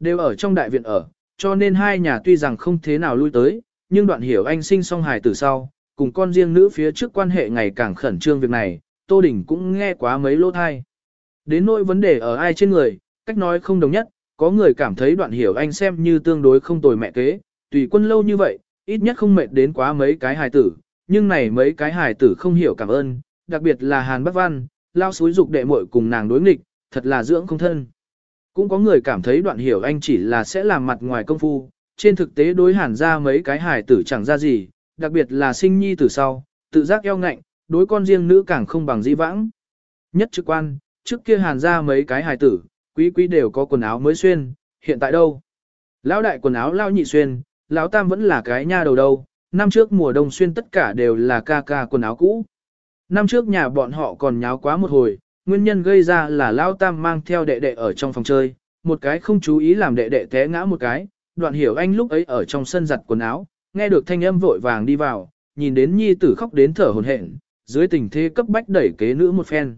Đều ở trong đại viện ở, cho nên hai nhà tuy rằng không thế nào lui tới, nhưng đoạn hiểu anh sinh song hài từ sau, cùng con riêng nữ phía trước quan hệ ngày càng khẩn trương việc này, Tô Đình cũng nghe quá mấy lỗ thai. Đến nỗi vấn đề ở ai trên người, cách nói không đồng nhất, có người cảm thấy đoạn hiểu anh xem như tương đối không tồi mẹ kế, tùy quân lâu như vậy, ít nhất không mệt đến quá mấy cái hài tử, nhưng này mấy cái hài tử không hiểu cảm ơn, đặc biệt là Hàn Bắc Văn, lao suối dục đệ muội cùng nàng đối nghịch, thật là dưỡng không thân. Cũng có người cảm thấy đoạn hiểu anh chỉ là sẽ làm mặt ngoài công phu, trên thực tế đối hàn ra mấy cái hài tử chẳng ra gì, đặc biệt là sinh nhi từ sau, tự giác eo ngạnh, đối con riêng nữ càng không bằng dĩ vãng. Nhất trực quan, trước kia hàn ra mấy cái hài tử, quý quý đều có quần áo mới xuyên, hiện tại đâu? Lão đại quần áo lao nhị xuyên, lão tam vẫn là cái nha đầu đâu, năm trước mùa đông xuyên tất cả đều là ca ca quần áo cũ. Năm trước nhà bọn họ còn nháo quá một hồi, nguyên nhân gây ra là lão tam mang theo đệ đệ ở trong phòng chơi, một cái không chú ý làm đệ đệ té ngã một cái, đoạn hiểu anh lúc ấy ở trong sân giặt quần áo, nghe được thanh âm vội vàng đi vào, nhìn đến nhi tử khóc đến thở hổn hển, dưới tình thế cấp bách đẩy kế nữ một phen.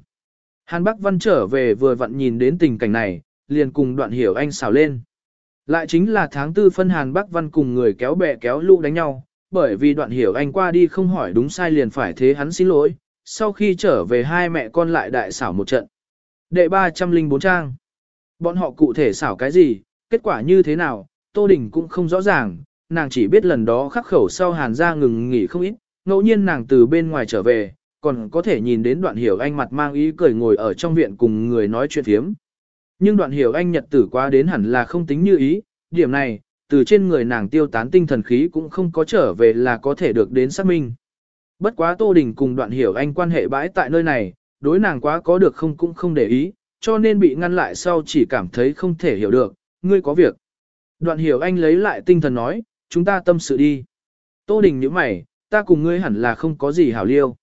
Hàn Bắc Văn trở về vừa vặn nhìn đến tình cảnh này, liền cùng đoạn hiểu anh xào lên. Lại chính là tháng tư phân Hàn Bắc Văn cùng người kéo bè kéo lũ đánh nhau, bởi vì đoạn hiểu anh qua đi không hỏi đúng sai liền phải thế hắn xin lỗi, sau khi trở về hai mẹ con lại đại xảo một trận. Đệ 304 trang. Bọn họ cụ thể xảo cái gì, kết quả như thế nào, Tô Đình cũng không rõ ràng, nàng chỉ biết lần đó khắc khẩu sau hàn ra ngừng nghỉ không ít, ngẫu nhiên nàng từ bên ngoài trở về, còn có thể nhìn đến đoạn hiểu anh mặt mang ý cười ngồi ở trong viện cùng người nói chuyện thiếm. Nhưng đoạn hiểu anh nhật tử quá đến hẳn là không tính như ý, điểm này, từ trên người nàng tiêu tán tinh thần khí cũng không có trở về là có thể được đến xác minh. Bất quá Tô Đình cùng đoạn hiểu anh quan hệ bãi tại nơi này, đối nàng quá có được không cũng không để ý, cho nên bị ngăn lại sau chỉ cảm thấy không thể hiểu được, ngươi có việc. Đoạn hiểu anh lấy lại tinh thần nói, chúng ta tâm sự đi. Tô Đình nhíu mày, ta cùng ngươi hẳn là không có gì hảo liêu.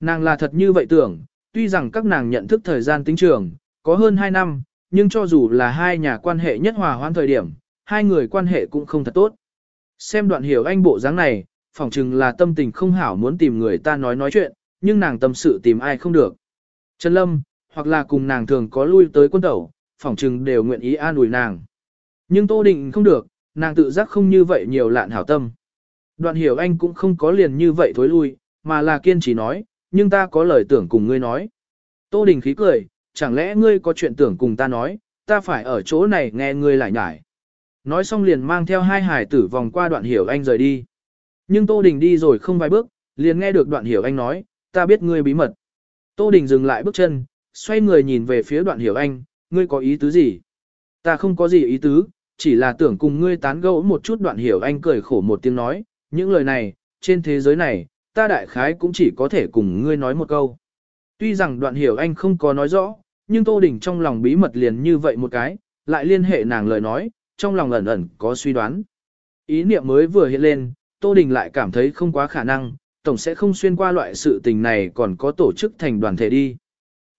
Nàng là thật như vậy tưởng, tuy rằng các nàng nhận thức thời gian tính trường, có hơn 2 năm, nhưng cho dù là hai nhà quan hệ nhất hòa hoãn thời điểm, hai người quan hệ cũng không thật tốt. Xem đoạn hiểu anh bộ dáng này, phỏng chừng là tâm tình không hảo muốn tìm người ta nói nói chuyện, nhưng nàng tâm sự tìm ai không được. Trần Lâm, hoặc là cùng nàng thường có lui tới quân tẩu, phỏng chừng đều nguyện ý an ủi nàng. Nhưng Tô Định không được, nàng tự giác không như vậy nhiều lạn hảo tâm. Đoạn hiểu anh cũng không có liền như vậy thối lui, mà là kiên trì nói, nhưng ta có lời tưởng cùng ngươi nói. Tô Đình khí cười, chẳng lẽ ngươi có chuyện tưởng cùng ta nói, ta phải ở chỗ này nghe ngươi lại nhải. Nói xong liền mang theo hai hải tử vòng qua đoạn hiểu anh rời đi. Nhưng Tô Đình đi rồi không vài bước, liền nghe được đoạn hiểu anh nói, ta biết ngươi bí mật. Tô Đình dừng lại bước chân, xoay người nhìn về phía đoạn hiểu anh, ngươi có ý tứ gì? Ta không có gì ý tứ, chỉ là tưởng cùng ngươi tán gẫu một chút đoạn hiểu anh cười khổ một tiếng nói, những lời này, trên thế giới này, ta đại khái cũng chỉ có thể cùng ngươi nói một câu. Tuy rằng đoạn hiểu anh không có nói rõ, nhưng Tô Đình trong lòng bí mật liền như vậy một cái, lại liên hệ nàng lời nói, trong lòng ẩn ẩn có suy đoán. Ý niệm mới vừa hiện lên, Tô Đình lại cảm thấy không quá khả năng, tổng sẽ không xuyên qua loại sự tình này còn có tổ chức thành đoàn thể đi.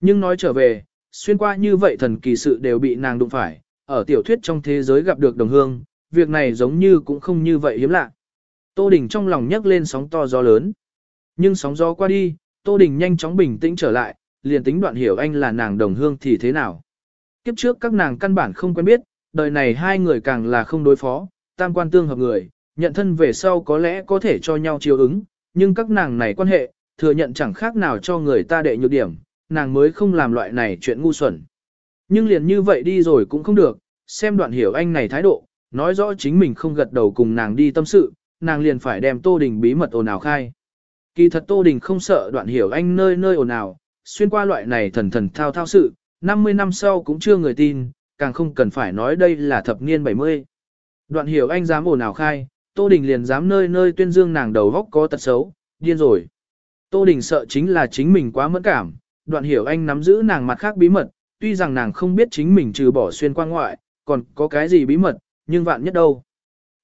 Nhưng nói trở về, xuyên qua như vậy thần kỳ sự đều bị nàng đụng phải, ở tiểu thuyết trong thế giới gặp được đồng hương, việc này giống như cũng không như vậy hiếm lạ. Tô Đình trong lòng nhấc lên sóng to gió lớn. Nhưng sóng gió qua đi, Tô Đình nhanh chóng bình tĩnh trở lại, liền tính đoạn hiểu anh là nàng đồng hương thì thế nào. Kiếp trước các nàng căn bản không quen biết, đời này hai người càng là không đối phó, tam quan tương hợp người, nhận thân về sau có lẽ có thể cho nhau chiều ứng, nhưng các nàng này quan hệ, thừa nhận chẳng khác nào cho người ta đệ nhược điểm, nàng mới không làm loại này chuyện ngu xuẩn. Nhưng liền như vậy đi rồi cũng không được, xem đoạn hiểu anh này thái độ, nói rõ chính mình không gật đầu cùng nàng đi tâm sự, nàng liền phải đem Tô Đình bí mật ồn ào khai. Kỳ thật Tô Đình không sợ đoạn hiểu anh nơi nơi ồn ào, xuyên qua loại này thần thần thao thao sự, 50 năm sau cũng chưa người tin, càng không cần phải nói đây là thập niên 70. Đoạn hiểu anh dám ồn ào khai, Tô Đình liền dám nơi nơi tuyên dương nàng đầu góc có tật xấu, điên rồi. Tô Đình sợ chính là chính mình quá mẫn cảm, đoạn hiểu anh nắm giữ nàng mặt khác bí mật, tuy rằng nàng không biết chính mình trừ bỏ xuyên qua ngoại, còn có cái gì bí mật, nhưng vạn nhất đâu.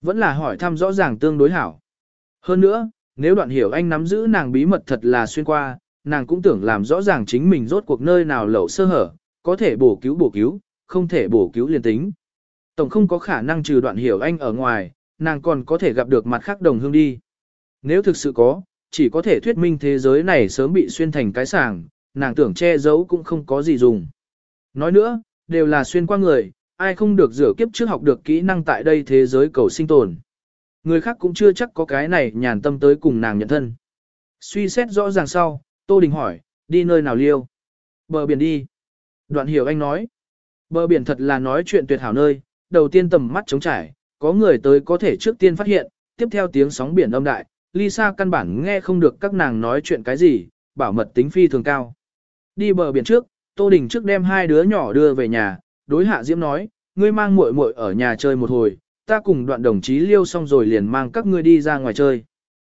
Vẫn là hỏi thăm rõ ràng tương đối hảo. Hơn nữa, nếu đoạn hiểu anh nắm giữ nàng bí mật thật là xuyên qua, nàng cũng tưởng làm rõ ràng chính mình rốt cuộc nơi nào lẩu sơ hở, có thể bổ cứu bổ cứu, không thể bổ cứu liền tính. Tổng không có khả năng trừ đoạn hiểu anh ở ngoài, nàng còn có thể gặp được mặt khác đồng hương đi. Nếu thực sự có, chỉ có thể thuyết minh thế giới này sớm bị xuyên thành cái sàng, nàng tưởng che giấu cũng không có gì dùng. Nói nữa, đều là xuyên qua người, ai không được rửa kiếp trước học được kỹ năng tại đây thế giới cầu sinh tồn. Người khác cũng chưa chắc có cái này nhàn tâm tới cùng nàng nhận thân. Suy xét rõ ràng sau, Tô Đình hỏi, đi nơi nào liêu? Bờ biển đi. Đoạn hiểu anh nói. Bờ biển thật là nói chuyện tuyệt hảo nơi, đầu tiên tầm mắt trống trải, có người tới có thể trước tiên phát hiện, tiếp theo tiếng sóng biển âm đại, Lisa căn bản nghe không được các nàng nói chuyện cái gì, bảo mật tính phi thường cao. Đi bờ biển trước, Tô Đình trước đem hai đứa nhỏ đưa về nhà, đối hạ Diễm nói, ngươi mang muội muội ở nhà chơi một hồi, ta cùng đoạn đồng chí liêu xong rồi liền mang các ngươi đi ra ngoài chơi.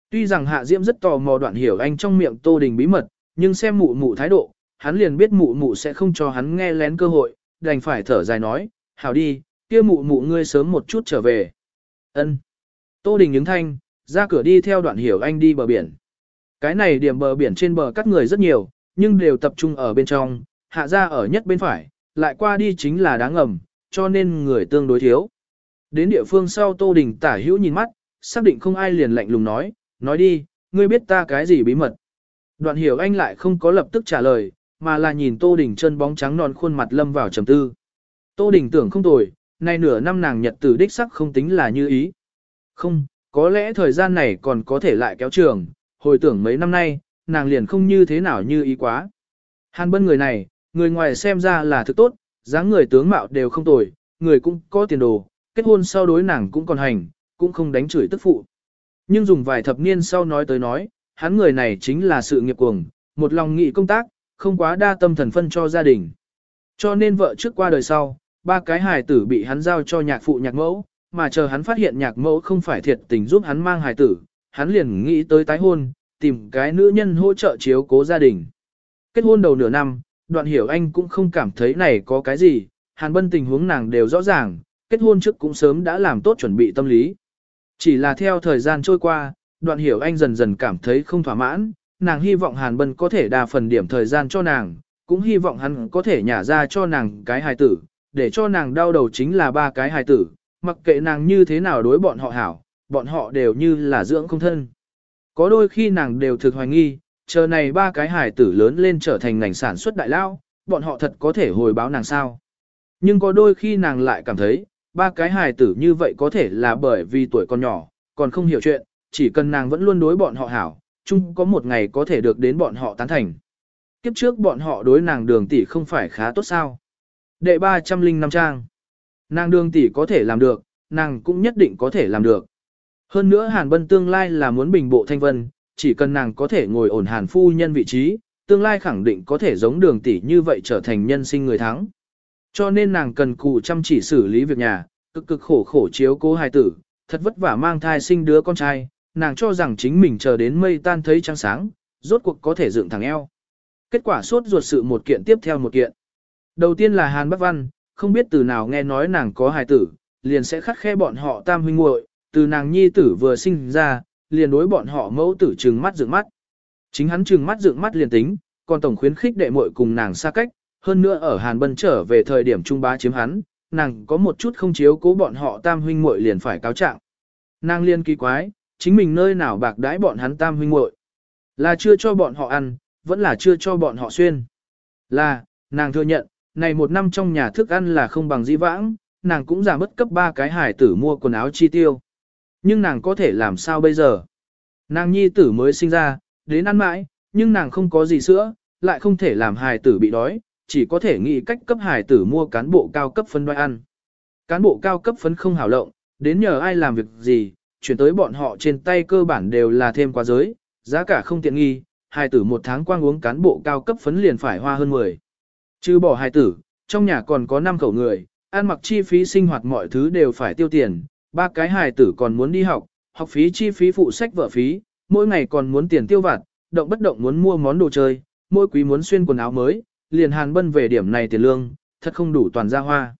Tuy rằng hạ Diễm rất tò mò đoạn hiểu anh trong miệng Tô Đình bí mật, nhưng xem mụ mụ thái độ, hắn liền biết mụ mụ sẽ không cho hắn nghe lén cơ hội, đành phải thở dài nói, hảo đi, kia mụ mụ ngươi sớm một chút trở về. Ân. Tô Đình ứng thanh, ra cửa đi theo đoạn hiểu anh đi bờ biển. Cái này điểm bờ biển trên bờ cắt người rất nhiều, nhưng đều tập trung ở bên trong, hạ ra ở nhất bên phải, lại qua đi chính là đá ngầm, cho nên người tương đối thiếu. Đến địa phương sau Tô Đình tả hữu nhìn mắt, xác định không ai liền lạnh lùng nói, nói đi, ngươi biết ta cái gì bí mật. Đoạn hiểu anh lại không có lập tức trả lời, mà là nhìn Tô Đình chân bóng trắng non khuôn mặt lâm vào trầm tư. Tô Đình tưởng không tồi, nay nửa năm nàng nhật tử đích sắc không tính là như ý. Không, có lẽ thời gian này còn có thể lại kéo trường, hồi tưởng mấy năm nay, nàng liền không như thế nào như ý quá. Hàn bân người này, người ngoài xem ra là thực tốt, dáng người tướng mạo đều không tồi, người cũng có tiền đồ, kết hôn sau đối nàng cũng còn hành, cũng không đánh chửi tức phụ. Nhưng dùng vài thập niên sau nói tới nói, hắn người này chính là sự nghiệp cuồng, một lòng nghị công tác, không quá đa tâm thần phân cho gia đình. Cho nên vợ trước qua đời sau, ba cái hài tử bị hắn giao cho nhạc phụ nhạc mẫu, mà chờ hắn phát hiện nhạc mẫu không phải thiệt tình giúp hắn mang hài tử, hắn liền nghĩ tới tái hôn, tìm cái nữ nhân hỗ trợ chiếu cố gia đình. Kết hôn đầu nửa năm, đoạn hiểu anh cũng không cảm thấy này có cái gì, hàn bân tình huống nàng đều rõ ràng, kết hôn trước cũng sớm đã làm tốt chuẩn bị tâm lý. Chỉ là theo thời gian trôi qua, đoạn hiểu anh dần dần cảm thấy không thỏa mãn, nàng hy vọng hàn bân có thể đa phần điểm thời gian cho nàng, cũng hy vọng hắn có thể nhả ra cho nàng cái hài tử, để cho nàng đau đầu chính là ba cái hài tử, mặc kệ nàng như thế nào đối bọn họ hảo, bọn họ đều như là dưỡng không thân. Có đôi khi nàng đều thực hoài nghi, chờ này ba cái hài tử lớn lên trở thành ngành sản xuất đại lao, bọn họ thật có thể hồi báo nàng sao. Nhưng có đôi khi nàng lại cảm thấy, ba cái hài tử như vậy có thể là bởi vì tuổi còn nhỏ, còn không hiểu chuyện, chỉ cần nàng vẫn luôn đối bọn họ hảo, chung có một ngày có thể được đến bọn họ tán thành. Kiếp trước bọn họ đối nàng đường tỷ không phải khá tốt sao. Đệ 305 trang. Nàng đường tỷ có thể làm được, nàng cũng nhất định có thể làm được. Hơn nữa Hàn Bân tương lai là muốn bình bộ thanh vân, chỉ cần nàng có thể ngồi ổn Hàn phu nhân vị trí, tương lai khẳng định có thể giống đường tỷ như vậy trở thành nhân sinh người thắng. Cho nên nàng cần cù chăm chỉ xử lý việc nhà, cực cực khổ khổ chiếu cố hài tử, thật vất vả mang thai sinh đứa con trai, nàng cho rằng chính mình chờ đến mây tan thấy trăng sáng, rốt cuộc có thể dựng thẳng eo. Kết quả suốt ruột sự một kiện tiếp theo một kiện. Đầu tiên là Hàn Bắc Văn, không biết từ nào nghe nói nàng có hài tử, liền sẽ khắc khe bọn họ tam huynh muội, từ nàng nhi tử vừa sinh ra, liền đối bọn họ mẫu tử trừng mắt dựng mắt. Chính hắn trừng mắt dựng mắt liền tính, còn tổng khuyến khích đệ muội cùng nàng xa cách, hơn nữa ở Hàn Bân trở về thời điểm trung bá chiếm hắn, nàng có một chút không chiếu cố bọn họ tam huynh muội liền phải cáo trạng. Nàng liên kỳ quái, chính mình nơi nào bạc đãi bọn hắn tam huynh muội Là chưa cho bọn họ ăn, vẫn là chưa cho bọn họ xuyên. Là, nàng thừa nhận, này một năm trong nhà thức ăn là không bằng dĩ vãng, nàng cũng giảm bất cấp ba cái hải tử mua quần áo chi tiêu. Nhưng nàng có thể làm sao bây giờ? Nàng nhi tử mới sinh ra, đến ăn mãi, nhưng nàng không có gì sữa, lại không thể làm hài tử bị đói, chỉ có thể nghĩ cách cấp hài tử mua cán bộ cao cấp phân đoại ăn. Cán bộ cao cấp phấn không hảo lộng, đến nhờ ai làm việc gì, chuyển tới bọn họ trên tay cơ bản đều là thêm quá giới, giá cả không tiện nghi, hài tử một tháng quang uống cán bộ cao cấp phấn liền phải hoa hơn 10. Chứ bỏ hài tử, trong nhà còn có 5 khẩu người, ăn mặc chi phí sinh hoạt mọi thứ đều phải tiêu tiền, ba cái hài tử còn muốn đi học, học phí chi phí phụ sách vợ phí, mỗi ngày còn muốn tiền tiêu vặt, động bất động muốn mua món đồ chơi, mỗi quý muốn xuyên quần áo mới, liền hàn bân về điểm này tiền lương, thật không đủ toàn gia hoa.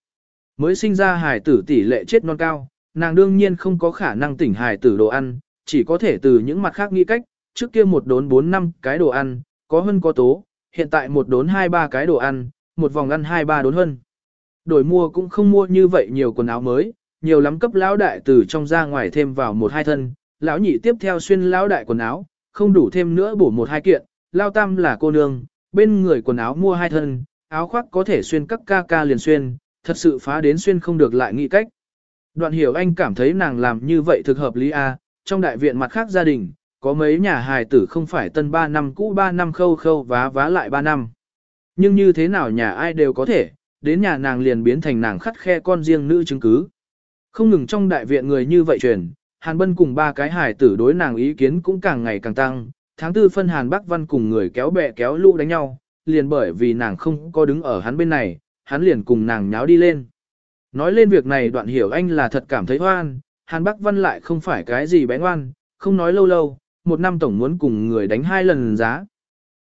Mới sinh ra hài tử tỷ lệ chết non cao, nàng đương nhiên không có khả năng tỉnh hài tử đồ ăn, chỉ có thể từ những mặt khác nghĩ cách, trước kia một đốn 4 năm cái đồ ăn, có hơn có tố, hiện tại một đốn 2-3 cái đồ ăn, một vòng ăn 2-3 đốn hơn. Đổi mua cũng không mua như vậy nhiều quần áo mới, nhiều lắm cấp lão đại từ trong ra ngoài thêm vào một hai thân, lão nhị tiếp theo xuyên lão đại quần áo, không đủ thêm nữa bổ một hai kiện, lao tam là cô nương, bên người quần áo mua hai thân, áo khoác có thể xuyên các ca ca liền xuyên, thật sự phá đến xuyên không được lại nghĩ cách. Đoạn hiểu anh cảm thấy nàng làm như vậy thực hợp lý a trong đại viện mặt khác gia đình, có mấy nhà hài tử không phải tân 3 năm cũ 3 năm khâu khâu vá vá lại 3 năm. Nhưng như thế nào nhà ai đều có thể, đến nhà nàng liền biến thành nàng khắt khe con riêng nữ chứng cứ. Không ngừng trong đại viện người như vậy truyền, Hàn Bân cùng ba cái hài tử đối nàng ý kiến cũng càng ngày càng tăng, tháng tư phân Hàn Bắc Văn cùng người kéo bè kéo lũ đánh nhau, liền bởi vì nàng không có đứng ở hắn bên này, hắn liền cùng nàng nháo đi lên. Nói lên việc này đoạn hiểu anh là thật cảm thấy hoan, Hàn Bắc Văn lại không phải cái gì bé ngoan, không nói lâu lâu, một năm tổng muốn cùng người đánh hai lần giá.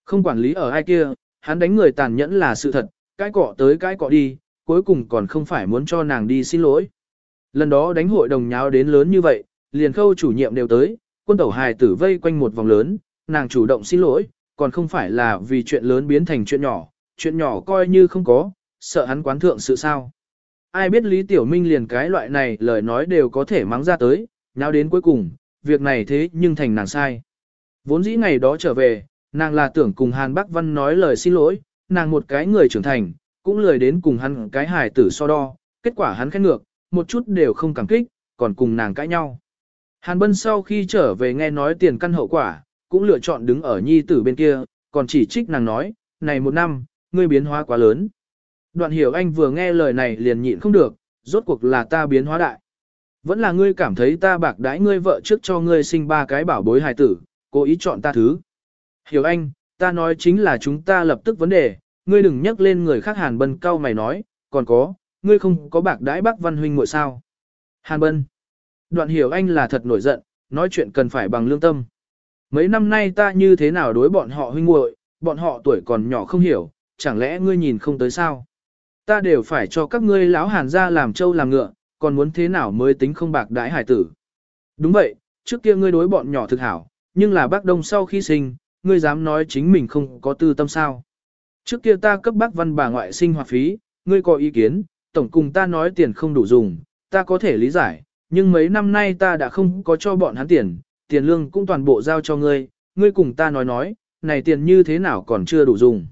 Không quản lý ở ai kia, hắn đánh người tàn nhẫn là sự thật, cái cọ tới cái cọ đi, cuối cùng còn không phải muốn cho nàng đi xin lỗi. Lần đó đánh hội đồng nháo đến lớn như vậy, liền khâu chủ nhiệm đều tới, quân tẩu hài tử vây quanh một vòng lớn, nàng chủ động xin lỗi, còn không phải là vì chuyện lớn biến thành chuyện nhỏ, chuyện nhỏ coi như không có, sợ hắn quán thượng sự sao. Ai biết Lý Tiểu Minh liền cái loại này lời nói đều có thể mắng ra tới, nháo đến cuối cùng, việc này thế nhưng thành nàng sai. Vốn dĩ ngày đó trở về, nàng là tưởng cùng Hàn Bắc Văn nói lời xin lỗi, nàng một cái người trưởng thành, cũng lười đến cùng hắn cái hài tử so đo, kết quả hắn khét ngược, một chút đều không cảm kích, còn cùng nàng cãi nhau. Hàn Bân sau khi trở về nghe nói tiền căn hậu quả, cũng lựa chọn đứng ở nhi tử bên kia, còn chỉ trích nàng nói, này một năm, ngươi biến hóa quá lớn. Đoạn hiểu anh vừa nghe lời này liền nhịn không được, rốt cuộc là ta biến hóa đại. Vẫn là ngươi cảm thấy ta bạc đãi ngươi vợ trước cho ngươi sinh ba cái bảo bối hài tử, cố ý chọn ta thứ. Hiểu anh, ta nói chính là chúng ta lập tức vấn đề, ngươi đừng nhắc lên người khác Hàn Bân cao mày nói, còn có, ngươi không có bạc đãi bác văn huynh muội sao. Hàn Bân. Đoạn hiểu anh là thật nổi giận, nói chuyện cần phải bằng lương tâm. Mấy năm nay ta như thế nào đối bọn họ huynh muội, bọn họ tuổi còn nhỏ không hiểu, chẳng lẽ ngươi nhìn không tới sao? Ta đều phải cho các ngươi lão hàn ra làm trâu làm ngựa, còn muốn thế nào mới tính không bạc đãi hải tử. Đúng vậy, trước kia ngươi đối bọn nhỏ thực hảo, nhưng là bác đông sau khi sinh, ngươi dám nói chính mình không có tư tâm sao. Trước kia ta cấp bác văn bà ngoại sinh hoạt phí, ngươi có ý kiến, tổng cùng ta nói tiền không đủ dùng, ta có thể lý giải, nhưng mấy năm nay ta đã không có cho bọn hắn tiền, tiền lương cũng toàn bộ giao cho ngươi, ngươi cùng ta nói nói, này tiền như thế nào còn chưa đủ dùng.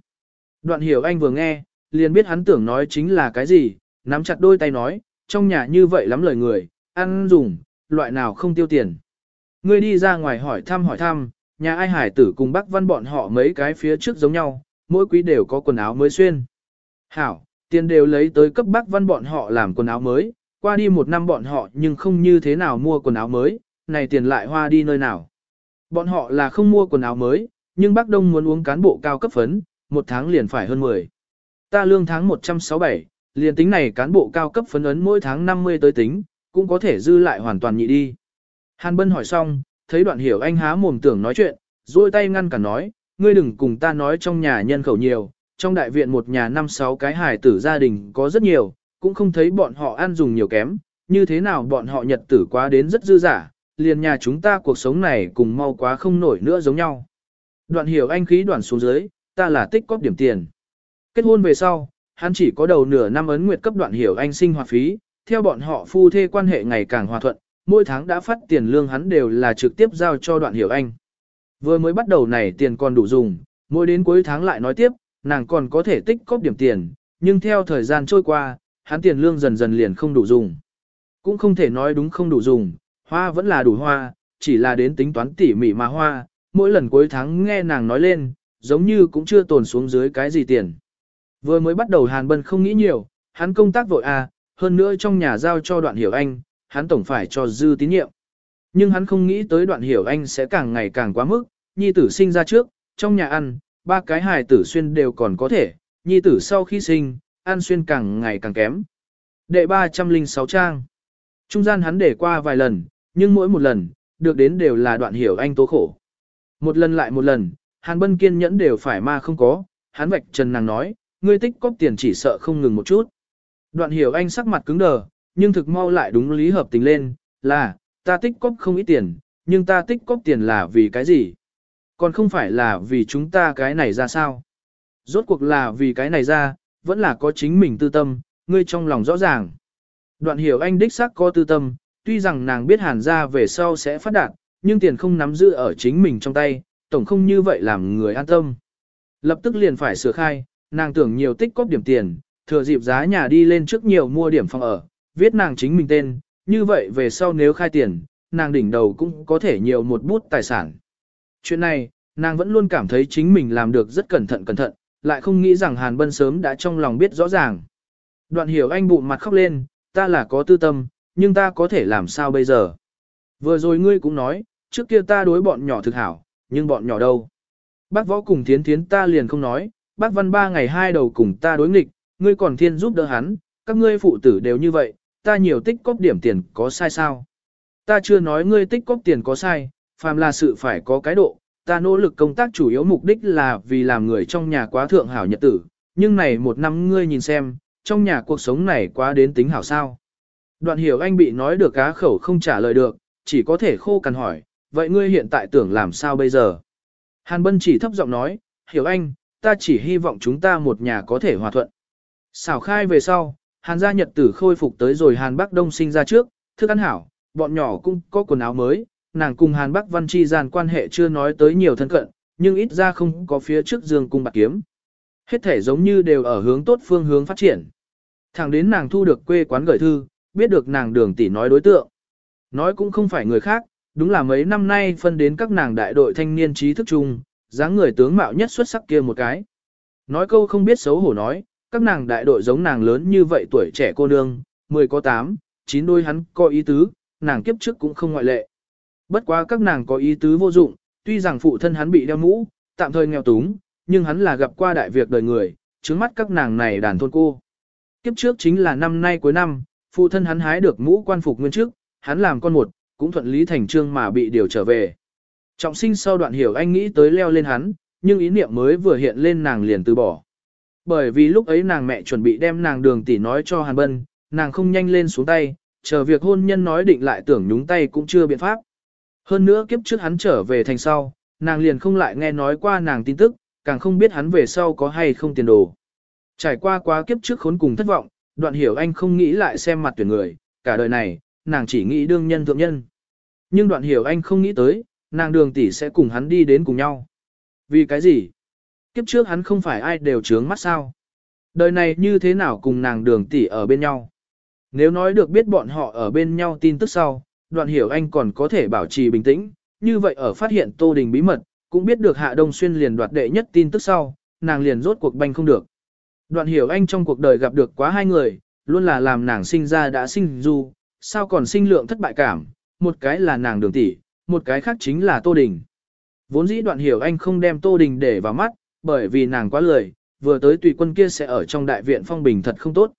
Đoạn hiểu anh vừa nghe, liền biết hắn tưởng nói chính là cái gì, nắm chặt đôi tay nói, trong nhà như vậy lắm lời người, ăn dùng, loại nào không tiêu tiền. Ngươi đi ra ngoài hỏi thăm hỏi thăm, nhà ai hải tử cùng bác văn bọn họ mấy cái phía trước giống nhau, mỗi quý đều có quần áo mới xuyên. Hảo, tiền đều lấy tới cấp bác văn bọn họ làm quần áo mới, qua đi một năm bọn họ nhưng không như thế nào mua quần áo mới, này tiền lại hoa đi nơi nào. Bọn họ là không mua quần áo mới, nhưng bác Đông muốn uống cán bộ cao cấp phấn, một tháng liền phải hơn 10. Ta lương tháng 167, liền tính này cán bộ cao cấp phấn ấn mỗi tháng 50 tới tính, cũng có thể dư lại hoàn toàn nhị đi. Hàn Bân hỏi xong, thấy đoạn hiểu anh há mồm tưởng nói chuyện, duỗi tay ngăn cả nói, ngươi đừng cùng ta nói trong nhà nhân khẩu nhiều, trong đại viện một nhà năm sáu cái hài tử gia đình có rất nhiều, cũng không thấy bọn họ ăn dùng nhiều kém, như thế nào bọn họ nhật tử quá đến rất dư giả, liền nhà chúng ta cuộc sống này cùng mau quá không nổi nữa giống nhau. Đoạn hiểu anh khí đoạn xuống dưới, ta là tích cóp điểm tiền. Kết hôn về sau, hắn chỉ có đầu nửa năm ấn nguyệt cấp đoạn hiểu anh sinh hoạt phí, theo bọn họ phu thê quan hệ ngày càng hòa thuận, mỗi tháng đã phát tiền lương hắn đều là trực tiếp giao cho đoạn hiểu anh. Vừa mới bắt đầu này tiền còn đủ dùng, mỗi đến cuối tháng lại nói tiếp, nàng còn có thể tích cóp điểm tiền, nhưng theo thời gian trôi qua, hắn tiền lương dần dần liền không đủ dùng. Cũng không thể nói đúng không đủ dùng, hoa vẫn là đủ hoa, chỉ là đến tính toán tỉ mỉ mà hoa, mỗi lần cuối tháng nghe nàng nói lên, giống như cũng chưa tồn xuống dưới cái gì tiền. Vừa mới bắt đầu Hàn Bân không nghĩ nhiều, hắn công tác vội à, hơn nữa trong nhà giao cho đoạn hiểu anh, hắn tổng phải cho dư tín nhiệm. Nhưng hắn không nghĩ tới đoạn hiểu anh sẽ càng ngày càng quá mức, nhi tử sinh ra trước, trong nhà ăn, ba cái hài tử xuyên đều còn có thể, nhi tử sau khi sinh, ăn xuyên càng ngày càng kém. Đệ 306 trang. Trung gian hắn để qua vài lần, nhưng mỗi một lần, được đến đều là đoạn hiểu anh tố khổ. Một lần lại một lần, Hàn Bân kiên nhẫn đều phải ma không có, hắn vạch trần nàng nói, ngươi tích cóp tiền chỉ sợ không ngừng một chút. Đoạn hiểu anh sắc mặt cứng đờ, nhưng thực mau lại đúng lý hợp tình lên, là, ta tích cóp không ít tiền, nhưng ta tích cóp tiền là vì cái gì? Còn không phải là vì chúng ta cái này ra sao? Rốt cuộc là vì cái này ra, vẫn là có chính mình tư tâm, ngươi trong lòng rõ ràng. Đoạn hiểu anh đích xác có tư tâm, tuy rằng nàng biết hàn ra về sau sẽ phát đạt, nhưng tiền không nắm giữ ở chính mình trong tay, tổng không như vậy làm người an tâm. Lập tức liền phải sửa khai, nàng tưởng nhiều tích cóp điểm tiền, thừa dịp giá nhà đi lên trước nhiều mua điểm phòng ở, viết nàng chính mình tên, như vậy về sau nếu khai tiền, nàng đỉnh đầu cũng có thể nhiều một bút tài sản. Chuyện này, nàng vẫn luôn cảm thấy chính mình làm được rất cẩn thận cẩn thận, lại không nghĩ rằng Hàn Bân sớm đã trong lòng biết rõ ràng. Đoạn hiểu anh bụng mặt khóc lên, ta là có tư tâm, nhưng ta có thể làm sao bây giờ? Vừa rồi ngươi cũng nói, trước kia ta đối bọn nhỏ thực hảo, nhưng bọn nhỏ đâu? Bác võ cùng thiến thiến ta liền không nói, bác văn ba ngày hai đầu cùng ta đối nghịch, ngươi còn thiên giúp đỡ hắn, các ngươi phụ tử đều như vậy, ta nhiều tích cóp điểm tiền có sai sao? Ta chưa nói ngươi tích cóp tiền có sai, phàm là sự phải có cái độ, ta nỗ lực công tác chủ yếu mục đích là vì làm người trong nhà quá thượng hảo nhật tử, nhưng này một năm ngươi nhìn xem, trong nhà cuộc sống này quá đến tính hảo sao. Đoạn hiểu anh bị nói được cá khẩu không trả lời được, chỉ có thể khô cằn hỏi, vậy ngươi hiện tại tưởng làm sao bây giờ? Hàn Bân chỉ thấp giọng nói, hiểu anh, ta chỉ hy vọng chúng ta một nhà có thể hòa thuận. Xảo khai về sau, Hàn gia nhật tử khôi phục tới rồi Hàn Bắc Đông sinh ra trước, thức ăn hảo, bọn nhỏ cũng có quần áo mới, nàng cùng Hàn Bắc Văn Chi gian quan hệ chưa nói tới nhiều thân cận, nhưng ít ra không có phía trước dương cung bạc kiếm. Hết thể giống như đều ở hướng tốt phương hướng phát triển. Thẳng đến nàng thu được quê quán gửi thư, biết được nàng đường tỷ nói đối tượng. Nói cũng không phải người khác, đúng là mấy năm nay phân đến các nàng đại đội thanh niên trí thức chung, dáng người tướng mạo nhất xuất sắc kia một cái. Nói câu không biết xấu hổ nói, các nàng đại đội giống nàng lớn như vậy tuổi trẻ cô nương, 10 có 8, 9 đôi hắn có ý tứ, nàng kiếp trước cũng không ngoại lệ. Bất quá các nàng có ý tứ vô dụng, tuy rằng phụ thân hắn bị đeo mũ, tạm thời nghèo túng, nhưng hắn là gặp qua đại việc đời người, trước mắt các nàng này đàn thôn cô. Kiếp trước chính là năm nay cuối năm, phụ thân hắn hái được mũ quan phục nguyên trước, hắn làm con một, cũng thuận lý thành trương mà bị điều trở về. Trọng sinh sau đoạn hiểu anh nghĩ tới leo lên hắn, nhưng ý niệm mới vừa hiện lên nàng liền từ bỏ. Bởi vì lúc ấy nàng mẹ chuẩn bị đem nàng đường tỷ nói cho Hàn Bân, nàng không nhanh lên xuống tay, chờ việc hôn nhân nói định lại tưởng nhúng tay cũng chưa biện pháp. Hơn nữa kiếp trước hắn trở về thành sau, nàng liền không lại nghe nói qua nàng tin tức, càng không biết hắn về sau có hay không tiền đồ. Trải qua quá kiếp trước khốn cùng thất vọng, đoạn hiểu anh không nghĩ lại xem mặt tuyển người, cả đời này, nàng chỉ nghĩ đương nhân thượng nhân. Nhưng đoạn hiểu anh không nghĩ tới, nàng đường tỷ sẽ cùng hắn đi đến cùng nhau. Vì cái gì? Kiếp trước hắn không phải ai đều trướng mắt sao? Đời này như thế nào cùng nàng đường tỷ ở bên nhau? Nếu nói được biết bọn họ ở bên nhau tin tức sau, đoạn hiểu anh còn có thể bảo trì bình tĩnh, như vậy ở phát hiện Tô Đình bí mật, cũng biết được Hạ Đông Xuyên liền đoạt đệ nhất tin tức sau, nàng liền rốt cuộc banh không được. Đoạn hiểu anh trong cuộc đời gặp được quá hai người, luôn là làm nàng sinh ra đã sinh du, sao còn sinh lượng thất bại cảm, một cái là nàng đường tỷ, một cái khác chính là Tô Đình. Vốn dĩ đoạn hiểu anh không đem Tô Đình để vào mắt, bởi vì nàng quá lười, vừa tới tùy quân kia sẽ ở trong đại viện phong bình thật không tốt.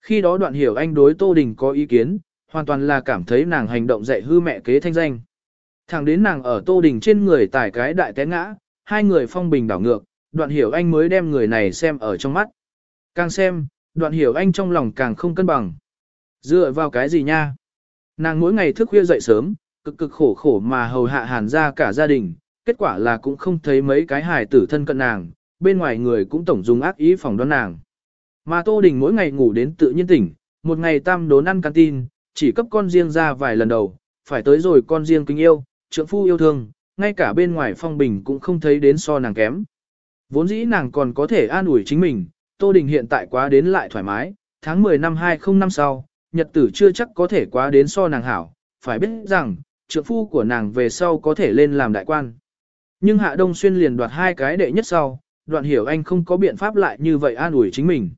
Khi đó đoạn hiểu anh đối Tô Đình có ý kiến, hoàn toàn là cảm thấy nàng hành động dạy hư mẹ kế thanh danh. Thẳng đến nàng ở Tô Đình trên người tải cái đại té ngã, hai người phong bình đảo ngược, đoạn hiểu anh mới đem người này xem ở trong mắt. Càng xem, đoạn hiểu anh trong lòng càng không cân bằng. Dựa vào cái gì nha? Nàng mỗi ngày thức khuya dậy sớm, cực cực khổ khổ mà hầu hạ hàn ra cả gia đình, kết quả là cũng không thấy mấy cái hài tử thân cận nàng, bên ngoài người cũng tổng dùng ác ý phòng đoán nàng. Mà Tô Đình mỗi ngày ngủ đến tự nhiên tỉnh, một ngày tam đốn ăn canteen, chỉ cấp con riêng ra vài lần đầu, phải tới rồi con riêng kính yêu, trượng phu yêu thương, ngay cả bên ngoài phong bình cũng không thấy đến so nàng kém. Vốn dĩ nàng còn có thể an ủi chính mình, Tô Đình hiện tại quá đến lại thoải mái, tháng 10 năm 20 năm sau, nhật tử chưa chắc có thể quá đến so nàng hảo, phải biết rằng, trượng phu của nàng về sau có thể lên làm đại quan. Nhưng Hạ Đông Xuyên liền đoạt hai cái đệ nhất sau, đoạn hiểu anh không có biện pháp lại như vậy an ủi chính mình.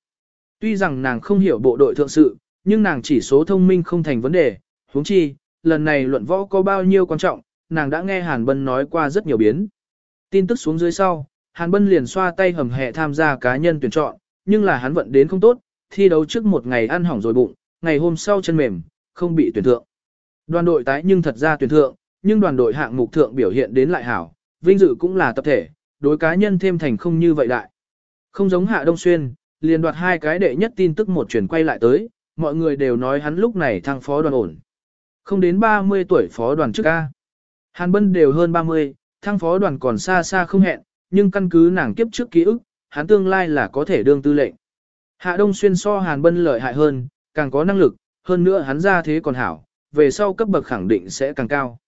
Tuy rằng nàng không hiểu bộ đội thượng sự, nhưng nàng chỉ số thông minh không thành vấn đề, huống chi, lần này luận võ có bao nhiêu quan trọng, nàng đã nghe Hàn Bân nói qua rất nhiều biến. Tin tức xuống dưới sau, Hàn Bân liền xoa tay hầm hẹ tham gia cá nhân tuyển chọn, nhưng là hắn vận đến không tốt, thi đấu trước một ngày ăn hỏng rồi bụng, ngày hôm sau chân mềm, không bị tuyển thượng. Đoàn đội tái nhưng thật ra tuyển thượng, nhưng đoàn đội hạng mục thượng biểu hiện đến lại hảo, vinh dự cũng là tập thể, đối cá nhân thêm thành không như vậy đại. Không giống Hạ Đông Xuyên, liền đoạt hai cái đệ nhất tin tức một chuyển quay lại tới, mọi người đều nói hắn lúc này thăng phó đoàn ổn. Không đến 30 tuổi phó đoàn trước ca. Hàn Bân đều hơn 30, thăng phó đoàn còn xa xa không hẹn, nhưng căn cứ nàng kiếp trước ký ức, hắn tương lai là có thể đương tư lệnh. Hạ Đông Xuyên so Hàn Bân lợi hại hơn, càng có năng lực, hơn nữa hắn ra thế còn hảo, về sau cấp bậc khẳng định sẽ càng cao.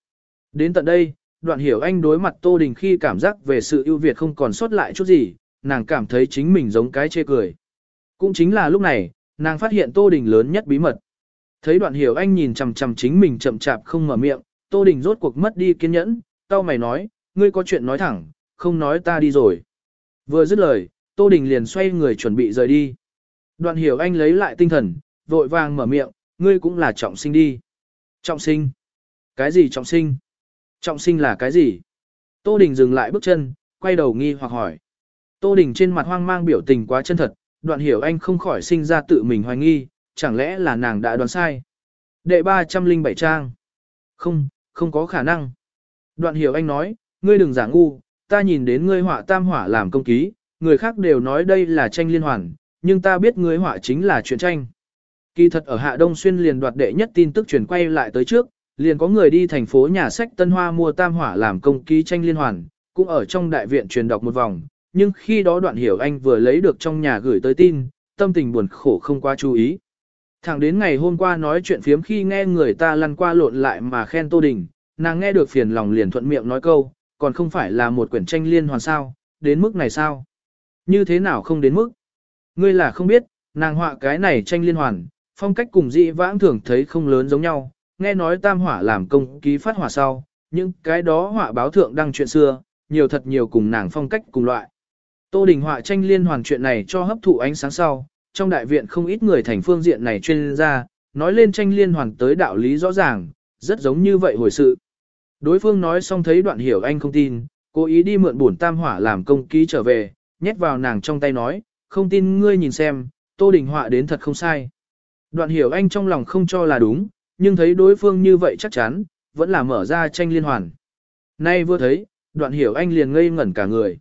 Đến tận đây, đoạn hiểu anh đối mặt Tô Đình khi cảm giác về sự ưu việt không còn sót lại chút gì, nàng cảm thấy chính mình giống cái chê cười. Cũng chính là lúc này, nàng phát hiện Tô Đình lớn nhất bí mật. Thấy đoạn hiểu anh nhìn chằm chằm chính mình chậm chạp không mở miệng, Tô Đình rốt cuộc mất đi kiên nhẫn, tao mày nói, ngươi có chuyện nói thẳng, không nói ta đi rồi. Vừa dứt lời, Tô Đình liền xoay người chuẩn bị rời đi. Đoạn hiểu anh lấy lại tinh thần, vội vàng mở miệng, ngươi cũng là trọng sinh đi. Trọng sinh? Cái gì trọng sinh? Trọng sinh là cái gì? Tô Đình dừng lại bước chân, quay đầu nghi hoặc hỏi. Tô Đình trên mặt hoang mang biểu tình quá chân thật, đoạn hiểu anh không khỏi sinh ra tự mình hoài nghi, chẳng lẽ là nàng đã đoán sai. Đệ 307 trang. Không, không có khả năng. Đoạn hiểu anh nói, ngươi đừng giả ngu, ta nhìn đến ngươi họa tam hỏa làm công ký, người khác đều nói đây là tranh liên hoàn, nhưng ta biết ngươi họa chính là chuyện tranh. Kỳ thật ở Hạ Đông Xuyên liền đoạt đệ nhất tin tức truyền quay lại tới trước, liền có người đi thành phố nhà sách Tân Hoa mua tam hỏa làm công ký tranh liên hoàn, cũng ở trong đại viện truyền đọc một vòng, nhưng khi đó đoạn hiểu anh vừa lấy được trong nhà gửi tới tin, tâm tình buồn khổ không qua chú ý. Thẳng đến ngày hôm qua nói chuyện phiếm khi nghe người ta lăn qua lộn lại mà khen Tô Đình, nàng nghe được phiền lòng liền thuận miệng nói câu, còn không phải là một quyển tranh liên hoàn sao, đến mức này sao? Như thế nào không đến mức? Ngươi là không biết, nàng họa cái này tranh liên hoàn, phong cách cùng dị vãng thường thấy không lớn giống nhau, nghe nói tam hỏa làm công ký phát hỏa sau, nhưng cái đó họa báo thượng đăng chuyện xưa, nhiều thật nhiều cùng nàng phong cách cùng loại. Tô Đình họa tranh liên hoàn chuyện này cho hấp thụ ánh sáng sau, trong đại viện không ít người thành phương diện này chuyên gia, nói lên tranh liên hoàn tới đạo lý rõ ràng, rất giống như vậy hồi sự. Đối phương nói xong thấy đoạn hiểu anh không tin, cố ý đi mượn bổn tam hỏa làm công ký trở về, nhét vào nàng trong tay nói, không tin ngươi nhìn xem, Tô Đình họa đến thật không sai. Đoạn hiểu anh trong lòng không cho là đúng, nhưng thấy đối phương như vậy chắc chắn, vẫn là mở ra tranh liên hoàn. Nay vừa thấy, đoạn hiểu anh liền ngây ngẩn cả người.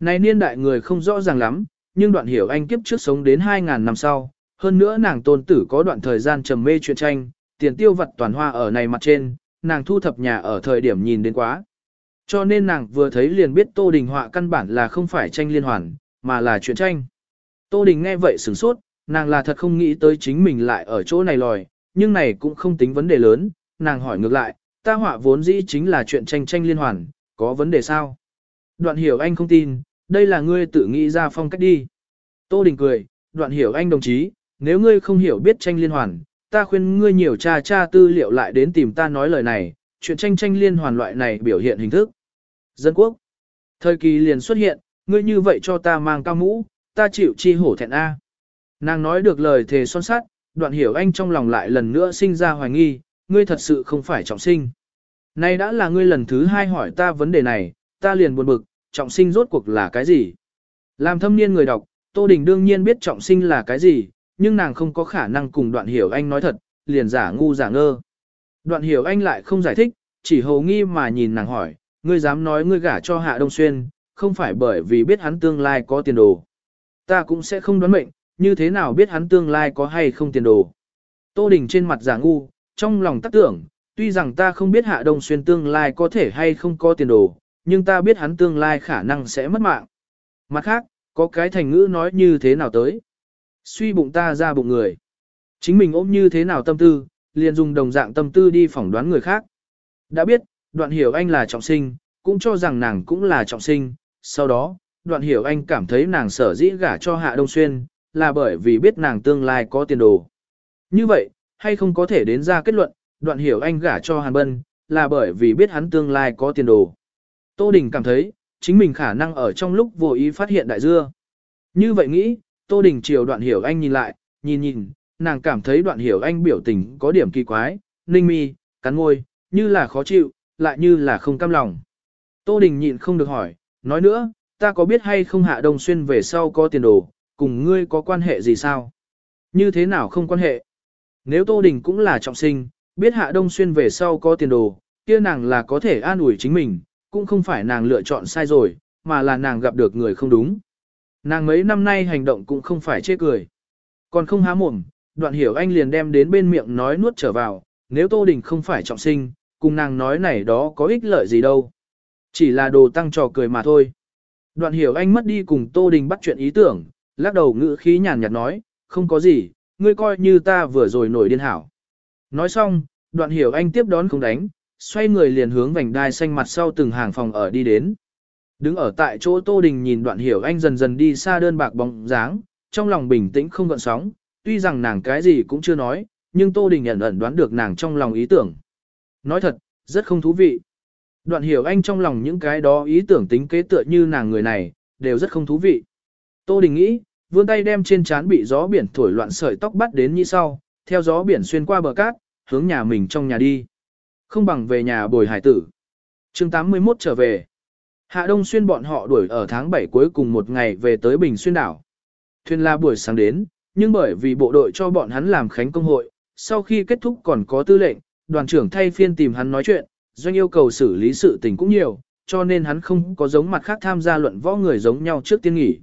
Này niên đại người không rõ ràng lắm, nhưng đoạn hiểu anh kiếp trước sống đến 2.000 năm sau, hơn nữa nàng tôn tử có đoạn thời gian trầm mê chuyện tranh, tiền tiêu vật toàn hoa ở này mặt trên, nàng thu thập nhà ở thời điểm nhìn đến quá. Cho nên nàng vừa thấy liền biết Tô Đình họa căn bản là không phải tranh liên hoàn, mà là chuyện tranh. Tô Đình nghe vậy sửng sốt, nàng là thật không nghĩ tới chính mình lại ở chỗ này lòi, nhưng này cũng không tính vấn đề lớn, nàng hỏi ngược lại, ta họa vốn dĩ chính là chuyện tranh tranh liên hoàn, có vấn đề sao? Đoạn hiểu anh không tin, đây là ngươi tự nghĩ ra phong cách đi. Tô Đình cười, đoạn hiểu anh đồng chí, nếu ngươi không hiểu biết tranh liên hoàn, ta khuyên ngươi nhiều tra tra tư liệu lại đến tìm ta nói lời này, chuyện tranh tranh liên hoàn loại này biểu hiện hình thức. Dân quốc. Thời kỳ liền xuất hiện, ngươi như vậy cho ta mang cao mũ, ta chịu chi hổ thẹn A. Nàng nói được lời thề son sát, đoạn hiểu anh trong lòng lại lần nữa sinh ra hoài nghi, ngươi thật sự không phải trọng sinh. Nay đã là ngươi lần thứ hai hỏi ta vấn đề này, ta liền buồn bực, trọng sinh rốt cuộc là cái gì? Làm thâm niên người đọc, Tô Đình đương nhiên biết trọng sinh là cái gì, nhưng nàng không có khả năng cùng đoạn hiểu anh nói thật, liền giả ngu giả ngơ. Đoạn hiểu anh lại không giải thích, chỉ hồ nghi mà nhìn nàng hỏi, ngươi dám nói ngươi gả cho Hạ Đông Xuyên, không phải bởi vì biết hắn tương lai có tiền đồ. Ta cũng sẽ không đoán mệnh, như thế nào biết hắn tương lai có hay không tiền đồ. Tô Đình trên mặt giả ngu, trong lòng tác tưởng, tuy rằng ta không biết Hạ Đông Xuyên tương lai có thể hay không có tiền đồ, nhưng ta biết hắn tương lai khả năng sẽ mất mạng. Mặt khác, có cái thành ngữ nói như thế nào tới. Suy bụng ta ra bụng người. Chính mình ôm như thế nào tâm tư, liền dùng đồng dạng tâm tư đi phỏng đoán người khác. Đã biết, đoạn hiểu anh là trọng sinh, cũng cho rằng nàng cũng là trọng sinh. Sau đó, đoạn hiểu anh cảm thấy nàng sở dĩ gả cho Hạ Đông Xuyên, là bởi vì biết nàng tương lai có tiền đồ. Như vậy, hay không có thể đến ra kết luận, đoạn hiểu anh gả cho Hàn Bân, là bởi vì biết hắn tương lai có tiền đồ. Tô Đình cảm thấy, chính mình khả năng ở trong lúc vô ý phát hiện đại dưa. Như vậy nghĩ, Tô Đình chiều đoạn hiểu anh nhìn lại, nhìn nhìn, nàng cảm thấy đoạn hiểu anh biểu tình có điểm kỳ quái, ninh mi, cắn môi, như là khó chịu, lại như là không cam lòng. Tô Đình nhịn không được hỏi, nói nữa, ta có biết hay không hạ đông xuyên về sau có tiền đồ, cùng ngươi có quan hệ gì sao? Như thế nào không quan hệ? Nếu Tô Đình cũng là trọng sinh, biết hạ đông xuyên về sau có tiền đồ, kia nàng là có thể an ủi chính mình, cũng không phải nàng lựa chọn sai rồi, mà là nàng gặp được người không đúng. Nàng mấy năm nay hành động cũng không phải chê cười. Còn không há mồm, đoạn hiểu anh liền đem đến bên miệng nói nuốt trở vào, nếu Tô Đình không phải trọng sinh, cùng nàng nói này đó có ích lợi gì đâu. Chỉ là đồ tăng trò cười mà thôi. Đoạn hiểu anh mất đi cùng Tô Đình bắt chuyện ý tưởng, lắc đầu ngữ khí nhàn nhạt nói, không có gì, ngươi coi như ta vừa rồi nổi điên hảo. Nói xong, đoạn hiểu anh tiếp đón không đánh, xoay người liền hướng vành đai xanh mặt sau từng hàng phòng ở đi đến. Đứng ở tại chỗ Tô Đình nhìn đoạn hiểu anh dần dần đi xa đơn bạc bóng dáng, trong lòng bình tĩnh không gợn sóng, tuy rằng nàng cái gì cũng chưa nói, nhưng Tô Đình ẩn ẩn đoán được nàng trong lòng ý tưởng. Nói thật, rất không thú vị. Đoạn hiểu anh trong lòng những cái đó ý tưởng tính kế tựa như nàng người này, đều rất không thú vị. Tô Đình nghĩ, vươn tay đem trên trán bị gió biển thổi loạn sợi tóc bắt đến như sau, theo gió biển xuyên qua bờ cát, hướng nhà mình trong nhà đi. Không bằng về nhà bồi hải tử. chương 81 trở về. Hạ Đông Xuyên bọn họ đuổi ở tháng 7 cuối cùng một ngày về tới Bình Xuyên đảo. Thuyền là buổi sáng đến, nhưng bởi vì bộ đội cho bọn hắn làm khánh công hội, sau khi kết thúc còn có tư lệnh, đoàn trưởng thay phiên tìm hắn nói chuyện, doanh yêu cầu xử lý sự tình cũng nhiều, cho nên hắn không có giống mặt khác tham gia luận võ người giống nhau trước tiên nghỉ.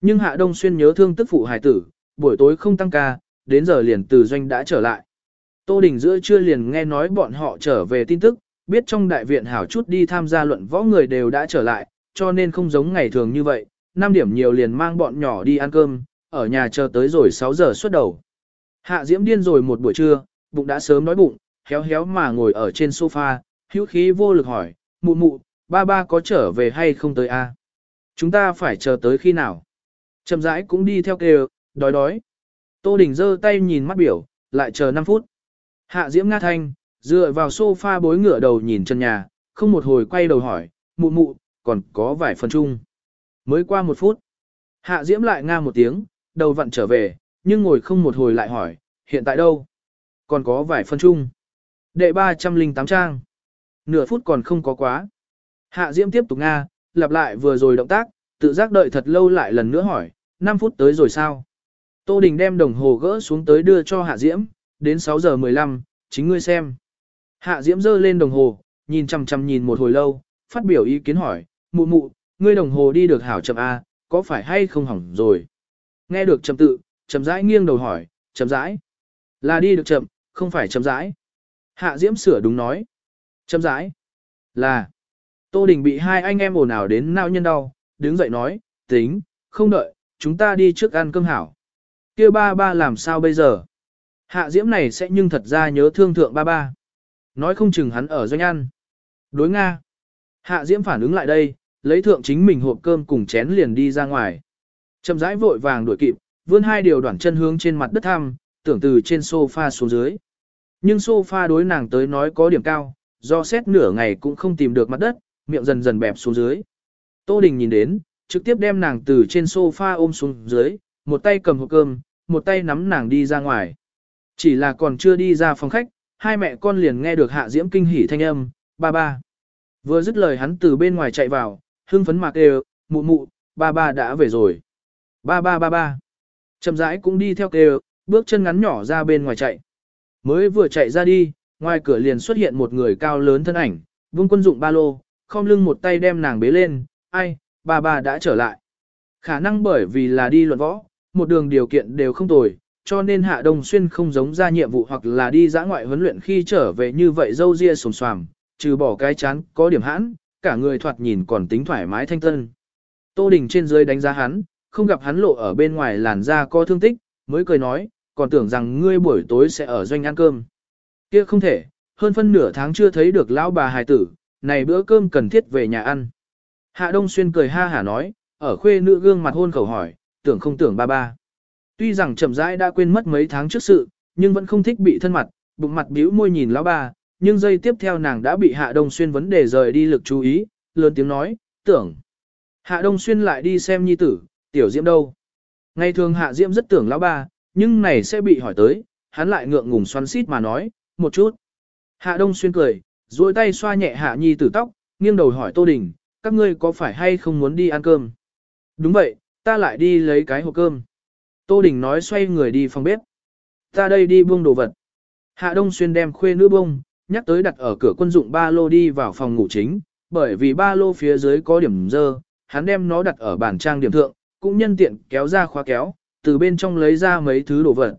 Nhưng Hạ Đông Xuyên nhớ thương tức phụ hài tử, buổi tối không tăng ca, đến giờ liền từ doanh đã trở lại. Tô Đình giữa trưa liền nghe nói bọn họ trở về tin tức, biết trong đại viện hảo chút đi tham gia luận võ người đều đã trở lại, cho nên không giống ngày thường như vậy, 5 điểm nhiều liền mang bọn nhỏ đi ăn cơm, ở nhà chờ tới rồi 6 giờ xuất đầu. Hạ Diễm điên rồi một buổi trưa, bụng đã sớm nói bụng, héo héo mà ngồi ở trên sofa, hữu khí vô lực hỏi, mụ mụ, ba ba có trở về hay không tới a? Chúng ta phải chờ tới khi nào? Chậm rãi cũng đi theo kêu, đói đói. Tô Đình giơ tay nhìn mắt biểu, lại chờ 5 phút. Hạ Diễm Nga Thanh, dựa vào sofa bối ngửa đầu nhìn chân nhà, không một hồi quay đầu hỏi, mụ mụ, còn có vài phần chung. Mới qua một phút. Hạ Diễm lại nga một tiếng, đầu vặn trở về, nhưng ngồi không một hồi lại hỏi, hiện tại đâu? Còn có vài phần chung. Đệ 308 trang. Nửa phút còn không có quá. Hạ Diễm tiếp tục nga, lặp lại vừa rồi động tác, tự giác đợi thật lâu lại lần nữa hỏi, 5 phút tới rồi sao? Tô Đình đem đồng hồ gỡ xuống tới đưa cho Hạ Diễm, đến 6 giờ 15, chính ngươi xem. Hạ Diễm giơ lên đồng hồ, nhìn chằm chằm nhìn một hồi lâu, phát biểu ý kiến hỏi, mụ mụ, ngươi đồng hồ đi được hảo chậm A, có phải hay không hỏng rồi? Nghe được chậm tự, chậm rãi nghiêng đầu hỏi, chậm rãi. Là đi được chậm, không phải chậm rãi. Hạ Diễm sửa đúng nói. Chậm rãi. Là. Tô Đình bị hai anh em ồn ào đến nao nhân đau, đứng dậy nói, tính, không đợi, chúng ta đi trước ăn cơm hảo. kia ba ba làm sao bây giờ? Hạ Diễm này sẽ nhưng thật ra nhớ thương thượng ba ba. Nói không chừng hắn ở doanh ăn. Đối Nga. Hạ Diễm phản ứng lại đây, lấy thượng chính mình hộp cơm cùng chén liền đi ra ngoài. Chậm rãi vội vàng đuổi kịp, vươn hai điều đoạn chân hướng trên mặt đất thăm, tưởng từ trên sofa xuống dưới. Nhưng sofa đối nàng tới nói có điểm cao, do xét nửa ngày cũng không tìm được mặt đất, miệng dần dần bẹp xuống dưới. Tô Đình nhìn đến, trực tiếp đem nàng từ trên sofa ôm xuống dưới, một tay cầm hộp cơm, một tay nắm nàng đi ra ngoài. Chỉ là còn chưa đi ra phòng khách, hai mẹ con liền nghe được hạ diễm kinh hỉ thanh âm, ba ba. Vừa dứt lời hắn từ bên ngoài chạy vào, hưng phấn mạc đều, mụ mụ, ba ba đã về rồi. Ba ba ba ba. Chậm rãi cũng đi theo kêu, bước chân ngắn nhỏ ra bên ngoài chạy. Mới vừa chạy ra đi, ngoài cửa liền xuất hiện một người cao lớn thân ảnh, vung quân dụng ba lô, không lưng một tay đem nàng bế lên, ai, ba ba đã trở lại. Khả năng bởi vì là đi luận võ, một đường điều kiện đều không tồi, cho nên Hạ Đông Xuyên không giống ra nhiệm vụ hoặc là đi giã ngoại huấn luyện khi trở về như vậy dâu ria sồm xoàm, trừ bỏ cái chán có điểm hãn, cả người thoạt nhìn còn tính thoải mái thanh tân. Tô Đình trên dưới đánh giá hắn, không gặp hắn lộ ở bên ngoài làn da có thương tích, mới cười nói, còn tưởng rằng ngươi buổi tối sẽ ở doanh ăn cơm. Kia không thể, hơn phân nửa tháng chưa thấy được lão bà hài tử, này bữa cơm cần thiết về nhà ăn. Hạ Đông Xuyên cười ha hả nói, ở khuê nữ gương mặt hôn khẩu hỏi, tưởng không tưởng ba ba. Tuy rằng chậm rãi đã quên mất mấy tháng trước sự, nhưng vẫn không thích bị thân mặt, bụng mặt bĩu môi nhìn lão ba, nhưng giây tiếp theo nàng đã bị Hạ Đông Xuyên vấn đề rời đi lực chú ý, lớn tiếng nói, tưởng. Hạ Đông Xuyên lại đi xem nhi tử, tiểu diễm đâu. Ngày thường Hạ Diễm rất tưởng lão ba, nhưng này sẽ bị hỏi tới, hắn lại ngượng ngùng xoắn xít mà nói, một chút. Hạ Đông Xuyên cười, duỗi tay xoa nhẹ Hạ Nhi tử tóc, nghiêng đầu hỏi Tô Đình, các ngươi có phải hay không muốn đi ăn cơm? Đúng vậy, ta lại đi lấy cái hộp cơm. Tô Đình nói xoay người đi phòng bếp. Ta đây đi buông đồ vật. Hạ Đông Xuyên đem khuê nữ bông, nhắc tới đặt ở cửa quân dụng ba lô đi vào phòng ngủ chính, bởi vì ba lô phía dưới có điểm dơ, hắn đem nó đặt ở bàn trang điểm thượng, cũng nhân tiện kéo ra khóa kéo, từ bên trong lấy ra mấy thứ đồ vật.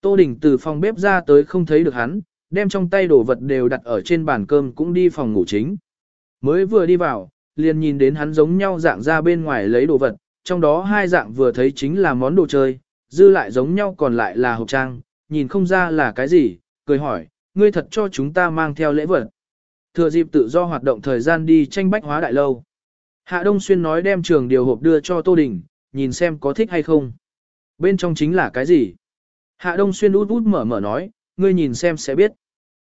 Tô Đình từ phòng bếp ra tới không thấy được hắn, đem trong tay đồ vật đều đặt ở trên bàn cơm cũng đi phòng ngủ chính. Mới vừa đi vào, liền nhìn đến hắn giống nhau dạng ra bên ngoài lấy đồ vật, trong đó hai dạng vừa thấy chính là món đồ chơi, dư lại giống nhau còn lại là hộp trang, nhìn không ra là cái gì, cười hỏi, ngươi thật cho chúng ta mang theo lễ vật. Thừa dịp tự do hoạt động thời gian đi tranh bách hóa đại lâu. Hạ Đông Xuyên nói đem trường điều hộp đưa cho Tô Đình, nhìn xem có thích hay không. Bên trong chính là cái gì? Hạ Đông Xuyên út út mở mở nói, ngươi nhìn xem sẽ biết.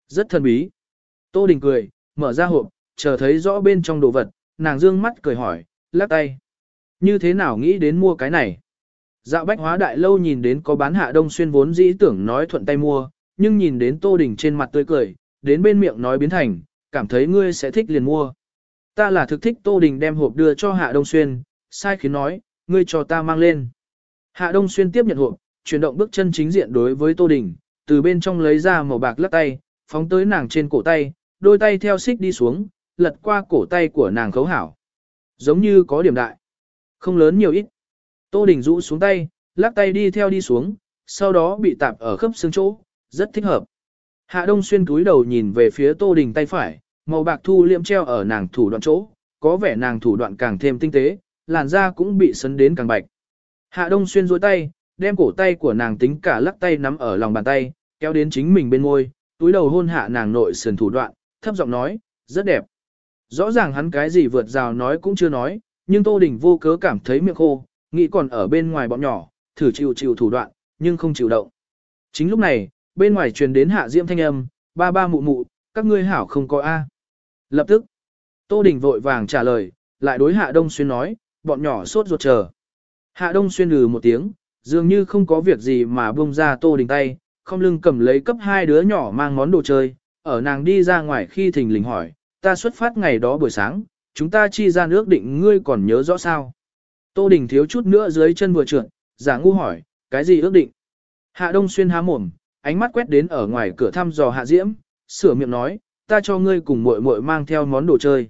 Rất thần bí. Tô Đình cười, mở ra hộp, chờ thấy rõ bên trong đồ vật, nàng dương mắt cười hỏi, lắc tay. Như thế nào nghĩ đến mua cái này? Dạo bách hóa đại lâu nhìn đến có bán Hạ Đông Xuyên vốn dĩ tưởng nói thuận tay mua, nhưng nhìn đến Tô Đình trên mặt tươi cười, đến bên miệng nói biến thành, cảm thấy ngươi sẽ thích liền mua. Ta là thực thích Tô Đình đem hộp đưa cho Hạ Đông Xuyên, sai khiến nói, ngươi cho ta mang lên. Hạ Đông Xuyên tiếp nhận hộp, chuyển động bước chân chính diện đối với Tô Đình, từ bên trong lấy ra màu bạc lắc tay, phóng tới nàng trên cổ tay, đôi tay theo xích đi xuống, lật qua cổ tay của nàng khấu hảo. Giống như có điểm đại. Không lớn nhiều ít. Tô Đình rũ xuống tay, lắc tay đi theo đi xuống, sau đó bị tạp ở khớp xương chỗ, rất thích hợp. Hạ Đông Xuyên túi đầu nhìn về phía Tô Đình tay phải, màu bạc thu liệm treo ở nàng thủ đoạn chỗ, có vẻ nàng thủ đoạn càng thêm tinh tế, làn da cũng bị sấn đến càng bạch. Hạ Đông Xuyên duỗi tay, đem cổ tay của nàng tính cả lắc tay nắm ở lòng bàn tay, kéo đến chính mình bên môi, túi đầu hôn hạ nàng nội sườn thủ đoạn, thấp giọng nói, rất đẹp. Rõ ràng hắn cái gì vượt rào nói cũng chưa nói, nhưng Tô Đình vô cớ cảm thấy miệng khô, nghĩ còn ở bên ngoài bọn nhỏ, thử chịu chịu thủ đoạn, nhưng không chịu động. Chính lúc này, bên ngoài truyền đến hạ diễm thanh âm, ba ba mụ mụ, các ngươi hảo không có A. Lập tức, Tô Đình vội vàng trả lời, lại đối hạ đông xuyên nói, bọn nhỏ sốt ruột chờ. Hạ đông xuyên lừ một tiếng, dường như không có việc gì mà buông ra Tô Đình tay, không lưng cầm lấy cấp hai đứa nhỏ mang món đồ chơi, ở nàng đi ra ngoài khi thình lình hỏi, ta xuất phát ngày đó buổi sáng, chúng ta chi ra nước định ngươi còn nhớ rõ sao. Tô Đình thiếu chút nữa dưới chân vừa trượt, giả ngu hỏi, cái gì ước định? Hạ Đông Xuyên há mồm, ánh mắt quét đến ở ngoài cửa thăm dò Hạ Diễm, sửa miệng nói, ta cho ngươi cùng muội muội mang theo món đồ chơi.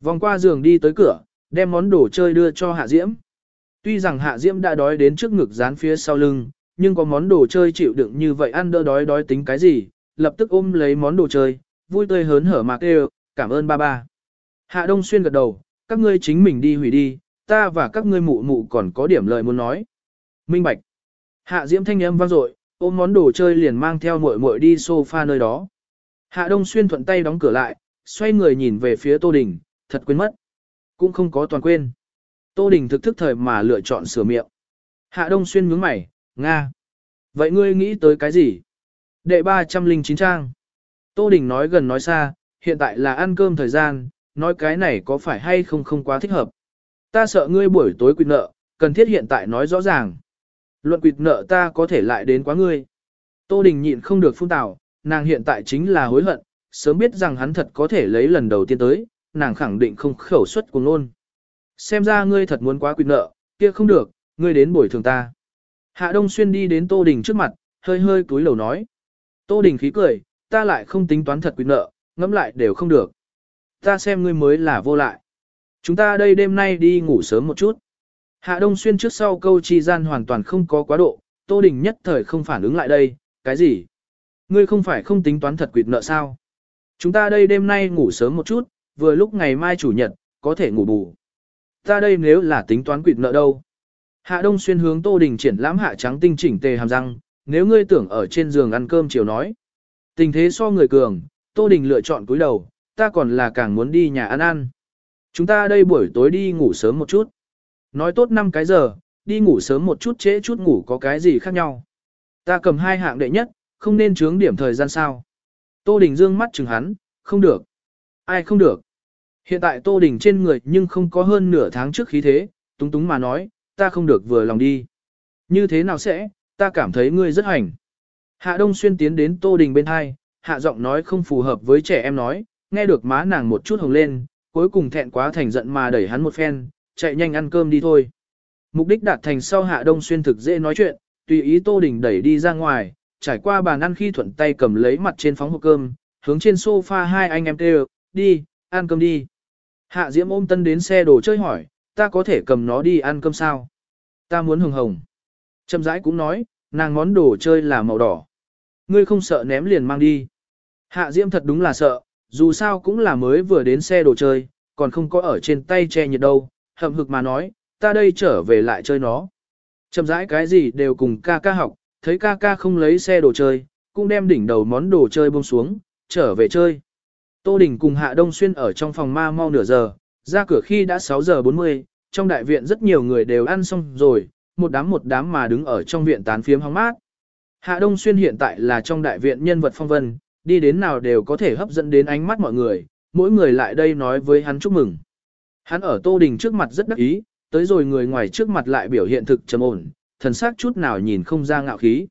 Vòng qua giường đi tới cửa, đem món đồ chơi đưa cho Hạ Diễm. Tuy rằng Hạ Diễm đã đói đến trước ngực dán phía sau lưng, nhưng có món đồ chơi chịu đựng như vậy ăn đỡ đói đói tính cái gì, lập tức ôm lấy món đồ chơi, vui tươi hớn hở mà kêu, cảm ơn ba ba. Hạ Đông Xuyên gật đầu, các ngươi chính mình đi hủy đi, ta và các ngươi mụ mụ còn có điểm lời muốn nói. Minh Bạch. Hạ Diễm thanh âm vang dội, ôm món đồ chơi liền mang theo muội muội đi sofa nơi đó. Hạ Đông Xuyên thuận tay đóng cửa lại, xoay người nhìn về phía Tô Đình, thật quên mất. Cũng không có toàn quên. Tô Đình thực thức thời mà lựa chọn sửa miệng. Hạ Đông Xuyên nhướng mày, Nga. Vậy ngươi nghĩ tới cái gì? Đệ 309 trang. Tô Đình nói gần nói xa, hiện tại là ăn cơm thời gian, nói cái này có phải hay không không quá thích hợp. Ta sợ ngươi buổi tối quỵt nợ, cần thiết hiện tại nói rõ ràng. Luận quỵt nợ ta có thể lại đến quá ngươi. Tô Đình nhịn không được phun tào, nàng hiện tại chính là hối hận, sớm biết rằng hắn thật có thể lấy lần đầu tiên tới, nàng khẳng định không khẩu suất cùng luôn. Xem ra ngươi thật muốn quá quỵt nợ, kia không được, ngươi đến bồi thường ta. Hạ Đông Xuyên đi đến Tô Đình trước mặt, hơi hơi cúi đầu nói. Tô Đình khí cười, ta lại không tính toán thật quỵt nợ, ngẫm lại đều không được. Ta xem ngươi mới là vô lại. Chúng ta đây đêm nay đi ngủ sớm một chút. Hạ Đông Xuyên trước sau câu chi gian hoàn toàn không có quá độ, Tô Đình nhất thời không phản ứng lại đây, cái gì? Ngươi không phải không tính toán thật quỵt nợ sao? Chúng ta đây đêm nay ngủ sớm một chút, vừa lúc ngày mai chủ nhật, có thể ngủ bù. Ta đây nếu là tính toán quỵt nợ đâu? Hạ Đông Xuyên hướng Tô Đình triển lãm hạ trắng tinh chỉnh tề hàm răng, nếu ngươi tưởng ở trên giường ăn cơm chiều nói. Tình thế so người cường, Tô Đình lựa chọn cúi đầu, ta còn là càng muốn đi nhà ăn ăn. Chúng ta đây buổi tối đi ngủ sớm một chút. Nói tốt 5 cái giờ, đi ngủ sớm một chút trễ chút ngủ có cái gì khác nhau. Ta cầm hai hạng đệ nhất, không nên chướng điểm thời gian sao. Tô Đình dương mắt chừng hắn, không được. Ai không được. Hiện tại Tô Đình trên người nhưng không có hơn nửa tháng trước khí thế, túng túng mà nói, ta không được vừa lòng đi. Như thế nào sẽ, ta cảm thấy ngươi rất hành. Hạ Đông Xuyên tiến đến Tô Đình bên hai, hạ giọng nói không phù hợp với trẻ em nói, nghe được má nàng một chút hồng lên, cuối cùng thẹn quá thành giận mà đẩy hắn một phen, chạy nhanh ăn cơm đi thôi. Mục đích đạt thành sau Hạ Đông Xuyên thực dễ nói chuyện, tùy ý Tô Đình đẩy đi ra ngoài, trải qua bàn ăn khi thuận tay cầm lấy mặt trên phóng hộp cơm, hướng trên sofa hai anh em kêu, đi, ăn cơm đi. Hạ Diễm ôm tân đến xe đồ chơi hỏi, ta có thể cầm nó đi ăn cơm sao? Ta muốn hồng hồng. Trầm rãi cũng nói, nàng món đồ chơi là màu đỏ. Ngươi không sợ ném liền mang đi. Hạ Diễm thật đúng là sợ, dù sao cũng là mới vừa đến xe đồ chơi, còn không có ở trên tay che nhiệt đâu, hậm hực mà nói, ta đây trở về lại chơi nó. Chậm rãi cái gì đều cùng ca ca học, thấy ca ca không lấy xe đồ chơi, cũng đem đỉnh đầu món đồ chơi buông xuống, trở về chơi. Tô Đình cùng Hạ Đông Xuyên ở trong phòng ma mau nửa giờ, ra cửa khi đã 6 giờ 40, trong đại viện rất nhiều người đều ăn xong rồi, một đám một đám mà đứng ở trong viện tán phiếm hóng mát. Hạ Đông Xuyên hiện tại là trong đại viện nhân vật phong vân, đi đến nào đều có thể hấp dẫn đến ánh mắt mọi người, mỗi người lại đây nói với hắn chúc mừng. Hắn ở Tô Đình trước mặt rất đắc ý, tới rồi người ngoài trước mặt lại biểu hiện thực trầm ổn, thần sắc chút nào nhìn không ra ngạo khí.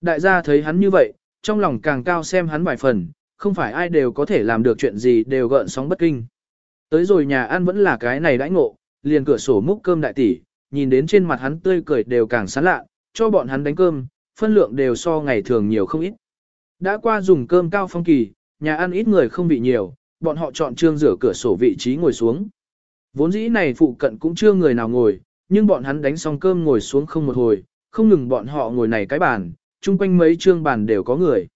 Đại gia thấy hắn như vậy, trong lòng càng cao xem hắn vài phần, không phải ai đều có thể làm được chuyện gì đều gợn sóng bất kinh. Tới rồi nhà ăn vẫn là cái này đãi ngộ, liền cửa sổ múc cơm đại tỷ, nhìn đến trên mặt hắn tươi cười đều càng sán lạ, cho bọn hắn đánh cơm, phân lượng đều so ngày thường nhiều không ít. Đã qua dùng cơm cao phong kỳ, nhà ăn ít người không bị nhiều, bọn họ chọn trương rửa cửa sổ vị trí ngồi xuống. Vốn dĩ này phụ cận cũng chưa người nào ngồi, nhưng bọn hắn đánh xong cơm ngồi xuống không một hồi, không ngừng bọn họ ngồi này cái bàn, chung quanh mấy trương bàn đều có người.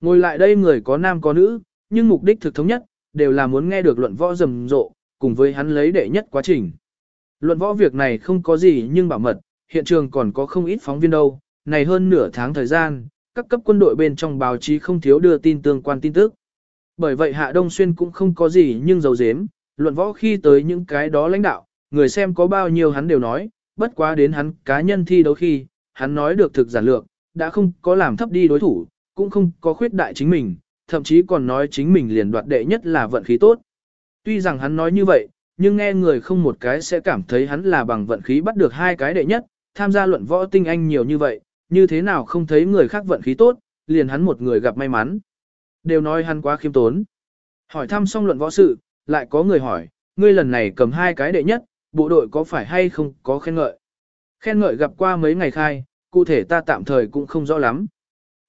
Ngồi lại đây người có nam có nữ, nhưng mục đích thực thống nhất, đều là muốn nghe được luận võ rầm rộ, cùng với hắn lấy đệ nhất quá trình. Luận võ việc này không có gì nhưng bảo mật, hiện trường còn có không ít phóng viên đâu, này hơn nửa tháng thời gian, các cấp quân đội bên trong báo chí không thiếu đưa tin tương quan tin tức. Bởi vậy Hạ Đông Xuyên cũng không có gì nhưng dầu dếm, luận võ khi tới những cái đó lãnh đạo, người xem có bao nhiêu hắn đều nói, bất quá đến hắn cá nhân thi đấu khi, hắn nói được thực giản lược, đã không có làm thấp đi đối thủ, cũng không có khuyết đại chính mình, thậm chí còn nói chính mình liền đoạt đệ nhất là vận khí tốt. Tuy rằng hắn nói như vậy, nhưng nghe người không một cái sẽ cảm thấy hắn là bằng vận khí bắt được hai cái đệ nhất, tham gia luận võ tinh anh nhiều như vậy, như thế nào không thấy người khác vận khí tốt, liền hắn một người gặp may mắn. Đều nói hắn quá khiêm tốn. Hỏi thăm xong luận võ sự, lại có người hỏi, ngươi lần này cầm hai cái đệ nhất, bộ đội có phải hay không có khen ngợi. Khen ngợi gặp qua mấy ngày khai, cụ thể ta tạm thời cũng không rõ lắm.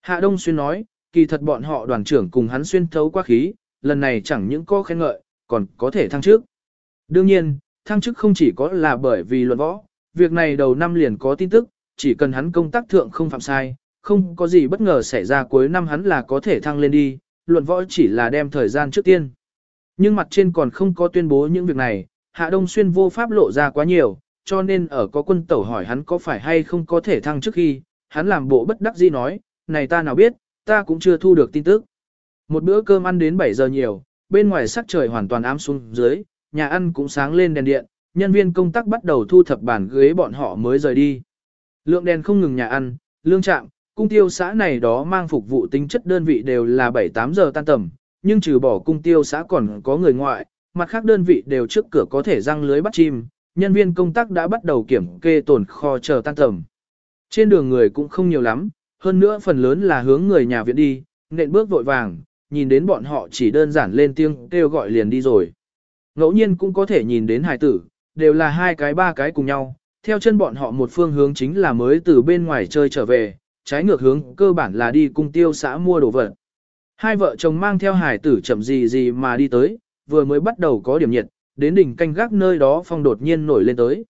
Hạ Đông Xuyên nói, kỳ thật bọn họ đoàn trưởng cùng hắn xuyên thấu qua khí, lần này chẳng những có khen ngợi, còn có thể thăng chức. Đương nhiên, thăng chức không chỉ có là bởi vì luận võ, việc này đầu năm liền có tin tức, chỉ cần hắn công tác thượng không phạm sai, không có gì bất ngờ xảy ra cuối năm hắn là có thể thăng lên đi, luận võ chỉ là đem thời gian trước tiên. Nhưng mặt trên còn không có tuyên bố những việc này, Hạ Đông Xuyên vô pháp lộ ra quá nhiều, cho nên ở có quân tẩu hỏi hắn có phải hay không có thể thăng trước khi, hắn làm bộ bất đắc dĩ nói, này ta nào biết, ta cũng chưa thu được tin tức. Một bữa cơm ăn đến 7 giờ nhiều, bên ngoài sắc trời hoàn toàn ám xuống dưới, nhà ăn cũng sáng lên đèn điện, nhân viên công tác bắt đầu thu thập bàn ghế bọn họ mới rời đi. Lượng đèn không ngừng nhà ăn, lương trạm, cung tiêu xã này đó mang phục vụ tính chất đơn vị đều là 7-8 giờ tan tầm, nhưng trừ bỏ cung tiêu xã còn có người ngoại, mặt khác đơn vị đều trước cửa có thể răng lưới bắt chim, nhân viên công tác đã bắt đầu kiểm kê tồn kho chờ tan tầm. Trên đường người cũng không nhiều lắm, hơn nữa phần lớn là hướng người nhà viện đi, nện bước vội vàng, nhìn đến bọn họ chỉ đơn giản lên tiếng kêu gọi liền đi rồi. Ngẫu nhiên cũng có thể nhìn đến hài tử, đều là hai cái ba cái cùng nhau, theo chân bọn họ một phương hướng chính là mới từ bên ngoài chơi trở về, trái ngược hướng cơ bản là đi cung tiêu xã mua đồ vật. Hai vợ chồng mang theo hải tử chậm gì gì mà đi tới, vừa mới bắt đầu có điểm nhiệt, đến đỉnh canh gác nơi đó phong đột nhiên nổi lên tới.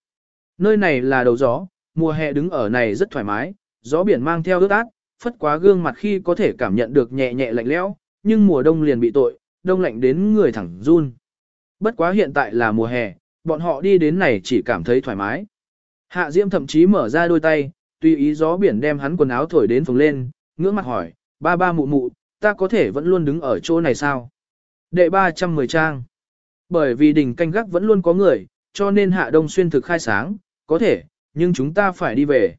Nơi này là đầu gió, mùa hè đứng ở này rất thoải mái, gió biển mang theo ướt át, phất quá gương mặt khi có thể cảm nhận được nhẹ nhẹ lạnh lẽo, nhưng mùa đông liền bị tội, đông lạnh đến người thẳng run. Bất quá hiện tại là mùa hè, bọn họ đi đến này chỉ cảm thấy thoải mái. Hạ Diễm thậm chí mở ra đôi tay, tùy ý gió biển đem hắn quần áo thổi đến phồng lên, ngưỡng mặt hỏi, ba ba mụ mụ, ta có thể vẫn luôn đứng ở chỗ này sao? Đệ 310 trang. Bởi vì đỉnh canh gác vẫn luôn có người, cho nên Hạ Đông Xuyên thực khai sáng, có thể, nhưng chúng ta phải đi về.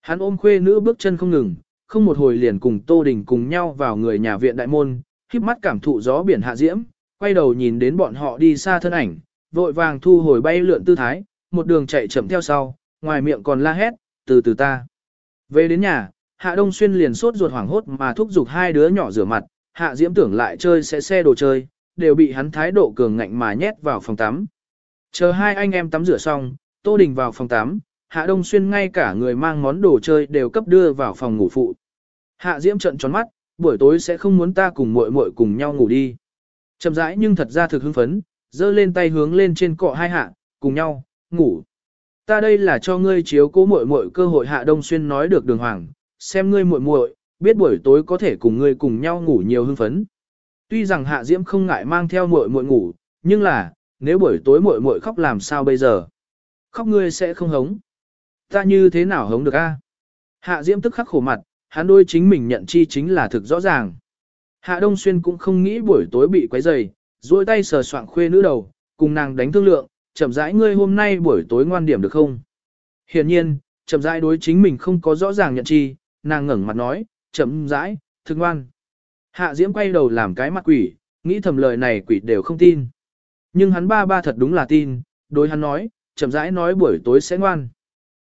Hắn ôm khuê nữ bước chân không ngừng, không một hồi liền cùng Tô Đình cùng nhau vào người nhà viện đại môn, khiếp mắt cảm thụ gió biển hạ diễm, quay đầu nhìn đến bọn họ đi xa thân ảnh, vội vàng thu hồi bay lượn tư thái, một đường chạy chậm theo sau, ngoài miệng còn la hét, từ từ ta. Về đến nhà, Hạ Đông Xuyên liền sốt ruột hoảng hốt mà thúc giục hai đứa nhỏ rửa mặt, Hạ Diễm tưởng lại chơi sẽ xe đồ chơi, đều bị hắn thái độ cường ngạnh mà nhét vào phòng tắm. Chờ hai anh em tắm rửa xong, Tô Đình vào phòng tắm, Hạ Đông Xuyên ngay cả người mang món đồ chơi đều cấp đưa vào phòng ngủ phụ. Hạ Diễm trận tròn mắt, buổi tối sẽ không muốn ta cùng muội muội cùng nhau ngủ đi. Chậm rãi nhưng thật ra thực hưng phấn, giơ lên tay hướng lên trên cọ hai hạ, cùng nhau, ngủ. Ta đây là cho ngươi chiếu cố muội muội cơ hội Hạ Đông Xuyên nói được đường hoàng, xem ngươi muội muội, biết buổi tối có thể cùng ngươi cùng nhau ngủ nhiều hưng phấn. Tuy rằng Hạ Diễm không ngại mang theo muội muội ngủ, nhưng là, nếu buổi tối muội muội khóc làm sao bây giờ? Khóc ngươi sẽ không hống. Ta như thế nào hống được a? Hạ Diễm tức khắc khổ mặt, hắn đôi chính mình nhận chi chính là thực rõ ràng. Hạ Đông Xuyên cũng không nghĩ buổi tối bị quấy rầy, duỗi tay sờ soạng khuê nữ đầu, cùng nàng đánh thương lượng, chậm rãi ngươi hôm nay buổi tối ngoan điểm được không? Hiển nhiên, chậm rãi đối chính mình không có rõ ràng nhận chi, nàng ngẩng mặt nói, chậm rãi, thức ngoan. Hạ Diễm quay đầu làm cái mặt quỷ, nghĩ thầm lời này quỷ đều không tin. Nhưng hắn ba ba thật đúng là tin, đối hắn nói, chậm rãi nói buổi tối sẽ ngoan.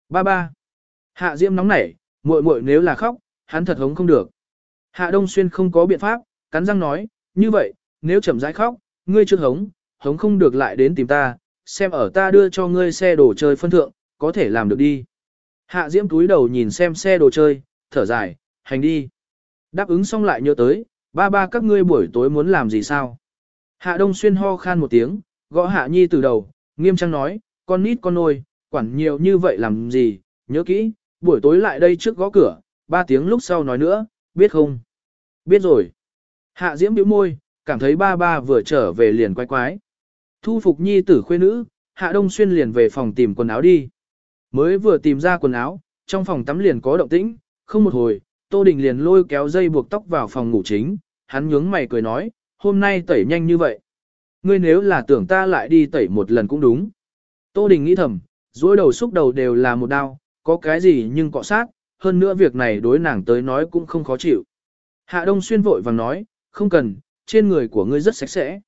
Ba ba. Hạ Diễm nóng nảy, muội muội nếu là khóc, hắn thật hống không được. Hạ Đông Xuyên không có biện pháp, cắn răng nói, như vậy, nếu chậm rãi khóc, ngươi chưa hống, hống không được lại đến tìm ta, xem ở ta đưa cho ngươi xe đồ chơi phân thượng, có thể làm được đi. Hạ Diễm túi đầu nhìn xem xe đồ chơi, thở dài, hành đi. Đáp ứng xong lại nhớ tới, ba ba các ngươi buổi tối muốn làm gì sao? Hạ Đông Xuyên ho khan một tiếng, gõ Hạ Nhi từ đầu, nghiêm trang nói, con nít con nôi, quản nhiều như vậy làm gì, nhớ kỹ, buổi tối lại đây trước gõ cửa, ba tiếng lúc sau nói nữa, biết không? Biết rồi. Hạ Diễm bĩu môi, cảm thấy ba ba vừa trở về liền quái quái. Thu phục nhi tử khuê nữ, Hạ Đông Xuyên liền về phòng tìm quần áo đi. Mới vừa tìm ra quần áo, trong phòng tắm liền có động tĩnh, không một hồi, Tô Đình liền lôi kéo dây buộc tóc vào phòng ngủ chính, hắn nhướng mày cười nói, hôm nay tẩy nhanh như vậy. Ngươi nếu là tưởng ta lại đi tẩy một lần cũng đúng. Tô Đình nghĩ thầm, dối đầu xúc đầu đều là một đau, có cái gì nhưng cọ sát, hơn nữa việc này đối nàng tới nói cũng không khó chịu. Hạ Đông Xuyên vội vàng nói, không cần, trên người của ngươi rất sạch sẽ.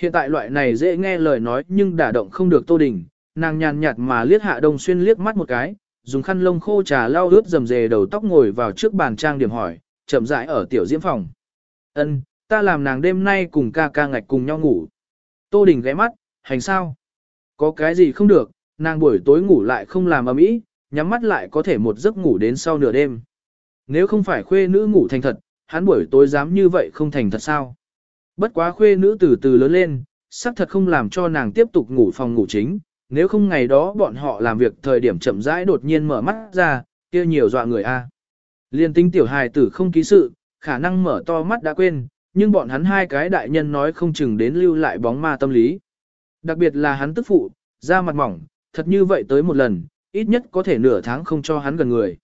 Hiện tại loại này dễ nghe lời nói nhưng đả động không được Tô Đình, nàng nhàn nhạt mà liếc Hạ Đông Xuyên liếc mắt một cái, dùng khăn lông khô trà lau ướt dầm dề đầu tóc ngồi vào trước bàn trang điểm hỏi, chậm rãi ở tiểu diễm phòng. Ân, ta làm nàng đêm nay cùng ca ca ngạch cùng nhau ngủ. Tô Đình ghé mắt, hành sao? Có cái gì không được, nàng buổi tối ngủ lại không làm ầm ĩ, nhắm mắt lại có thể một giấc ngủ đến sau nửa đêm. Nếu không phải khuê nữ ngủ thành thật, hắn buổi tối dám như vậy không thành thật sao? Bất quá khuê nữ từ từ lớn lên, xác thật không làm cho nàng tiếp tục ngủ phòng ngủ chính, nếu không ngày đó bọn họ làm việc thời điểm chậm rãi đột nhiên mở mắt ra, kia nhiều dọa người a. Liên tính tiểu hài tử không ký sự, khả năng mở to mắt đã quên, nhưng bọn hắn hai cái đại nhân nói không chừng đến lưu lại bóng ma tâm lý. Đặc biệt là hắn tức phụ, da mặt mỏng, thật như vậy tới một lần, ít nhất có thể nửa tháng không cho hắn gần người.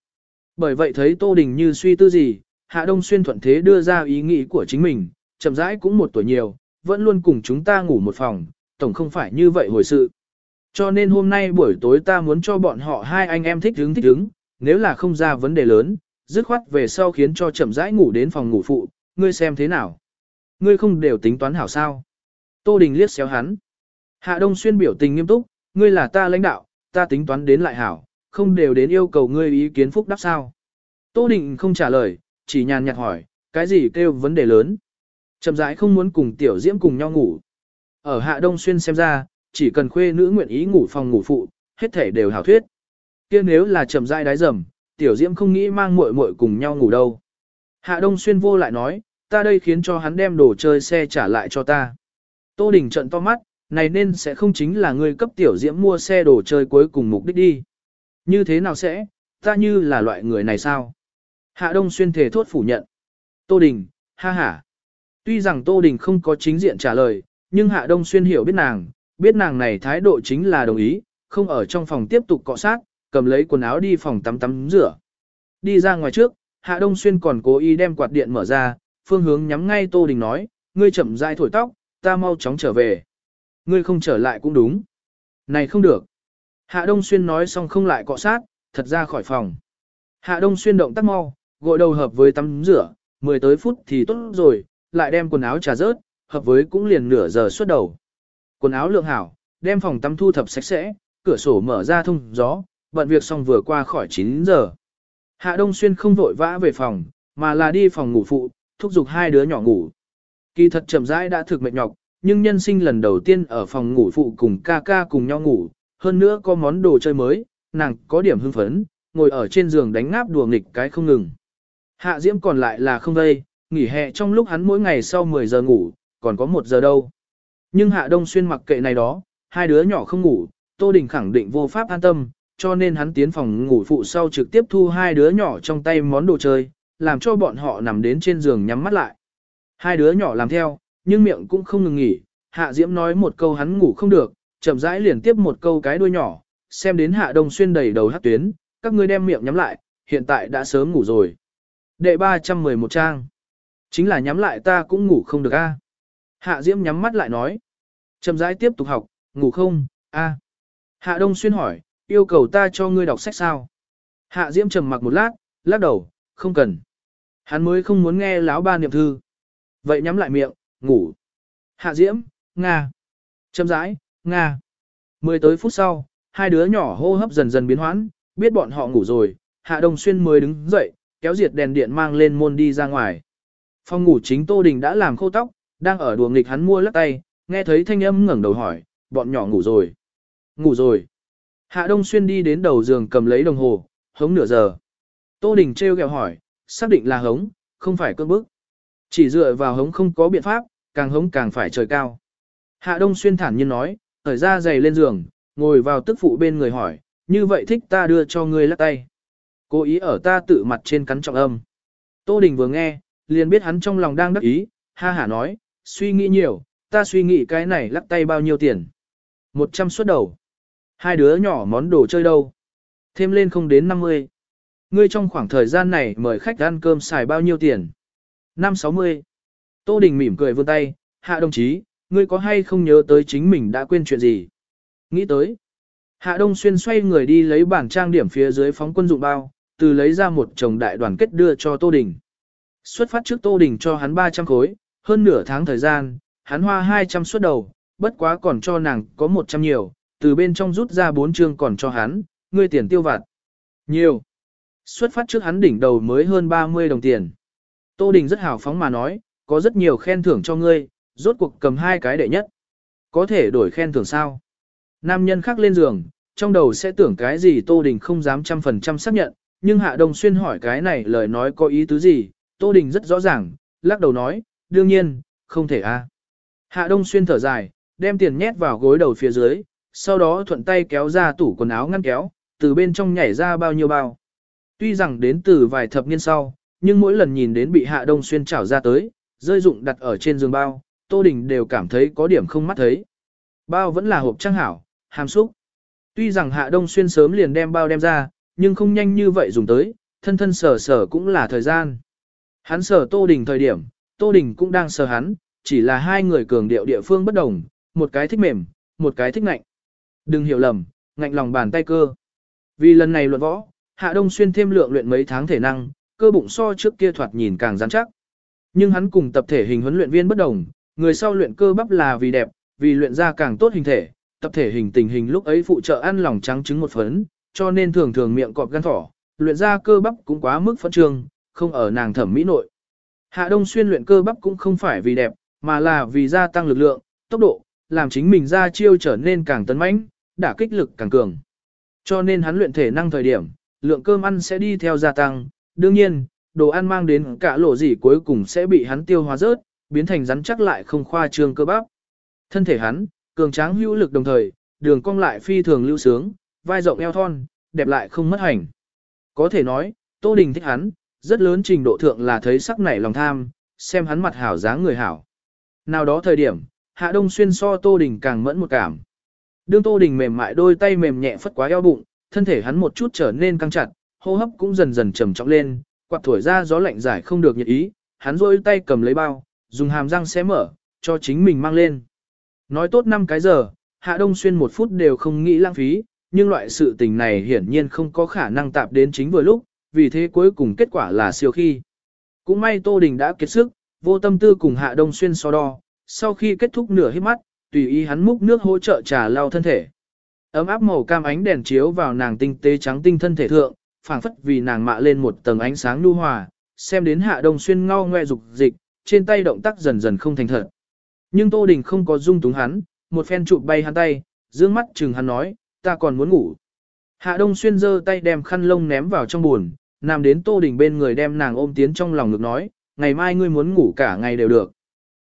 Bởi vậy thấy Tô Đình như suy tư gì, Hạ Đông Xuyên thuận thế đưa ra ý nghĩ của chính mình, chậm rãi cũng một tuổi nhiều, vẫn luôn cùng chúng ta ngủ một phòng, tổng không phải như vậy hồi sự. Cho nên hôm nay buổi tối ta muốn cho bọn họ hai anh em thích hứng thích hứng, nếu là không ra vấn đề lớn, dứt khoát về sau khiến cho chậm rãi ngủ đến phòng ngủ phụ, ngươi xem thế nào. Ngươi không đều tính toán hảo sao. Tô Đình liếc xéo hắn. Hạ Đông Xuyên biểu tình nghiêm túc, ngươi là ta lãnh đạo, ta tính toán đến lại hảo, không đều đến yêu cầu ngươi ý kiến phúc đáp sao. Tô Đình không trả lời, chỉ nhàn nhạt hỏi, cái gì kêu vấn đề lớn. Chậm rãi không muốn cùng tiểu diễm cùng nhau ngủ. Ở Hạ Đông Xuyên xem ra, chỉ cần khuê nữ nguyện ý ngủ phòng ngủ phụ, hết thể đều hảo thuyết. kia nếu là chậm rãi đái dầm, tiểu diễm không nghĩ mang muội muội cùng nhau ngủ đâu. Hạ Đông Xuyên vô lại nói, ta đây khiến cho hắn đem đồ chơi xe trả lại cho ta. Tô Đình trận to mắt, này nên sẽ không chính là người cấp tiểu diễm mua xe đồ chơi cuối cùng mục đích đi. Như thế nào sẽ, ta như là loại người này sao? Hạ Đông Xuyên thể thốt phủ nhận. Tô Đình, ha ha. Tuy rằng Tô Đình không có chính diện trả lời, nhưng Hạ Đông Xuyên hiểu biết nàng, biết nàng này thái độ chính là đồng ý, không ở trong phòng tiếp tục cọ sát, cầm lấy quần áo đi phòng tắm tắm rửa. Đi ra ngoài trước, Hạ Đông Xuyên còn cố ý đem quạt điện mở ra, phương hướng nhắm ngay Tô Đình nói, ngươi chậm rãi thổi tóc, ta mau chóng trở về. Ngươi không trở lại cũng đúng. Này không được. Hạ Đông Xuyên nói xong không lại cọ sát, thật ra khỏi phòng. Hạ Đông Xuyên động tác mau, gội đầu hợp với tắm rửa, 10 tới phút thì tốt rồi, lại đem quần áo trà rớt, hợp với cũng liền nửa giờ suốt đầu. Quần áo lượng hảo, đem phòng tắm thu thập sạch sẽ, cửa sổ mở ra thông gió, bận việc xong vừa qua khỏi 9 giờ. Hạ Đông Xuyên không vội vã về phòng, mà là đi phòng ngủ phụ, thúc giục hai đứa nhỏ ngủ. Kỳ thật chậm rãi đã thực mệt nhọc, nhưng nhân sinh lần đầu tiên ở phòng ngủ phụ cùng ca ca cùng nhau ngủ, hơn nữa có món đồ chơi mới, nàng có điểm hưng phấn, ngồi ở trên giường đánh ngáp đùa nghịch cái không ngừng. Hạ Diễm còn lại là không vây, nghỉ hè trong lúc hắn mỗi ngày sau 10 giờ ngủ, còn có 1 giờ đâu. Nhưng Hạ Đông Xuyên mặc kệ này đó, hai đứa nhỏ không ngủ, Tô Đình khẳng định vô pháp an tâm, cho nên hắn tiến phòng ngủ phụ sau trực tiếp thu hai đứa nhỏ trong tay món đồ chơi, làm cho bọn họ nằm đến trên giường nhắm mắt lại. Hai đứa nhỏ làm theo, nhưng miệng cũng không ngừng nghỉ, Hạ Diễm nói một câu hắn ngủ không được, chậm rãi liền tiếp một câu cái đuôi nhỏ, xem đến Hạ Đông Xuyên đầy đầu hát tuyến, các ngươi đem miệng nhắm lại, hiện tại đã sớm ngủ rồi. Đệ 311 trang. Chính là nhắm lại ta cũng ngủ không được a. Hạ Diễm nhắm mắt lại nói. Chậm rãi tiếp tục học, ngủ không, a. Hạ Đông Xuyên hỏi, yêu cầu ta cho ngươi đọc sách sao? Hạ Diễm trầm mặc một lát, lắc đầu, không cần. Hắn mới không muốn nghe lão ba niệm thư. Vậy nhắm lại miệng, ngủ. Hạ Diễm, Nga. Châm rãi, Nga. Mười tới phút sau, hai đứa nhỏ hô hấp dần dần biến hoãn, biết bọn họ ngủ rồi, Hạ Đông Xuyên mới đứng dậy, kéo diệt đèn điện mang lên môn đi ra ngoài. Phòng ngủ chính Tô Đình đã làm khô tóc, đang ở đùa nghịch hắn mua lắc tay, nghe thấy thanh âm ngẩng đầu hỏi, bọn nhỏ ngủ rồi. Ngủ rồi. Hạ Đông Xuyên đi đến đầu giường cầm lấy đồng hồ, hống nửa giờ. Tô Đình treo gẹo hỏi, xác định là hống, không phải cơn bức. Chỉ dựa vào hống không có biện pháp, càng hống càng phải trời cao. Hạ Đông Xuyên thản nhiên nói, thở ra giày lên giường, ngồi vào tức phụ bên người hỏi, như vậy thích ta đưa cho ngươi lắc tay. Cố ý ở ta tự mặt trên cắn trọng âm. Tô Đình vừa nghe, liền biết hắn trong lòng đang đắc ý, ha hả nói, suy nghĩ nhiều, ta suy nghĩ cái này lắc tay bao nhiêu tiền. Một trăm suất đầu. Hai đứa nhỏ món đồ chơi đâu. Thêm lên không đến 50. Ngươi trong khoảng thời gian này mời khách ăn cơm xài bao nhiêu tiền? Năm 60. Tô Đình mỉm cười vươn tay, hạ đồng chí, ngươi có hay không nhớ tới chính mình đã quên chuyện gì? Nghĩ tới. Hạ Đông Xuyên xoay người đi lấy bản trang điểm phía dưới phóng quân dụng bao, từ lấy ra một chồng đại đoàn kết đưa cho Tô Đình. Xuất phát trước Tô Đình cho hắn 300 khối, hơn nửa tháng thời gian, hắn hoa 200 suất đầu, bất quá còn cho nàng có 100 nhiều, từ bên trong rút ra 4 chương còn cho hắn, ngươi tiền tiêu vặt. Nhiều. Xuất phát trước hắn đỉnh đầu mới hơn 30 đồng tiền. Tô Đình rất hào phóng mà nói, có rất nhiều khen thưởng cho ngươi, rốt cuộc cầm hai cái đệ nhất. Có thể đổi khen thưởng sao? Nam nhân khác lên giường, trong đầu sẽ tưởng cái gì Tô Đình không dám trăm phần trăm xác nhận, nhưng Hạ Đông Xuyên hỏi cái này lời nói có ý tứ gì, Tô Đình rất rõ ràng, lắc đầu nói, đương nhiên, không thể a. Hạ Đông Xuyên thở dài, đem tiền nhét vào gối đầu phía dưới, sau đó thuận tay kéo ra tủ quần áo ngăn kéo, từ bên trong nhảy ra bao nhiêu bao. Tuy rằng đến từ vài thập niên sau, nhưng mỗi lần nhìn đến bị Hạ Đông Xuyên trảo ra tới, rơi dụng đặt ở trên giường bao, Tô Đình đều cảm thấy có điểm không mắt thấy. Bao vẫn là hộp trang hảo, hàm xúc. Tuy rằng Hạ Đông Xuyên sớm liền đem bao đem ra, nhưng không nhanh như vậy dùng tới, thân thân sở sở cũng là thời gian. Hắn sở Tô Đình thời điểm, Tô Đình cũng đang sờ hắn, chỉ là hai người cường điệu địa phương bất đồng, một cái thích mềm, một cái thích ngạnh. Đừng hiểu lầm, ngạnh lòng bàn tay cơ. Vì lần này luận võ, Hạ Đông Xuyên thêm lượng luyện mấy tháng thể năng, cơ bụng so trước kia thoạt nhìn càng rắn chắc. Nhưng hắn cùng tập thể hình huấn luyện viên bất đồng, người sau luyện cơ bắp là vì đẹp, vì luyện ra càng tốt hình thể, tập thể hình tình hình lúc ấy phụ trợ ăn lòng trắng trứng một phấn, cho nên thường thường miệng cọp gan thỏ, luyện ra cơ bắp cũng quá mức phấn trương, không ở nàng thẩm mỹ nội. Hạ Đông Xuyên luyện cơ bắp cũng không phải vì đẹp, mà là vì gia tăng lực lượng, tốc độ, làm chính mình ra chiêu trở nên càng tấn mãnh, đả kích lực càng cường. Cho nên hắn luyện thể năng thời điểm, lượng cơm ăn sẽ đi theo gia tăng, đương nhiên, đồ ăn mang đến cả lộ gì cuối cùng sẽ bị hắn tiêu hóa rớt, biến thành rắn chắc lại không khoa trương cơ bắp. Thân thể hắn, cường tráng hữu lực đồng thời, đường cong lại phi thường lưu sướng, vai rộng eo thon, đẹp lại không mất hành. Có thể nói, Tô Đình thích hắn, rất lớn trình độ thượng là thấy sắc nảy lòng tham, xem hắn mặt hảo dáng người hảo. Nào đó thời điểm, Hạ Đông Xuyên so Tô Đình càng mẫn một cảm. Đương Tô Đình mềm mại đôi tay mềm nhẹ phất quá eo bụng, thân thể hắn một chút trở nên căng chặt, hô hấp cũng dần dần trầm trọng lên, quạt thổi ra gió lạnh giải không được nhiệt ý, hắn rôi tay cầm lấy bao, dùng hàm răng xé mở, cho chính mình mang lên. Nói tốt năm cái giờ, Hạ Đông Xuyên một phút đều không nghĩ lãng phí, nhưng loại sự tình này hiển nhiên không có khả năng tạp đến chính vừa lúc, vì thế cuối cùng kết quả là siêu khi. Cũng may Tô Đình đã kiệt sức, vô tâm tư cùng Hạ Đông Xuyên so đo, sau khi kết thúc nửa hít mắt, tùy ý hắn múc nước hỗ trợ trà lau thân thể. Ấm áp màu cam ánh đèn chiếu vào nàng tinh tế trắng tinh thân thể thượng, phảng phất vì nàng mạ lên một tầng ánh sáng nhu hòa, xem đến Hạ Đông Xuyên ngao ngoe dục dịch, trên tay động tác dần dần không thành thật. Nhưng Tô Đình không có dung túng hắn, một phen chụp bay hắn tay, dương mắt chừng hắn nói, ta còn muốn ngủ. Hạ Đông Xuyên giơ tay đem khăn lông ném vào trong buồn, nằm đến Tô Đình bên người đem nàng ôm tiến trong lòng ngực nói, ngày mai ngươi muốn ngủ cả ngày đều được.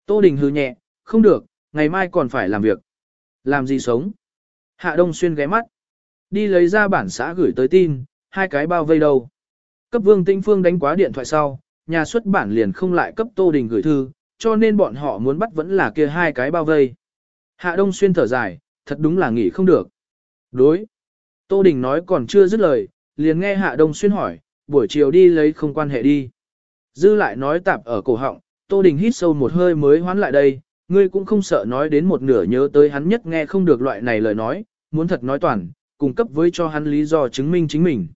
Tô Đình hư nhẹ, không được, ngày mai còn phải làm việc. Làm gì sống? Hạ Đông Xuyên ghé mắt. Đi lấy ra bản xã gửi tới tin, hai cái bao vây đầu. Cấp Vương Tinh Phương đánh quá điện thoại sau, nhà xuất bản liền không lại cấp Tô Đình gửi thư, cho nên bọn họ muốn bắt vẫn là kia hai cái bao vây. Hạ Đông Xuyên thở dài, thật đúng là nghỉ không được. Đối. Tô Đình nói còn chưa dứt lời, liền nghe Hạ Đông Xuyên hỏi, buổi chiều đi lấy không quan hệ đi. Dư lại nói tạp ở cổ họng, Tô Đình hít sâu một hơi mới hoán lại đây, ngươi cũng không sợ nói đến một nửa nhớ tới hắn nhất nghe không được loại này lời nói, muốn thật nói toàn, cung cấp với cho hắn lý do chứng minh chính mình.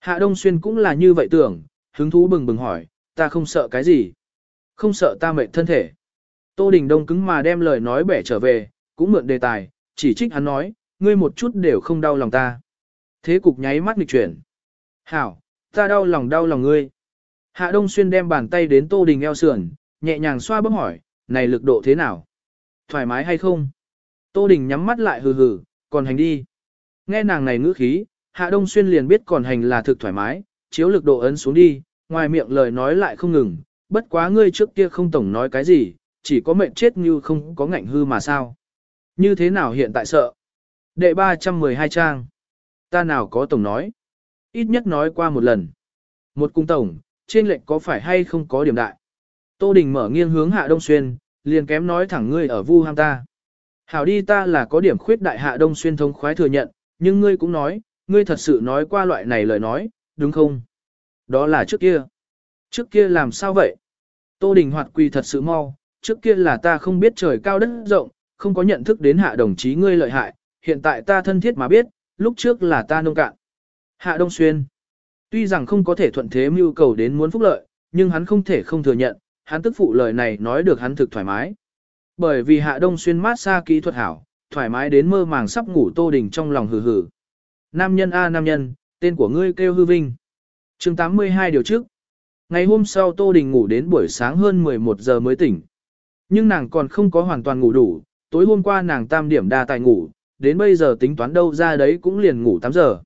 Hạ Đông Xuyên cũng là như vậy tưởng, hứng thú bừng bừng hỏi, ta không sợ cái gì. Không sợ ta mệt thân thể. Tô Đình Đông cứng mà đem lời nói bẻ trở về, cũng mượn đề tài, chỉ trích hắn nói, ngươi một chút đều không đau lòng ta. Thế cục nháy mắt nghịch chuyển. Hảo, ta đau lòng đau lòng ngươi. Hạ Đông Xuyên đem bàn tay đến Tô Đình eo sườn, nhẹ nhàng xoa bấm hỏi, này lực độ thế nào? Thoải mái hay không? Tô Đình nhắm mắt lại hừ hừ, còn hành đi. Nghe nàng này ngữ khí, Hạ Đông Xuyên liền biết còn hành là thực thoải mái, chiếu lực độ ấn xuống đi, ngoài miệng lời nói lại không ngừng, bất quá ngươi trước kia không tổng nói cái gì, chỉ có mệnh chết như không có ngạnh hư mà sao. Như thế nào hiện tại sợ? Đệ 312 trang. Ta nào có tổng nói? Ít nhất nói qua một lần. Một cung tổng, trên lệnh có phải hay không có điểm đại? Tô Đình mở nghiêng hướng Hạ Đông Xuyên, liền kém nói thẳng ngươi ở vu ham ta. Hảo đi ta là có điểm khuyết đại Hạ Đông Xuyên thông khoái thừa nhận, nhưng ngươi cũng nói, ngươi thật sự nói qua loại này lời nói, đúng không? Đó là trước kia. Trước kia làm sao vậy? Tô Đình hoạt quỳ thật sự mau, trước kia là ta không biết trời cao đất rộng, không có nhận thức đến hạ đồng chí ngươi lợi hại, hiện tại ta thân thiết mà biết, lúc trước là ta nông cạn. Hạ Đông Xuyên. Tuy rằng không có thể thuận thế mưu cầu đến muốn phúc lợi, nhưng hắn không thể không thừa nhận, hắn tức phụ lời này nói được hắn thực thoải mái. Bởi vì Hạ Đông Xuyên mát xa kỹ thuật hảo, thoải mái đến mơ màng sắp ngủ Tô Đình trong lòng hừ hừ. Nam nhân A nam nhân, tên của ngươi kêu hư vinh. chương 82 điều trước. Ngày hôm sau Tô Đình ngủ đến buổi sáng hơn 11 giờ mới tỉnh. Nhưng nàng còn không có hoàn toàn ngủ đủ, tối hôm qua nàng tam điểm đa tài ngủ, đến bây giờ tính toán đâu ra đấy cũng liền ngủ 8 giờ.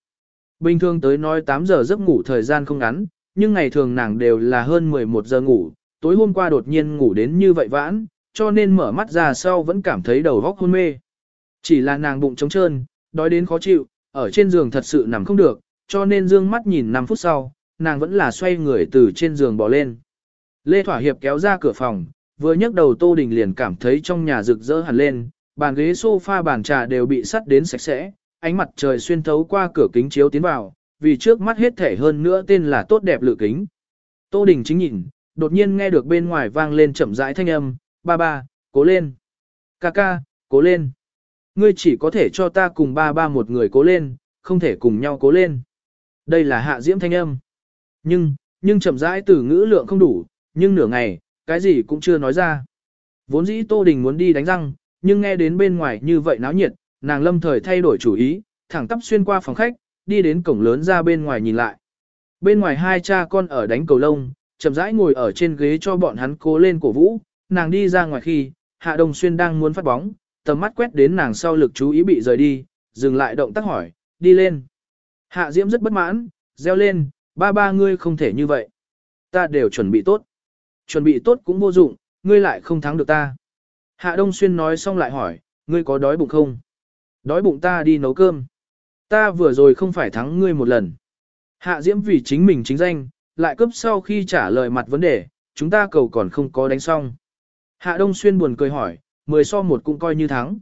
Bình thường tới nói 8 giờ giấc ngủ thời gian không ngắn, nhưng ngày thường nàng đều là hơn 11 giờ ngủ, tối hôm qua đột nhiên ngủ đến như vậy vãn, cho nên mở mắt ra sau vẫn cảm thấy đầu óc hôn mê. Chỉ là nàng bụng trống trơn, đói đến khó chịu, ở trên giường thật sự nằm không được, cho nên dương mắt nhìn 5 phút sau, nàng vẫn là xoay người từ trên giường bỏ lên. Lê Thỏa Hiệp kéo ra cửa phòng, vừa nhấc đầu Tô Đình liền cảm thấy trong nhà rực rỡ hẳn lên, bàn ghế sofa bàn trà đều bị sắt đến sạch sẽ, ánh mặt trời xuyên thấu qua cửa kính chiếu tiến vào, vì trước mắt hết thể hơn nữa tên là tốt đẹp lự kính. Tô Đình chính nhìn, đột nhiên nghe được bên ngoài vang lên chậm rãi thanh âm, ba ba, cố lên. Ca ca, cố lên. Ngươi chỉ có thể cho ta cùng ba ba một người cố lên, không thể cùng nhau cố lên. Đây là hạ diễm thanh âm. Nhưng, nhưng chậm rãi từ ngữ lượng không đủ, nhưng nửa ngày, cái gì cũng chưa nói ra. Vốn dĩ Tô Đình muốn đi đánh răng, nhưng nghe đến bên ngoài như vậy náo nhiệt, nàng lâm thời thay đổi chủ ý, thẳng tắp xuyên qua phòng khách, đi đến cổng lớn ra bên ngoài nhìn lại. Bên ngoài hai cha con ở đánh cầu lông, chậm rãi ngồi ở trên ghế cho bọn hắn cố lên cổ vũ, nàng đi ra ngoài khi, Hạ Đông Xuyên đang muốn phát bóng, tầm mắt quét đến nàng sau lực chú ý bị rời đi, dừng lại động tác hỏi, đi lên. Hạ Diễm rất bất mãn, reo lên, ba ba ngươi không thể như vậy. Ta đều chuẩn bị tốt. Chuẩn bị tốt cũng vô dụng, ngươi lại không thắng được ta. Hạ Đông Xuyên nói xong lại hỏi, ngươi có đói bụng không? Đói bụng ta đi nấu cơm. Ta vừa rồi không phải thắng ngươi một lần. Hạ Diễm vì chính mình chính danh, lại cấp sau khi trả lời mặt vấn đề, chúng ta cầu còn không có đánh xong. Hạ Đông Xuyên buồn cười hỏi, 10 so một cũng coi như thắng.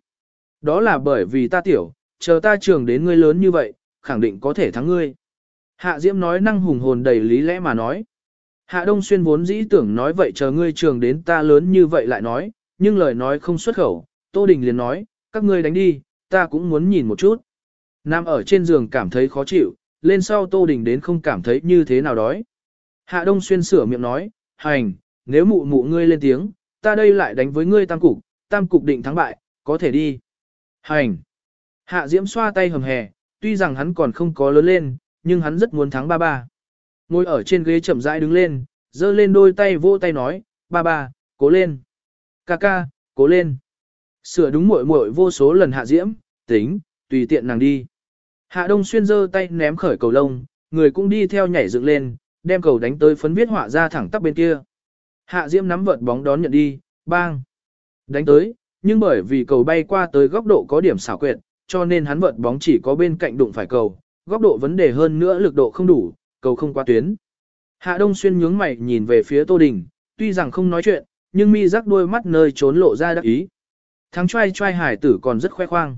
Đó là bởi vì ta tiểu, chờ ta trưởng đến ngươi lớn như vậy, khẳng định có thể thắng ngươi. Hạ Diễm nói năng hùng hồn đầy lý lẽ mà nói. Hạ Đông Xuyên vốn dĩ tưởng nói vậy chờ ngươi trường đến ta lớn như vậy lại nói, nhưng lời nói không xuất khẩu, Tô Đình liền nói, các ngươi đánh đi, ta cũng muốn nhìn một chút. Nam ở trên giường cảm thấy khó chịu, lên sau Tô Đình đến không cảm thấy như thế nào đói. Hạ Đông Xuyên sửa miệng nói, hành, nếu mụ mụ ngươi lên tiếng, ta đây lại đánh với ngươi tam cục, tam cục định thắng bại, có thể đi. Hành. Hạ Diễm xoa tay hầm hè, tuy rằng hắn còn không có lớn lên, nhưng hắn rất muốn thắng ba ba. Ngồi ở trên ghế chậm rãi đứng lên, giơ lên đôi tay vỗ tay nói, ba ba, cố lên. Ca ca, cố lên. Sửa đúng muội muội vô số lần hạ diễm, tính, tùy tiện nàng đi. Hạ Đông Xuyên giơ tay ném khởi cầu lông, người cũng đi theo nhảy dựng lên, đem cầu đánh tới phấn viết họa ra thẳng tắp bên kia. Hạ Diễm nắm vợt bóng đón nhận đi, bang. Đánh tới, nhưng bởi vì cầu bay qua tới góc độ có điểm xảo quyệt, cho nên hắn vợt bóng chỉ có bên cạnh đụng phải cầu, góc độ vấn đề hơn nữa lực độ không đủ, cầu không qua tuyến. Hạ Đông Xuyên nhướng mày nhìn về phía Tô Đình, tuy rằng không nói chuyện, nhưng mi rắc đôi mắt nơi trốn lộ ra đắc ý. Thắng trai trai hải tử còn rất khoe khoang.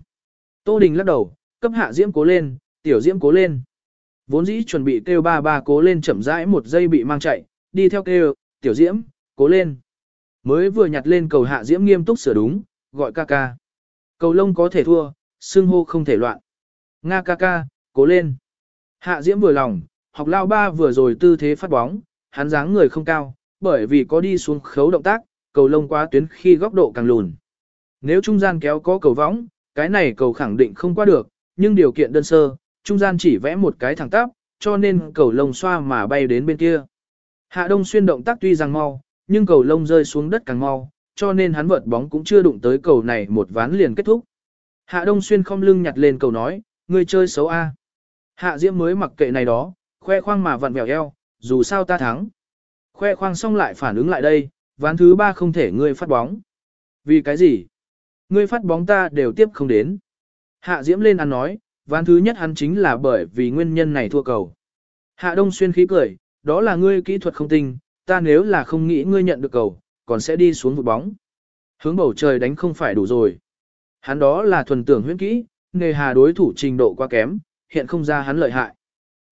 Tô Đình lắc đầu, cấp hạ diễm cố lên, tiểu diễm cố lên. Vốn dĩ chuẩn bị kêu ba ba cố lên chậm rãi một giây bị mang chạy, đi theo kêu, tiểu diễm, cố lên. Mới vừa nhặt lên cầu hạ diễm nghiêm túc sửa đúng, gọi ca ca. Cầu lông có thể thua, xương hô không thể loạn. Nga ca ca, cố lên. Hạ diễm vừa lòng, học lao ba vừa rồi tư thế phát bóng, hắn dáng người không cao, bởi vì có đi xuống khấu động tác, cầu lông quá tuyến khi góc độ càng lùn. Nếu trung gian kéo có cầu võng, cái này cầu khẳng định không qua được, nhưng điều kiện đơn sơ, trung gian chỉ vẽ một cái thẳng tắp, cho nên cầu lông xoa mà bay đến bên kia. Hạ Đông Xuyên động tác tuy rằng mau, nhưng cầu lông rơi xuống đất càng mau, cho nên hắn vợt bóng cũng chưa đụng tới cầu này một ván liền kết thúc. Hạ Đông Xuyên không lưng nhặt lên cầu nói, ngươi chơi xấu A. Hạ Diễm mới mặc kệ này đó, khoe khoang mà vặn vẹo eo, dù sao ta thắng. Khoe khoang xong lại phản ứng lại đây, ván thứ ba không thể ngươi phát bóng. Vì cái gì? Ngươi phát bóng ta đều tiếp không đến. Hạ Diễm lên ăn nói, ván thứ nhất hắn chính là bởi vì nguyên nhân này thua cầu. Hạ Đông Xuyên khí cười, đó là ngươi kỹ thuật không tinh, ta nếu là không nghĩ ngươi nhận được cầu, còn sẽ đi xuống vụt bóng. Hướng bầu trời đánh không phải đủ rồi. Hắn đó là thuần tưởng huyễn kỹ, nghề hà đối thủ trình độ quá kém, hiện không ra hắn lợi hại.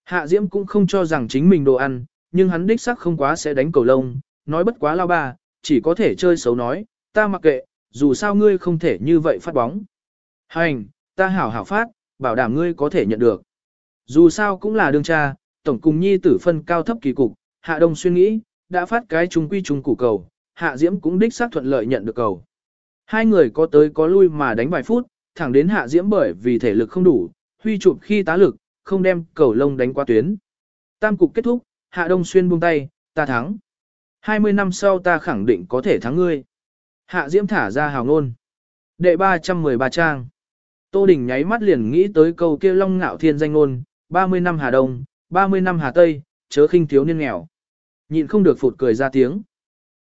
Hạ Diễm cũng không cho rằng chính mình đồ ăn, nhưng hắn đích sắc không quá sẽ đánh cầu lông, nói bất quá lao ba, chỉ có thể chơi xấu nói, ta mặc kệ, dù sao ngươi không thể như vậy phát bóng. Hành, ta hảo hảo phát, bảo đảm ngươi có thể nhận được. Dù sao cũng là đương cha, tổng cùng nhi tử phân cao thấp kỳ cục, Hạ Đông suy nghĩ, đã phát cái trung quy trung củ cầu, Hạ Diễm cũng đích xác thuận lợi nhận được cầu. Hai người có tới có lui mà đánh vài phút, thẳng đến Hạ Diễm bởi vì thể lực không đủ, huy chụp khi tá lực, không đem cầu lông đánh qua tuyến. Tam cục kết thúc, Hạ Đông Xuyên buông tay, ta thắng. 20 năm sau ta khẳng định có thể thắng ngươi. Hạ Diễm thả ra hào ngôn. Đệ 313 trang. Tô Đình nháy mắt liền nghĩ tới câu kia long ngạo thiên danh ngôn, 30 năm Hà Đông, 30 năm Hà Tây, chớ khinh thiếu niên nghèo. Nhịn không được phụt cười ra tiếng.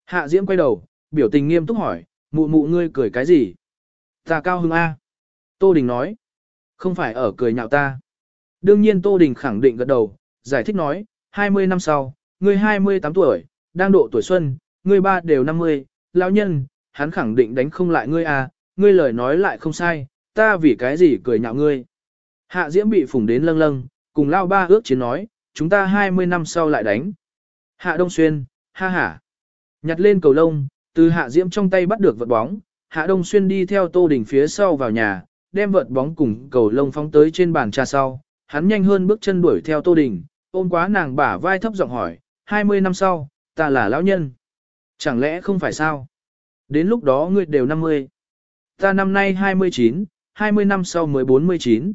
Hạ Diễm quay đầu, biểu tình nghiêm túc hỏi, mụ mụ ngươi cười cái gì? Ta cao hưng A. Tô Đình nói, không phải ở cười nhạo ta. Đương nhiên Tô Đình khẳng định gật đầu, giải thích nói, 20 năm sau, ngươi 28 tuổi, đang độ tuổi xuân, ngươi ba đều 50, lão nhân, hắn khẳng định đánh không lại ngươi à, ngươi lời nói lại không sai, ta vì cái gì cười nhạo ngươi. Hạ Diễm bị phủng đến lâng lâng, cùng lao ba ước chiến nói, chúng ta 20 năm sau lại đánh. Hạ Đông Xuyên, ha ha. Nhặt lên cầu lông, từ Hạ Diễm trong tay bắt được vật bóng, Hạ Đông Xuyên đi theo Tô Đình phía sau vào nhà, đem vợt bóng cùng cầu lông phóng tới trên bàn trà sau, hắn nhanh hơn bước chân đuổi theo Tô Đình, ôm quá nàng bả vai thấp giọng hỏi, 20 năm sau, ta là lão nhân. Chẳng lẽ không phải sao? Đến lúc đó ngươi đều 50. Ta năm nay 29, 20 năm sau mới 49.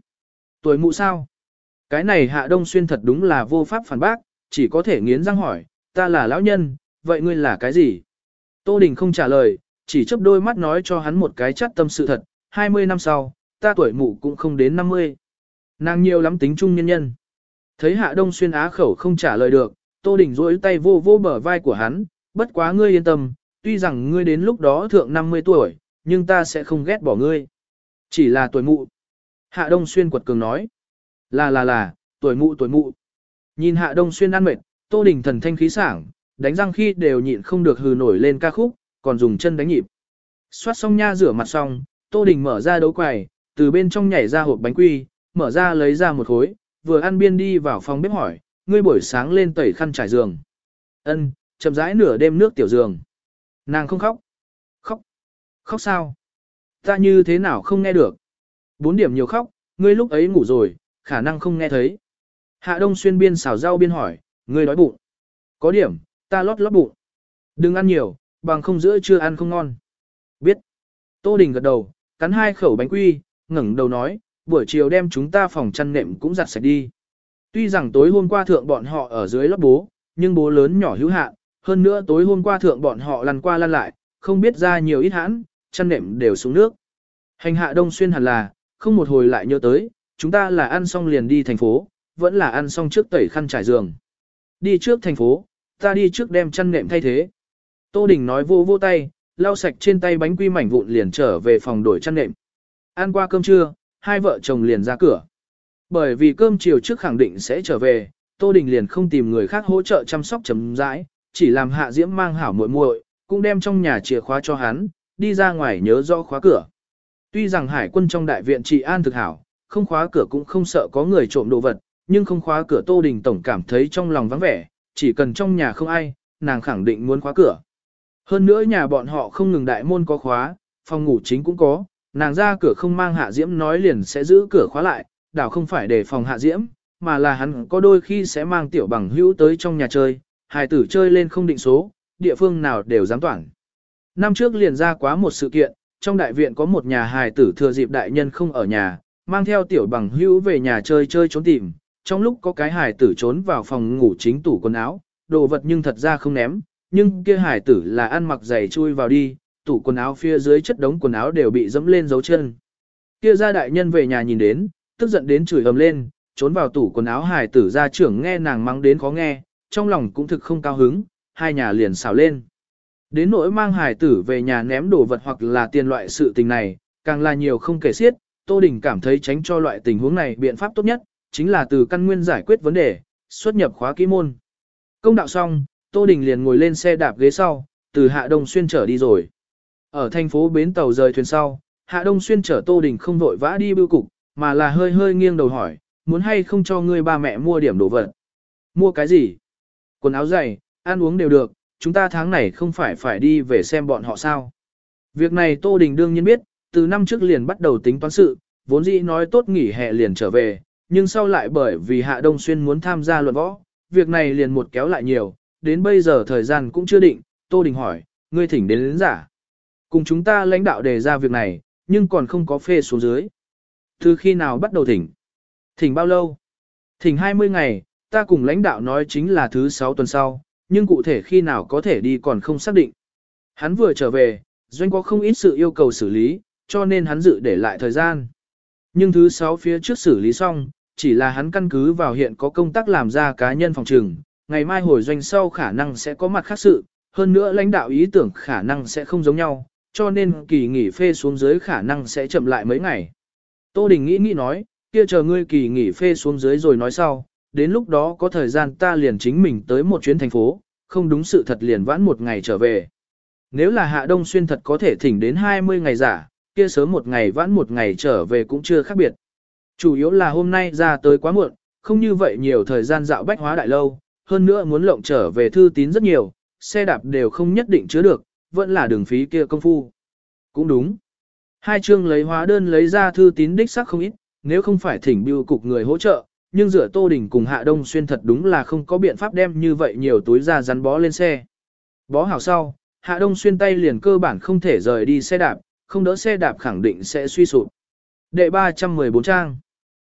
Tuổi mụ sao? Cái này Hạ Đông Xuyên thật đúng là vô pháp phản bác, chỉ có thể nghiến răng hỏi, ta là lão nhân, vậy ngươi là cái gì? Tô Đình không trả lời, chỉ chấp đôi mắt nói cho hắn một cái chất tâm sự thật, 20 năm sau, ta tuổi mụ cũng không đến 50. Nàng nhiều lắm tính trung nhân nhân. Thấy Hạ Đông Xuyên á khẩu không trả lời được, Tô Đình rỗi tay vô vô bờ vai của hắn, bất quá ngươi yên tâm, tuy rằng ngươi đến lúc đó thượng 50 tuổi, nhưng ta sẽ không ghét bỏ ngươi. Chỉ là tuổi mụ. Hạ Đông Xuyên quật cường nói. Là là là, tuổi mụ tuổi mụ. Nhìn Hạ Đông Xuyên ăn mệt, Tô Đình thần thanh khí sảng, đánh răng khi đều nhịn không được hừ nổi lên ca khúc, còn dùng chân đánh nhịp. Xoát xong nha rửa mặt xong, Tô Đình mở ra đấu quầy, từ bên trong nhảy ra hộp bánh quy, mở ra lấy ra một khối, vừa ăn biên đi vào phòng bếp hỏi, ngươi buổi sáng lên tẩy khăn trải giường. Ân, chậm rãi nửa đêm nước tiểu giường. Nàng không khóc. Khóc. Khóc sao? Ta như thế nào không nghe được? Bốn điểm nhiều khóc, ngươi lúc ấy ngủ rồi, khả năng không nghe thấy. Hạ Đông Xuyên biên xào rau biên hỏi, ngươi đói bụng. Có điểm, ta lót lót bụng. Đừng ăn nhiều, bằng không giữa chưa ăn không ngon. Biết. Tô Đình gật đầu, cắn hai khẩu bánh quy, ngẩng đầu nói, buổi chiều đem chúng ta phòng chăn nệm cũng giặt sạch đi. Tuy rằng tối hôm qua thượng bọn họ ở dưới lót bố, nhưng bố lớn nhỏ hữu hạn, hơn nữa tối hôm qua thượng bọn họ lăn qua lăn lại, không biết ra nhiều ít hãn, chăn nệm đều xuống nước. Hành hạ đông xuyên hẳn là, không một hồi lại nhớ tới, chúng ta là ăn xong liền đi thành phố, vẫn là ăn xong trước tẩy khăn trải giường. Đi trước thành phố, ta đi trước đem chăn nệm thay thế. Tô Đình nói vô vô tay, lau sạch trên tay bánh quy mảnh vụn liền trở về phòng đổi chăn nệm. Ăn qua cơm trưa, hai vợ chồng liền ra cửa. Bởi vì cơm chiều trước khẳng định sẽ trở về, Tô Đình liền không tìm người khác hỗ trợ chăm sóc chấm rãi, chỉ làm Hạ Diễm mang hảo muội muội, cũng đem trong nhà chìa khóa cho hắn, đi ra ngoài nhớ rõ khóa cửa. Tuy rằng hải quân trong đại viện trị an thực hảo, không khóa cửa cũng không sợ có người trộm đồ vật, nhưng không khóa cửa Tô Đình tổng cảm thấy trong lòng vắng vẻ, chỉ cần trong nhà không ai, nàng khẳng định muốn khóa cửa. Hơn nữa nhà bọn họ không ngừng đại môn có khóa, phòng ngủ chính cũng có, nàng ra cửa không mang hạ diễm nói liền sẽ giữ cửa khóa lại, đảo không phải để phòng hạ diễm, mà là hắn có đôi khi sẽ mang tiểu bằng hữu tới trong nhà chơi, hài tử chơi lên không định số, địa phương nào đều dám toản. Năm trước liền ra quá một sự kiện, trong đại viện có một nhà hài tử thừa dịp đại nhân không ở nhà, mang theo tiểu bằng hữu về nhà chơi chơi trốn tìm, trong lúc có cái hài tử trốn vào phòng ngủ chính tủ quần áo, đồ vật nhưng thật ra không ném, nhưng kia hài tử là ăn mặc giày chui vào đi, tủ quần áo phía dưới chất đống quần áo đều bị dẫm lên dấu chân. Kia ra đại nhân về nhà nhìn đến, tức giận đến chửi ầm lên, trốn vào tủ quần áo hài tử ra trưởng nghe nàng mắng đến khó nghe, trong lòng cũng thực không cao hứng, hai nhà liền xào lên. Đến nỗi mang hài tử về nhà ném đồ vật hoặc là tiền loại sự tình này, càng là nhiều không kể xiết, Tô Đình cảm thấy tránh cho loại tình huống này biện pháp tốt nhất, chính là từ căn nguyên giải quyết vấn đề, xuất nhập khóa kỹ môn. Công đạo xong, Tô Đình liền ngồi lên xe đạp ghế sau, từ Hạ Đông Xuyên trở đi rồi. Ở thành phố bến tàu rời thuyền sau, Hạ Đông Xuyên chở Tô Đình không vội vã đi bưu cục, mà là hơi hơi nghiêng đầu hỏi, muốn hay không cho ngươi ba mẹ mua điểm đồ vật. Mua cái gì? Quần áo giày, ăn uống đều được, chúng ta tháng này không phải phải đi về xem bọn họ sao. Việc này Tô Đình đương nhiên biết, từ năm trước liền bắt đầu tính toán sự, vốn dĩ nói tốt nghỉ hè liền trở về, nhưng sau lại bởi vì Hạ Đông Xuyên muốn tham gia luận võ, việc này liền một kéo lại nhiều, đến bây giờ thời gian cũng chưa định, Tô Đình hỏi, ngươi thỉnh đến đến giả. Cùng chúng ta lãnh đạo đề ra việc này, nhưng còn không có phê xuống dưới. Từ khi nào bắt đầu thỉnh? Thỉnh bao lâu? Thỉnh 20 ngày, ta cùng lãnh đạo nói chính là thứ 6 tuần sau, nhưng cụ thể khi nào có thể đi còn không xác định. Hắn vừa trở về, doanh có không ít sự yêu cầu xử lý, cho nên hắn dự để lại thời gian. Nhưng thứ 6 phía trước xử lý xong, chỉ là hắn căn cứ vào hiện có công tác làm ra cá nhân phòng trừng, ngày mai hồi doanh sau khả năng sẽ có mặt khác sự, hơn nữa lãnh đạo ý tưởng khả năng sẽ không giống nhau, cho nên kỳ nghỉ phê xuống dưới khả năng sẽ chậm lại mấy ngày. Tô Đình nghĩ nghĩ nói, kia chờ ngươi kỳ nghỉ phê xuống dưới rồi nói sau, đến lúc đó có thời gian ta liền chính mình tới một chuyến thành phố, không đúng sự thật liền vãn một ngày trở về. Nếu là Hạ Đông Xuyên thật có thể thỉnh đến 20 ngày giả, kia sớm một ngày vãn một ngày trở về cũng chưa khác biệt. Chủ yếu là hôm nay ra tới quá muộn, không như vậy nhiều thời gian dạo bách hóa đại lâu, hơn nữa muốn lộng trở về thư tín rất nhiều, xe đạp đều không nhất định chứa được, vẫn là đường phí kia công phu. Cũng đúng. Hai chương lấy hóa đơn lấy ra thư tín đích xác không ít, nếu không phải thỉnh bưu cục người hỗ trợ, nhưng dựa Tô Đình cùng Hạ Đông Xuyên thật đúng là không có biện pháp đem như vậy nhiều túi ra rắn bó lên xe. Bó hảo sau, Hạ Đông Xuyên tay liền cơ bản không thể rời đi xe đạp, không đỡ xe đạp khẳng định sẽ suy sụp. Đệ 314 trang.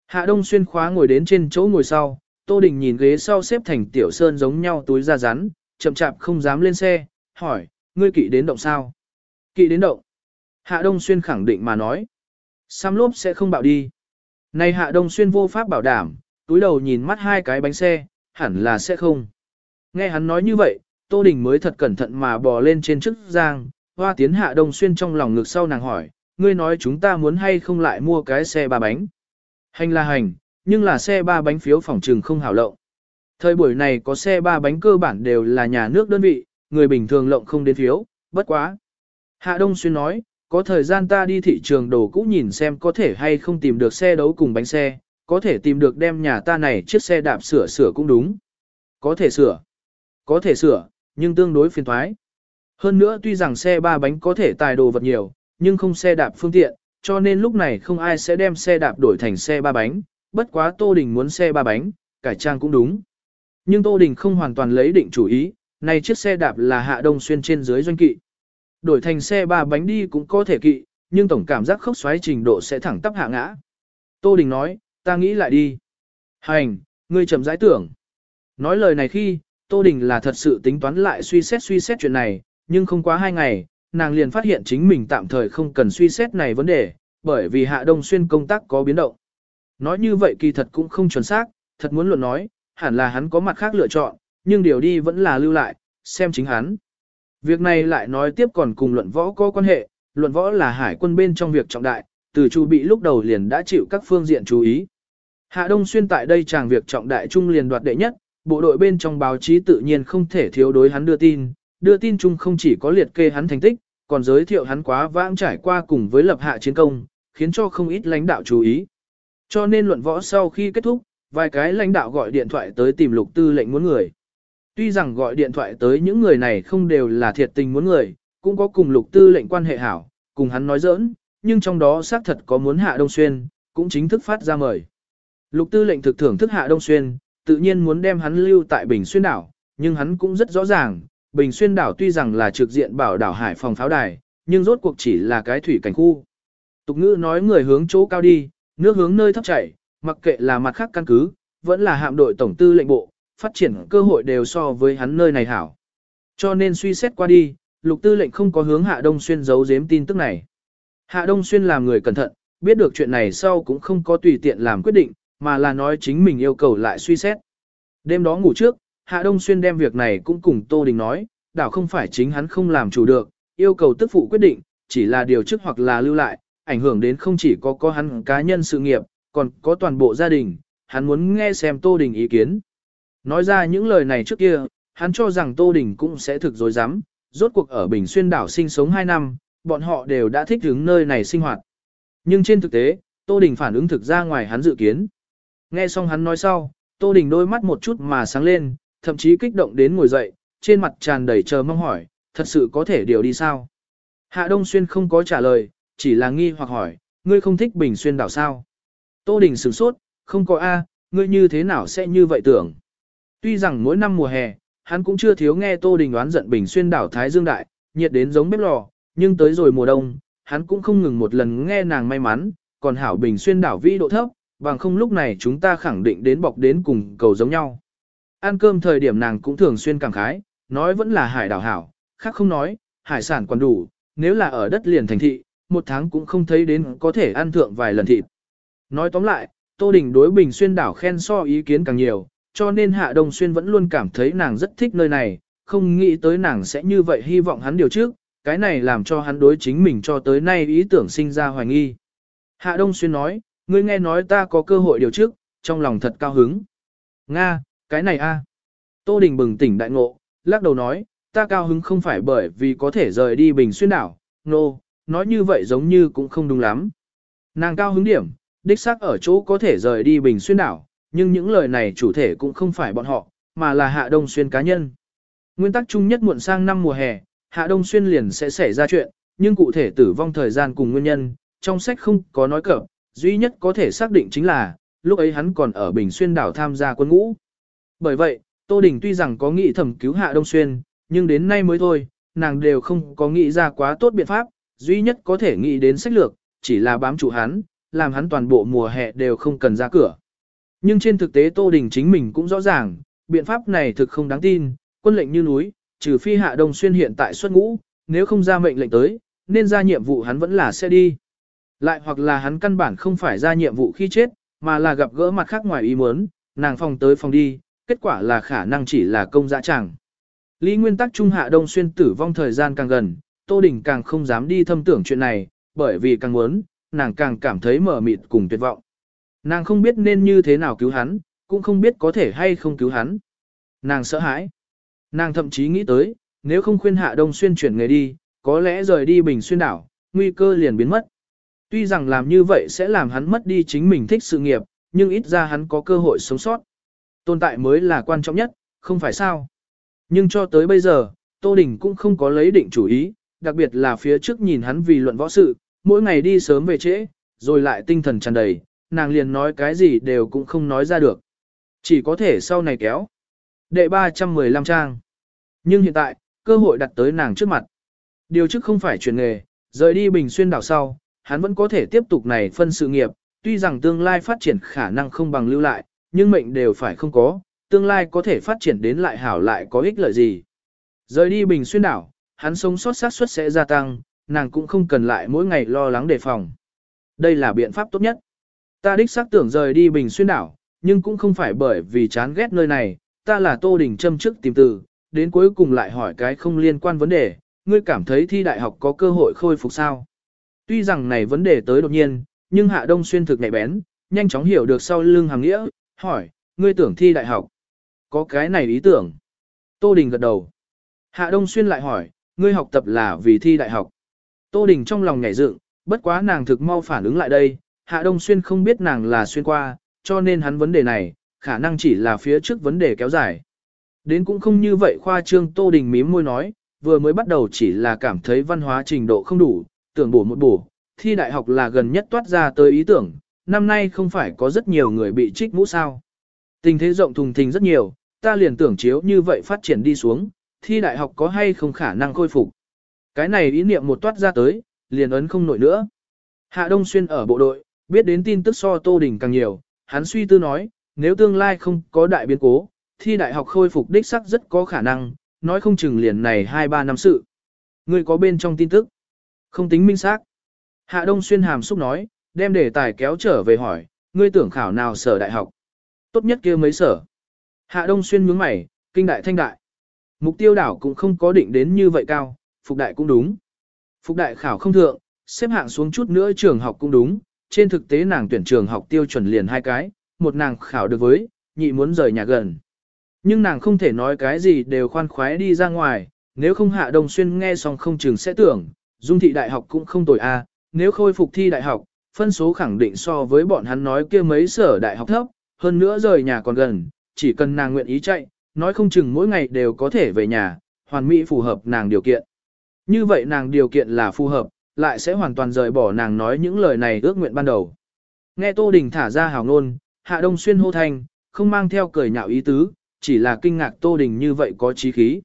Hạ Đông Xuyên khóa ngồi đến trên chỗ ngồi sau, Tô Đình nhìn ghế sau xếp thành tiểu sơn giống nhau túi ra rắn, chậm chạp không dám lên xe, hỏi, ngươi kỵ đến động sao? Kỵ đến động. Hạ Đông Xuyên khẳng định mà nói. Sam lốp sẽ không bạo đi. Này Hạ Đông Xuyên vô pháp bảo đảm, túi đầu nhìn mắt hai cái bánh xe, hẳn là sẽ không. Nghe hắn nói như vậy, Tô Đình mới thật cẩn thận mà bò lên trên chức giang, hoa tiến Hạ Đông Xuyên trong lòng ngực sau nàng hỏi, ngươi nói chúng ta muốn hay không lại mua cái xe ba bánh. Hành là hành, nhưng là xe ba bánh phiếu phòng trừng không hảo lộng. Thời buổi này có xe ba bánh cơ bản đều là nhà nước đơn vị, người bình thường lộng không đến phiếu, bất quá. Hạ Đông Xuyên nói, có thời gian ta đi thị trường đồ cũ nhìn xem có thể hay không tìm được xe đấu cùng bánh xe, có thể tìm được đem nhà ta này chiếc xe đạp sửa sửa cũng đúng. Có thể sửa. Có thể sửa, nhưng tương đối phiền thoái. Hơn nữa tuy rằng xe ba bánh có thể tài đồ vật nhiều, nhưng không xe đạp phương tiện, cho nên lúc này không ai sẽ đem xe đạp đổi thành xe ba bánh, bất quá Tô Đình muốn xe ba bánh, cải trang cũng đúng. Nhưng Tô Đình không hoàn toàn lấy định chủ ý, này chiếc xe đạp là hạ đông xuyên trên dưới doanh kỵ. Đổi thành xe ba bánh đi cũng có thể kỵ, nhưng tổng cảm giác khốc xoáy trình độ sẽ thẳng tắp hạ ngã. Tô Đình nói, ta nghĩ lại đi. Hành, ngươi chậm rãi tưởng. Nói lời này khi, Tô Đình là thật sự tính toán lại suy xét suy xét chuyện này, nhưng không quá hai ngày, nàng liền phát hiện chính mình tạm thời không cần suy xét này vấn đề, bởi vì Hạ Đông Xuyên công tác có biến động. Nói như vậy kỳ thật cũng không chuẩn xác, thật muốn luận nói, hẳn là hắn có mặt khác lựa chọn, nhưng điều đi vẫn là lưu lại, xem chính hắn. Việc này lại nói tiếp còn cùng luận võ có quan hệ, luận võ là hải quân bên trong việc trọng đại, từ chu bị lúc đầu liền đã chịu các phương diện chú ý. Hạ Đông Xuyên tại đây chàng việc trọng đại trung liền đoạt đệ nhất, bộ đội bên trong báo chí tự nhiên không thể thiếu đối hắn đưa tin, đưa tin chung không chỉ có liệt kê hắn thành tích, còn giới thiệu hắn quá vãng trải qua cùng với lập hạ chiến công, khiến cho không ít lãnh đạo chú ý. Cho nên luận võ sau khi kết thúc, vài cái lãnh đạo gọi điện thoại tới tìm lục tư lệnh muốn người. Tuy rằng gọi điện thoại tới những người này không đều là thiệt tình muốn người, cũng có cùng lục tư lệnh quan hệ hảo, cùng hắn nói giỡn, nhưng trong đó xác thật có muốn hạ đông xuyên, cũng chính thức phát ra mời. Lục tư lệnh thực thưởng thức Hạ Đông Xuyên, tự nhiên muốn đem hắn lưu tại Bình Xuyên đảo, nhưng hắn cũng rất rõ ràng, Bình Xuyên đảo tuy rằng là trực diện bảo đảo hải phòng pháo đài, nhưng rốt cuộc chỉ là cái thủy cảnh khu. Tục ngữ nói người hướng chỗ cao đi, nước hướng nơi thấp chảy, mặc kệ là mặt khác căn cứ, vẫn là hạm đội tổng tư lệnh bộ, phát triển cơ hội đều so với hắn nơi này hảo. Cho nên suy xét qua đi, lục tư lệnh không có hướng Hạ Đông Xuyên giấu giếm tin tức này. Hạ Đông Xuyên làm người cẩn thận, biết được chuyện này sau cũng không có tùy tiện làm quyết định, mà là nói chính mình yêu cầu lại suy xét. Đêm đó ngủ trước, Hạ Đông Xuyên đem việc này cũng cùng Tô Đình nói, đảo không phải chính hắn không làm chủ được, yêu cầu tức phụ quyết định, chỉ là điều chức hoặc là lưu lại, ảnh hưởng đến không chỉ có có hắn cá nhân sự nghiệp, còn có toàn bộ gia đình, hắn muốn nghe xem Tô Đình ý kiến. Nói ra những lời này trước kia, hắn cho rằng Tô Đình cũng sẽ thực dối rắm rốt cuộc ở Bình Xuyên đảo sinh sống 2 năm, bọn họ đều đã thích ứng nơi này sinh hoạt. Nhưng trên thực tế, Tô Đình phản ứng thực ra ngoài hắn dự kiến. Nghe xong hắn nói sau, Tô Đình đôi mắt một chút mà sáng lên, thậm chí kích động đến ngồi dậy, trên mặt tràn đầy chờ mong hỏi, thật sự có thể điều đi sao? Hạ Đông Xuyên không có trả lời, chỉ là nghi hoặc hỏi, ngươi không thích Bình Xuyên đảo sao? Tô Đình sửng sốt, không có A, ngươi như thế nào sẽ như vậy tưởng? Tuy rằng mỗi năm mùa hè, hắn cũng chưa thiếu nghe Tô Đình oán giận Bình Xuyên đảo Thái Dương Đại, nhiệt đến giống bếp lò, nhưng tới rồi mùa đông, hắn cũng không ngừng một lần nghe nàng may mắn, còn hảo Bình Xuyên đảo vĩ độ thấp, bằng không lúc này chúng ta khẳng định đến bọc đến cùng cầu giống nhau. Ăn cơm thời điểm nàng cũng thường xuyên cảm khái, nói vẫn là hải đảo hảo, khác không nói, hải sản còn đủ, nếu là ở đất liền thành thị, một tháng cũng không thấy đến có thể ăn thượng vài lần thịt. Nói tóm lại, Tô Đình đối Bình Xuyên đảo khen so ý kiến càng nhiều, cho nên Hạ Đông Xuyên vẫn luôn cảm thấy nàng rất thích nơi này, không nghĩ tới nàng sẽ như vậy hy vọng hắn điều trước, cái này làm cho hắn đối chính mình cho tới nay ý tưởng sinh ra hoài nghi. Hạ Đông Xuyên nói, ngươi nghe nói ta có cơ hội điều trước, trong lòng thật cao hứng. Nga, cái này a. Tô Đình bừng tỉnh đại ngộ, lắc đầu nói, ta cao hứng không phải bởi vì có thể rời đi Bình Xuyên đảo, nô, no, nói như vậy giống như cũng không đúng lắm. Nàng cao hứng điểm, đích xác ở chỗ có thể rời đi Bình Xuyên đảo, nhưng những lời này chủ thể cũng không phải bọn họ, mà là Hạ Đông Xuyên cá nhân. Nguyên tắc chung nhất muộn sang năm mùa hè, Hạ Đông Xuyên liền sẽ xảy ra chuyện, nhưng cụ thể tử vong thời gian cùng nguyên nhân, trong sách không có nói cỡ, duy nhất có thể xác định chính là, lúc ấy hắn còn ở Bình Xuyên đảo tham gia quân ngũ. Bởi vậy, Tô Đình tuy rằng có nghĩ thẩm cứu Hạ Đông Xuyên, nhưng đến nay mới thôi, nàng đều không có nghĩ ra quá tốt biện pháp, duy nhất có thể nghĩ đến sách lược, chỉ là bám trụ hắn, làm hắn toàn bộ mùa hè đều không cần ra cửa. Nhưng trên thực tế Tô Đình chính mình cũng rõ ràng, biện pháp này thực không đáng tin, quân lệnh như núi, trừ phi Hạ Đông Xuyên hiện tại xuất ngũ, nếu không ra mệnh lệnh tới, nên ra nhiệm vụ hắn vẫn là sẽ đi. Lại hoặc là hắn căn bản không phải ra nhiệm vụ khi chết, mà là gặp gỡ mặt khác ngoài ý muốn, nàng phòng tới phòng đi, kết quả là khả năng chỉ là công dã chẳng. Lý nguyên tắc trung hạ đông xuyên tử vong thời gian càng gần, Tô Đình càng không dám đi thâm tưởng chuyện này, bởi vì càng muốn, nàng càng cảm thấy mở mịt cùng tuyệt vọng. Nàng không biết nên như thế nào cứu hắn, cũng không biết có thể hay không cứu hắn. Nàng sợ hãi. Nàng thậm chí nghĩ tới, nếu không khuyên hạ đông xuyên chuyển nghề đi, có lẽ rời đi bình xuyên đảo, nguy cơ liền biến mất. Tuy rằng làm như vậy sẽ làm hắn mất đi chính mình thích sự nghiệp, nhưng ít ra hắn có cơ hội sống sót. Tồn tại mới là quan trọng nhất, không phải sao. Nhưng cho tới bây giờ, Tô Đình cũng không có lấy định chủ ý, đặc biệt là phía trước nhìn hắn vì luận võ sự, mỗi ngày đi sớm về trễ, rồi lại tinh thần tràn đầy, nàng liền nói cái gì đều cũng không nói ra được. Chỉ có thể sau này kéo. Đệ 315 trang. Nhưng hiện tại, cơ hội đặt tới nàng trước mặt. Điều chức không phải chuyển nghề, rời đi bình xuyên đảo sau, hắn vẫn có thể tiếp tục này phân sự nghiệp, tuy rằng tương lai phát triển khả năng không bằng lưu lại, nhưng mệnh đều phải không có, tương lai có thể phát triển đến lại hảo lại có ích lợi gì. Rời đi bình xuyên đảo, hắn sống sót sát suất sẽ gia tăng, nàng cũng không cần lại mỗi ngày lo lắng đề phòng. Đây là biện pháp tốt nhất. Ta đích xác tưởng rời đi bình xuyên đảo, nhưng cũng không phải bởi vì chán ghét nơi này, ta là Tô Đình châm chức tìm từ, đến cuối cùng lại hỏi cái không liên quan vấn đề, ngươi cảm thấy thi đại học có cơ hội khôi phục sao? Tuy rằng này vấn đề tới đột nhiên, nhưng Hạ Đông Xuyên thực nhạy bén, nhanh chóng hiểu được sau lưng hàng nghĩa, hỏi, ngươi tưởng thi đại học. Có cái này ý tưởng. Tô Đình gật đầu. Hạ Đông Xuyên lại hỏi, ngươi học tập là vì thi đại học. Tô Đình trong lòng nhảy dựng, bất quá nàng thực mau phản ứng lại đây, Hạ Đông Xuyên không biết nàng là xuyên qua, cho nên hắn vấn đề này, khả năng chỉ là phía trước vấn đề kéo dài. Đến cũng không như vậy khoa trương Tô Đình mím môi nói, vừa mới bắt đầu chỉ là cảm thấy văn hóa trình độ không đủ, tưởng bổ một bổ, thi đại học là gần nhất toát ra tới ý tưởng, năm nay không phải có rất nhiều người bị trích mũ sao. Tình thế rộng thùng thình rất nhiều, ta liền tưởng chiếu như vậy phát triển đi xuống, thi đại học có hay không khả năng khôi phục. Cái này ý niệm một toát ra tới, liền ấn không nổi nữa. Hạ Đông Xuyên ở bộ đội, biết đến tin tức so Tô Đình càng nhiều, hắn suy tư nói, nếu tương lai không có đại biến cố, thi đại học khôi phục đích sắc rất có khả năng, nói không chừng liền này 2-3 năm sự. Người có bên trong tin tức, không tính minh xác. Hạ Đông Xuyên hàm xúc nói, đem đề tài kéo trở về hỏi, ngươi tưởng khảo nào sở đại học? Tốt nhất kia mấy sở. Hạ Đông Xuyên nhướng mày, kinh đại thanh đại. Mục tiêu đảo cũng không có định đến như vậy cao, phục đại cũng đúng. Phục đại khảo không thượng, xếp hạng xuống chút nữa trường học cũng đúng, trên thực tế nàng tuyển trường học tiêu chuẩn liền hai cái, một nàng khảo được với, nhị muốn rời nhà gần. Nhưng nàng không thể nói cái gì đều khoan khoái đi ra ngoài, nếu không hạ đông xuyên nghe xong không chừng sẽ tưởng, dung thị đại học cũng không tồi a nếu khôi phục thi đại học, phân số khẳng định so với bọn hắn nói kia mấy sở đại học thấp, hơn nữa rời nhà còn gần, chỉ cần nàng nguyện ý chạy, nói không chừng mỗi ngày đều có thể về nhà, hoàn mỹ phù hợp nàng điều kiện. Như vậy nàng điều kiện là phù hợp, lại sẽ hoàn toàn rời bỏ nàng nói những lời này ước nguyện ban đầu. Nghe Tô Đình thả ra hào ngôn, Hạ Đông Xuyên hô thanh, không mang theo cười nhạo ý tứ, chỉ là kinh ngạc Tô Đình như vậy có trí khí.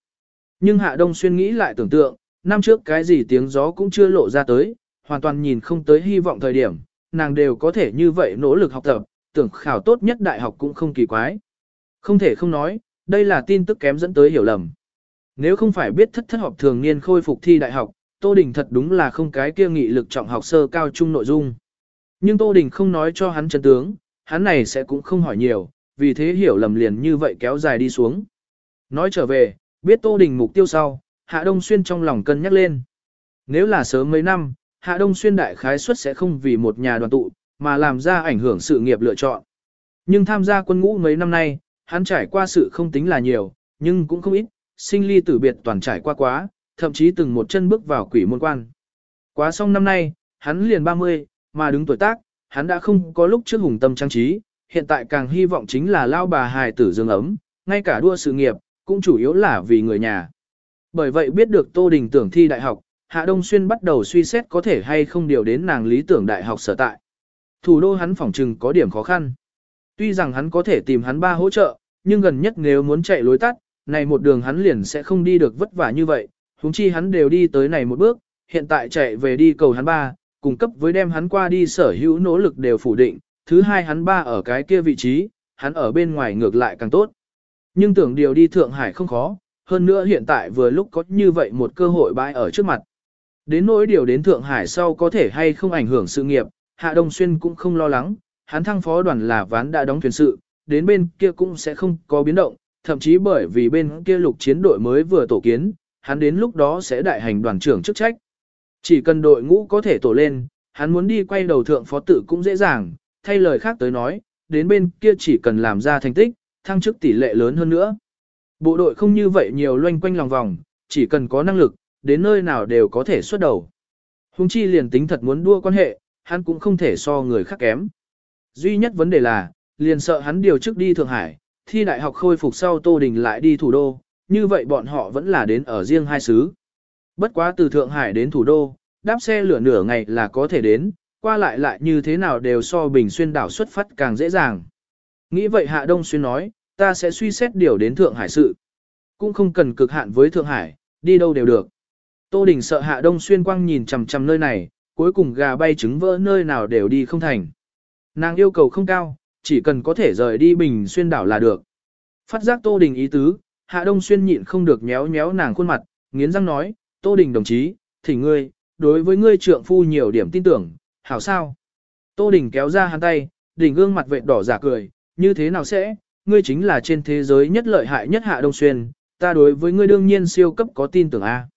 Nhưng Hạ Đông Xuyên nghĩ lại tưởng tượng, năm trước cái gì tiếng gió cũng chưa lộ ra tới, hoàn toàn nhìn không tới hy vọng thời điểm, nàng đều có thể như vậy nỗ lực học tập, tưởng khảo tốt nhất đại học cũng không kỳ quái. Không thể không nói, đây là tin tức kém dẫn tới hiểu lầm. Nếu không phải biết thất thất học thường niên khôi phục thi đại học, Tô Đình thật đúng là không cái kia nghị lực trọng học sơ cao trung nội dung. Nhưng Tô Đình không nói cho hắn chân tướng, hắn này sẽ cũng không hỏi nhiều, vì thế hiểu lầm liền như vậy kéo dài đi xuống. Nói trở về, biết Tô Đình mục tiêu sau, Hạ Đông Xuyên trong lòng cân nhắc lên. Nếu là sớm mấy năm, Hạ Đông Xuyên đại khái suất sẽ không vì một nhà đoàn tụ, mà làm ra ảnh hưởng sự nghiệp lựa chọn. Nhưng tham gia quân ngũ mấy năm nay, hắn trải qua sự không tính là nhiều, nhưng cũng không ít, sinh ly tử biệt toàn trải qua quá, thậm chí từng một chân bước vào quỷ môn quan. Quá xong năm nay, hắn liền 30, mà đứng tuổi tác, hắn đã không có lúc trước hùng tâm trang trí, hiện tại càng hy vọng chính là lao bà hài tử dương ấm, ngay cả đua sự nghiệp, cũng chủ yếu là vì người nhà. Bởi vậy biết được Tô Đình tưởng thi đại học, Hạ Đông Xuyên bắt đầu suy xét có thể hay không điều đến nàng lý tưởng đại học sở tại. Thủ đô hắn phỏng trừng có điểm khó khăn. Tuy rằng hắn có thể tìm hắn ba hỗ trợ, nhưng gần nhất nếu muốn chạy lối tắt, này một đường hắn liền sẽ không đi được vất vả như vậy, huống chi hắn đều đi tới này một bước, hiện tại chạy về đi cầu hắn ba, cung cấp với đem hắn qua đi sở hữu nỗ lực đều phủ định, thứ hai hắn ba ở cái kia vị trí, hắn ở bên ngoài ngược lại càng tốt. Nhưng tưởng điều đi Thượng Hải không khó, hơn nữa hiện tại vừa lúc có như vậy một cơ hội bãi ở trước mặt. Đến nỗi điều đến Thượng Hải sau có thể hay không ảnh hưởng sự nghiệp, Hạ Đông Xuyên cũng không lo lắng, hắn thăng phó đoàn là ván đã đóng thuyền sự, đến bên kia cũng sẽ không có biến động, thậm chí bởi vì bên kia lục chiến đội mới vừa tổ kiến, hắn đến lúc đó sẽ đại hành đoàn trưởng chức trách. Chỉ cần đội ngũ có thể tổ lên, hắn muốn đi quay đầu thượng phó tử cũng dễ dàng, thay lời khác tới nói, đến bên kia chỉ cần làm ra thành tích, thăng chức tỷ lệ lớn hơn nữa. Bộ đội không như vậy nhiều loanh quanh lòng vòng, chỉ cần có năng lực, đến nơi nào đều có thể xuất đầu. Hùng chi liền tính thật muốn đua quan hệ, hắn cũng không thể so người khác kém. Duy nhất vấn đề là, liền sợ hắn điều chức đi Thượng Hải, thi đại học khôi phục sau Tô Đình lại đi thủ đô, như vậy bọn họ vẫn là đến ở riêng hai xứ. Bất quá từ Thượng Hải đến thủ đô, đáp xe lửa nửa ngày là có thể đến, qua lại lại như thế nào đều so Bình Xuyên đảo xuất phát càng dễ dàng. Nghĩ vậy Hạ Đông Xuyên nói, ta sẽ suy xét điều đến Thượng Hải sự. Cũng không cần cực hạn với Thượng Hải, đi đâu đều được. Tô Đình sợ Hạ Đông Xuyên quang nhìn chằm chằm nơi này, cuối cùng gà bay trứng vỡ nơi nào đều đi không thành. Nàng yêu cầu không cao, chỉ cần có thể rời đi Bình Xuyên đảo là được. Phát giác Tô Đình ý tứ, Hạ Đông Xuyên nhịn không được nhéo nhéo nàng khuôn mặt, nghiến răng nói, Tô Đình đồng chí, thỉnh ngươi, đối với ngươi trượng phu nhiều điểm tin tưởng, hảo sao? Tô Đình kéo ra hắn tay, đỉnh gương mặt vệ đỏ giả cười, như thế nào sẽ, ngươi chính là trên thế giới nhất lợi hại nhất Hạ Đông Xuyên, ta đối với ngươi đương nhiên siêu cấp có tin tưởng a.